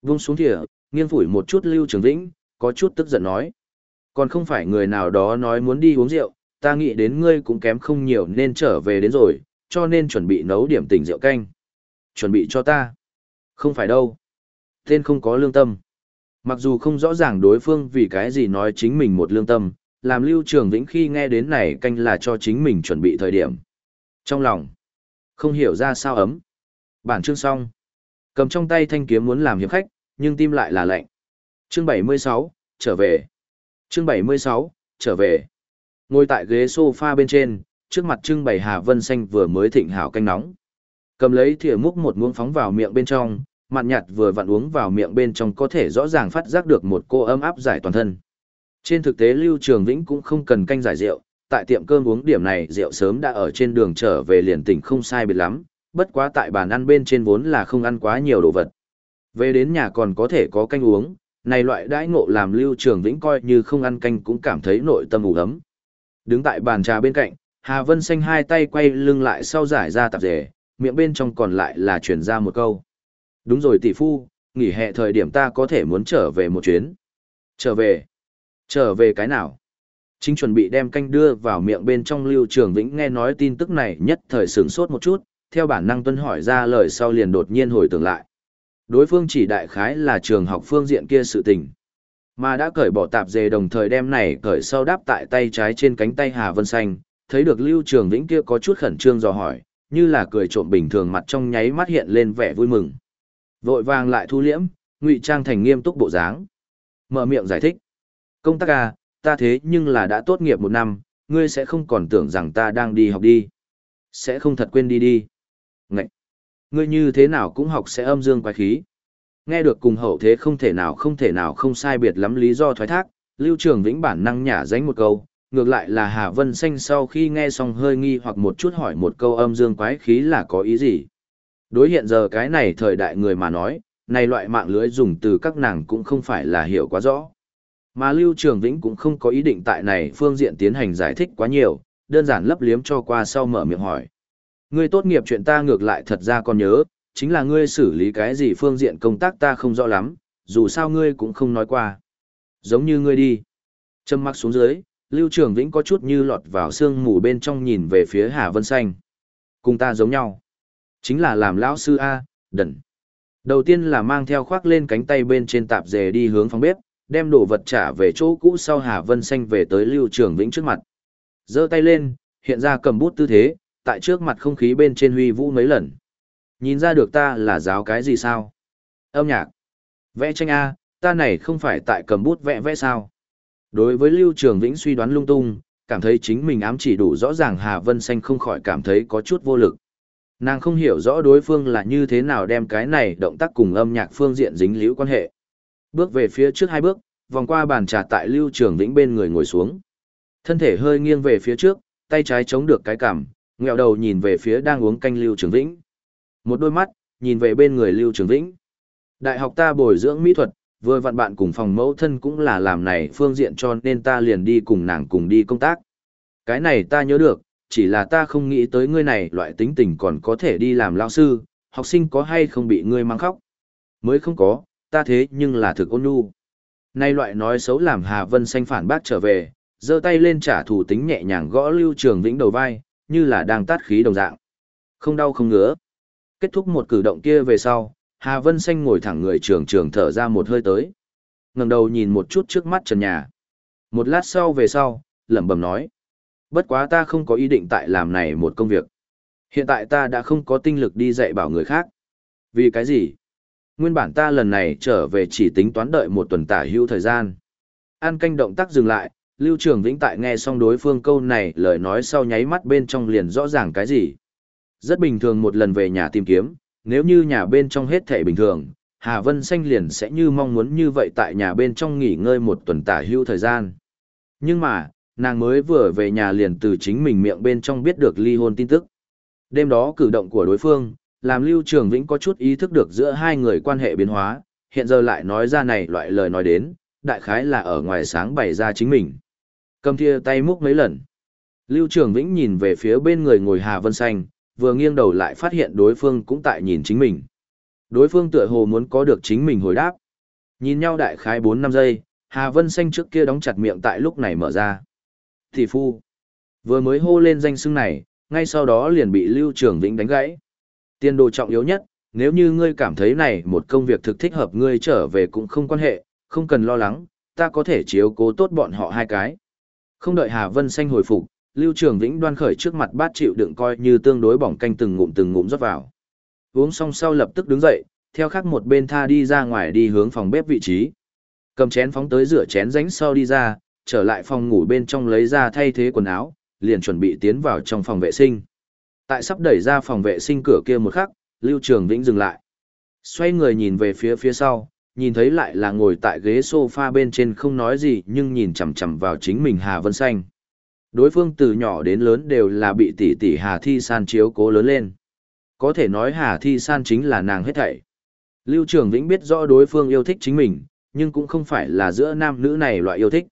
Vung xuống thìa, nghiêng phủi một chút lưu trường vĩnh, có chút tức giận nói. Còn không phải người nào đó nói muốn đi uống rượu, ta nghĩ đến ngươi cũng kém không nhiều nên trở về đến rồi, cho nên chuẩn bị nấu điểm tình rượu canh. Chuẩn bị cho ta. Không phải đâu. Tên không có lương tâm. Mặc dù không rõ ràng đối phương vì cái gì nói chính mình một lương tâm, làm lưu trường vĩnh khi nghe đến này canh là cho chính mình chuẩn bị thời điểm. Trong lòng, không hiểu ra sao ấm. Bản chương xong. Cầm trong tay thanh kiếm muốn làm hiệp khách, nhưng tim lại là lạnh. Chương 76, trở về chương 76, trở về. Ngồi tại ghế sofa bên trên, trước mặt trưng bày Hà Vân Xanh vừa mới thịnh hảo canh nóng. Cầm lấy thìa múc một muỗng phóng vào miệng bên trong, mặn nhạt vừa vặn uống vào miệng bên trong có thể rõ ràng phát giác được một cô ấm áp giải toàn thân. Trên thực tế Lưu Trường Vĩnh cũng không cần canh giải rượu, tại tiệm cơm uống điểm này rượu sớm đã ở trên đường trở về liền tỉnh không sai biệt lắm, bất quá tại bàn ăn bên trên vốn là không ăn quá nhiều đồ vật. Về đến nhà còn có thể có canh uống, này loại đãi ngộ làm Lưu Trường Vĩnh coi như không ăn canh cũng cảm thấy nội tâm ủ ấm. Đứng tại bàn trà bên cạnh, Hà Vân Xanh hai tay quay lưng lại sau giải ra tạp dề, miệng bên trong còn lại là chuyển ra một câu. Đúng rồi tỷ phu, nghỉ hè thời điểm ta có thể muốn trở về một chuyến. Trở về? Trở về cái nào? Chính chuẩn bị đem canh đưa vào miệng bên trong Lưu Trường Vĩnh nghe nói tin tức này nhất thời sửng sốt một chút, theo bản năng tuân hỏi ra lời sau liền đột nhiên hồi tưởng lại. Đối phương chỉ đại khái là trường học phương diện kia sự tình. Mà đã cởi bỏ tạp dề đồng thời đem này cởi sau đáp tại tay trái trên cánh tay Hà Vân Xanh, thấy được Lưu Trường Vĩnh kia có chút khẩn trương dò hỏi, như là cười trộm bình thường mặt trong nháy mắt hiện lên vẻ vui mừng. Vội vàng lại thu liễm, ngụy trang thành nghiêm túc bộ dáng. Mở miệng giải thích. Công tác à, ta thế nhưng là đã tốt nghiệp một năm, ngươi sẽ không còn tưởng rằng ta đang đi học đi. Sẽ không thật quên đi đi. Ngậy! Ngươi như thế nào cũng học sẽ âm dương quái khí. Nghe được cùng hậu thế không thể nào không thể nào không sai biệt lắm lý do thoái thác, Lưu Trường Vĩnh bản năng nhả dánh một câu, ngược lại là Hà Vân Xanh sau khi nghe xong hơi nghi hoặc một chút hỏi một câu âm dương quái khí là có ý gì. Đối hiện giờ cái này thời đại người mà nói, này loại mạng lưới dùng từ các nàng cũng không phải là hiểu quá rõ. Mà Lưu Trường Vĩnh cũng không có ý định tại này phương diện tiến hành giải thích quá nhiều, đơn giản lấp liếm cho qua sau mở miệng hỏi. Ngươi tốt nghiệp chuyện ta ngược lại thật ra còn nhớ, chính là ngươi xử lý cái gì phương diện công tác ta không rõ lắm, dù sao ngươi cũng không nói qua. Giống như ngươi đi. Châm mắc xuống dưới, Lưu Trường Vĩnh có chút như lọt vào sương mù bên trong nhìn về phía Hà Vân Xanh. Cùng ta giống nhau. Chính là làm lão sư A, đần. Đầu tiên là mang theo khoác lên cánh tay bên trên tạp dề đi hướng phòng bếp, đem đồ vật trả về chỗ cũ sau Hà Vân Xanh về tới Lưu Trường Vĩnh trước mặt. giơ tay lên, hiện ra cầm bút tư thế, tại trước mặt không khí bên trên huy vũ mấy lần. Nhìn ra được ta là giáo cái gì sao? Âm nhạc. Vẽ tranh A, ta này không phải tại cầm bút vẽ vẽ sao? Đối với Lưu Trường Vĩnh suy đoán lung tung, cảm thấy chính mình ám chỉ đủ rõ ràng Hà Vân Xanh không khỏi cảm thấy có chút vô lực. Nàng không hiểu rõ đối phương là như thế nào đem cái này động tác cùng âm nhạc phương diện dính liễu quan hệ. Bước về phía trước hai bước, vòng qua bàn trà tại Lưu Trường Vĩnh bên người ngồi xuống. Thân thể hơi nghiêng về phía trước, tay trái chống được cái cằm, ngẹo đầu nhìn về phía đang uống canh Lưu Trường Vĩnh. Một đôi mắt, nhìn về bên người Lưu Trường Vĩnh. Đại học ta bồi dưỡng mỹ thuật, vừa vặn bạn cùng phòng mẫu thân cũng là làm này phương diện cho nên ta liền đi cùng nàng cùng đi công tác. Cái này ta nhớ được, chỉ là ta không nghĩ tới ngươi này loại tính tình còn có thể đi làm lao sư, học sinh có hay không bị ngươi mang khóc. Mới không có, ta thế nhưng là thực ôn nhu. Nay loại nói xấu làm Hà Vân Xanh phản bác trở về, giơ tay lên trả thù tính nhẹ nhàng gõ Lưu Trường Vĩnh đầu vai, như là đang tát khí đồng dạng. Không đau không ngứa. Kết thúc một cử động kia về sau, Hà Vân Xanh ngồi thẳng người trường trường thở ra một hơi tới. ngẩng đầu nhìn một chút trước mắt trần nhà. Một lát sau về sau, lẩm bẩm nói. Bất quá ta không có ý định tại làm này một công việc. Hiện tại ta đã không có tinh lực đi dạy bảo người khác. Vì cái gì? Nguyên bản ta lần này trở về chỉ tính toán đợi một tuần tả hữu thời gian. An canh động tác dừng lại, Lưu Trường Vĩnh tại nghe xong đối phương câu này lời nói sau nháy mắt bên trong liền rõ ràng cái gì. Rất bình thường một lần về nhà tìm kiếm, nếu như nhà bên trong hết thể bình thường, Hà Vân Xanh liền sẽ như mong muốn như vậy tại nhà bên trong nghỉ ngơi một tuần tả hưu thời gian. Nhưng mà, nàng mới vừa về nhà liền từ chính mình miệng bên trong biết được ly hôn tin tức. Đêm đó cử động của đối phương, làm Lưu Trường Vĩnh có chút ý thức được giữa hai người quan hệ biến hóa, hiện giờ lại nói ra này loại lời nói đến, đại khái là ở ngoài sáng bày ra chính mình. Cầm thia tay múc mấy lần. Lưu Trường Vĩnh nhìn về phía bên người ngồi Hà Vân Xanh, vừa nghiêng đầu lại phát hiện đối phương cũng tại nhìn chính mình. Đối phương tựa hồ muốn có được chính mình hồi đáp. Nhìn nhau đại khái 4 năm giây, Hà Vân Xanh trước kia đóng chặt miệng tại lúc này mở ra. Thì phu. Vừa mới hô lên danh xưng này, ngay sau đó liền bị Lưu Trường Vĩnh đánh gãy. Tiên đồ trọng yếu nhất, nếu như ngươi cảm thấy này một công việc thực thích hợp ngươi trở về cũng không quan hệ, không cần lo lắng, ta có thể chiếu cố tốt bọn họ hai cái. Không đợi Hà Vân Xanh hồi phục, Lưu Trường Vĩnh đoan khởi trước mặt bát chịu đựng coi như tương đối bỏng canh từng ngụm từng ngụm rót vào. Uống xong sau lập tức đứng dậy, theo khác một bên tha đi ra ngoài đi hướng phòng bếp vị trí. Cầm chén phóng tới rửa chén ránh sau đi ra, trở lại phòng ngủ bên trong lấy ra thay thế quần áo, liền chuẩn bị tiến vào trong phòng vệ sinh. Tại sắp đẩy ra phòng vệ sinh cửa kia một khắc, Lưu Trường Vĩnh dừng lại. Xoay người nhìn về phía phía sau, nhìn thấy lại là ngồi tại ghế sofa bên trên không nói gì nhưng nhìn chằm chằm vào chính mình Hà Vân Xanh. Đối phương từ nhỏ đến lớn đều là bị tỷ tỷ Hà Thi San chiếu cố lớn lên. Có thể nói Hà Thi San chính là nàng hết thảy. Lưu Trường Vĩnh biết rõ đối phương yêu thích chính mình, nhưng cũng không phải là giữa nam nữ này loại yêu thích.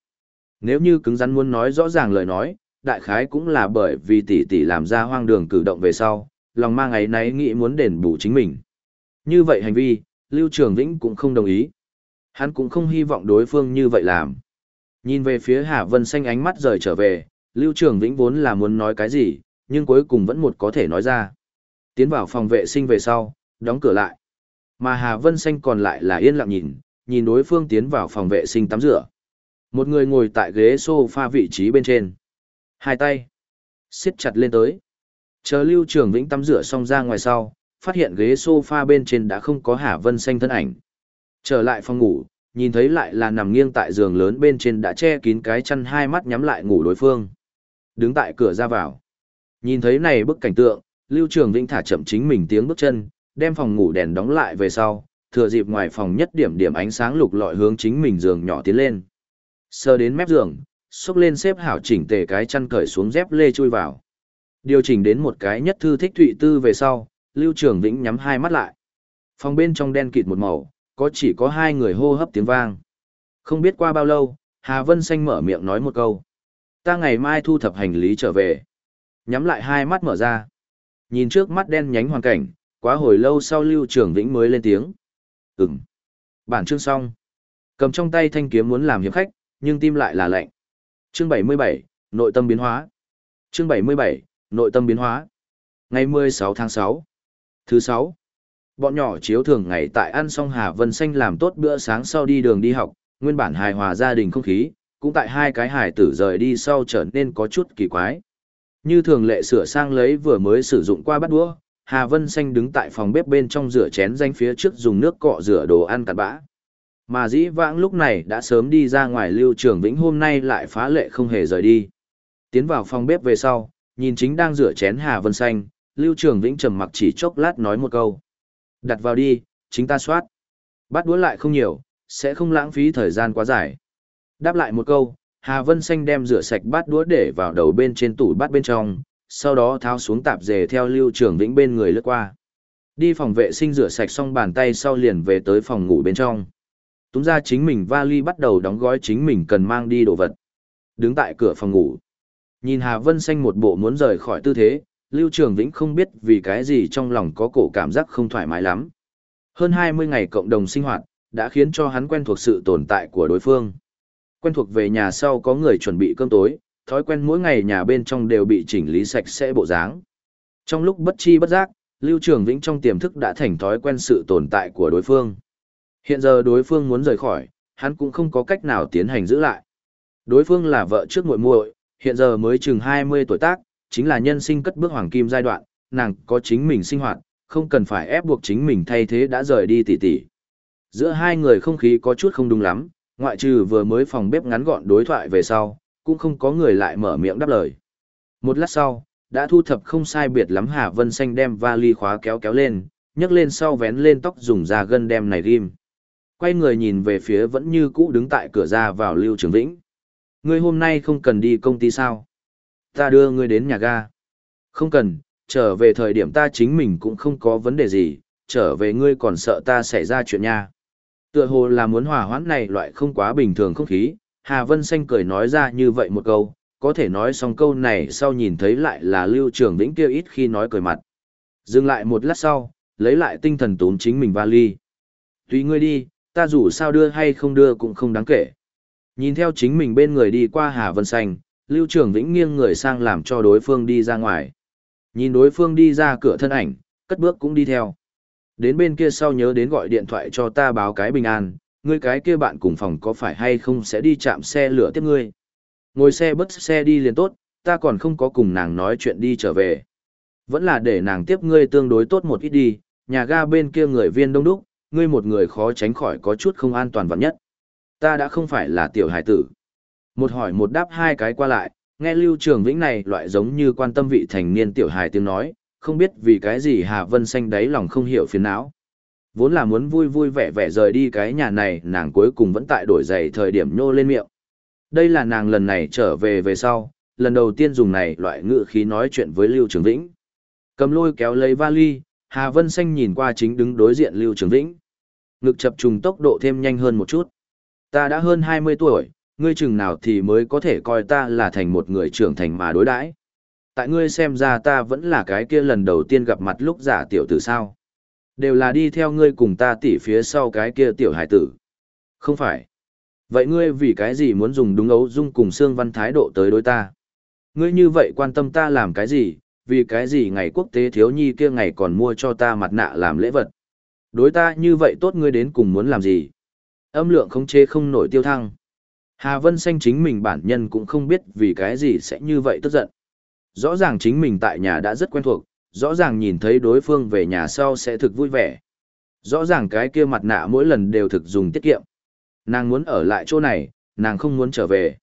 Nếu như cứng rắn muốn nói rõ ràng lời nói, đại khái cũng là bởi vì tỷ tỷ làm ra hoang đường cử động về sau, lòng mang ấy nấy nghĩ muốn đền bù chính mình. Như vậy hành vi, Lưu Trường Vĩnh cũng không đồng ý. Hắn cũng không hy vọng đối phương như vậy làm. Nhìn về phía Hà Vân Xanh ánh mắt rời trở về, Lưu Trường Vĩnh vốn là muốn nói cái gì, nhưng cuối cùng vẫn một có thể nói ra. Tiến vào phòng vệ sinh về sau, đóng cửa lại. Mà Hà Vân Xanh còn lại là yên lặng nhìn, nhìn đối phương tiến vào phòng vệ sinh tắm rửa. Một người ngồi tại ghế sofa vị trí bên trên. Hai tay. siết chặt lên tới. Chờ Lưu Trường Vĩnh tắm rửa xong ra ngoài sau, phát hiện ghế sofa bên trên đã không có Hà Vân Xanh thân ảnh. Trở lại phòng ngủ, nhìn thấy lại là nằm nghiêng tại giường lớn bên trên đã che kín cái chăn hai mắt nhắm lại ngủ đối phương. Đứng tại cửa ra vào. Nhìn thấy này bức cảnh tượng, Lưu Trường Vĩnh thả chậm chính mình tiếng bước chân, đem phòng ngủ đèn đóng lại về sau, thừa dịp ngoài phòng nhất điểm điểm ánh sáng lục lọi hướng chính mình giường nhỏ tiến lên. Sờ đến mép giường, xúc lên xếp hảo chỉnh tề cái chăn cởi xuống dép lê chui vào. Điều chỉnh đến một cái nhất thư thích thụy tư về sau, Lưu Trường Vĩnh nhắm hai mắt lại. Phòng bên trong đen kịt một màu, có chỉ có hai người hô hấp tiếng vang. Không biết qua bao lâu, Hà Vân Xanh mở miệng nói một câu. Ta ngày mai thu thập hành lý trở về. Nhắm lại hai mắt mở ra. Nhìn trước mắt đen nhánh hoàn cảnh, quá hồi lâu sau Lưu Trường Vĩnh mới lên tiếng. Ừm. Bản chương xong. Cầm trong tay thanh kiếm muốn làm hiệp khách, nhưng tim lại là lạnh. Chương 77, nội tâm biến hóa. Chương 77, nội tâm biến hóa. Ngày 16 tháng 6. Thứ 6. Bọn nhỏ chiếu thường ngày tại ăn xong Hà Vân Xanh làm tốt bữa sáng sau đi đường đi học, nguyên bản hài hòa gia đình không khí, cũng tại hai cái hải tử rời đi sau trở nên có chút kỳ quái. Như thường lệ sửa sang lấy vừa mới sử dụng qua bắt đũa, Hà Vân Xanh đứng tại phòng bếp bên trong rửa chén danh phía trước dùng nước cọ rửa đồ ăn cặn bã. Mà dĩ vãng lúc này đã sớm đi ra ngoài lưu trường vĩnh hôm nay lại phá lệ không hề rời đi. Tiến vào phòng bếp về sau, nhìn chính đang rửa chén Hà Vân Xanh, lưu trường vĩnh trầm mặc chỉ chốc lát nói một câu. Đặt vào đi, chính ta soát. Bắt đuối lại không nhiều, sẽ không lãng phí thời gian quá dài. Đáp lại một câu, Hà Vân Xanh đem rửa sạch bát đũa để vào đầu bên trên tủ bát bên trong, sau đó tháo xuống tạp dề theo lưu trường vĩnh bên người lướt qua. Đi phòng vệ sinh rửa sạch xong bàn tay sau liền về tới phòng ngủ bên trong. Túm ra chính mình vali bắt đầu đóng gói chính mình cần mang đi đồ vật. Đứng tại cửa phòng ngủ. Nhìn Hà Vân Xanh một bộ muốn rời khỏi tư thế, Lưu Trường Vĩnh không biết vì cái gì trong lòng có cổ cảm giác không thoải mái lắm. Hơn 20 ngày cộng đồng sinh hoạt, đã khiến cho hắn quen thuộc sự tồn tại của đối phương. Quen thuộc về nhà sau có người chuẩn bị cơm tối, thói quen mỗi ngày nhà bên trong đều bị chỉnh lý sạch sẽ bộ dáng. Trong lúc bất chi bất giác, Lưu Trường Vĩnh trong tiềm thức đã thành thói quen sự tồn tại của đối phương. Hiện giờ đối phương muốn rời khỏi, hắn cũng không có cách nào tiến hành giữ lại. Đối phương là vợ trước muội muội, hiện giờ mới chừng 20 tuổi tác, chính là nhân sinh cất bước hoàng kim giai đoạn, nàng có chính mình sinh hoạt, không cần phải ép buộc chính mình thay thế đã rời đi tỷ tỷ. Giữa hai người không khí có chút không đúng lắm, ngoại trừ vừa mới phòng bếp ngắn gọn đối thoại về sau, cũng không có người lại mở miệng đáp lời. Một lát sau, đã thu thập không sai biệt lắm Hà Vân Xanh đem vali khóa kéo kéo lên, nhấc lên sau vén lên tóc dùng da gân đem này rim Quay người nhìn về phía vẫn như cũ đứng tại cửa ra vào Lưu Trường Vĩnh. Ngươi hôm nay không cần đi công ty sao? Ta đưa ngươi đến nhà ga. Không cần, trở về thời điểm ta chính mình cũng không có vấn đề gì, trở về ngươi còn sợ ta xảy ra chuyện nha. Tựa hồ là muốn hòa hoãn này loại không quá bình thường không khí, Hà Vân Xanh cười nói ra như vậy một câu, có thể nói xong câu này sau nhìn thấy lại là Lưu Trường Vĩnh kia ít khi nói cười mặt. Dừng lại một lát sau, lấy lại tinh thần tốn chính mình vali. Tùy ngươi đi, ta dù sao đưa hay không đưa cũng không đáng kể. Nhìn theo chính mình bên người đi qua Hà Vân Xanh, Lưu Trường Vĩnh nghiêng người sang làm cho đối phương đi ra ngoài. Nhìn đối phương đi ra cửa thân ảnh, cất bước cũng đi theo. Đến bên kia sau nhớ đến gọi điện thoại cho ta báo cái bình an, ngươi cái kia bạn cùng phòng có phải hay không sẽ đi chạm xe lửa tiếp ngươi. Ngồi xe bất xe đi liền tốt, ta còn không có cùng nàng nói chuyện đi trở về. Vẫn là để nàng tiếp ngươi tương đối tốt một ít đi, nhà ga bên kia người viên đông đúc, ngươi một người khó tránh khỏi có chút không an toàn vặn nhất. Ta đã không phải là tiểu hải tử. Một hỏi một đáp hai cái qua lại, nghe Lưu Trường Vĩnh này loại giống như quan tâm vị thành niên tiểu hài tiếng nói, không biết vì cái gì Hà Vân Xanh đáy lòng không hiểu phiền não. Vốn là muốn vui vui vẻ vẻ rời đi cái nhà này, nàng cuối cùng vẫn tại đổi giày thời điểm nhô lên miệng. Đây là nàng lần này trở về về sau, lần đầu tiên dùng này loại ngữ khí nói chuyện với Lưu Trường Vĩnh. Cầm lôi kéo lấy vali, Hà Vân Xanh nhìn qua chính đứng đối diện Lưu Trường Vĩnh. Ngực chập trùng tốc độ thêm nhanh hơn một chút. Ta đã hơn 20 tuổi, ngươi chừng nào thì mới có thể coi ta là thành một người trưởng thành mà đối đãi. Tại ngươi xem ra ta vẫn là cái kia lần đầu tiên gặp mặt lúc giả tiểu tử sao. Đều là đi theo ngươi cùng ta tỉ phía sau cái kia tiểu hải tử. Không phải. Vậy ngươi vì cái gì muốn dùng đúng ấu dung cùng xương văn thái độ tới đối ta? Ngươi như vậy quan tâm ta làm cái gì, vì cái gì ngày quốc tế thiếu nhi kia ngày còn mua cho ta mặt nạ làm lễ vật. Đối ta như vậy tốt ngươi đến cùng muốn làm gì? Âm lượng không chế không nổi tiêu thăng. Hà Vân Xanh chính mình bản nhân cũng không biết vì cái gì sẽ như vậy tức giận. Rõ ràng chính mình tại nhà đã rất quen thuộc, rõ ràng nhìn thấy đối phương về nhà sau sẽ thực vui vẻ. Rõ ràng cái kia mặt nạ mỗi lần đều thực dùng tiết kiệm. Nàng muốn ở lại chỗ này, nàng không muốn trở về.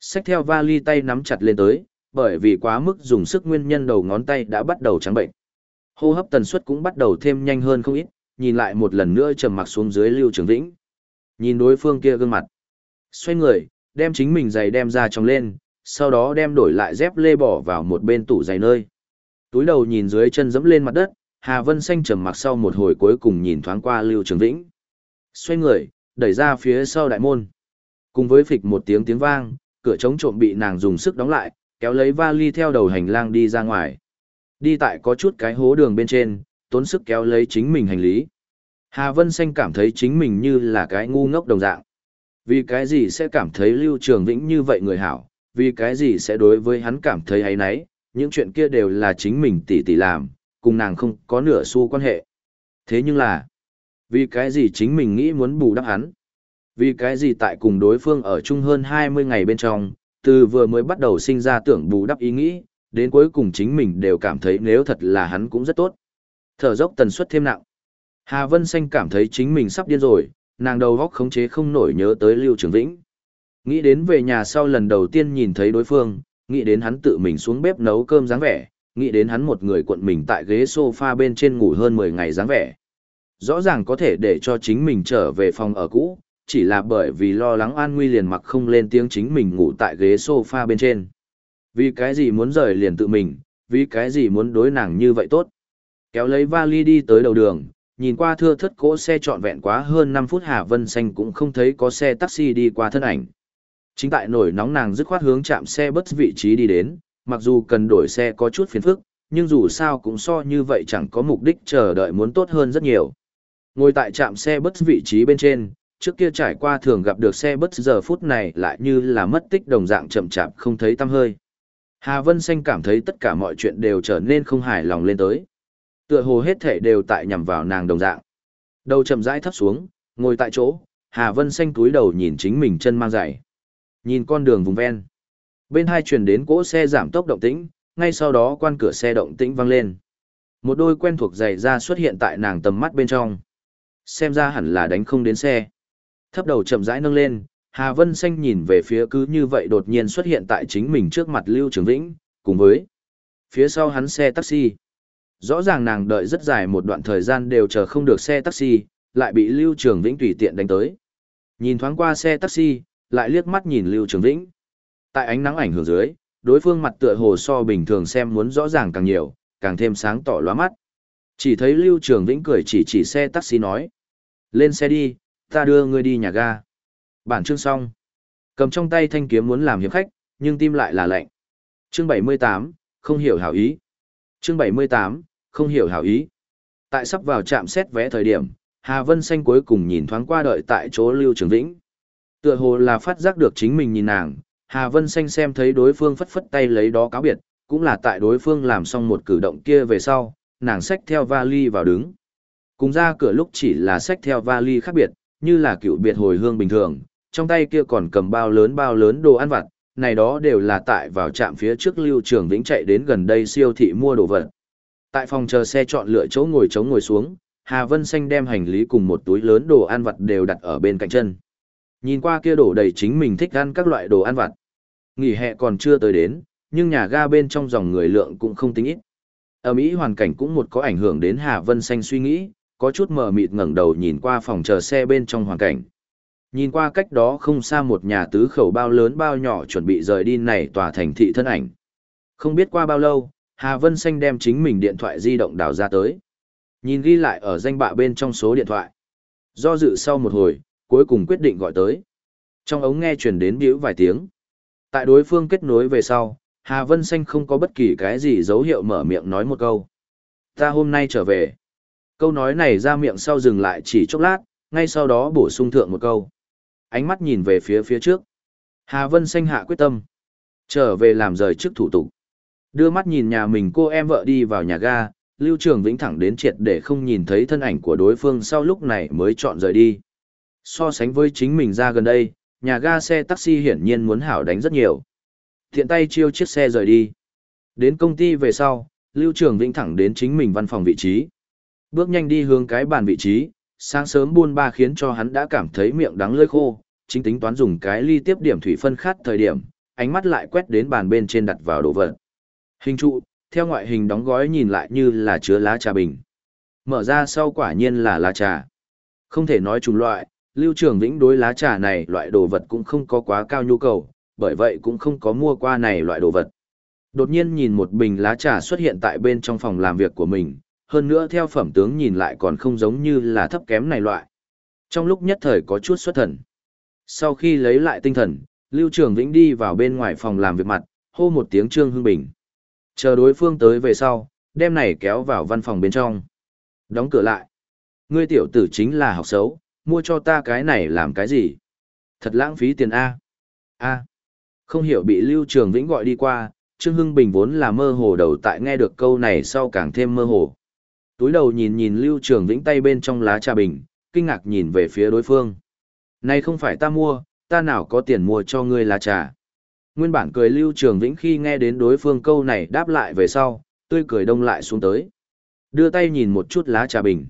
Xách theo vali tay nắm chặt lên tới, bởi vì quá mức dùng sức nguyên nhân đầu ngón tay đã bắt đầu trắng bệnh. Hô hấp tần suất cũng bắt đầu thêm nhanh hơn không ít, nhìn lại một lần nữa trầm mặc xuống dưới Lưu Trường Vĩnh. Nhìn đối phương kia gương mặt. Xoay người, đem chính mình giày đem ra trong lên, sau đó đem đổi lại dép lê bỏ vào một bên tủ giày nơi. Túi đầu nhìn dưới chân dẫm lên mặt đất, Hà Vân Xanh trầm mặc sau một hồi cuối cùng nhìn thoáng qua Lưu Trường Vĩnh. Xoay người, đẩy ra phía sau đại môn. Cùng với phịch một tiếng tiếng vang, cửa chống trộm bị nàng dùng sức đóng lại, kéo lấy vali theo đầu hành lang đi ra ngoài. Đi tại có chút cái hố đường bên trên, tốn sức kéo lấy chính mình hành lý. Hà Vân Xanh cảm thấy chính mình như là cái ngu ngốc đồng dạng. Vì cái gì sẽ cảm thấy Lưu Trường Vĩnh như vậy người hảo, vì cái gì sẽ đối với hắn cảm thấy ấy nấy, những chuyện kia đều là chính mình tỉ tỉ làm, cùng nàng không có nửa xu quan hệ. Thế nhưng là, vì cái gì chính mình nghĩ muốn bù đắp hắn? Vì cái gì tại cùng đối phương ở chung hơn 20 ngày bên trong, từ vừa mới bắt đầu sinh ra tưởng bù đắp ý nghĩ, đến cuối cùng chính mình đều cảm thấy nếu thật là hắn cũng rất tốt. Thở dốc tần suất thêm nặng. Hà Vân Xanh cảm thấy chính mình sắp điên rồi, nàng đầu góc khống chế không nổi nhớ tới Lưu Trường Vĩnh. Nghĩ đến về nhà sau lần đầu tiên nhìn thấy đối phương, nghĩ đến hắn tự mình xuống bếp nấu cơm dáng vẻ, nghĩ đến hắn một người cuộn mình tại ghế sofa bên trên ngủ hơn 10 ngày dáng vẻ. Rõ ràng có thể để cho chính mình trở về phòng ở cũ, chỉ là bởi vì lo lắng an nguy liền mặc không lên tiếng chính mình ngủ tại ghế sofa bên trên. Vì cái gì muốn rời liền tự mình, vì cái gì muốn đối nàng như vậy tốt. Kéo lấy vali đi tới đầu đường, nhìn qua thưa thất cỗ xe trọn vẹn quá hơn 5 phút Hà Vân Xanh cũng không thấy có xe taxi đi qua thân ảnh. Chính tại nổi nóng nàng dứt khoát hướng chạm xe bất vị trí đi đến, mặc dù cần đổi xe có chút phiền phức, nhưng dù sao cũng so như vậy chẳng có mục đích chờ đợi muốn tốt hơn rất nhiều. Ngồi tại trạm xe bất vị trí bên trên, trước kia trải qua thường gặp được xe bất giờ phút này lại như là mất tích đồng dạng chậm chạp không thấy tăm hơi. Hà Vân Xanh cảm thấy tất cả mọi chuyện đều trở nên không hài lòng lên tới. Tựa hồ hết thể đều tại nhằm vào nàng đồng dạng. Đầu chậm rãi thấp xuống, ngồi tại chỗ, Hà Vân Xanh túi đầu nhìn chính mình chân mang giày. Nhìn con đường vùng ven. Bên hai truyền đến cỗ xe giảm tốc động tĩnh, ngay sau đó quan cửa xe động tĩnh vang lên. Một đôi quen thuộc giày da xuất hiện tại nàng tầm mắt bên trong. Xem ra hẳn là đánh không đến xe. Thấp đầu chậm rãi nâng lên, Hà Vân Xanh nhìn về phía cứ như vậy đột nhiên xuất hiện tại chính mình trước mặt Lưu Trường Vĩnh, cùng với phía sau hắn xe taxi. Rõ ràng nàng đợi rất dài một đoạn thời gian đều chờ không được xe taxi, lại bị Lưu Trường Vĩnh tùy tiện đánh tới. Nhìn thoáng qua xe taxi, lại liếc mắt nhìn Lưu Trường Vĩnh. Tại ánh nắng ảnh hưởng dưới, đối phương mặt tựa hồ so bình thường xem muốn rõ ràng càng nhiều, càng thêm sáng tỏ lóa mắt. Chỉ thấy Lưu Trường Vĩnh cười chỉ chỉ xe taxi nói. Lên xe đi, ta đưa ngươi đi nhà ga. Bản chương xong. Cầm trong tay thanh kiếm muốn làm hiệp khách, nhưng tim lại là lạnh. Chương 78, không hiểu hảo ý. Chương 78, không hiểu hảo ý. Tại sắp vào trạm xét vé thời điểm, Hà Vân Xanh cuối cùng nhìn thoáng qua đợi tại chỗ Lưu Trường Vĩnh. Tựa hồ là phát giác được chính mình nhìn nàng, Hà Vân Xanh xem thấy đối phương phất phất tay lấy đó cáo biệt, cũng là tại đối phương làm xong một cử động kia về sau, nàng xách theo vali vào đứng. Cùng ra cửa lúc chỉ là xách theo vali khác biệt, như là cựu biệt hồi hương bình thường, trong tay kia còn cầm bao lớn bao lớn đồ ăn vặt, này đó đều là tại vào trạm phía trước Lưu Trường Vĩnh chạy đến gần đây siêu thị mua đồ vật. Tại phòng chờ xe chọn lựa chỗ ngồi chống ngồi xuống, Hà Vân Xanh đem hành lý cùng một túi lớn đồ ăn vặt đều đặt ở bên cạnh chân. Nhìn qua kia đổ đầy chính mình thích ăn các loại đồ ăn vặt. Nghỉ hè còn chưa tới đến, nhưng nhà ga bên trong dòng người lượng cũng không tính ít. Ở Mỹ hoàn cảnh cũng một có ảnh hưởng đến Hà Vân Xanh suy nghĩ, có chút mờ mịt ngẩng đầu nhìn qua phòng chờ xe bên trong hoàn cảnh. Nhìn qua cách đó không xa một nhà tứ khẩu bao lớn bao nhỏ chuẩn bị rời đi này tòa thành thị thân ảnh. Không biết qua bao lâu, Hà Vân Xanh đem chính mình điện thoại di động đào ra tới. Nhìn ghi lại ở danh bạ bên trong số điện thoại. Do dự sau một hồi, cuối cùng quyết định gọi tới. Trong ống nghe truyền đến biểu vài tiếng. Tại đối phương kết nối về sau, Hà Vân Xanh không có bất kỳ cái gì dấu hiệu mở miệng nói một câu. Ta hôm nay trở về. Câu nói này ra miệng sau dừng lại chỉ chốc lát, ngay sau đó bổ sung thượng một câu. Ánh mắt nhìn về phía phía trước. Hà Vân Xanh hạ quyết tâm. Trở về làm rời trước thủ tục. Đưa mắt nhìn nhà mình cô em vợ đi vào nhà ga, Lưu Trường Vĩnh thẳng đến triệt để không nhìn thấy thân ảnh của đối phương sau lúc này mới chọn rời đi. So sánh với chính mình ra gần đây, nhà ga xe taxi hiển nhiên muốn hảo đánh rất nhiều. Thiện tay chiêu chiếc xe rời đi. Đến công ty về sau, Lưu Trường Vĩnh thẳng đến chính mình văn phòng vị trí. Bước nhanh đi hướng cái bàn vị trí, sáng sớm buôn ba khiến cho hắn đã cảm thấy miệng đắng lưỡi khô, chính tính toán dùng cái ly tiếp điểm thủy phân khát thời điểm, ánh mắt lại quét đến bàn bên trên đặt vào đồ vật. Hình trụ, theo ngoại hình đóng gói nhìn lại như là chứa lá trà bình. Mở ra sau quả nhiên là lá trà. Không thể nói chủng loại, Lưu Trường Vĩnh đối lá trà này loại đồ vật cũng không có quá cao nhu cầu, bởi vậy cũng không có mua qua này loại đồ vật. Đột nhiên nhìn một bình lá trà xuất hiện tại bên trong phòng làm việc của mình, hơn nữa theo phẩm tướng nhìn lại còn không giống như là thấp kém này loại. Trong lúc nhất thời có chút xuất thần. Sau khi lấy lại tinh thần, Lưu Trường Vĩnh đi vào bên ngoài phòng làm việc mặt, hô một tiếng Trương Hưng Bình. Chờ đối phương tới về sau, đem này kéo vào văn phòng bên trong. Đóng cửa lại. Ngươi tiểu tử chính là học xấu, mua cho ta cái này làm cái gì? Thật lãng phí tiền A. A. Không hiểu bị Lưu Trường Vĩnh gọi đi qua, Trương Hưng Bình vốn là mơ hồ đầu tại nghe được câu này sau càng thêm mơ hồ. Túi đầu nhìn nhìn Lưu Trường Vĩnh tay bên trong lá trà bình, kinh ngạc nhìn về phía đối phương. Này không phải ta mua, ta nào có tiền mua cho ngươi lá trà. Nguyên bản cười Lưu Trường Vĩnh khi nghe đến đối phương câu này đáp lại về sau, tươi cười đông lại xuống tới. Đưa tay nhìn một chút lá trà bình.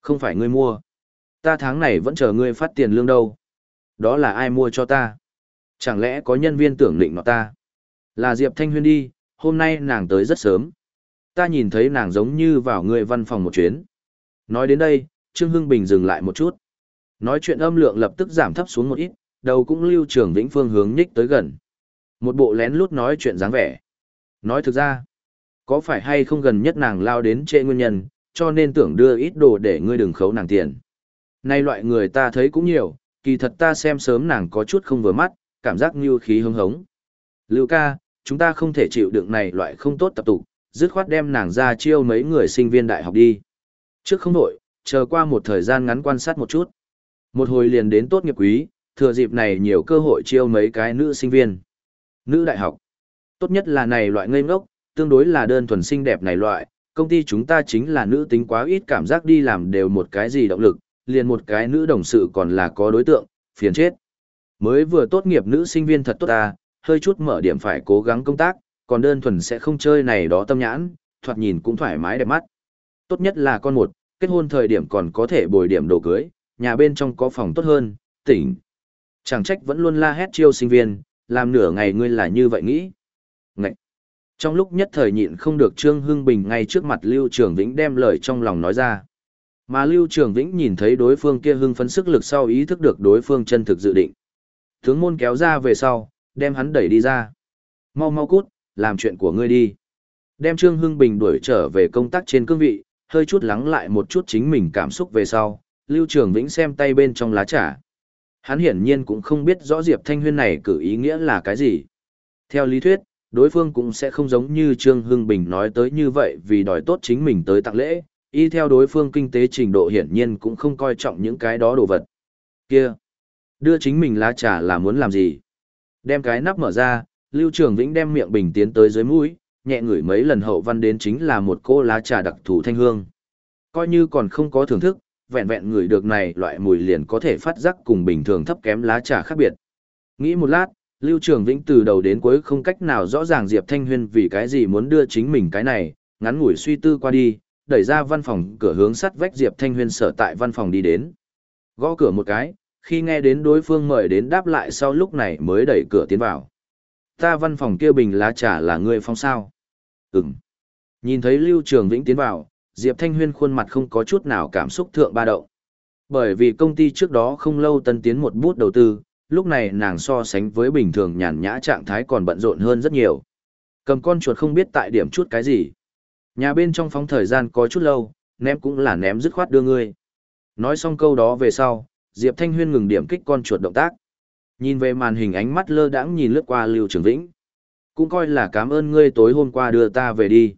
Không phải ngươi mua. Ta tháng này vẫn chờ ngươi phát tiền lương đâu. Đó là ai mua cho ta? Chẳng lẽ có nhân viên tưởng định nó ta? Là Diệp Thanh Huyên đi, hôm nay nàng tới rất sớm. Ta nhìn thấy nàng giống như vào người văn phòng một chuyến. Nói đến đây, Trương Hưng Bình dừng lại một chút. Nói chuyện âm lượng lập tức giảm thấp xuống một ít, đầu cũng lưu trường vĩnh phương hướng nhích tới gần. Một bộ lén lút nói chuyện dáng vẻ. Nói thực ra, có phải hay không gần nhất nàng lao đến trễ nguyên nhân, cho nên tưởng đưa ít đồ để ngươi đừng khấu nàng tiền. Nay loại người ta thấy cũng nhiều, kỳ thật ta xem sớm nàng có chút không vừa mắt, cảm giác như khí hứng hống. Lưu ca, chúng ta không thể chịu đựng này loại không tốt tập tục, dứt khoát đem nàng ra chiêu mấy người sinh viên đại học đi. Trước không đổi, chờ qua một thời gian ngắn quan sát một chút. Một hồi liền đến tốt nghiệp quý, thừa dịp này nhiều cơ hội chiêu mấy cái nữ sinh viên. Nữ đại học. Tốt nhất là này loại ngây ngốc, tương đối là đơn thuần xinh đẹp này loại, công ty chúng ta chính là nữ tính quá ít cảm giác đi làm đều một cái gì động lực, liền một cái nữ đồng sự còn là có đối tượng, phiền chết. Mới vừa tốt nghiệp nữ sinh viên thật tốt ta, hơi chút mở điểm phải cố gắng công tác, còn đơn thuần sẽ không chơi này đó tâm nhãn, thoạt nhìn cũng thoải mái đẹp mắt. Tốt nhất là con một, kết hôn thời điểm còn có thể bồi điểm đồ cưới, nhà bên trong có phòng tốt hơn, tỉnh. Chẳng trách vẫn luôn la hét chiêu sinh viên, làm nửa ngày ngươi là như vậy nghĩ. Ngậy! Trong lúc nhất thời nhịn không được Trương Hưng Bình ngay trước mặt Lưu Trường Vĩnh đem lời trong lòng nói ra. Mà Lưu Trường Vĩnh nhìn thấy đối phương kia hưng phấn sức lực sau ý thức được đối phương chân thực dự định. Tướng môn kéo ra về sau, đem hắn đẩy đi ra. Mau mau cút, làm chuyện của ngươi đi. Đem Trương Hưng Bình đuổi trở về công tác trên cương vị, hơi chút lắng lại một chút chính mình cảm xúc về sau, Lưu Trường Vĩnh xem tay bên trong lá trà. Hắn hiển nhiên cũng không biết rõ Diệp Thanh Huyên này cử ý nghĩa là cái gì. Theo lý thuyết, đối phương cũng sẽ không giống như Trương Hưng Bình nói tới như vậy vì đòi tốt chính mình tới tặng lễ, y theo đối phương kinh tế trình độ hiển nhiên cũng không coi trọng những cái đó đồ vật. Kia, đưa chính mình lá trà là muốn làm gì? Đem cái nắp mở ra, Lưu Trường Vĩnh đem miệng bình tiến tới dưới mũi, nhẹ ngửi mấy lần hậu văn đến chính là một cô lá trà đặc thù thanh hương. Coi như còn không có thưởng thức, vẹn vẹn người được này loại mùi liền có thể phát giác cùng bình thường thấp kém lá trà khác biệt. Nghĩ một lát, Lưu Trường Vĩnh từ đầu đến cuối không cách nào rõ ràng Diệp Thanh Huyên vì cái gì muốn đưa chính mình cái này, ngắn ngủi suy tư qua đi, đẩy ra văn phòng cửa hướng sắt vách Diệp Thanh Huyên sở tại văn phòng đi đến. Gõ cửa một cái, khi nghe đến đối phương mời đến đáp lại sau lúc này mới đẩy cửa tiến vào. Ta văn phòng kia bình lá trà là ngươi phong sao? Ừm. Nhìn thấy Lưu Trường Vĩnh tiến vào, Diệp Thanh Huyên khuôn mặt không có chút nào cảm xúc thượng ba động. Bởi vì công ty trước đó không lâu tân tiến một bút đầu tư, lúc này nàng so sánh với bình thường nhàn nhã trạng thái còn bận rộn hơn rất nhiều. Cầm con chuột không biết tại điểm chút cái gì. Nhà bên trong phóng thời gian có chút lâu, ném cũng là ném dứt khoát đưa ngươi. Nói xong câu đó về sau, Diệp Thanh Huyên ngừng điểm kích con chuột động tác. Nhìn về màn hình ánh mắt lơ đãng nhìn lướt qua Lưu Trường Vĩnh. Cũng coi là cảm ơn ngươi tối hôm qua đưa ta về đi.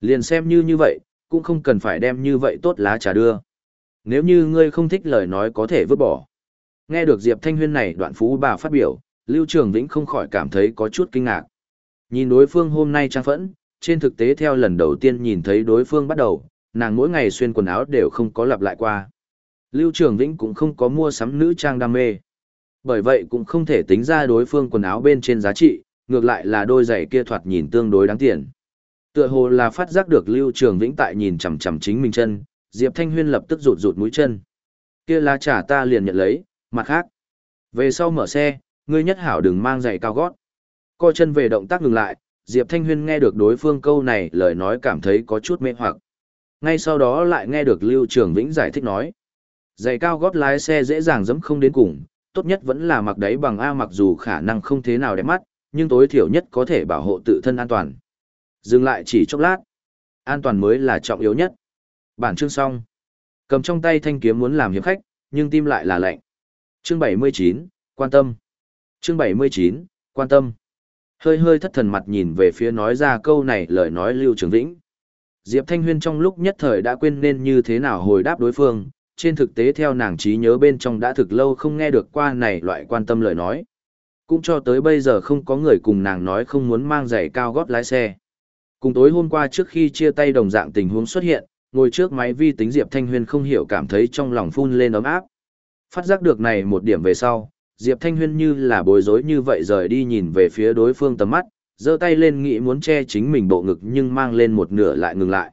Liền xem như như vậy, cũng không cần phải đem như vậy tốt lá trà đưa. Nếu như ngươi không thích lời nói có thể vứt bỏ. Nghe được Diệp Thanh Huyên này đoạn phú bà phát biểu, Lưu Trường Vĩnh không khỏi cảm thấy có chút kinh ngạc. Nhìn đối phương hôm nay trang phẫn, trên thực tế theo lần đầu tiên nhìn thấy đối phương bắt đầu, nàng mỗi ngày xuyên quần áo đều không có lặp lại qua. Lưu Trường Vĩnh cũng không có mua sắm nữ trang đam mê. Bởi vậy cũng không thể tính ra đối phương quần áo bên trên giá trị, ngược lại là đôi giày kia thoạt nhìn tương đối đáng tiền. Tựa hồ là phát giác được Lưu Trường Vĩnh tại nhìn chằm chằm chính mình chân, Diệp Thanh Huyên lập tức rụt rụt mũi chân. Kia lá trà ta liền nhận lấy, mặt khác. Về sau mở xe, ngươi nhất hảo đừng mang giày cao gót. Co chân về động tác ngừng lại, Diệp Thanh Huyên nghe được đối phương câu này lời nói cảm thấy có chút mê hoặc. Ngay sau đó lại nghe được Lưu Trường Vĩnh giải thích nói. Giày cao gót lái xe dễ dàng dẫm không đến cùng, tốt nhất vẫn là mặc đáy bằng A mặc dù khả năng không thế nào đẹp mắt, nhưng tối thiểu nhất có thể bảo hộ tự thân an toàn. Dừng lại chỉ chốc lát. An toàn mới là trọng yếu nhất. Bản chương xong. Cầm trong tay thanh kiếm muốn làm hiệp khách, nhưng tim lại là lạnh. Chương 79, quan tâm. Chương 79, quan tâm. Hơi hơi thất thần mặt nhìn về phía nói ra câu này lời nói Lưu Trường Vĩnh. Diệp Thanh Huyên trong lúc nhất thời đã quên nên như thế nào hồi đáp đối phương, trên thực tế theo nàng trí nhớ bên trong đã thực lâu không nghe được qua này loại quan tâm lời nói. Cũng cho tới bây giờ không có người cùng nàng nói không muốn mang giày cao gót lái xe. Cùng tối hôm qua trước khi chia tay đồng dạng tình huống xuất hiện, ngồi trước máy vi tính Diệp Thanh Huyên không hiểu cảm thấy trong lòng phun lên ấm áp. Phát giác được này một điểm về sau, Diệp Thanh Huyên như là bối rối như vậy rời đi nhìn về phía đối phương tầm mắt, giơ tay lên nghĩ muốn che chính mình bộ ngực nhưng mang lên một nửa lại ngừng lại.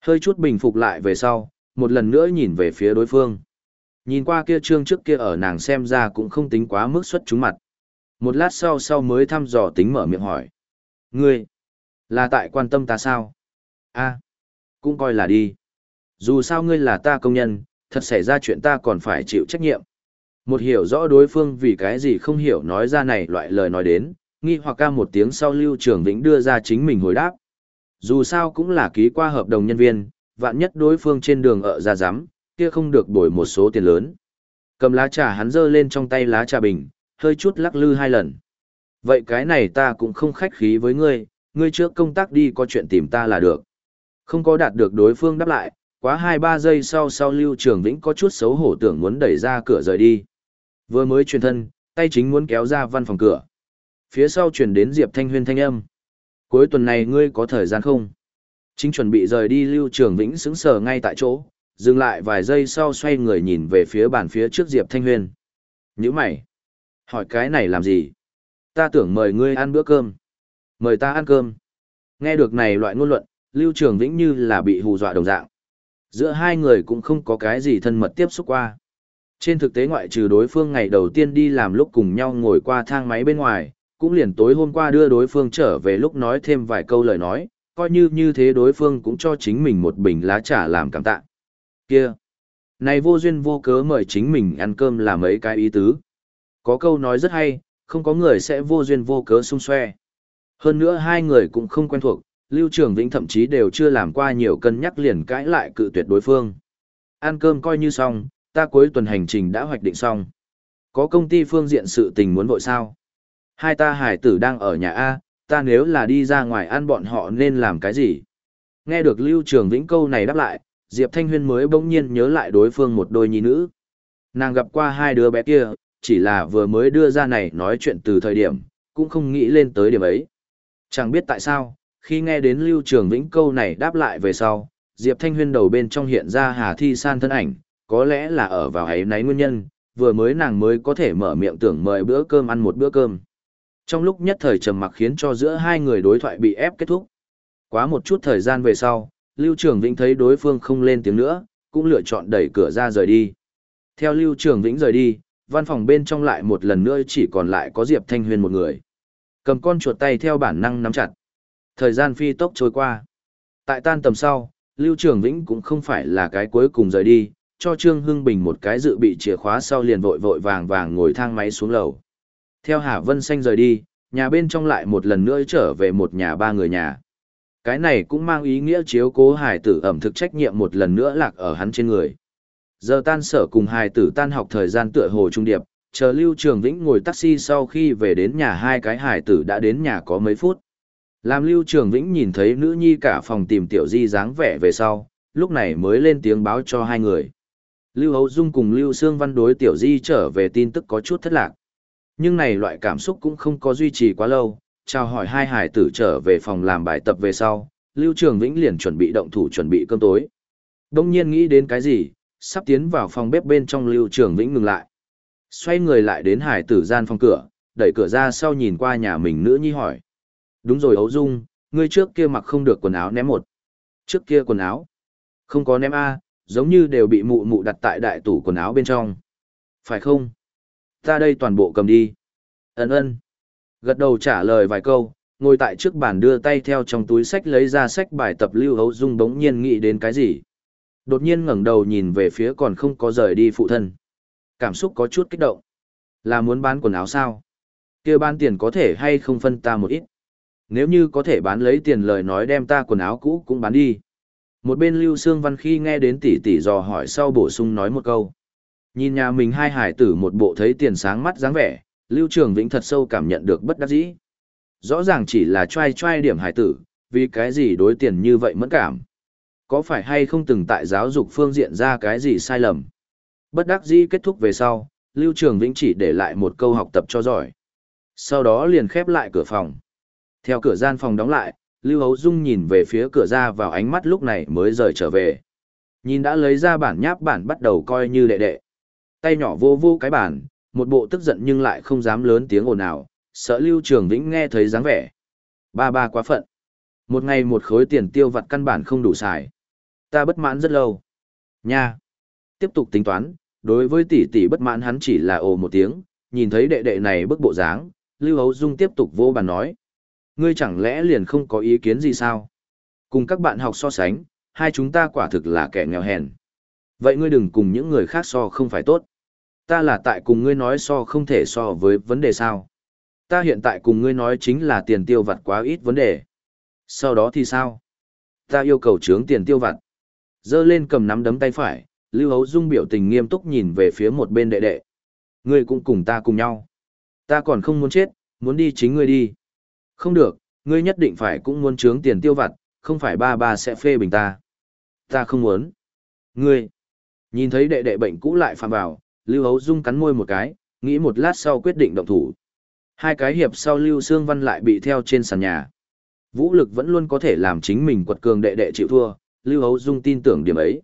Hơi chút bình phục lại về sau, một lần nữa nhìn về phía đối phương. Nhìn qua kia trương trước kia ở nàng xem ra cũng không tính quá mức xuất chúng mặt. Một lát sau sau mới thăm dò tính mở miệng hỏi. Ngươi, là tại quan tâm ta sao? a cũng coi là đi. Dù sao ngươi là ta công nhân, thật xảy ra chuyện ta còn phải chịu trách nhiệm. Một hiểu rõ đối phương vì cái gì không hiểu nói ra này loại lời nói đến, nghi hoặc ca một tiếng sau Lưu Trường Vĩnh đưa ra chính mình hồi đáp. Dù sao cũng là ký qua hợp đồng nhân viên, vạn nhất đối phương trên đường ở ra giám, kia không được đổi một số tiền lớn. Cầm lá trà hắn giơ lên trong tay lá trà bình, hơi chút lắc lư hai lần. Vậy cái này ta cũng không khách khí với ngươi, ngươi trước công tác đi có chuyện tìm ta là được. Không có đạt được đối phương đáp lại, quá hai ba giây sau sau Lưu Trường Vĩnh có chút xấu hổ tưởng muốn đẩy ra cửa rời đi. Vừa mới truyền thân, tay chính muốn kéo ra văn phòng cửa. Phía sau truyền đến Diệp Thanh Huyên thanh âm. Cuối tuần này ngươi có thời gian không? Chính chuẩn bị rời đi Lưu Trường Vĩnh sững sờ ngay tại chỗ, dừng lại vài giây sau xoay người nhìn về phía bàn phía trước Diệp Thanh Huyên. Nhữ mày! Hỏi cái này làm gì? Ta tưởng mời ngươi ăn bữa cơm. Mời ta ăn cơm. Nghe được này loại ngôn luận, Lưu Trường Vĩnh như là bị hù dọa đồng dạng. Giữa hai người cũng không có cái gì thân mật tiếp xúc qua. Trên thực tế ngoại trừ đối phương ngày đầu tiên đi làm lúc cùng nhau ngồi qua thang máy bên ngoài, cũng liền tối hôm qua đưa đối phương trở về lúc nói thêm vài câu lời nói, coi như như thế đối phương cũng cho chính mình một bình lá trà làm cảm tạ. Kia! Này vô duyên vô cớ mời chính mình ăn cơm là mấy cái ý tứ. Có câu nói rất hay, không có người sẽ vô duyên vô cớ xung xoe. Hơn nữa hai người cũng không quen thuộc, Lưu Trường Vĩnh thậm chí đều chưa làm qua nhiều cân nhắc liền cãi lại cự tuyệt đối phương. Ăn cơm coi như xong, ta cuối tuần hành trình đã hoạch định xong. Có công ty phương diện sự tình muốn vội sao? Hai ta hải tử đang ở nhà A, ta nếu là đi ra ngoài ăn bọn họ nên làm cái gì? Nghe được Lưu Trường Vĩnh câu này đáp lại, Diệp Thanh Huyên mới bỗng nhiên nhớ lại đối phương một đôi nhi nữ. Nàng gặp qua hai đứa bé kia, chỉ là vừa mới đưa ra này nói chuyện từ thời điểm, cũng không nghĩ lên tới điểm ấy. Chẳng biết tại sao, khi nghe đến Lưu Trường Vĩnh câu này đáp lại về sau, Diệp Thanh Huyên đầu bên trong hiện ra Hà Thi San thân ảnh, có lẽ là ở vào ấy nấy nguyên nhân, vừa mới nàng mới có thể mở miệng tưởng mời bữa cơm ăn một bữa cơm. Trong lúc nhất thời trầm mặc khiến cho giữa hai người đối thoại bị ép kết thúc. Quá một chút thời gian về sau, Lưu Trường Vĩnh thấy đối phương không lên tiếng nữa, cũng lựa chọn đẩy cửa ra rời đi. Theo Lưu Trường Vĩnh rời đi, văn phòng bên trong lại một lần nữa chỉ còn lại có Diệp Thanh Huyên một người. Cầm con chuột tay theo bản năng nắm chặt. Thời gian phi tốc trôi qua. Tại tan tầm sau, Lưu Trường Vĩnh cũng không phải là cái cuối cùng rời đi, cho Trương Hưng Bình một cái dự bị chìa khóa sau liền vội vội vàng vàng ngồi thang máy xuống lầu. Theo Hà Vân Xanh rời đi, nhà bên trong lại một lần nữa trở về một nhà ba người nhà. Cái này cũng mang ý nghĩa chiếu cố hài tử ẩm thực trách nhiệm một lần nữa lạc ở hắn trên người. Giờ tan sở cùng hài tử tan học thời gian tựa hồ trung điệp, chờ Lưu Trường Vĩnh ngồi taxi sau khi về đến nhà hai cái Hải tử đã đến nhà có mấy phút. Làm Lưu Trường Vĩnh nhìn thấy nữ nhi cả phòng tìm tiểu di dáng vẻ về sau, lúc này mới lên tiếng báo cho hai người. Lưu Hấu Dung cùng Lưu Sương Văn đối tiểu di trở về tin tức có chút thất lạc. Nhưng này loại cảm xúc cũng không có duy trì quá lâu, chào hỏi hai hải tử trở về phòng làm bài tập về sau, Lưu Trường Vĩnh liền chuẩn bị động thủ chuẩn bị cơm tối. Đông nhiên nghĩ đến cái gì, sắp tiến vào phòng bếp bên trong Lưu Trường Vĩnh ngừng lại. Xoay người lại đến hải tử gian phòng cửa, đẩy cửa ra sau nhìn qua nhà mình nữ nhi hỏi. Đúng rồi Ấu Dung, ngươi trước kia mặc không được quần áo ném một. Trước kia quần áo. Không có ném A, giống như đều bị mụ mụ đặt tại đại tủ quần áo bên trong. Phải không? Ta đây toàn bộ cầm đi. Ấn ơn. Gật đầu trả lời vài câu, ngồi tại trước bàn đưa tay theo trong túi sách lấy ra sách bài tập Lưu Hấu Dung bỗng nhiên nghĩ đến cái gì. Đột nhiên ngẩng đầu nhìn về phía còn không có rời đi phụ thân. Cảm xúc có chút kích động. Là muốn bán quần áo sao? kia bán tiền có thể hay không phân ta một ít? Nếu như có thể bán lấy tiền lời nói đem ta quần áo cũ cũng bán đi. Một bên Lưu Sương Văn khi nghe đến tỷ tỷ dò hỏi sau bổ sung nói một câu. Nhìn nhà mình hai hải tử một bộ thấy tiền sáng mắt dáng vẻ, Lưu Trường Vĩnh thật sâu cảm nhận được bất đắc dĩ. Rõ ràng chỉ là trai trai điểm hải tử, vì cái gì đối tiền như vậy mẫn cảm. Có phải hay không từng tại giáo dục phương diện ra cái gì sai lầm? Bất đắc dĩ kết thúc về sau, Lưu Trường Vĩnh chỉ để lại một câu học tập cho giỏi. Sau đó liền khép lại cửa phòng. Theo cửa gian phòng đóng lại, Lưu Hấu Dung nhìn về phía cửa ra vào ánh mắt lúc này mới rời trở về. Nhìn đã lấy ra bản nháp bản bắt đầu coi như đệ đệ. Tay nhỏ vô vô cái bản, một bộ tức giận nhưng lại không dám lớn tiếng ồn ào, sợ Lưu Trường Vĩnh nghe thấy dáng vẻ. Ba ba quá phận. Một ngày một khối tiền tiêu vặt căn bản không đủ xài. Ta bất mãn rất lâu. Nha. Tiếp tục tính toán, đối với tỷ tỷ bất mãn hắn chỉ là ồ một tiếng, nhìn thấy đệ đệ này bức bộ dáng, Lưu Hấu Dung tiếp tục vô bàn nói. Ngươi chẳng lẽ liền không có ý kiến gì sao? Cùng các bạn học so sánh, hai chúng ta quả thực là kẻ nghèo hèn. Vậy ngươi đừng cùng những người khác so không phải tốt. Ta là tại cùng ngươi nói so không thể so với vấn đề sao. Ta hiện tại cùng ngươi nói chính là tiền tiêu vặt quá ít vấn đề. Sau đó thì sao? Ta yêu cầu trướng tiền tiêu vặt. Dơ lên cầm nắm đấm tay phải, Lưu Hấu Dung biểu tình nghiêm túc nhìn về phía một bên đệ đệ. Ngươi cũng cùng ta cùng nhau. Ta còn không muốn chết, muốn đi chính ngươi đi. Không được, ngươi nhất định phải cũng muốn trướng tiền tiêu vặt, không phải ba ba sẽ phê bình ta. Ta không muốn. Ngươi. Nhìn thấy đệ đệ bệnh cũ lại phạm vào, Lưu Hấu Dung cắn môi một cái, nghĩ một lát sau quyết định động thủ. Hai cái hiệp sau Lưu Sương Văn lại bị theo trên sàn nhà. Vũ lực vẫn luôn có thể làm chính mình quật cường đệ đệ chịu thua, Lưu Hấu Dung tin tưởng điểm ấy.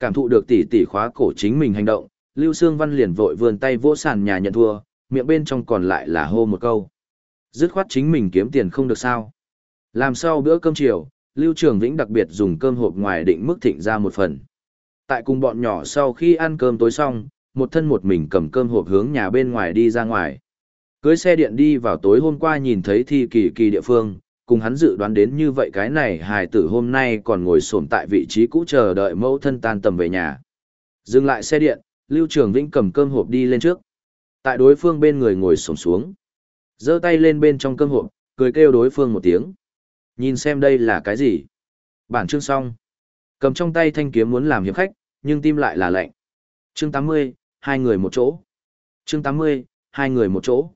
Cảm thụ được tỷ tỷ khóa cổ chính mình hành động, Lưu Sương Văn liền vội vươn tay vỗ sàn nhà nhận thua, miệng bên trong còn lại là hô một câu. Dứt khoát chính mình kiếm tiền không được sao. Làm sau bữa cơm chiều, Lưu Trường Vĩnh đặc biệt dùng cơm hộp ngoài định mức thịnh ra một phần. Tại cùng bọn nhỏ sau khi ăn cơm tối xong, một thân một mình cầm cơm hộp hướng nhà bên ngoài đi ra ngoài. Cưới xe điện đi vào tối hôm qua nhìn thấy thi kỳ kỳ địa phương, cùng hắn dự đoán đến như vậy cái này hài tử hôm nay còn ngồi xổm tại vị trí cũ chờ đợi mẫu thân tan tầm về nhà. Dừng lại xe điện, Lưu Trường Vĩnh cầm cơm hộp đi lên trước. Tại đối phương bên người ngồi xổm xuống. giơ tay lên bên trong cơm hộp, cười kêu đối phương một tiếng. Nhìn xem đây là cái gì? Bản chương xong. Cầm trong tay thanh kiếm muốn làm hiệp khách, nhưng tim lại là lạnh. Chương 80, hai người một chỗ. Chương 80, hai người một chỗ.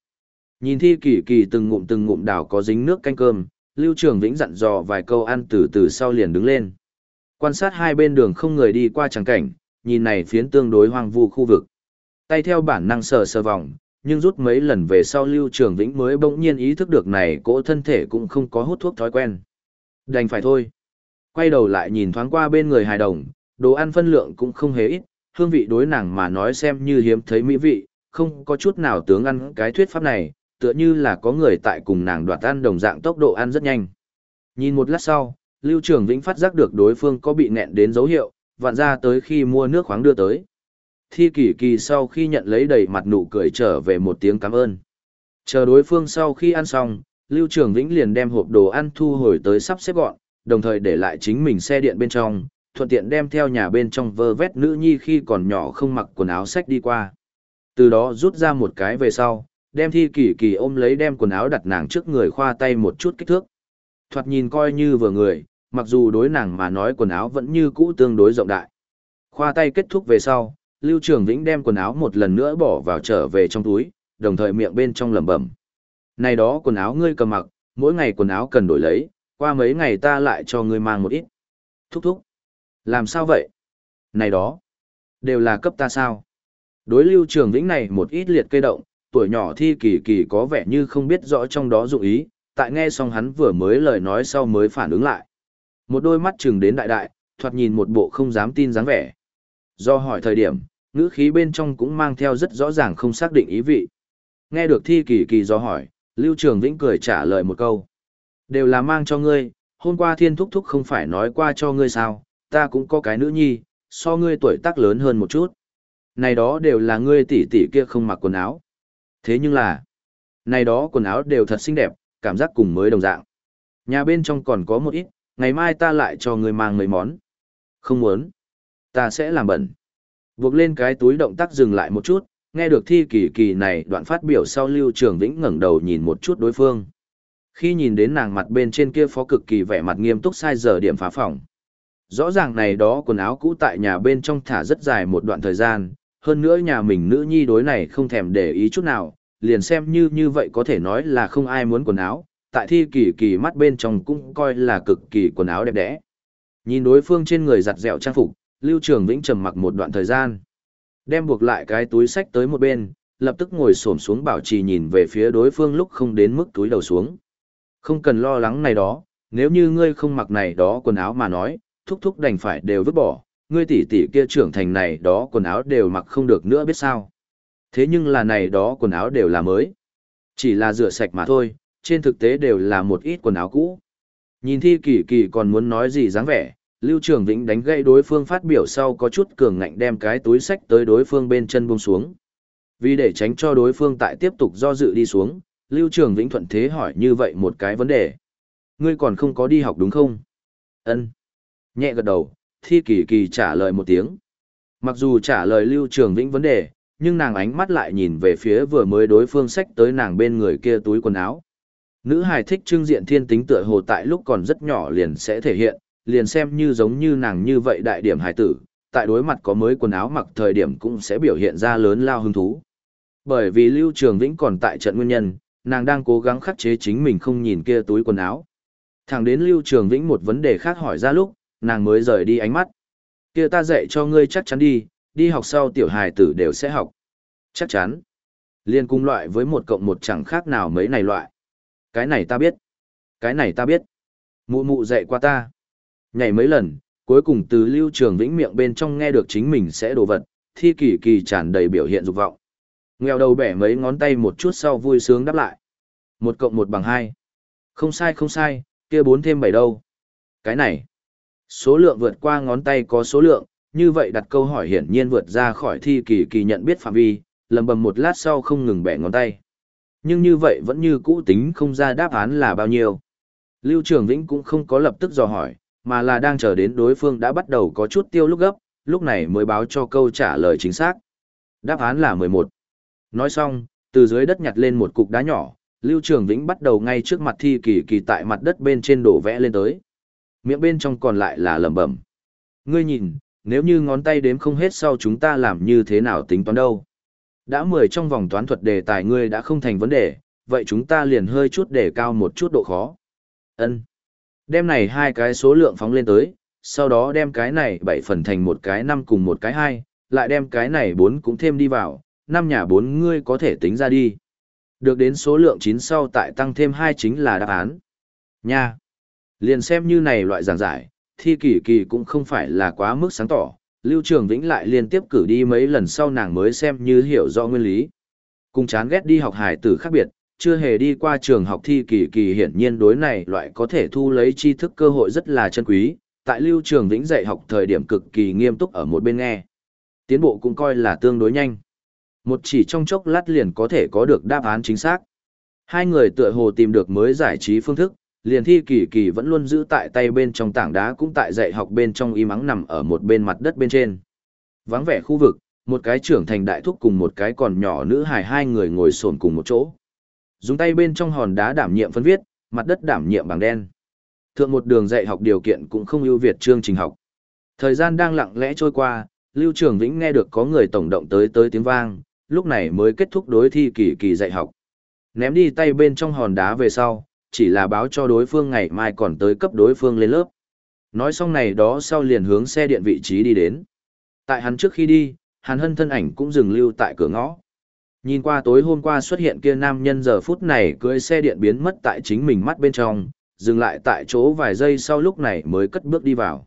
Nhìn thi kỳ kỳ từng ngụm từng ngụm đảo có dính nước canh cơm, Lưu Trường Vĩnh dặn dò vài câu ăn từ từ sau liền đứng lên. Quan sát hai bên đường không người đi qua chẳng cảnh, nhìn này phiến tương đối hoang vu khu vực. Tay theo bản năng sờ sờ vòng, nhưng rút mấy lần về sau Lưu Trường Vĩnh mới bỗng nhiên ý thức được này cỗ thân thể cũng không có hút thuốc thói quen. Đành phải thôi. Quay đầu lại nhìn thoáng qua bên người hài đồng, đồ ăn phân lượng cũng không hề ít, hương vị đối nàng mà nói xem như hiếm thấy mỹ vị, không có chút nào tướng ăn cái thuyết pháp này, tựa như là có người tại cùng nàng đoạt ăn đồng dạng tốc độ ăn rất nhanh. Nhìn một lát sau, Lưu Trường Vĩnh phát giác được đối phương có bị nẹn đến dấu hiệu, vặn ra tới khi mua nước khoáng đưa tới. Thi kỳ kỳ sau khi nhận lấy đầy mặt nụ cười trở về một tiếng cảm ơn. Chờ đối phương sau khi ăn xong, Lưu Trường Vĩnh liền đem hộp đồ ăn thu hồi tới sắp xếp gọn, đồng thời để lại chính mình xe điện bên trong, thuận tiện đem theo nhà bên trong vơ vét nữ nhi khi còn nhỏ không mặc quần áo sách đi qua. Từ đó rút ra một cái về sau, đem thi kỳ kỳ ôm lấy đem quần áo đặt nàng trước người khoa tay một chút kích thước. Thoạt nhìn coi như vừa người, mặc dù đối nàng mà nói quần áo vẫn như cũ tương đối rộng đại. Khoa tay kết thúc về sau, Lưu Trường Vĩnh đem quần áo một lần nữa bỏ vào trở về trong túi, đồng thời miệng bên trong lẩm bẩm. Này đó quần áo ngươi cầm mặc, mỗi ngày quần áo cần đổi lấy, qua mấy ngày ta lại cho ngươi mang một ít. Thúc thúc. Làm sao vậy? Này đó. Đều là cấp ta sao? Đối Lưu Trường Vĩnh này một ít liệt cây động, tuổi nhỏ thi kỳ kỳ có vẻ như không biết rõ trong đó dụng ý, tại nghe xong hắn vừa mới lời nói sau mới phản ứng lại. Một đôi mắt chừng đến đại đại, thoạt nhìn một bộ không dám tin dáng vẻ. Do hỏi thời điểm, ngữ khí bên trong cũng mang theo rất rõ ràng không xác định ý vị. Nghe được thi kỳ kỳ do hỏi, Lưu Trường Vĩnh cười trả lời một câu. Đều là mang cho ngươi, hôm qua thiên thúc thúc không phải nói qua cho ngươi sao, ta cũng có cái nữ nhi, so ngươi tuổi tác lớn hơn một chút. Này đó đều là ngươi tỷ tỷ kia không mặc quần áo. Thế nhưng là, này đó quần áo đều thật xinh đẹp, cảm giác cùng mới đồng dạng. Nhà bên trong còn có một ít, ngày mai ta lại cho người mang mấy món. Không muốn. Ta sẽ làm bẩn. Buộc lên cái túi động tác dừng lại một chút, nghe được thi kỳ kỳ này đoạn phát biểu sau Lưu Trường Vĩnh ngẩng đầu nhìn một chút đối phương. Khi nhìn đến nàng mặt bên trên kia phó cực kỳ vẻ mặt nghiêm túc sai giờ điểm phá phòng. Rõ ràng này đó quần áo cũ tại nhà bên trong thả rất dài một đoạn thời gian, hơn nữa nhà mình nữ nhi đối này không thèm để ý chút nào, liền xem như như vậy có thể nói là không ai muốn quần áo, tại thi kỳ kỳ mắt bên trong cũng coi là cực kỳ quần áo đẹp đẽ. Nhìn đối phương trên người giặt dẹo trang phục, Lưu Trường Vĩnh trầm mặc một đoạn thời gian. Đem buộc lại cái túi sách tới một bên, lập tức ngồi xổm xuống bảo trì nhìn về phía đối phương lúc không đến mức túi đầu xuống. Không cần lo lắng này đó, nếu như ngươi không mặc này đó quần áo mà nói, thúc thúc đành phải đều vứt bỏ, ngươi tỷ tỷ kia trưởng thành này đó quần áo đều mặc không được nữa biết sao. Thế nhưng là này đó quần áo đều là mới. Chỉ là rửa sạch mà thôi, trên thực tế đều là một ít quần áo cũ. Nhìn thi kỳ kỳ còn muốn nói gì dáng vẻ, Lưu Trường Vĩnh đánh gãy đối phương phát biểu sau có chút cường ngạnh đem cái túi sách tới đối phương bên chân buông xuống. Vì để tránh cho đối phương tại tiếp tục do dự đi xuống, Lưu Trường Vĩnh thuận thế hỏi như vậy một cái vấn đề. Ngươi còn không có đi học đúng không? Ân. Nhẹ gật đầu, Thi Kỳ Kỳ trả lời một tiếng. Mặc dù trả lời Lưu Trường Vĩnh vấn đề, nhưng nàng ánh mắt lại nhìn về phía vừa mới đối phương sách tới nàng bên người kia túi quần áo. Nữ hài thích trưng diện thiên tính tựa hồ tại lúc còn rất nhỏ liền sẽ thể hiện, liền xem như giống như nàng như vậy đại điểm hài tử, tại đối mặt có mới quần áo mặc thời điểm cũng sẽ biểu hiện ra lớn lao hứng thú. Bởi vì Lưu Trường Vĩnh còn tại trận nguyên nhân, nàng đang cố gắng khắc chế chính mình không nhìn kia túi quần áo. Thẳng đến Lưu Trường Vĩnh một vấn đề khác hỏi ra lúc, nàng mới rời đi ánh mắt. Kia ta dạy cho ngươi chắc chắn đi, đi học sau tiểu hài tử đều sẽ học. Chắc chắn. Liên cung loại với một cộng một chẳng khác nào mấy này loại. Cái này ta biết. Cái này ta biết. Mụ mụ dạy qua ta. Nhảy mấy lần, cuối cùng từ lưu trường vĩnh miệng bên trong nghe được chính mình sẽ đồ vật, thi kỳ kỳ tràn đầy biểu hiện dục vọng. Nghèo đầu bẻ mấy ngón tay một chút sau vui sướng đáp lại. Một cộng một bằng hai. Không sai không sai, kia bốn thêm bảy đâu. Cái này. Số lượng vượt qua ngón tay có số lượng, như vậy đặt câu hỏi hiển nhiên vượt ra khỏi thi kỳ kỳ nhận biết phạm vi, lầm bầm một lát sau không ngừng bẻ ngón tay. Nhưng như vậy vẫn như cũ tính không ra đáp án là bao nhiêu. Lưu Trường Vĩnh cũng không có lập tức dò hỏi, mà là đang chờ đến đối phương đã bắt đầu có chút tiêu lúc gấp, lúc này mới báo cho câu trả lời chính xác. Đáp án là 11. Nói xong, từ dưới đất nhặt lên một cục đá nhỏ, Lưu Trường Vĩnh bắt đầu ngay trước mặt thi kỳ kỳ tại mặt đất bên trên đổ vẽ lên tới. Miệng bên trong còn lại là lẩm bẩm. Ngươi nhìn, nếu như ngón tay đếm không hết sau chúng ta làm như thế nào tính toán đâu. Đã 10 trong vòng toán thuật đề tài ngươi đã không thành vấn đề, vậy chúng ta liền hơi chút để cao một chút độ khó. Ân. Đem này hai cái số lượng phóng lên tới, sau đó đem cái này 7 phần thành một cái 5 cùng một cái 2, lại đem cái này 4 cũng thêm đi vào, 5 nhà 4 ngươi có thể tính ra đi. Được đến số lượng 9 sau tại tăng thêm 2 chính là đáp án. Nha. Liền xem như này loại giảng giải, thi kỳ kỳ cũng không phải là quá mức sáng tỏ, Lưu Trường Vĩnh lại liên tiếp cử đi mấy lần sau nàng mới xem như hiểu rõ nguyên lý. Cùng chán ghét đi học hải tử khác biệt, chưa hề đi qua trường học thi kỳ kỳ hiển nhiên đối này loại có thể thu lấy tri thức cơ hội rất là chân quý, tại Lưu Trường Vĩnh dạy học thời điểm cực kỳ nghiêm túc ở một bên nghe. Tiến bộ cũng coi là tương đối nhanh. Một chỉ trong chốc lát liền có thể có được đáp án chính xác. Hai người tựa hồ tìm được mới giải trí phương thức, liền thi kỳ kỳ vẫn luôn giữ tại tay bên trong tảng đá cũng tại dạy học bên trong y mắng nằm ở một bên mặt đất bên trên. Vắng vẻ khu vực, một cái trưởng thành đại thúc cùng một cái còn nhỏ nữ hài hai người ngồi sồn cùng một chỗ. Dùng tay bên trong hòn đá đảm nhiệm phân viết, mặt đất đảm nhiệm bằng đen. Thượng một đường dạy học điều kiện cũng không ưu việt chương trình học. Thời gian đang lặng lẽ trôi qua, Lưu Trường Vĩnh nghe được có người tổng động tới tới tiếng vang, lúc này mới kết thúc đối thi kỳ kỳ dạy học. Ném đi tay bên trong hòn đá về sau, chỉ là báo cho đối phương ngày mai còn tới cấp đối phương lên lớp. Nói xong này đó sau liền hướng xe điện vị trí đi đến. Tại hắn trước khi đi, Hàn Hân thân ảnh cũng dừng lưu tại cửa ngõ. Nhìn qua tối hôm qua xuất hiện kia nam nhân giờ phút này cưỡi xe điện biến mất tại chính mình mắt bên trong, dừng lại tại chỗ vài giây sau lúc này mới cất bước đi vào.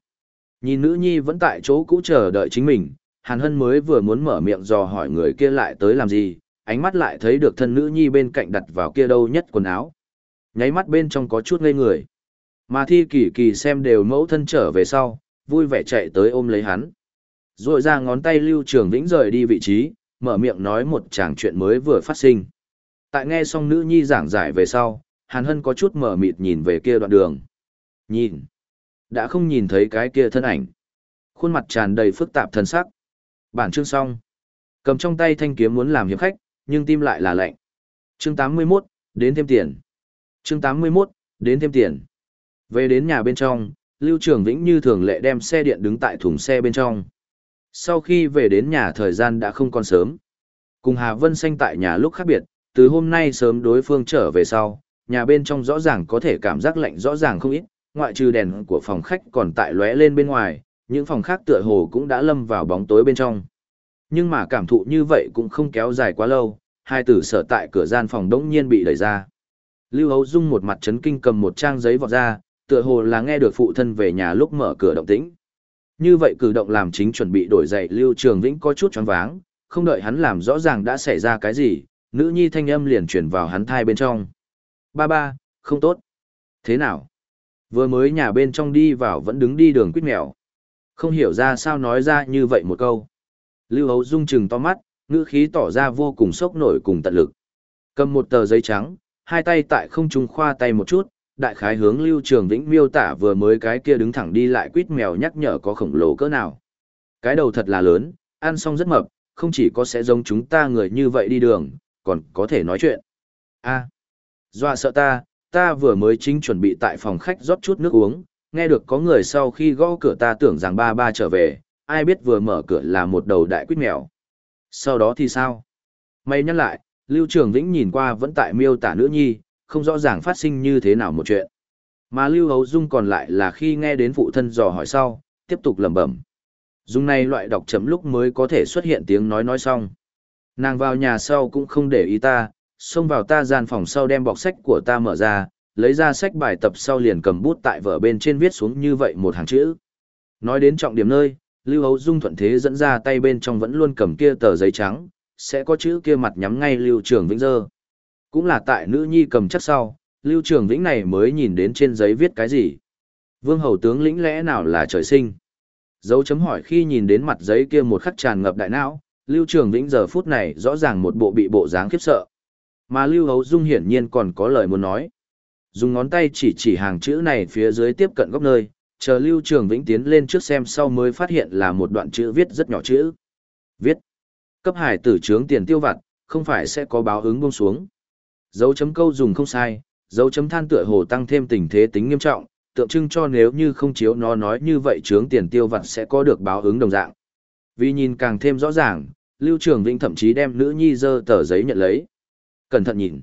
Nhìn nữ nhi vẫn tại chỗ cũ chờ đợi chính mình, Hàn Hân mới vừa muốn mở miệng dò hỏi người kia lại tới làm gì, ánh mắt lại thấy được thân nữ nhi bên cạnh đặt vào kia đâu nhất quần áo, nháy mắt bên trong có chút ngây người. Mà thi kỳ kỳ xem đều mẫu thân trở về sau, vui vẻ chạy tới ôm lấy hắn. Rồi ra ngón tay lưu trường vĩnh rời đi vị trí, mở miệng nói một chàng chuyện mới vừa phát sinh. Tại nghe xong nữ nhi giảng giải về sau, Hàn Hân có chút mở mịt nhìn về kia đoạn đường. Nhìn. Đã không nhìn thấy cái kia thân ảnh. Khuôn mặt tràn đầy phức tạp thân sắc. Bản chương xong. Cầm trong tay thanh kiếm muốn làm hiệp khách, nhưng tim lại là lạnh. Chương 81, đến thêm tiền chương 81, đến thêm tiền. Về đến nhà bên trong, Lưu Trường Vĩnh như thường lệ đem xe điện đứng tại thùng xe bên trong. Sau khi về đến nhà thời gian đã không còn sớm. Cùng Hà Vân Xanh tại nhà lúc khác biệt, từ hôm nay sớm đối phương trở về sau, nhà bên trong rõ ràng có thể cảm giác lạnh rõ ràng không ít, ngoại trừ đèn của phòng khách còn tại lóe lên bên ngoài, những phòng khác tựa hồ cũng đã lâm vào bóng tối bên trong. Nhưng mà cảm thụ như vậy cũng không kéo dài quá lâu, hai tử sở tại cửa gian phòng đống nhiên bị đẩy ra. Lưu Hấu Dung một mặt chấn kinh cầm một trang giấy vọt ra, tựa hồ là nghe được phụ thân về nhà lúc mở cửa động tĩnh. Như vậy cử động làm chính chuẩn bị đổi dậy Lưu Trường Vĩnh có chút choáng váng, không đợi hắn làm rõ ràng đã xảy ra cái gì, nữ nhi thanh âm liền chuyển vào hắn thai bên trong. Ba ba, không tốt. Thế nào? Vừa mới nhà bên trong đi vào vẫn đứng đi đường quýt mèo. Không hiểu ra sao nói ra như vậy một câu. Lưu Hấu Dung chừng to mắt, ngữ khí tỏ ra vô cùng sốc nổi cùng tận lực. Cầm một tờ giấy trắng, hai tay tại không trung khoa tay một chút, đại khái hướng Lưu Trường Vĩnh miêu tả vừa mới cái kia đứng thẳng đi lại quýt mèo nhắc nhở có khổng lồ cỡ nào. Cái đầu thật là lớn, ăn xong rất mập, không chỉ có sẽ giống chúng ta người như vậy đi đường, còn có thể nói chuyện. a à, dọa sợ ta, ta vừa mới chính chuẩn bị tại phòng khách rót chút nước uống, nghe được có người sau khi gõ cửa ta tưởng rằng ba ba trở về, ai biết vừa mở cửa là một đầu đại quýt mèo. Sau đó thì sao? Mày nhắc lại, Lưu Trường Vĩnh nhìn qua vẫn tại miêu tả nữ nhi, không rõ ràng phát sinh như thế nào một chuyện. Mà Lưu Hấu Dung còn lại là khi nghe đến phụ thân dò hỏi sau, tiếp tục lẩm bẩm. Dung này loại đọc chấm lúc mới có thể xuất hiện tiếng nói nói xong. Nàng vào nhà sau cũng không để ý ta, xông vào ta gian phòng sau đem bọc sách của ta mở ra, lấy ra sách bài tập sau liền cầm bút tại vở bên trên viết xuống như vậy một hàng chữ. Nói đến trọng điểm nơi, Lưu Hấu Dung thuận thế dẫn ra tay bên trong vẫn luôn cầm kia tờ giấy trắng, sẽ có chữ kia mặt nhắm ngay Lưu Trường Vĩnh dơ. Cũng là tại nữ nhi cầm chắc sau, Lưu Trường Vĩnh này mới nhìn đến trên giấy viết cái gì. Vương Hầu tướng lĩnh lẽ nào là trời sinh? Dấu chấm hỏi khi nhìn đến mặt giấy kia một khắc tràn ngập đại não, Lưu Trường Vĩnh giờ phút này rõ ràng một bộ bị bộ dáng khiếp sợ. Mà Lưu Hấu Dung hiển nhiên còn có lời muốn nói. Dùng ngón tay chỉ chỉ hàng chữ này phía dưới tiếp cận góc nơi, chờ Lưu Trường Vĩnh tiến lên trước xem sau mới phát hiện là một đoạn chữ viết rất nhỏ chữ. Viết. Cấp hải tử trướng tiền tiêu vặt, không phải sẽ có báo ứng buông xuống. Dấu chấm câu dùng không sai, dấu chấm than tựa hồ tăng thêm tình thế tính nghiêm trọng, tượng trưng cho nếu như không chiếu nó nói như vậy trướng tiền tiêu vặt sẽ có được báo ứng đồng dạng. Vì nhìn càng thêm rõ ràng, Lưu Trường Vĩnh thậm chí đem nữ nhi dơ tờ giấy nhận lấy. Cẩn thận nhìn.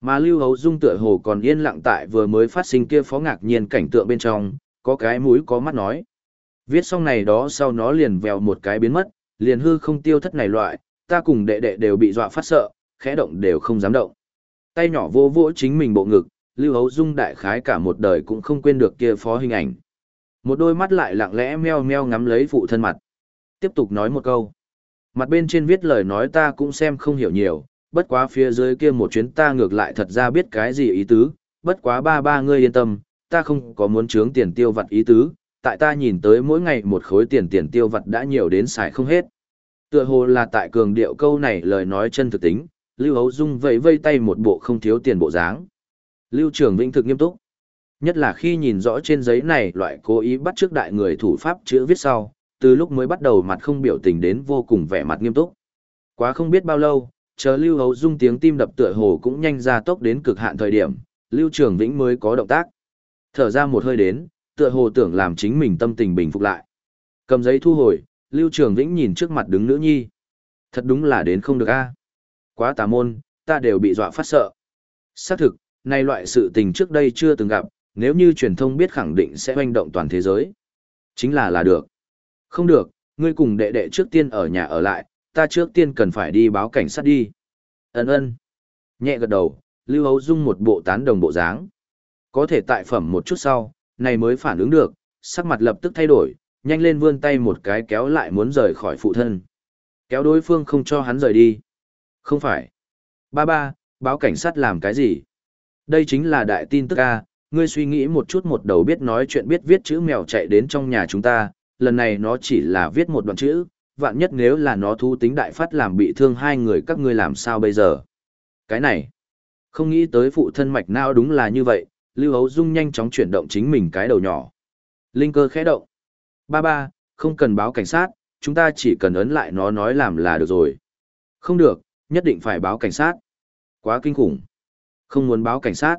Mà Lưu Hấu Dung tựa hồ còn yên lặng tại vừa mới phát sinh kia phó ngạc nhiên cảnh tượng bên trong, có cái mũi có mắt nói. Viết xong này đó sau nó liền vèo một cái biến mất, liền hư không tiêu thất này loại, ta cùng đệ đệ đều bị dọa phát sợ, khẽ động đều không dám động. Tay nhỏ vô vỗ chính mình bộ ngực, Lưu Hấu Dung đại khái cả một đời cũng không quên được kia phó hình ảnh. Một đôi mắt lại lặng lẽ meo meo ngắm lấy phụ thân mặt. Tiếp tục nói một câu. Mặt bên trên viết lời nói ta cũng xem không hiểu nhiều, bất quá phía dưới kia một chuyến ta ngược lại thật ra biết cái gì ý tứ, bất quá ba ba ngươi yên tâm, ta không có muốn trướng tiền tiêu vặt ý tứ, tại ta nhìn tới mỗi ngày một khối tiền tiền tiêu vặt đã nhiều đến xài không hết. Tựa hồ là tại cường điệu câu này lời nói chân thực tính, Lưu Hấu Dung vẫy vây tay một bộ không thiếu tiền bộ dáng. Lưu Trường Vĩnh thực nghiêm túc. Nhất là khi nhìn rõ trên giấy này loại cố ý bắt trước đại người thủ pháp chữ viết sau, từ lúc mới bắt đầu mặt không biểu tình đến vô cùng vẻ mặt nghiêm túc. Quá không biết bao lâu, chờ Lưu Hấu Dung tiếng tim đập tựa hồ cũng nhanh ra tốc đến cực hạn thời điểm, Lưu Trường Vĩnh mới có động tác. Thở ra một hơi đến, tựa hồ tưởng làm chính mình tâm tình bình phục lại. Cầm giấy thu hồi, Lưu Trường Vĩnh nhìn trước mặt đứng nữ nhi. Thật đúng là đến không được a. Quá tà môn, ta đều bị dọa phát sợ. Xác thực, nay loại sự tình trước đây chưa từng gặp, nếu như truyền thông biết khẳng định sẽ hoành động toàn thế giới. Chính là là được. Không được, ngươi cùng đệ đệ trước tiên ở nhà ở lại, ta trước tiên cần phải đi báo cảnh sát đi. Ấn ơn. Nhẹ gật đầu, Lưu Hấu Dung một bộ tán đồng bộ dáng. Có thể tại phẩm một chút sau, này mới phản ứng được, sắc mặt lập tức thay đổi, nhanh lên vươn tay một cái kéo lại muốn rời khỏi phụ thân. Kéo đối phương không cho hắn rời đi. Không phải. Ba ba, báo cảnh sát làm cái gì? Đây chính là đại tin tức A, ngươi suy nghĩ một chút một đầu biết nói chuyện biết viết chữ mèo chạy đến trong nhà chúng ta, lần này nó chỉ là viết một đoạn chữ, vạn nhất nếu là nó thu tính đại phát làm bị thương hai người các ngươi làm sao bây giờ? Cái này, không nghĩ tới phụ thân mạch nào đúng là như vậy, Lưu Hấu Dung nhanh chóng chuyển động chính mình cái đầu nhỏ. Linh cơ khẽ động. Ba ba, không cần báo cảnh sát, chúng ta chỉ cần ấn lại nó nói làm là được rồi. Không được, nhất định phải báo cảnh sát. Quá kinh khủng. Không muốn báo cảnh sát.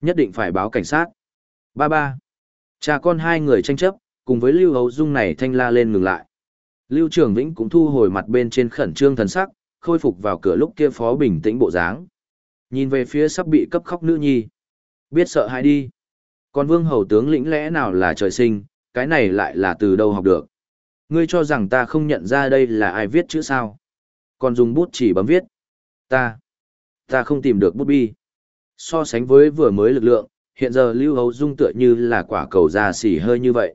Nhất định phải báo cảnh sát. Ba ba. Cha con hai người tranh chấp, cùng với Lưu Hấu Dung này thanh la lên ngừng lại. Lưu Trường Vĩnh cũng thu hồi mặt bên trên khẩn trương thần sắc, khôi phục vào cửa lúc kia phó bình tĩnh bộ dáng. Nhìn về phía sắp bị cấp khóc nữ nhi. Biết sợ hãi đi. Còn vương hầu tướng lĩnh lẽ nào là trời sinh, cái này lại là từ đâu học được. Ngươi cho rằng ta không nhận ra đây là ai viết chữ sao. Còn dùng bút chỉ bấm viết. Ta. Ta không tìm được bút bi. So sánh với vừa mới lực lượng, hiện giờ Lưu hầu Dung tựa như là quả cầu già xỉ hơi như vậy.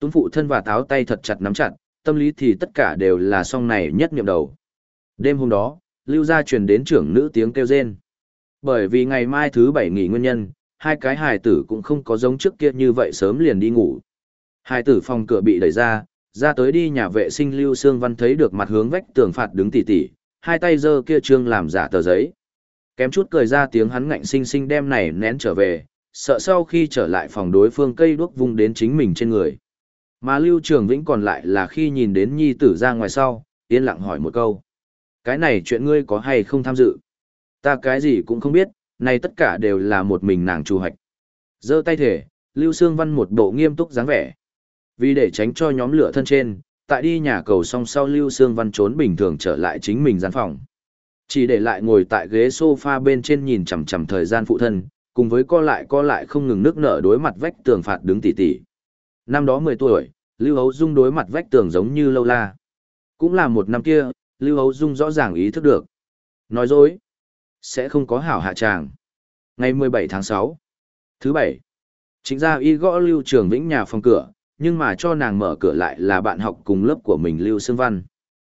Tuấn phụ thân và táo tay thật chặt nắm chặt, tâm lý thì tất cả đều là song này nhất niệm đầu. Đêm hôm đó, Lưu gia truyền đến trưởng nữ tiếng kêu rên. Bởi vì ngày mai thứ bảy nghỉ nguyên nhân, hai cái hài tử cũng không có giống trước kia như vậy sớm liền đi ngủ. Hài tử phòng cửa bị đẩy ra, ra tới đi nhà vệ sinh Lưu Sương Văn thấy được mặt hướng vách tường phạt đứng tỉ tỉ, hai tay giơ kia trương làm giả tờ giấy. Kém chút cười ra tiếng hắn ngạnh sinh sinh đem này nén trở về, sợ sau khi trở lại phòng đối phương cây đuốc vung đến chính mình trên người. Mà Lưu Trường Vĩnh còn lại là khi nhìn đến nhi tử ra ngoài sau, yên lặng hỏi một câu. Cái này chuyện ngươi có hay không tham dự? Ta cái gì cũng không biết, này tất cả đều là một mình nàng chủ hạch. giơ tay thể, Lưu Sương Văn một bộ nghiêm túc dáng vẻ. Vì để tránh cho nhóm lửa thân trên, tại đi nhà cầu xong sau Lưu Sương Văn trốn bình thường trở lại chính mình gian phòng. Chỉ để lại ngồi tại ghế sofa bên trên nhìn chằm chằm thời gian phụ thân, cùng với co lại co lại không ngừng nước nở đối mặt vách tường phạt đứng tỉ tỉ. Năm đó 10 tuổi, Lưu Hấu Dung đối mặt vách tường giống như lâu la. Cũng là một năm kia, Lưu Hấu Dung rõ ràng ý thức được. Nói dối, sẽ không có hảo hạ tràng. Ngày 17 tháng 6, thứ bảy, chính ra y gõ Lưu Trường Vĩnh nhà phòng cửa, nhưng mà cho nàng mở cửa lại là bạn học cùng lớp của mình Lưu Sương Văn.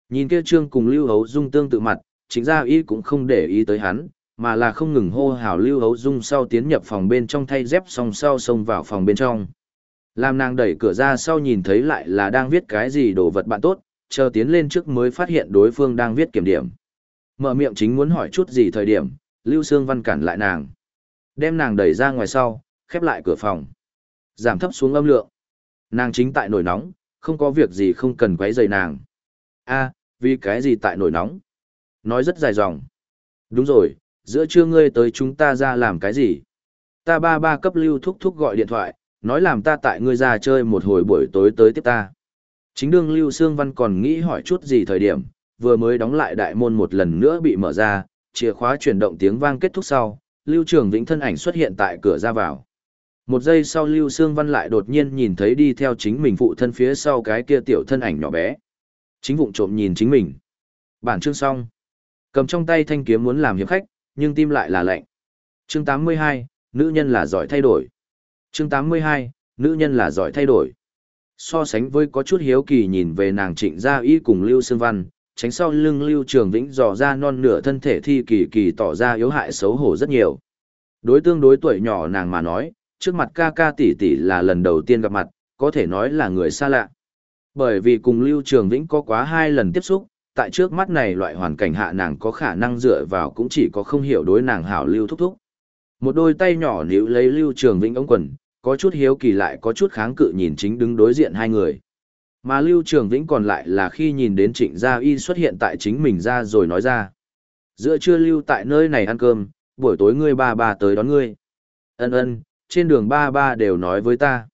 Nhìn kia trương cùng Lưu Hấu Dung tương tự mặt, chính ra y cũng không để ý tới hắn, mà là không ngừng hô hào Lưu Hấu Dung sau tiến nhập phòng bên trong thay dép xong sau xông vào phòng bên trong. Làm nàng đẩy cửa ra sau nhìn thấy lại là đang viết cái gì đồ vật bạn tốt, chờ tiến lên trước mới phát hiện đối phương đang viết kiểm điểm. Mở miệng chính muốn hỏi chút gì thời điểm, Lưu Sương Văn cản lại nàng. Đem nàng đẩy ra ngoài sau, khép lại cửa phòng. Giảm thấp xuống âm lượng. Nàng chính tại nổi nóng, không có việc gì không cần quấy rầy nàng. a vì cái gì tại nổi nóng? Nói rất dài dòng. Đúng rồi, giữa trưa ngươi tới chúng ta ra làm cái gì? Ta ba ba cấp lưu thúc thúc gọi điện thoại, nói làm ta tại ngươi ra chơi một hồi buổi tối tới tiếp ta. Chính đương Lưu Sương Văn còn nghĩ hỏi chút gì thời điểm, vừa mới đóng lại đại môn một lần nữa bị mở ra, chìa khóa chuyển động tiếng vang kết thúc sau, Lưu Trường Vĩnh thân ảnh xuất hiện tại cửa ra vào. Một giây sau Lưu Sương Văn lại đột nhiên nhìn thấy đi theo chính mình phụ thân phía sau cái kia tiểu thân ảnh nhỏ bé. Chính vụng trộm nhìn chính mình. Bản chương xong. Cầm trong tay thanh kiếm muốn làm hiệp khách, nhưng tim lại là lạnh. Chương 82, nữ nhân là giỏi thay đổi. Chương 82, nữ nhân là giỏi thay đổi. So sánh với có chút hiếu kỳ nhìn về nàng trịnh gia y cùng Lưu Sương Văn, tránh sau lưng Lưu Trường Vĩnh dò ra non nửa thân thể thi kỳ kỳ tỏ ra yếu hại xấu hổ rất nhiều. Đối tương đối tuổi nhỏ nàng mà nói, trước mặt ca ca tỷ tỷ là lần đầu tiên gặp mặt, có thể nói là người xa lạ. Bởi vì cùng Lưu Trường Vĩnh có quá hai lần tiếp xúc, tại trước mắt này loại hoàn cảnh hạ nàng có khả năng dựa vào cũng chỉ có không hiểu đối nàng hảo Lưu thúc thúc. Một đôi tay nhỏ níu lấy Lưu Trường Vĩnh ống quần, có chút hiếu kỳ lại có chút kháng cự nhìn chính đứng đối diện hai người. Mà Lưu Trường Vĩnh còn lại là khi nhìn đến Trịnh Gia Y xuất hiện tại chính mình ra rồi nói ra. Giữa trưa lưu tại nơi này ăn cơm, buổi tối ngươi ba ba tới đón ngươi. Ân ân, trên đường ba ba đều nói với ta.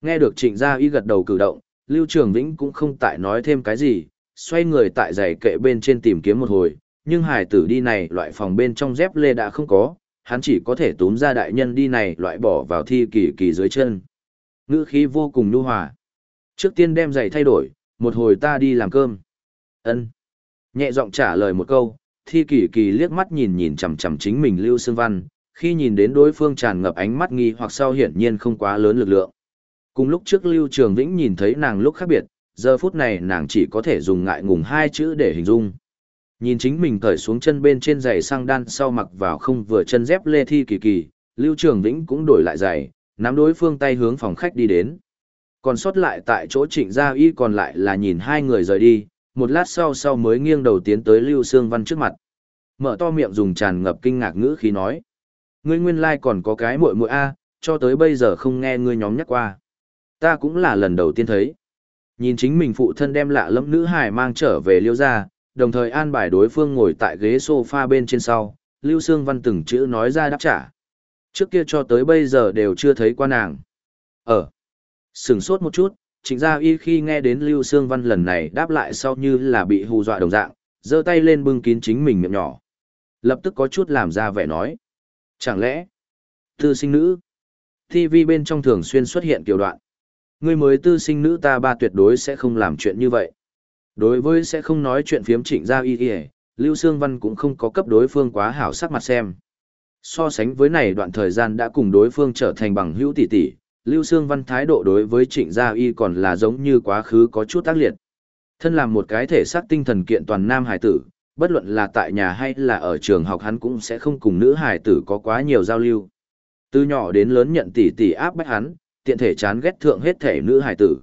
Nghe được Trịnh Gia Y gật đầu cử động, Lưu Trường Vĩnh cũng không tại nói thêm cái gì, xoay người tại giày kệ bên trên tìm kiếm một hồi, nhưng hải tử đi này loại phòng bên trong dép lê đã không có, hắn chỉ có thể túm ra đại nhân đi này loại bỏ vào thi kỳ kỳ dưới chân. Ngữ khí vô cùng nhu hòa. Trước tiên đem giày thay đổi, một hồi ta đi làm cơm. Ân. Nhẹ giọng trả lời một câu, thi kỳ kỳ liếc mắt nhìn nhìn chằm chằm chính mình Lưu Sương Văn, khi nhìn đến đối phương tràn ngập ánh mắt nghi hoặc sau hiển nhiên không quá lớn lực lượng. Cùng lúc trước Lưu Trường Vĩnh nhìn thấy nàng lúc khác biệt, giờ phút này nàng chỉ có thể dùng ngại ngùng hai chữ để hình dung. Nhìn chính mình cởi xuống chân bên trên giày sang đan sau mặc vào không vừa chân dép lê thi kỳ kỳ, Lưu Trường Vĩnh cũng đổi lại giày, nắm đối phương tay hướng phòng khách đi đến. Còn sót lại tại chỗ trịnh gia y còn lại là nhìn hai người rời đi, một lát sau sau mới nghiêng đầu tiến tới Lưu Sương Văn trước mặt. Mở to miệng dùng tràn ngập kinh ngạc ngữ khí nói. Ngươi nguyên lai like còn có cái muội muội A, cho tới bây giờ không nghe ngươi nhóm nhắc qua. Ta cũng là lần đầu tiên thấy. Nhìn chính mình phụ thân đem lạ lẫm nữ hài mang trở về liêu gia đồng thời an bài đối phương ngồi tại ghế sofa bên trên sau, Lưu Sương Văn từng chữ nói ra đáp trả. Trước kia cho tới bây giờ đều chưa thấy qua nàng. Ở. Sừng sốt một chút, trịnh gia y khi nghe đến Lưu Sương Văn lần này đáp lại sau như là bị hù dọa đồng dạng, giơ tay lên bưng kín chính mình miệng nhỏ. Lập tức có chút làm ra vẻ nói. Chẳng lẽ, tư sinh nữ, TV bên trong thường xuyên xuất hiện kiểu đoạn. Người mới tư sinh nữ ta ba tuyệt đối sẽ không làm chuyện như vậy. Đối với sẽ không nói chuyện phiếm trịnh gia y y, Lưu Sương Văn cũng không có cấp đối phương quá hảo sắc mặt xem. So sánh với này đoạn thời gian đã cùng đối phương trở thành bằng hữu tỷ tỷ, Lưu Sương Văn thái độ đối với trịnh gia y còn là giống như quá khứ có chút tác liệt. Thân làm một cái thể xác tinh thần kiện toàn nam hải tử, bất luận là tại nhà hay là ở trường học hắn cũng sẽ không cùng nữ hải tử có quá nhiều giao lưu. Từ nhỏ đến lớn nhận tỷ tỷ áp bách hắn, tiện thể chán ghét thượng hết thể nữ hải tử.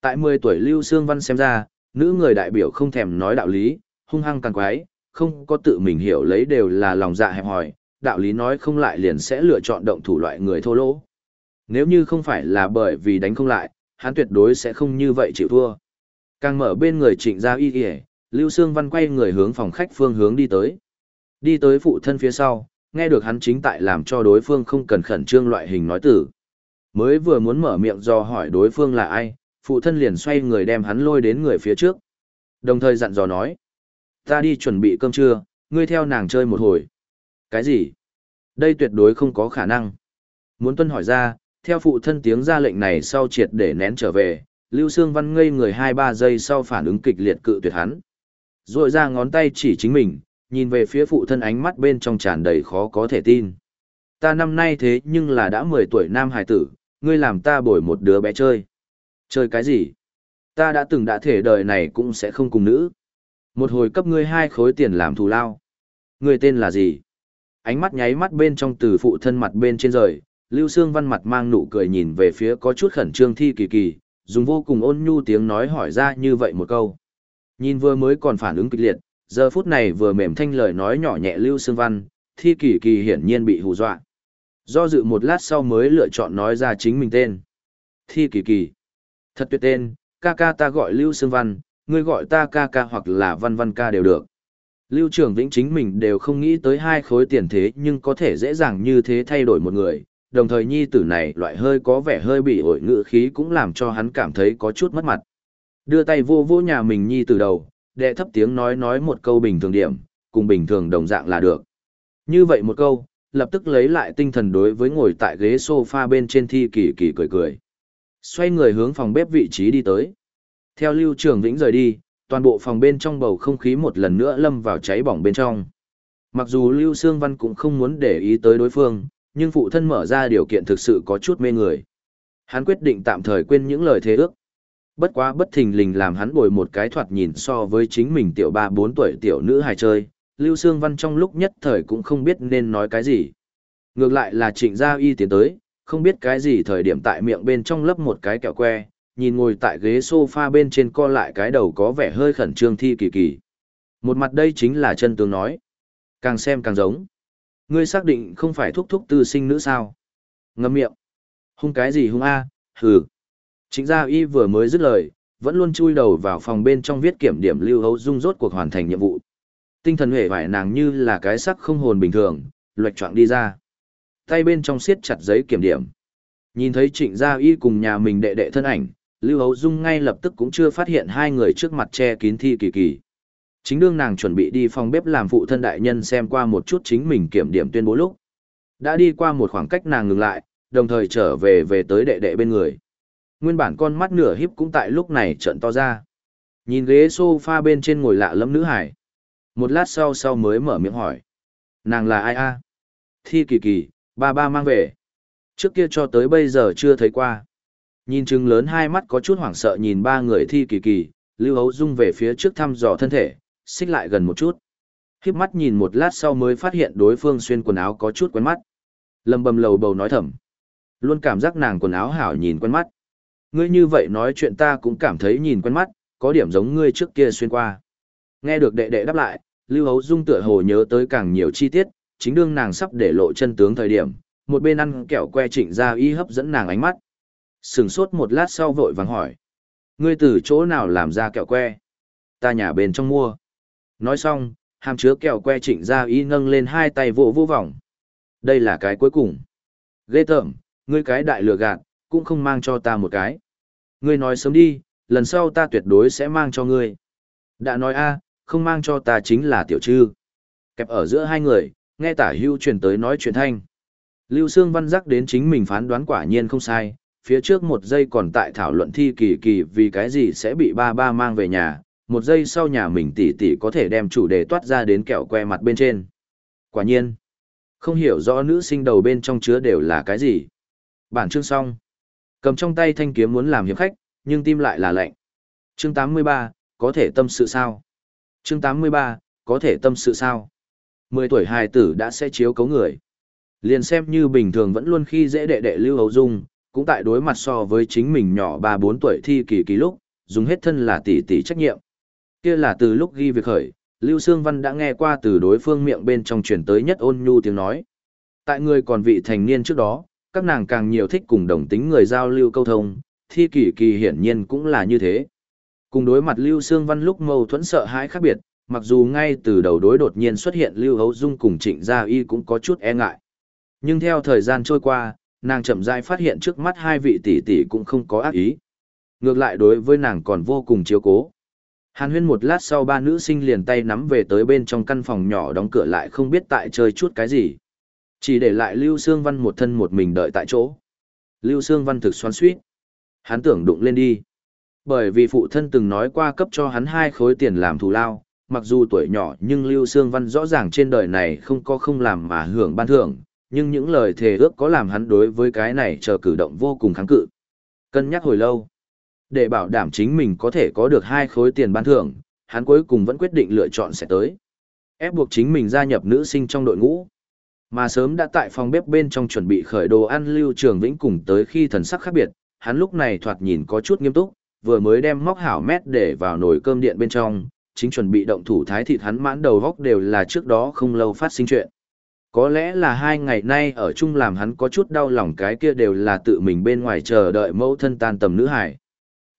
Tại 10 tuổi Lưu Sương Văn xem ra, nữ người đại biểu không thèm nói đạo lý, hung hăng càng quái, không có tự mình hiểu lấy đều là lòng dạ hẹp hòi, đạo lý nói không lại liền sẽ lựa chọn động thủ loại người thô lỗ. Nếu như không phải là bởi vì đánh không lại, hắn tuyệt đối sẽ không như vậy chịu thua. Càng mở bên người trịnh ra y kìa, Lưu Sương Văn quay người hướng phòng khách phương hướng đi tới. Đi tới phụ thân phía sau, nghe được hắn chính tại làm cho đối phương không cần khẩn trương loại hình nói tử. Mới vừa muốn mở miệng do hỏi đối phương là ai, phụ thân liền xoay người đem hắn lôi đến người phía trước. Đồng thời dặn dò nói. Ta đi chuẩn bị cơm trưa, ngươi theo nàng chơi một hồi. Cái gì? Đây tuyệt đối không có khả năng. Muốn tuân hỏi ra, theo phụ thân tiếng ra lệnh này sau triệt để nén trở về, Lưu Sương Văn ngây người 2-3 giây sau phản ứng kịch liệt cự tuyệt hắn. Rồi ra ngón tay chỉ chính mình, nhìn về phía phụ thân ánh mắt bên trong tràn đầy khó có thể tin. Ta năm nay thế nhưng là đã 10 tuổi nam hài tử, ngươi làm ta bồi một đứa bé chơi. Chơi cái gì? Ta đã từng đã thể đời này cũng sẽ không cùng nữ. Một hồi cấp ngươi hai khối tiền làm thù lao. Ngươi tên là gì? Ánh mắt nháy mắt bên trong từ phụ thân mặt bên trên rời, Lưu Sương Văn mặt mang nụ cười nhìn về phía có chút khẩn trương thi kỳ kỳ, dùng vô cùng ôn nhu tiếng nói hỏi ra như vậy một câu. Nhìn vừa mới còn phản ứng kịch liệt, giờ phút này vừa mềm thanh lời nói nhỏ nhẹ Lưu Sương Văn, thi kỳ kỳ hiển nhiên bị hù dọa. Do dự một lát sau mới lựa chọn nói ra chính mình tên. Thi kỳ kỳ. Thật tuyệt tên, ca ca ta gọi Lưu Sương Văn, ngươi gọi ta ca ca hoặc là văn văn ca đều được. Lưu Trường Vĩnh chính mình đều không nghĩ tới hai khối tiền thế nhưng có thể dễ dàng như thế thay đổi một người, đồng thời nhi tử này loại hơi có vẻ hơi bị ổi ngự khí cũng làm cho hắn cảm thấy có chút mất mặt. Đưa tay vô vô nhà mình nhi tử đầu, đệ thấp tiếng nói nói một câu bình thường điểm, cùng bình thường đồng dạng là được. Như vậy một câu, lập tức lấy lại tinh thần đối với ngồi tại ghế sofa bên trên thi kỳ kỳ cười cười. Xoay người hướng phòng bếp vị trí đi tới. Theo Lưu Trường Vĩnh rời đi, toàn bộ phòng bên trong bầu không khí một lần nữa lâm vào cháy bỏng bên trong. Mặc dù Lưu Sương Văn cũng không muốn để ý tới đối phương, nhưng phụ thân mở ra điều kiện thực sự có chút mê người. Hắn quyết định tạm thời quên những lời thế ước. Bất quá bất thình lình làm hắn bồi một cái thoạt nhìn so với chính mình tiểu ba bốn tuổi tiểu nữ hài chơi, Lưu Sương Văn trong lúc nhất thời cũng không biết nên nói cái gì. Ngược lại là trịnh gia y tiến tới, không biết cái gì thời điểm tại miệng bên trong lấp một cái kẹo que, nhìn ngồi tại ghế sofa bên trên co lại cái đầu có vẻ hơi khẩn trương thi kỳ kỳ. Một mặt đây chính là chân tướng nói. Càng xem càng giống. Ngươi xác định không phải thúc thúc tư sinh nữ sao? Ngâm miệng. Hung cái gì hung a? Hừ. Chính gia y vừa mới dứt lời, vẫn luôn chui đầu vào phòng bên trong viết kiểm điểm lưu hấu dung rốt cuộc hoàn thành nhiệm vụ. Tinh thần huệ vải nàng như là cái sắc không hồn bình thường, loạch choạng đi ra. Tay bên trong siết chặt giấy kiểm điểm. Nhìn thấy trịnh gia y cùng nhà mình đệ đệ thân ảnh, Lưu Hấu Dung ngay lập tức cũng chưa phát hiện hai người trước mặt che kín thi kỳ kỳ. Chính đương nàng chuẩn bị đi phòng bếp làm phụ thân đại nhân xem qua một chút chính mình kiểm điểm tuyên bố lúc. Đã đi qua một khoảng cách nàng ngừng lại, đồng thời trở về về tới đệ đệ bên người. Nguyên bản con mắt nửa híp cũng tại lúc này trợn to ra. Nhìn ghế sofa bên trên ngồi lạ lẫm nữ hải. Một lát sau sau mới mở miệng hỏi. Nàng là ai a? Thi kỳ kỳ, ba ba mang về. Trước kia cho tới bây giờ chưa thấy qua. Nhìn chừng lớn hai mắt có chút hoảng sợ nhìn ba người thi kỳ kỳ, Lưu Hấu Dung về phía trước thăm dò thân thể, xích lại gần một chút. Khiếp mắt nhìn một lát sau mới phát hiện đối phương xuyên quần áo có chút quen mắt. Lâm bầm lầu bầu nói thầm. Luôn cảm giác nàng quần áo hảo nhìn quen mắt. Ngươi như vậy nói chuyện ta cũng cảm thấy nhìn quen mắt, có điểm giống ngươi trước kia xuyên qua. Nghe được đệ đệ đáp lại, Lưu Hấu Dung tựa hồ nhớ tới càng nhiều chi tiết, chính đương nàng sắp để lộ chân tướng thời điểm, một bên ăn kẹo que trịnh ra y hấp dẫn nàng ánh mắt. Sừng sốt một lát sau vội vàng hỏi. Ngươi từ chỗ nào làm ra kẹo que? Ta nhà bên trong mua. Nói xong, hàm chứa kẹo que trịnh ra y nâng lên hai tay vỗ vô vòng. Đây là cái cuối cùng. Ghê tởm, ngươi cái đại lừa gạt, cũng không mang cho ta một cái. Ngươi nói sớm đi, lần sau ta tuyệt đối sẽ mang cho ngươi. Đã nói a, không mang cho ta chính là tiểu trư. Kẹp ở giữa hai người, nghe tả hưu truyền tới nói chuyện thanh. Lưu Sương Văn giác đến chính mình phán đoán quả nhiên không sai, phía trước một giây còn tại thảo luận thi kỳ kỳ vì cái gì sẽ bị ba ba mang về nhà, một giây sau nhà mình tỷ tỷ có thể đem chủ đề toát ra đến kẹo que mặt bên trên. Quả nhiên, không hiểu rõ nữ sinh đầu bên trong chứa đều là cái gì. Bản chương xong. Cầm trong tay thanh kiếm muốn làm hiệp khách, nhưng tim lại là lạnh. Chương 83, có thể tâm sự sao? Chương 83, có thể tâm sự sao? 10 tuổi hài tử đã sẽ chiếu cấu người. Liền xem như bình thường vẫn luôn khi dễ đệ đệ Lưu Hấu Dung, cũng tại đối mặt so với chính mình nhỏ 3-4 tuổi thi kỳ kỳ lúc, dùng hết thân là tỷ tỷ trách nhiệm. Kia là từ lúc ghi việc khởi, Lưu Sương Văn đã nghe qua từ đối phương miệng bên trong truyền tới nhất ôn nhu tiếng nói. Tại người còn vị thành niên trước đó, các nàng càng nhiều thích cùng đồng tính người giao lưu câu thông, thi kỳ kỳ hiển nhiên cũng là như thế. Cùng đối mặt Lưu Sương Văn lúc mâu thuẫn sợ hãi khác biệt, mặc dù ngay từ đầu đối đột nhiên xuất hiện Lưu Hấu Dung cùng Trịnh Gia Y cũng có chút e ngại. Nhưng theo thời gian trôi qua, nàng chậm rãi phát hiện trước mắt hai vị tỷ tỷ cũng không có ác ý. Ngược lại đối với nàng còn vô cùng chiếu cố. Hàn huyên một lát sau ba nữ sinh liền tay nắm về tới bên trong căn phòng nhỏ đóng cửa lại không biết tại chơi chút cái gì. Chỉ để lại Lưu Sương Văn một thân một mình đợi tại chỗ. Lưu Sương Văn thực xoắn suýt. Hắn tưởng đụng lên đi. Bởi vì phụ thân từng nói qua cấp cho hắn hai khối tiền làm thù lao, mặc dù tuổi nhỏ nhưng Lưu Sương Văn rõ ràng trên đời này không có không làm mà hưởng ban thưởng, nhưng những lời thề ước có làm hắn đối với cái này chờ cử động vô cùng kháng cự. Cân nhắc hồi lâu. Để bảo đảm chính mình có thể có được hai khối tiền ban thưởng, hắn cuối cùng vẫn quyết định lựa chọn sẽ tới. Ép buộc chính mình gia nhập nữ sinh trong đội ngũ. Mà sớm đã tại phòng bếp bên trong chuẩn bị khởi đồ ăn Lưu Trường Vĩnh cùng tới khi thần sắc khác biệt, hắn lúc này thoạt nhìn có chút nghiêm túc, vừa mới đem móc hảo mét để vào nồi cơm điện bên trong, chính chuẩn bị động thủ thái thịt hắn mãn đầu góc đều là trước đó không lâu phát sinh chuyện. Có lẽ là hai ngày nay ở chung làm hắn có chút đau lòng cái kia đều là tự mình bên ngoài chờ đợi mẫu thân tan tầm nữ hải.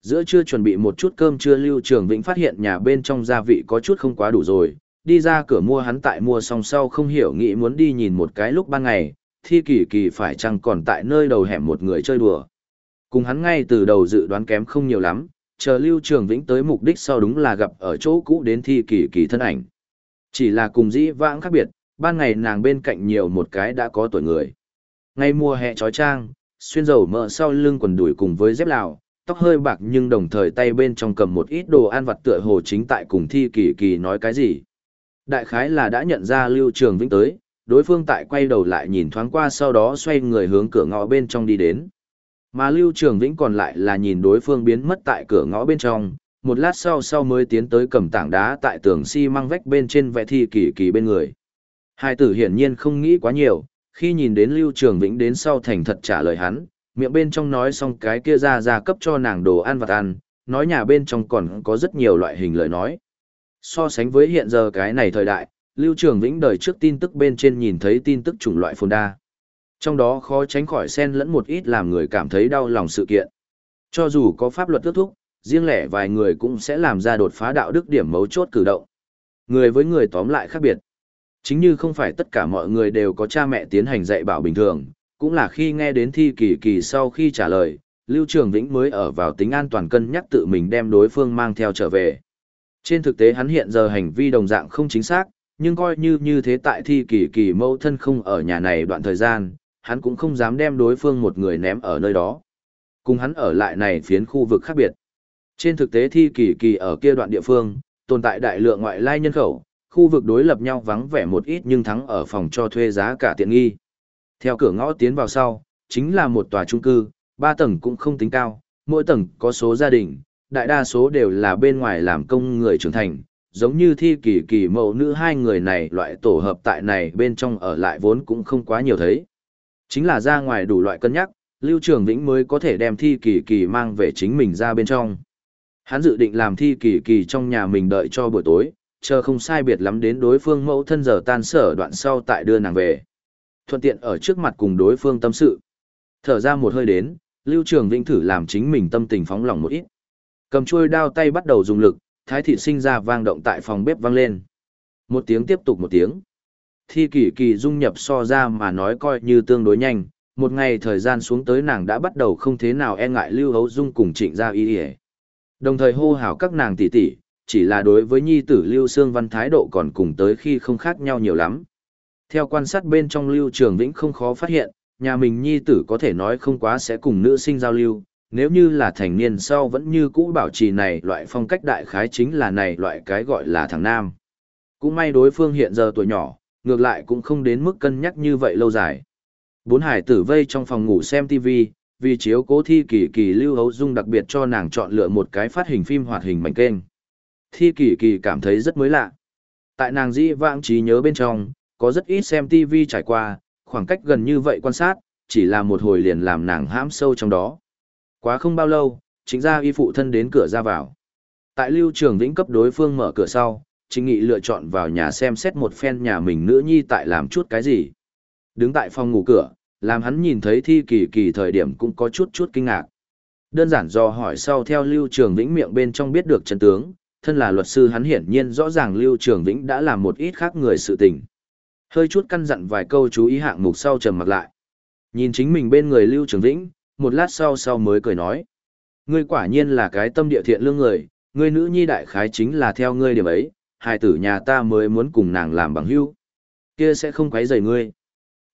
Giữa trưa chuẩn bị một chút cơm trưa Lưu Trường Vĩnh phát hiện nhà bên trong gia vị có chút không quá đủ rồi, đi ra cửa mua hắn tại mua xong sau không hiểu nghĩ muốn đi nhìn một cái lúc ban ngày, thi kỳ kỳ phải chăng còn tại nơi đầu hẻm một người chơi đùa. Cùng hắn ngay từ đầu dự đoán kém không nhiều lắm, chờ Lưu Trường Vĩnh tới mục đích sau đúng là gặp ở chỗ cũ đến thi kỳ kỳ thân ảnh. Chỉ là cùng dĩ vãng khác biệt, ban ngày nàng bên cạnh nhiều một cái đã có tuổi người. Ngay mùa hè trói trang, xuyên dầu mỡ sau lưng quần đùi cùng với dép lào, tóc hơi bạc nhưng đồng thời tay bên trong cầm một ít đồ ăn vặt tựa hồ chính tại cùng thi kỳ kỳ nói cái gì. Đại khái là đã nhận ra Lưu Trường Vĩnh tới, đối phương tại quay đầu lại nhìn thoáng qua sau đó xoay người hướng cửa ngõ bên trong đi đến. Mà Lưu Trường Vĩnh còn lại là nhìn đối phương biến mất tại cửa ngõ bên trong, một lát sau sau mới tiến tới cầm tảng đá tại tường xi si măng vách bên trên vẽ thi kỳ kỳ bên người. Hai tử hiển nhiên không nghĩ quá nhiều, khi nhìn đến Lưu Trường Vĩnh đến sau thành thật trả lời hắn, miệng bên trong nói xong cái kia ra ra cấp cho nàng đồ ăn vặt ăn, nói nhà bên trong còn có rất nhiều loại hình lời nói. So sánh với hiện giờ cái này thời đại, Lưu Trường Vĩnh đời trước tin tức bên trên nhìn thấy tin tức chủng loại phồn đa. Trong đó khó tránh khỏi xen lẫn một ít làm người cảm thấy đau lòng sự kiện. Cho dù có pháp luật tước thúc, riêng lẻ vài người cũng sẽ làm ra đột phá đạo đức điểm mấu chốt cử động. Người với người tóm lại khác biệt. Chính như không phải tất cả mọi người đều có cha mẹ tiến hành dạy bảo bình thường, cũng là khi nghe đến thi kỳ kỳ sau khi trả lời, Lưu Trường Vĩnh mới ở vào tính an toàn cân nhắc tự mình đem đối phương mang theo trở về. Trên thực tế hắn hiện giờ hành vi đồng dạng không chính xác, nhưng coi như như thế tại thi kỳ kỳ mâu thân không ở nhà này đoạn thời gian, hắn cũng không dám đem đối phương một người ném ở nơi đó. Cùng hắn ở lại này phiến khu vực khác biệt. Trên thực tế thi kỳ kỳ ở kia đoạn địa phương, tồn tại đại lượng ngoại lai nhân khẩu, khu vực đối lập nhau vắng vẻ một ít nhưng thắng ở phòng cho thuê giá cả tiện nghi. Theo cửa ngõ tiến vào sau, chính là một tòa trung cư, ba tầng cũng không tính cao, mỗi tầng có số gia đình, đại đa số đều là bên ngoài làm công người trưởng thành, giống như thi kỳ kỳ mẫu nữ hai người này loại tổ hợp tại này bên trong ở lại vốn cũng không quá nhiều thấy. Chính là ra ngoài đủ loại cân nhắc, Lưu Trường Vĩnh mới có thể đem thi kỳ kỳ mang về chính mình ra bên trong. Hắn dự định làm thi kỳ kỳ trong nhà mình đợi cho buổi tối, chờ không sai biệt lắm đến đối phương mẫu thân giờ tan sở đoạn sau tại đưa nàng về. Thuận tiện ở trước mặt cùng đối phương tâm sự. Thở ra một hơi đến, Lưu Trường Vĩnh thử làm chính mình tâm tình phóng lòng một ít. Cầm chuôi đao tay bắt đầu dùng lực, thái thị sinh ra vang động tại phòng bếp vang lên. Một tiếng tiếp tục một tiếng. Thi kỳ kỳ dung nhập so ra mà nói coi như tương đối nhanh, một ngày thời gian xuống tới nàng đã bắt đầu không thế nào e ngại lưu hấu dung cùng trịnh gia y y Đồng thời hô hào các nàng tỷ tỷ, chỉ là đối với nhi tử lưu Sương văn thái độ còn cùng tới khi không khác nhau nhiều lắm. Theo quan sát bên trong lưu trường vĩnh không khó phát hiện, nhà mình nhi tử có thể nói không quá sẽ cùng nữ sinh giao lưu, nếu như là thành niên sau vẫn như cũ bảo trì này loại phong cách đại khái chính là này loại cái gọi là thằng nam. Cũng may đối phương hiện giờ tuổi nhỏ, ngược lại cũng không đến mức cân nhắc như vậy lâu dài. Bốn hải tử vây trong phòng ngủ xem TV, vì chiếu cố thi kỳ kỳ lưu hấu dung đặc biệt cho nàng chọn lựa một cái phát hình phim hoạt hình mảnh kênh. Thi kỳ kỳ cảm thấy rất mới lạ. Tại nàng dĩ vãng trí nhớ bên trong, có rất ít xem TV trải qua, Khoảng cách gần như vậy quan sát, chỉ là một hồi liền làm nàng hãm sâu trong đó. Quá không bao lâu, chính ra y phụ thân đến cửa ra vào. Tại lưu trường vĩnh cấp đối phương mở cửa sau, chính Nghị lựa chọn vào nhà xem xét một phen nhà mình nữ nhi tại làm chút cái gì. Đứng tại phòng ngủ cửa, làm hắn nhìn thấy thi kỳ kỳ thời điểm cũng có chút chút kinh ngạc. Đơn giản do hỏi sau theo Lưu Trường Vĩnh miệng bên trong biết được chân tướng, thân là luật sư hắn hiển nhiên rõ ràng Lưu Trường Vĩnh đã làm một ít khác người sự tình. Hơi chút căn dặn vài câu chú ý hạng mục sau trầm mặt lại. Nhìn chính mình bên người Lưu Trường Vĩnh, một lát sau sau mới cười nói. Ngươi quả nhiên là cái tâm địa thiện lương người, ngươi nữ nhi đại khái chính là theo ngươi điểm ấy, hai tử nhà ta mới muốn cùng nàng làm bằng hữu. Kia sẽ không quấy rầy ngươi.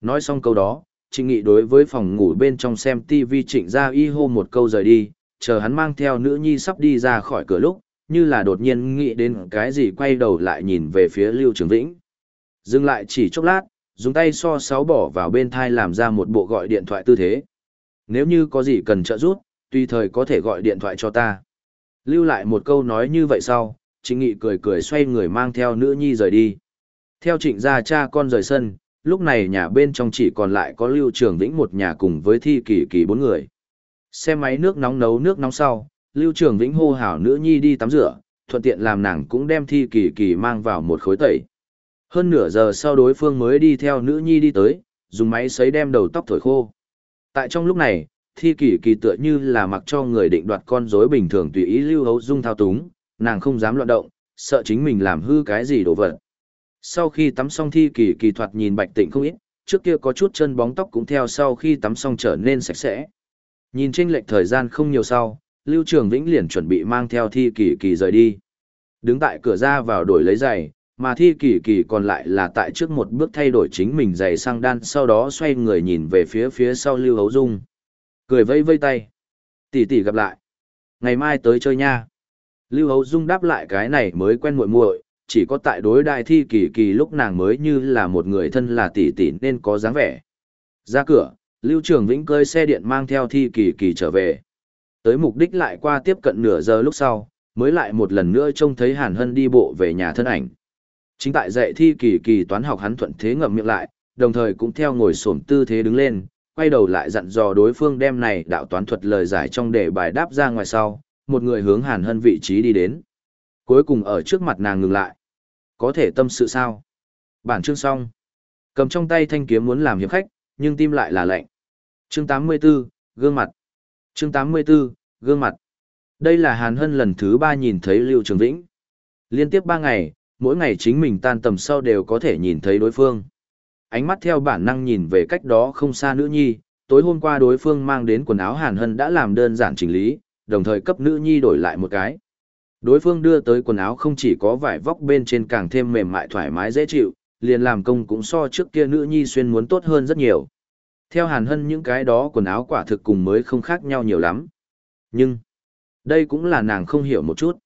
Nói xong câu đó, Trịnh Nghị đối với phòng ngủ bên trong xem TV trịnh ra y hô một câu rời đi, chờ hắn mang theo nữ nhi sắp đi ra khỏi cửa lúc, như là đột nhiên nghĩ đến cái gì quay đầu lại nhìn về phía Lưu Trường Vĩnh. Dừng lại chỉ chốc lát, dùng tay so sáu bỏ vào bên thai làm ra một bộ gọi điện thoại tư thế. Nếu như có gì cần trợ giúp, tùy thời có thể gọi điện thoại cho ta. Lưu lại một câu nói như vậy sau, Trịnh Nghị cười cười xoay người mang theo nữ nhi rời đi. Theo trịnh gia cha con rời sân, lúc này nhà bên trong chỉ còn lại có Lưu Trường Vĩnh một nhà cùng với Thi Kỳ Kỳ bốn người. Xe máy nước nóng nấu nước nóng sau, Lưu Trường Vĩnh hô hào nữ nhi đi tắm rửa, thuận tiện làm nàng cũng đem Thi Kỳ Kỳ mang vào một khối tẩy. Hơn nửa giờ sau đối phương mới đi theo nữ nhi đi tới, dùng máy sấy đem đầu tóc thổi khô. Tại trong lúc này, Thi Kỷ Kỳ tựa như là mặc cho người định đoạt con rối bình thường tùy ý Lưu Hấu Dung thao túng, nàng không dám loạn động, sợ chính mình làm hư cái gì đồ vật. Sau khi tắm xong thi kỳ kỳ thoạt nhìn bạch tịnh không ít, trước kia có chút chân bóng tóc cũng theo sau khi tắm xong trở nên sạch sẽ. Nhìn tranh lệch thời gian không nhiều sau, Lưu Trường Vĩnh liền chuẩn bị mang theo thi kỳ kỳ rời đi. Đứng tại cửa ra vào đổi lấy giày, mà thi kỳ kỳ còn lại là tại trước một bước thay đổi chính mình giày sang đan sau đó xoay người nhìn về phía phía sau Lưu Hấu Dung. Cười vây vây tay. Tỷ tỷ gặp lại. Ngày mai tới chơi nha. Lưu Hấu Dung đáp lại cái này mới quen muội muội, chỉ có tại đối đại thi kỳ kỳ lúc nàng mới như là một người thân là tỷ tỷ nên có dáng vẻ. Ra cửa, Lưu Trường Vĩnh cơi xe điện mang theo thi kỳ kỳ trở về. Tới mục đích lại qua tiếp cận nửa giờ lúc sau, mới lại một lần nữa trông thấy Hàn Hân đi bộ về nhà thân ảnh. Chính tại dạy thi kỳ kỳ toán học hắn thuận thế ngậm miệng lại, đồng thời cũng theo ngồi xổm tư thế đứng lên, quay đầu lại dặn dò đối phương đem này đạo toán thuật lời giải trong đề bài đáp ra ngoài sau, một người hướng Hàn Hân vị trí đi đến. Cuối cùng ở trước mặt nàng ngừng lại. Có thể tâm sự sao? Bản chương xong. Cầm trong tay thanh kiếm muốn làm hiệp khách, nhưng tim lại là lạnh. Chương 84, gương mặt. Chương 84, gương mặt. Đây là Hàn Hân lần thứ ba nhìn thấy Lưu Trường Vĩnh. Liên tiếp ba ngày, mỗi ngày chính mình tan tầm sau đều có thể nhìn thấy đối phương. Ánh mắt theo bản năng nhìn về cách đó không xa nữ nhi, tối hôm qua đối phương mang đến quần áo Hàn Hân đã làm đơn giản chỉnh lý, đồng thời cấp nữ nhi đổi lại một cái. Đối phương đưa tới quần áo không chỉ có vải vóc bên trên càng thêm mềm mại thoải mái dễ chịu, liền làm công cũng so trước kia nữ nhi xuyên muốn tốt hơn rất nhiều. Theo Hàn Hân những cái đó quần áo quả thực cùng mới không khác nhau nhiều lắm. Nhưng, đây cũng là nàng không hiểu một chút.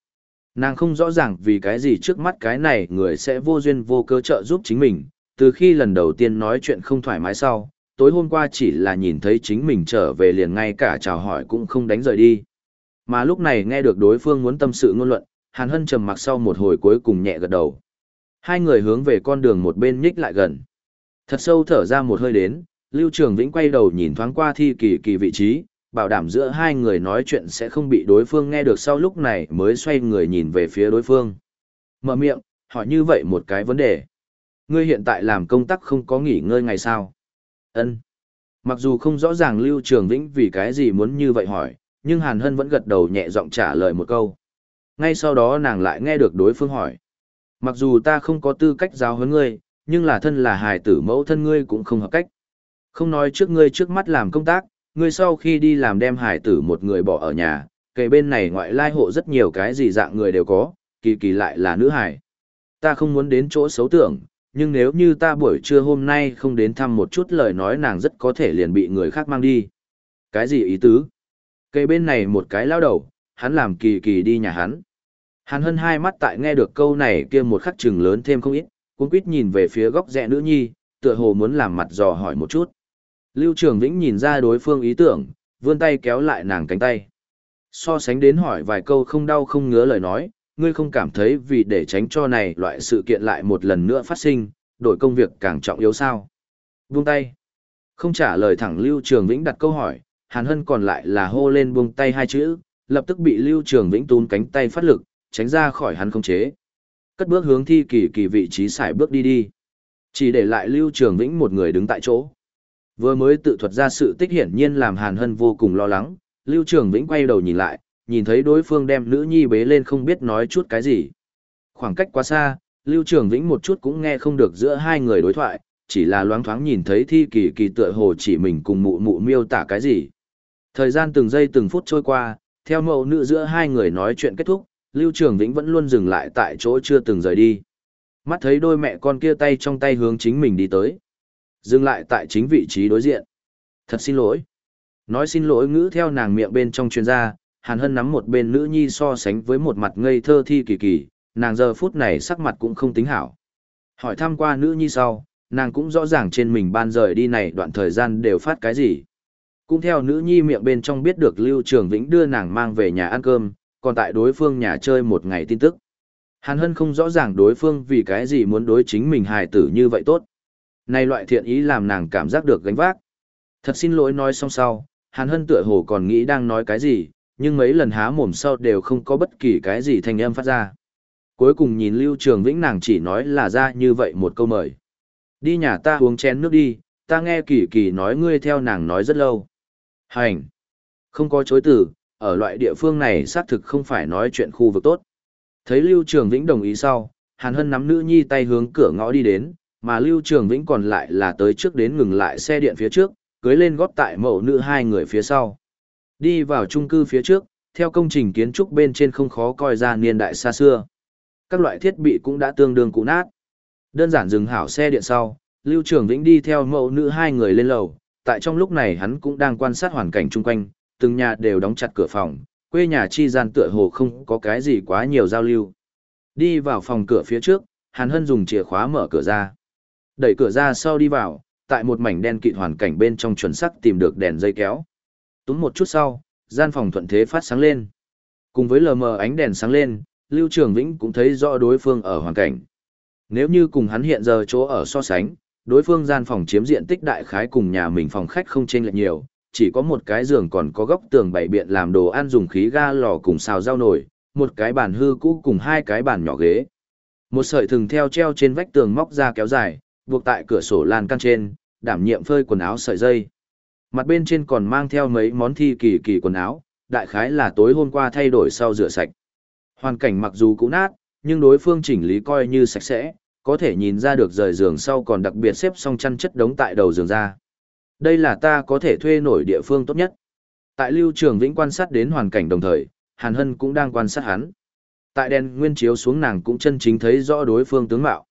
Nàng không rõ ràng vì cái gì trước mắt cái này người sẽ vô duyên vô cơ trợ giúp chính mình, từ khi lần đầu tiên nói chuyện không thoải mái sau, tối hôm qua chỉ là nhìn thấy chính mình trở về liền ngay cả chào hỏi cũng không đánh rời đi. Mà lúc này nghe được đối phương muốn tâm sự ngôn luận, Hàn Hân trầm mặc sau một hồi cuối cùng nhẹ gật đầu. Hai người hướng về con đường một bên nhích lại gần. Thật sâu thở ra một hơi đến, Lưu Trường Vĩnh quay đầu nhìn thoáng qua thi kỳ kỳ vị trí, bảo đảm giữa hai người nói chuyện sẽ không bị đối phương nghe được sau lúc này mới xoay người nhìn về phía đối phương. Mở miệng, hỏi như vậy một cái vấn đề. Ngươi hiện tại làm công tác không có nghỉ ngơi ngày sao? Ân. Mặc dù không rõ ràng Lưu Trường Vĩnh vì cái gì muốn như vậy hỏi, nhưng Hàn Hân vẫn gật đầu nhẹ giọng trả lời một câu. Ngay sau đó nàng lại nghe được đối phương hỏi. Mặc dù ta không có tư cách giáo huấn ngươi, nhưng là thân là hài tử mẫu thân ngươi cũng không hợp cách. Không nói trước ngươi trước mắt làm công tác, ngươi sau khi đi làm đem hải tử một người bỏ ở nhà, kề bên này ngoại lai hộ rất nhiều cái gì dạng người đều có, kỳ kỳ lại là nữ hải. Ta không muốn đến chỗ xấu tưởng, nhưng nếu như ta buổi trưa hôm nay không đến thăm một chút lời nói nàng rất có thể liền bị người khác mang đi. Cái gì ý tứ? Cây bên này một cái lao đầu, hắn làm kỳ kỳ đi nhà hắn. Hắn hân hai mắt tại nghe được câu này kia một khắc chừng lớn thêm không ít, cũng quýt nhìn về phía góc rẽ nữ nhi, tựa hồ muốn làm mặt dò hỏi một chút. Lưu Trường Vĩnh nhìn ra đối phương ý tưởng, vươn tay kéo lại nàng cánh tay. So sánh đến hỏi vài câu không đau không ngứa lời nói, ngươi không cảm thấy vì để tránh cho này loại sự kiện lại một lần nữa phát sinh, đổi công việc càng trọng yếu sao. Buông tay. Không trả lời thẳng Lưu Trường Vĩnh đặt câu hỏi, Hàn Hân còn lại là hô lên buông tay hai chữ, lập tức bị Lưu Trường Vĩnh tún cánh tay phát lực, tránh ra khỏi hắn không chế. Cất bước hướng thi kỳ kỳ vị trí xài bước đi đi. Chỉ để lại Lưu Trường Vĩnh một người đứng tại chỗ. Vừa mới tự thuật ra sự tích hiển nhiên làm Hàn Hân vô cùng lo lắng, Lưu Trường Vĩnh quay đầu nhìn lại, nhìn thấy đối phương đem nữ nhi bế lên không biết nói chút cái gì. Khoảng cách quá xa, Lưu Trường Vĩnh một chút cũng nghe không được giữa hai người đối thoại, chỉ là loáng thoáng nhìn thấy thi kỳ kỳ tựa hồ chỉ mình cùng mụ mụ miêu tả cái gì. Thời gian từng giây từng phút trôi qua, theo mẫu nữ giữa hai người nói chuyện kết thúc, Lưu Trường Vĩnh vẫn luôn dừng lại tại chỗ chưa từng rời đi. Mắt thấy đôi mẹ con kia tay trong tay hướng chính mình đi tới. Dừng lại tại chính vị trí đối diện. Thật xin lỗi. Nói xin lỗi ngữ theo nàng miệng bên trong chuyên gia, Hàn Hân nắm một bên nữ nhi so sánh với một mặt ngây thơ thi kỳ kỳ, nàng giờ phút này sắc mặt cũng không tính hảo. Hỏi thăm qua nữ nhi sau, nàng cũng rõ ràng trên mình ban rời đi này đoạn thời gian đều phát cái gì. Cũng theo nữ nhi miệng bên trong biết được Lưu Trường Vĩnh đưa nàng mang về nhà ăn cơm, còn tại đối phương nhà chơi một ngày tin tức. Hàn Hân không rõ ràng đối phương vì cái gì muốn đối chính mình hài tử như vậy tốt. Này loại thiện ý làm nàng cảm giác được gánh vác. Thật xin lỗi nói xong sau, Hàn Hân tựa hồ còn nghĩ đang nói cái gì, nhưng mấy lần há mồm sau đều không có bất kỳ cái gì thanh âm phát ra. Cuối cùng nhìn Lưu Trường Vĩnh nàng chỉ nói là ra như vậy một câu mời. Đi nhà ta uống chén nước đi, ta nghe kỳ kỳ nói ngươi theo nàng nói rất lâu. Hành. Không có chối từ, ở loại địa phương này xác thực không phải nói chuyện khu vực tốt. Thấy Lưu Trường Vĩnh đồng ý sau, Hàn Hân nắm nữ nhi tay hướng cửa ngõ đi đến, mà Lưu Trường Vĩnh còn lại là tới trước đến ngừng lại xe điện phía trước, cưới lên góp tại mẫu nữ hai người phía sau. Đi vào chung cư phía trước, theo công trình kiến trúc bên trên không khó coi ra niên đại xa xưa. Các loại thiết bị cũng đã tương đương cũ nát. Đơn giản dừng hảo xe điện sau, Lưu Trường Vĩnh đi theo mẫu nữ hai người lên lầu, tại trong lúc này hắn cũng đang quan sát hoàn cảnh chung quanh, từng nhà đều đóng chặt cửa phòng, quê nhà chi gian tựa hồ không có cái gì quá nhiều giao lưu. Đi vào phòng cửa phía trước, Hàn Hân dùng chìa khóa mở cửa ra. Đẩy cửa ra sau đi vào, tại một mảnh đen kịt hoàn cảnh bên trong chuẩn sắc tìm được đèn dây kéo. Túm một chút sau, gian phòng thuận thế phát sáng lên. Cùng với lờ mờ ánh đèn sáng lên, Lưu Trường Vĩnh cũng thấy rõ đối phương ở hoàn cảnh. Nếu như cùng hắn hiện giờ chỗ ở so sánh, đối phương gian phòng chiếm diện tích đại khái cùng nhà mình phòng khách không chênh lệch nhiều, chỉ có một cái giường còn có góc tường bày biện làm đồ ăn dùng khí ga lò cùng xào rau nổi một cái bàn hư cũ cùng hai cái bàn nhỏ ghế. Một sợi thừng theo treo trên vách tường móc ra kéo dài, buộc tại cửa sổ lan can trên, đảm nhiệm phơi quần áo sợi dây. Mặt bên trên còn mang theo mấy món thi kỳ kỳ quần áo, đại khái là tối hôm qua thay đổi sau rửa sạch. Hoàn cảnh mặc dù cũ nát, nhưng đối phương chỉnh lý coi như sạch sẽ, có thể nhìn ra được rời giường sau còn đặc biệt xếp xong chăn chất đống tại đầu giường ra. Đây là ta có thể thuê nổi địa phương tốt nhất. Tại Lưu Trường Vĩnh quan sát đến hoàn cảnh đồng thời, Hàn Hân cũng đang quan sát hắn. Tại đèn nguyên chiếu xuống nàng cũng chân chính thấy rõ đối phương tướng mạo.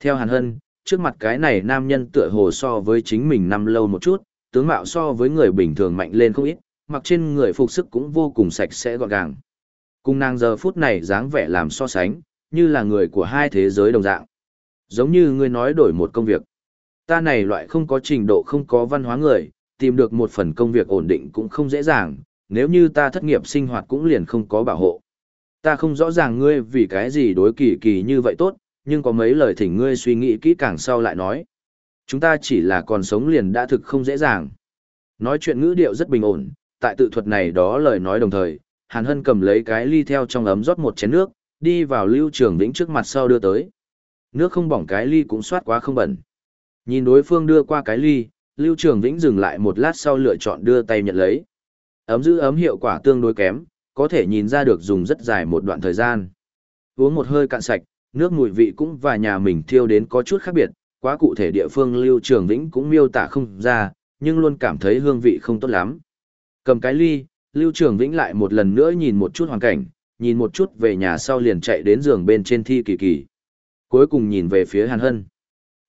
Theo Hàn Hân, trước mặt cái này nam nhân tựa hồ so với chính mình năm lâu một chút, tướng mạo so với người bình thường mạnh lên không ít, mặc trên người phục sức cũng vô cùng sạch sẽ gọn gàng. Cùng nàng giờ phút này dáng vẻ làm so sánh, như là người của hai thế giới đồng dạng. Giống như ngươi nói đổi một công việc. Ta này loại không có trình độ không có văn hóa người, tìm được một phần công việc ổn định cũng không dễ dàng, nếu như ta thất nghiệp sinh hoạt cũng liền không có bảo hộ. Ta không rõ ràng ngươi vì cái gì đối kỳ kỳ như vậy tốt, nhưng có mấy lời thỉnh ngươi suy nghĩ kỹ càng sau lại nói. Chúng ta chỉ là còn sống liền đã thực không dễ dàng. Nói chuyện ngữ điệu rất bình ổn, tại tự thuật này đó lời nói đồng thời, Hàn Hân cầm lấy cái ly theo trong ấm rót một chén nước, đi vào Lưu Trường Vĩnh trước mặt sau đưa tới. Nước không bỏng cái ly cũng soát quá không bẩn. Nhìn đối phương đưa qua cái ly, Lưu Trường Vĩnh dừng lại một lát sau lựa chọn đưa tay nhận lấy. Ấm giữ ấm hiệu quả tương đối kém, có thể nhìn ra được dùng rất dài một đoạn thời gian. Uống một hơi cạn sạch, nước mùi vị cũng và nhà mình thiêu đến có chút khác biệt, quá cụ thể địa phương Lưu Trường Vĩnh cũng miêu tả không ra, nhưng luôn cảm thấy hương vị không tốt lắm. Cầm cái ly, Lưu Trường Vĩnh lại một lần nữa nhìn một chút hoàn cảnh, nhìn một chút về nhà sau liền chạy đến giường bên trên thi kỳ kỳ. Cuối cùng nhìn về phía Hàn Hân.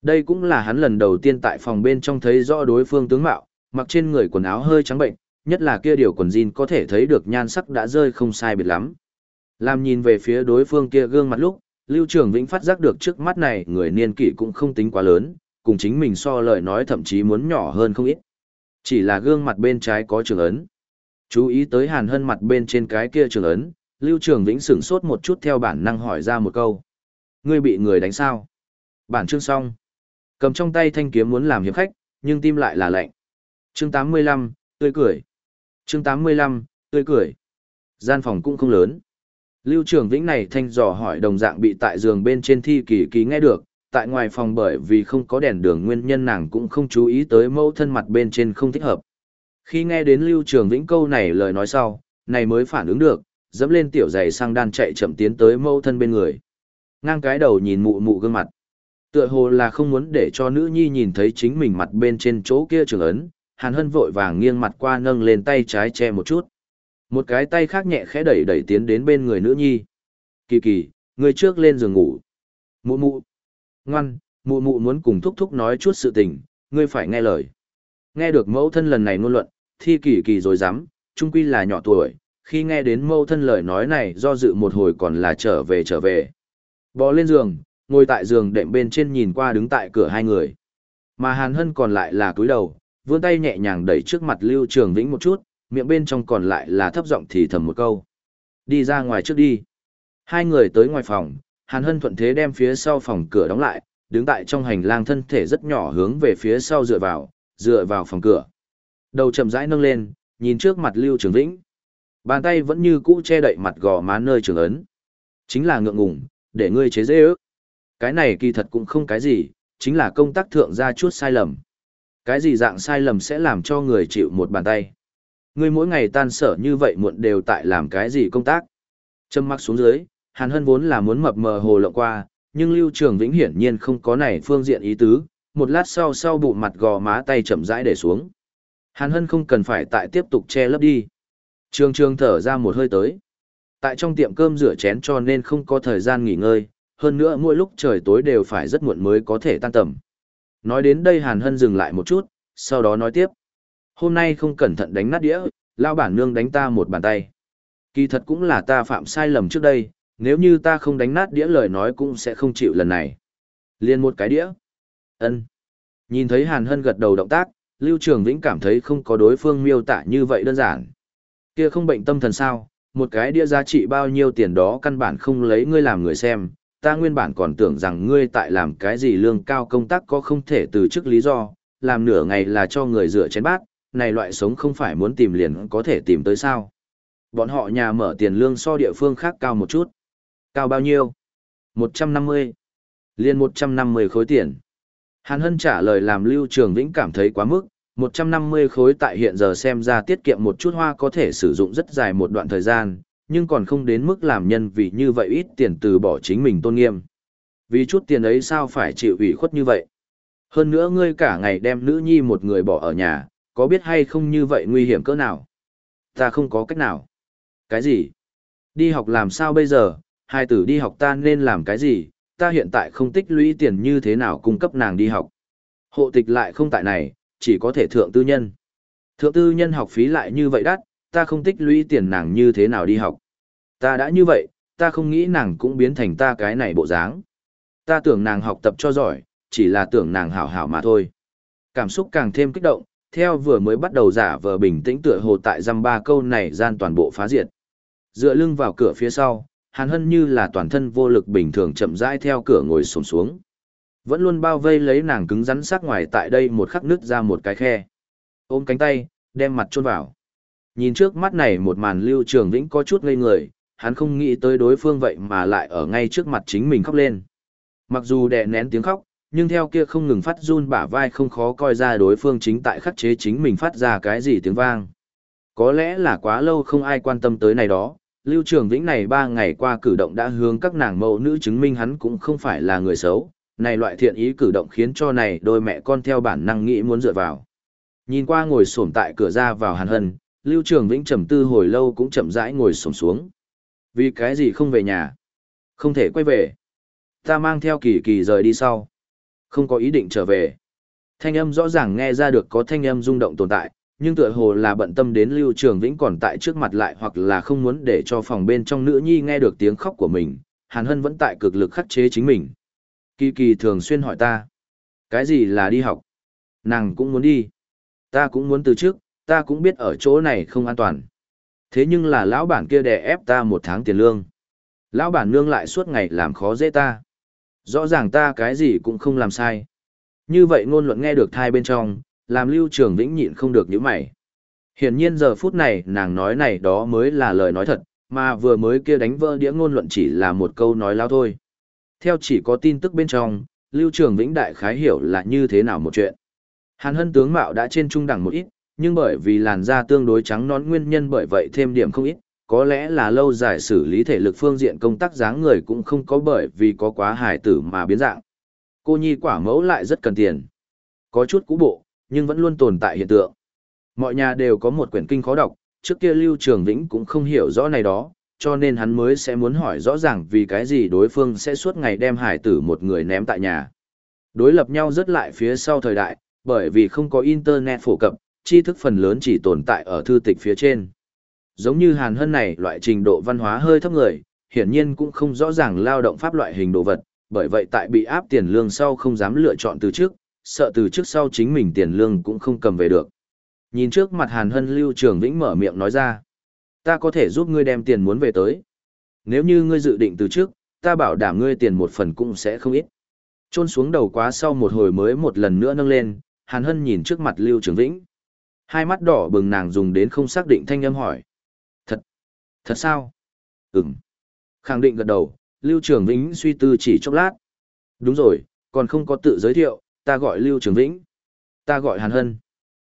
Đây cũng là hắn lần đầu tiên tại phòng bên trong thấy rõ đối phương tướng mạo, mặc trên người quần áo hơi trắng bệnh, nhất là kia điều quần jean có thể thấy được nhan sắc đã rơi không sai biệt lắm. Làm nhìn về phía đối phương kia gương mặt lúc, Lưu Trường Vĩnh phát giác được trước mắt này người niên kỷ cũng không tính quá lớn, cùng chính mình so lời nói thậm chí muốn nhỏ hơn không ít. Chỉ là gương mặt bên trái có trường ấn. Chú ý tới hàn hân mặt bên trên cái kia trường ấn, Lưu Trường Vĩnh sửng sốt một chút theo bản năng hỏi ra một câu. Ngươi bị người đánh sao? Bản chương xong. Cầm trong tay thanh kiếm muốn làm hiệp khách, nhưng tim lại là lạnh. Chương 85, tươi cười. Chương 85, tươi cười. Gian phòng cũng không lớn. Lưu Trường Vĩnh này thanh dò hỏi đồng dạng bị tại giường bên trên thi kỳ ký nghe được, tại ngoài phòng bởi vì không có đèn đường nguyên nhân nàng cũng không chú ý tới mẫu thân mặt bên trên không thích hợp. Khi nghe đến Lưu Trường Vĩnh câu này lời nói sau, này mới phản ứng được, dẫm lên tiểu giày sang đan chạy chậm tiến tới mẫu thân bên người. Ngang cái đầu nhìn mụ mụ gương mặt. Tựa hồ là không muốn để cho nữ nhi nhìn thấy chính mình mặt bên trên chỗ kia trường ấn, Hàn Hân vội vàng nghiêng mặt qua nâng lên tay trái che một chút. Một cái tay khác nhẹ khẽ đẩy đẩy tiến đến bên người nữ nhi. Kỳ kỳ, người trước lên giường ngủ. Mụ mụ. Ngoan, mụ mụ muốn cùng thúc thúc nói chút sự tình, ngươi phải nghe lời. Nghe được mẫu thân lần này ngôn luận, thi kỳ kỳ rồi dám, trung quy là nhỏ tuổi, khi nghe đến mẫu thân lời nói này do dự một hồi còn là trở về trở về. Bò lên giường, ngồi tại giường đệm bên trên nhìn qua đứng tại cửa hai người. Mà Hàn Hân còn lại là cúi đầu, vươn tay nhẹ nhàng đẩy trước mặt Lưu Trường Vĩnh một chút, miệng bên trong còn lại là thấp giọng thì thầm một câu. Đi ra ngoài trước đi. Hai người tới ngoài phòng, Hàn Hân thuận thế đem phía sau phòng cửa đóng lại, đứng tại trong hành lang thân thể rất nhỏ hướng về phía sau dựa vào, dựa vào phòng cửa. Đầu chậm rãi nâng lên, nhìn trước mặt Lưu Trường Vĩnh. Bàn tay vẫn như cũ che đậy mặt gò má nơi trường ấn. Chính là ngượng ngùng, để ngươi chế dễ ước. Cái này kỳ thật cũng không cái gì, chính là công tác thượng ra chút sai lầm. Cái gì dạng sai lầm sẽ làm cho người chịu một bàn tay. Ngươi mỗi ngày tan sở như vậy muộn đều tại làm cái gì công tác. Châm mắc xuống dưới, Hàn Hân vốn là muốn mập mờ hồ lộng qua, nhưng Lưu Trường Vĩnh hiển nhiên không có này phương diện ý tứ, một lát sau sau bụng mặt gò má tay chậm rãi để xuống. Hàn Hân không cần phải tại tiếp tục che lấp đi. Trường trường thở ra một hơi tới. Tại trong tiệm cơm rửa chén cho nên không có thời gian nghỉ ngơi, hơn nữa mỗi lúc trời tối đều phải rất muộn mới có thể tan tầm. Nói đến đây Hàn Hân dừng lại một chút, sau đó nói tiếp. Hôm nay không cẩn thận đánh nát đĩa, lao bản nương đánh ta một bàn tay. Kỳ thật cũng là ta phạm sai lầm trước đây, nếu như ta không đánh nát đĩa lời nói cũng sẽ không chịu lần này. Liên một cái đĩa. ân Nhìn thấy Hàn Hân gật đầu động tác, Lưu Trường Vĩnh cảm thấy không có đối phương miêu tả như vậy đơn giản. Kia không bệnh tâm thần sao, một cái đĩa giá trị bao nhiêu tiền đó căn bản không lấy ngươi làm người xem, ta nguyên bản còn tưởng rằng ngươi tại làm cái gì lương cao công tác có không thể từ chức lý do, làm nửa ngày là cho người rửa chén bát, này loại sống không phải muốn tìm liền có thể tìm tới sao. Bọn họ nhà mở tiền lương so địa phương khác cao một chút. Cao bao nhiêu? 150. Liên 150 khối tiền. Hàn Hân trả lời làm Lưu Trường Vĩnh cảm thấy quá mức, 150 khối tại hiện giờ xem ra tiết kiệm một chút hoa có thể sử dụng rất dài một đoạn thời gian, nhưng còn không đến mức làm nhân vì như vậy ít tiền từ bỏ chính mình tôn nghiêm. Vì chút tiền ấy sao phải chịu ủy khuất như vậy? Hơn nữa ngươi cả ngày đem nữ nhi một người bỏ ở nhà, có biết hay không như vậy nguy hiểm cỡ nào? Ta không có cách nào. Cái gì? Đi học làm sao bây giờ? Hai tử đi học ta nên làm cái gì? Ta hiện tại không tích lũy tiền như thế nào cung cấp nàng đi học. Hộ tịch lại không tại này, chỉ có thể thượng tư nhân. Thượng tư nhân học phí lại như vậy đắt, ta không tích lũy tiền nàng như thế nào đi học. Ta đã như vậy, ta không nghĩ nàng cũng biến thành ta cái này bộ dáng. Ta tưởng nàng học tập cho giỏi, chỉ là tưởng nàng hảo hảo mà thôi. Cảm xúc càng thêm kích động, theo vừa mới bắt đầu giả vờ bình tĩnh tựa hồ tại dăm ba câu này gian toàn bộ phá diệt. Dựa lưng vào cửa phía sau, Hàn Hân như là toàn thân vô lực bình thường chậm rãi theo cửa ngồi xổm xuống. Vẫn luôn bao vây lấy nàng cứng rắn sắc ngoài tại đây một khắc nứt ra một cái khe. Ôm cánh tay, đem mặt chôn vào. Nhìn trước mắt này một màn Lưu Trường Vĩnh có chút ngây người, hắn không nghĩ tới đối phương vậy mà lại ở ngay trước mặt chính mình khóc lên. Mặc dù đè nén tiếng khóc, nhưng theo kia không ngừng phát run bả vai không khó coi ra đối phương chính tại khắc chế chính mình phát ra cái gì tiếng vang. Có lẽ là quá lâu không ai quan tâm tới này đó, Lưu Trường Vĩnh này ba ngày qua cử động đã hướng các nàng mẫu nữ chứng minh hắn cũng không phải là người xấu, này loại thiện ý cử động khiến cho này đôi mẹ con theo bản năng nghĩ muốn dựa vào. Nhìn qua ngồi xổm tại cửa ra vào Hàn Hân, Lưu Trường Vĩnh trầm tư hồi lâu cũng chậm rãi ngồi xổm xuống. Vì cái gì không về nhà? Không thể quay về. Ta mang theo kỳ kỳ rời đi sau. Không có ý định trở về. Thanh âm rõ ràng nghe ra được có thanh âm rung động tồn tại, nhưng tựa hồ là bận tâm đến Lưu Trường Vĩnh còn tại trước mặt lại hoặc là không muốn để cho phòng bên trong nữ nhi nghe được tiếng khóc của mình, Hàn Hân vẫn tại cực lực khắc chế chính mình. Kỳ kỳ thường xuyên hỏi ta, cái gì là đi học? Nàng cũng muốn đi. Ta cũng muốn từ trước, ta cũng biết ở chỗ này không an toàn. Thế nhưng là lão bản kia đè ép ta một tháng tiền lương. Lão bản nương lại suốt ngày làm khó dễ ta. Rõ ràng ta cái gì cũng không làm sai. Như vậy ngôn luận nghe được thai bên trong, làm Lưu Trường Vĩnh nhịn không được những mày. Hiển nhiên giờ phút này nàng nói này đó mới là lời nói thật, mà vừa mới kia đánh vỡ đĩa ngôn luận chỉ là một câu nói lao thôi. Theo chỉ có tin tức bên trong, Lưu Trường Vĩnh đại khái hiểu là như thế nào một chuyện. Hàn hân tướng mạo đã trên trung đẳng một ít, nhưng bởi vì làn da tương đối trắng nón nguyên nhân bởi vậy thêm điểm không ít, có lẽ là lâu dài xử lý thể lực phương diện công tác dáng người cũng không có bởi vì có quá hài tử mà biến dạng. Cô nhi quả mẫu lại rất cần tiền. Có chút cũ bộ, nhưng vẫn luôn tồn tại hiện tượng. Mọi nhà đều có một quyển kinh khó đọc, trước kia Lưu Trường Vĩnh cũng không hiểu rõ này đó, cho nên hắn mới sẽ muốn hỏi rõ ràng vì cái gì đối phương sẽ suốt ngày đem hải tử một người ném tại nhà. Đối lập nhau rất lại phía sau thời đại, bởi vì không có internet phổ cập, tri thức phần lớn chỉ tồn tại ở thư tịch phía trên. Giống như Hàn Hân này loại trình độ văn hóa hơi thấp người, hiển nhiên cũng không rõ ràng lao động pháp loại hình đồ vật, bởi vậy tại bị áp tiền lương sau không dám lựa chọn từ trước, sợ từ trước sau chính mình tiền lương cũng không cầm về được. Nhìn trước mặt Hàn Hân Lưu Trường Vĩnh mở miệng nói ra, ta có thể giúp ngươi đem tiền muốn về tới. Nếu như ngươi dự định từ trước, ta bảo đảm ngươi tiền một phần cũng sẽ không ít. Trôn xuống đầu quá sau một hồi mới một lần nữa nâng lên, Hàn Hân nhìn trước mặt Lưu Trường Vĩnh. Hai mắt đỏ bừng nàng dùng đến không xác định thanh âm hỏi. Thật? Sao? Ừm. Khẳng định gật đầu, Lưu Trường Vĩnh suy tư chỉ chốc lát. Đúng rồi, còn không có tự giới thiệu, ta gọi Lưu Trường Vĩnh. Ta gọi Hàn Hân.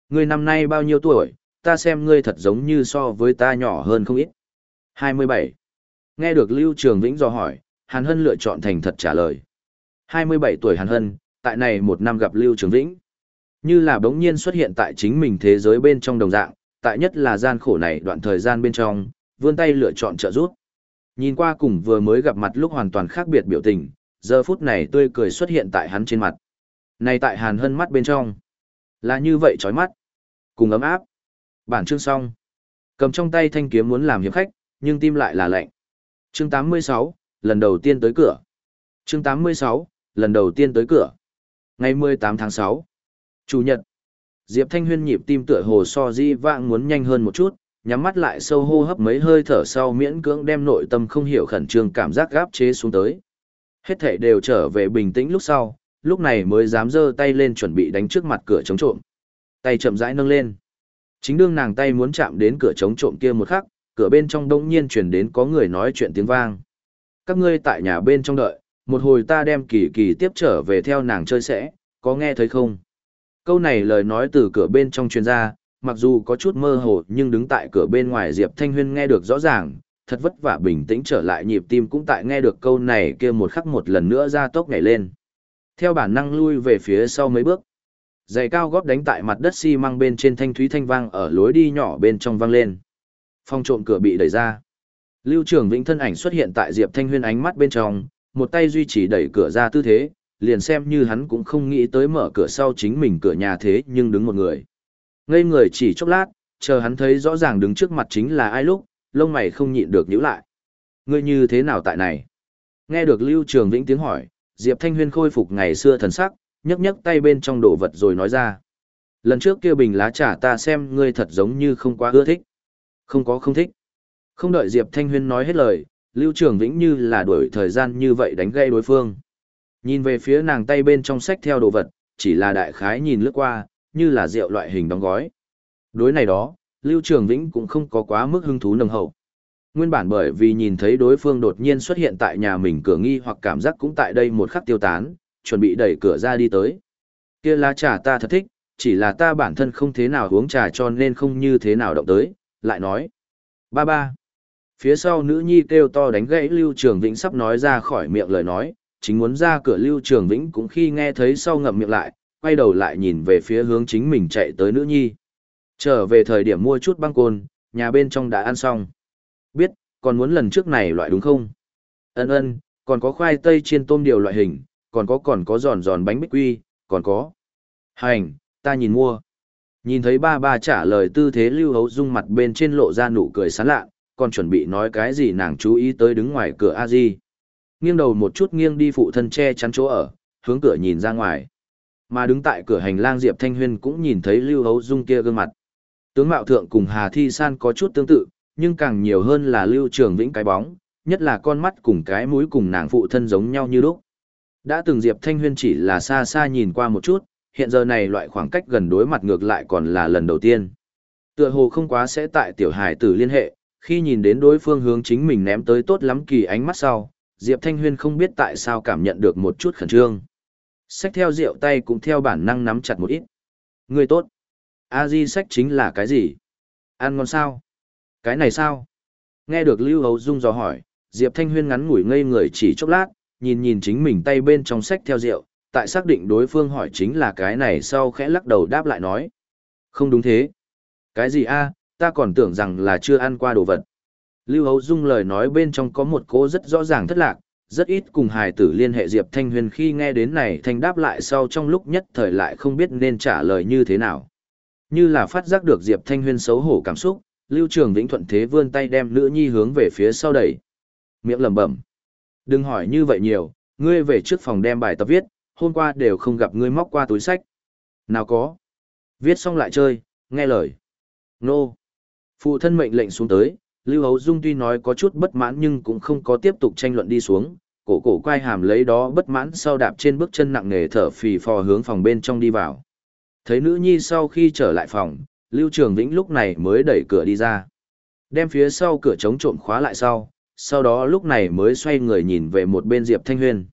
Ngươi năm nay bao nhiêu tuổi, ta xem ngươi thật giống như so với ta nhỏ hơn không ít. 27. Nghe được Lưu Trường Vĩnh dò hỏi, Hàn Hân lựa chọn thành thật trả lời. 27 tuổi Hàn Hân, tại này một năm gặp Lưu Trường Vĩnh. Như là bỗng nhiên xuất hiện tại chính mình thế giới bên trong đồng dạng, tại nhất là gian khổ này đoạn thời gian bên trong, vươn tay lựa chọn trợ giúp. Nhìn qua cùng vừa mới gặp mặt lúc hoàn toàn khác biệt biểu tình, giờ phút này tươi cười xuất hiện tại hắn trên mặt. Này tại Hàn Hân mắt bên trong. Là như vậy chói mắt. Cùng ấm áp. Bản chương xong. Cầm trong tay thanh kiếm muốn làm hiệp khách, nhưng tim lại là lạnh. Chương 86, lần đầu tiên tới cửa. Chương 86, lần đầu tiên tới cửa. Ngày 18 tháng 6. Chủ nhật. Diệp Thanh Huyên nhịp tim tựa hồ so di vãng muốn nhanh hơn một chút, nhắm mắt lại sâu hô hấp mấy hơi thở sau miễn cưỡng đem nội tâm không hiểu khẩn trương cảm giác gáp chế xuống tới. Hết thể đều trở về bình tĩnh lúc sau, lúc này mới dám giơ tay lên chuẩn bị đánh trước mặt cửa chống trộm. Tay chậm rãi nâng lên. Chính đương nàng tay muốn chạm đến cửa chống trộm kia một khắc, cửa bên trong đông nhiên chuyển đến có người nói chuyện tiếng vang. Các ngươi tại nhà bên trong đợi, một hồi ta đem kỳ kỳ tiếp trở về theo nàng chơi sẽ, có nghe thấy không? Câu này lời nói từ cửa bên trong truyền ra, mặc dù có chút mơ hồ nhưng đứng tại cửa bên ngoài Diệp Thanh Huyên nghe được rõ ràng, thật vất vả bình tĩnh trở lại nhịp tim cũng tại nghe được câu này kia một khắc một lần nữa ra tốc nhảy lên. Theo bản năng lui về phía sau mấy bước. Giày cao gót đánh tại mặt đất xi măng bên trên thanh thúy thanh vang ở lối đi nhỏ bên trong vang lên. Phong trộm cửa bị đẩy ra. Lưu Trường Vĩnh thân ảnh xuất hiện tại Diệp Thanh Huyên ánh mắt bên trong, một tay duy trì đẩy cửa ra tư thế, liền xem như hắn cũng không nghĩ tới mở cửa sau chính mình cửa nhà thế nhưng đứng một người. Ngây người chỉ chốc lát, chờ hắn thấy rõ ràng đứng trước mặt chính là ai lúc, lông mày không nhịn được nhíu lại. Ngươi như thế nào tại này? Nghe được Lưu Trường Vĩnh tiếng hỏi, Diệp Thanh Huyên khôi phục ngày xưa thần sắc, nhấc nhấc tay bên trong đồ vật rồi nói ra. Lần trước kia bình lá trà ta xem ngươi thật giống như không quá ưa thích. Không có không thích. Không đợi Diệp Thanh Huyên nói hết lời, Lưu Trường Vĩnh như là đuổi thời gian như vậy đánh gây đối phương. Nhìn về phía nàng tay bên trong sách theo đồ vật, chỉ là đại khái nhìn lướt qua, như là rượu loại hình đóng gói. Đối này đó, Lưu Trường Vĩnh cũng không có quá mức hứng thú nồng hậu. Nguyên bản bởi vì nhìn thấy đối phương đột nhiên xuất hiện tại nhà mình cửa nghi hoặc cảm giác cũng tại đây một khắc tiêu tán, chuẩn bị đẩy cửa ra đi tới. Kia lá trà ta thật thích, chỉ là ta bản thân không thế nào uống trà cho nên không như thế nào động tới, lại nói. Ba ba. Phía sau nữ nhi kêu to đánh gãy Lưu Trường Vĩnh sắp nói ra khỏi miệng lời nói, chính muốn ra cửa Lưu Trường Vĩnh cũng khi nghe thấy sau ngậm miệng lại, quay đầu lại nhìn về phía hướng chính mình chạy tới nữ nhi. Trở về thời điểm mua chút băng côn, nhà bên trong đã ăn xong. Biết, còn muốn lần trước này loại đúng không? Ân ân, còn có khoai tây chiên tôm điều loại hình, còn có còn có giòn giòn bánh bích quy, còn có. Hành, ta nhìn mua. Nhìn thấy ba ba trả lời tư thế lưu hấu dung mặt bên trên lộ ra nụ cười sán lạ, còn chuẩn bị nói cái gì nàng chú ý tới đứng ngoài cửa a di nghiêng đầu một chút nghiêng đi phụ thân che chắn chỗ ở hướng cửa nhìn ra ngoài mà đứng tại cửa hành lang diệp thanh huyên cũng nhìn thấy lưu hấu dung kia gương mặt tướng mạo thượng cùng hà thi san có chút tương tự nhưng càng nhiều hơn là lưu trường vĩnh cái bóng nhất là con mắt cùng cái mũi cùng nàng phụ thân giống nhau như lúc đã từng diệp thanh huyên chỉ là xa xa nhìn qua một chút hiện giờ này loại khoảng cách gần đối mặt ngược lại còn là lần đầu tiên. Tựa hồ không quá sẽ tại tiểu Hải tử liên hệ, khi nhìn đến đối phương hướng chính mình ném tới tốt lắm kỳ ánh mắt sau, Diệp Thanh Huyên không biết tại sao cảm nhận được một chút khẩn trương. Sách theo rượu tay cũng theo bản năng nắm chặt một ít. Người tốt. A Di sách chính là cái gì? Ăn ngon sao? Cái này sao? Nghe được Lưu Hấu Dung dò hỏi, Diệp Thanh Huyên ngắn ngủi ngây người chỉ chốc lát, nhìn nhìn chính mình tay bên trong sách theo rượu, tại xác định đối phương hỏi chính là cái này sau khẽ lắc đầu đáp lại nói. Không đúng thế. Cái gì a? ta còn tưởng rằng là chưa ăn qua đồ vật. Lưu Hấu Dung lời nói bên trong có một cố rất rõ ràng thất lạc, rất ít cùng hài tử liên hệ Diệp Thanh Huyền khi nghe đến này thanh đáp lại sau trong lúc nhất thời lại không biết nên trả lời như thế nào. Như là phát giác được Diệp Thanh Huyền xấu hổ cảm xúc, Lưu Trường Vĩnh thuận thế vươn tay đem nữ nhi hướng về phía sau đẩy. Miệng lẩm bẩm. Đừng hỏi như vậy nhiều, ngươi về trước phòng đem bài tập viết, hôm qua đều không gặp ngươi móc qua túi sách. Nào có. Viết xong lại chơi, nghe lời. Nô. Phụ thân mệnh lệnh xuống tới, Lưu Hấu Dung tuy nói có chút bất mãn nhưng cũng không có tiếp tục tranh luận đi xuống, cổ cổ quay hàm lấy đó bất mãn sau đạp trên bước chân nặng nề thở phì phò hướng phòng bên trong đi vào. Thấy nữ nhi sau khi trở lại phòng, Lưu Trường Vĩnh lúc này mới đẩy cửa đi ra. Đem phía sau cửa chống trộm khóa lại sau, sau đó lúc này mới xoay người nhìn về một bên Diệp Thanh Huyên.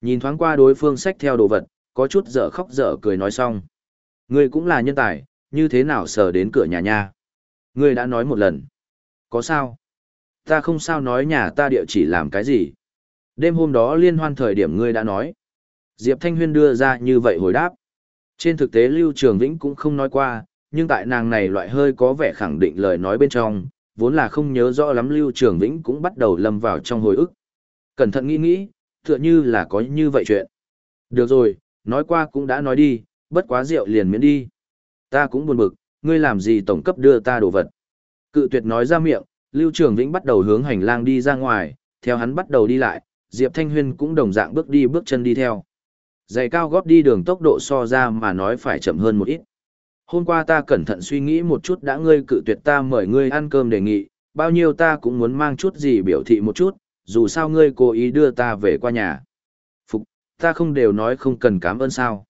Nhìn thoáng qua đối phương sách theo đồ vật, có chút dở khóc dở cười nói xong. Ngươi cũng là nhân tài, như thế nào sờ đến cửa nhà nha? Ngươi đã nói một lần. Có sao? Ta không sao nói nhà ta địa chỉ làm cái gì. Đêm hôm đó liên hoan thời điểm ngươi đã nói. Diệp Thanh Huyên đưa ra như vậy hồi đáp. Trên thực tế Lưu Trường Vĩnh cũng không nói qua, nhưng tại nàng này loại hơi có vẻ khẳng định lời nói bên trong, vốn là không nhớ rõ lắm Lưu Trường Vĩnh cũng bắt đầu lâm vào trong hồi ức. Cẩn thận nghĩ nghĩ, tựa như là có như vậy chuyện. Được rồi, nói qua cũng đã nói đi, bất quá rượu liền miễn đi. Ta cũng buồn bực, ngươi làm gì tổng cấp đưa ta đồ vật. Cự tuyệt nói ra miệng, Lưu Trường Vĩnh bắt đầu hướng hành lang đi ra ngoài, theo hắn bắt đầu đi lại, Diệp Thanh Huyên cũng đồng dạng bước đi bước chân đi theo. Giày cao gót đi đường tốc độ so ra mà nói phải chậm hơn một ít. Hôm qua ta cẩn thận suy nghĩ một chút đã ngươi cự tuyệt ta mời ngươi ăn cơm đề nghị, bao nhiêu ta cũng muốn mang chút gì biểu thị một chút, dù sao ngươi cố ý đưa ta về qua nhà. Phục, ta không đều nói không cần cảm ơn sao.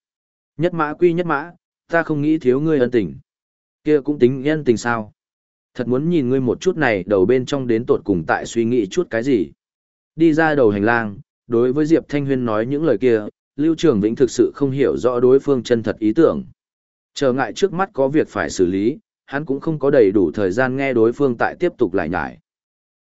Nhất mã quy nhất mã, ta không nghĩ thiếu ngươi ân tình. kia cũng tính nhân tình sao. Thật muốn nhìn ngươi một chút này đầu bên trong đến tột cùng tại suy nghĩ chút cái gì. Đi ra đầu hành lang, đối với Diệp Thanh Huyên nói những lời kia, Lưu Trường Vĩnh thực sự không hiểu rõ đối phương chân thật ý tưởng. Trở ngại trước mắt có việc phải xử lý, hắn cũng không có đầy đủ thời gian nghe đối phương tại tiếp tục lại nhải.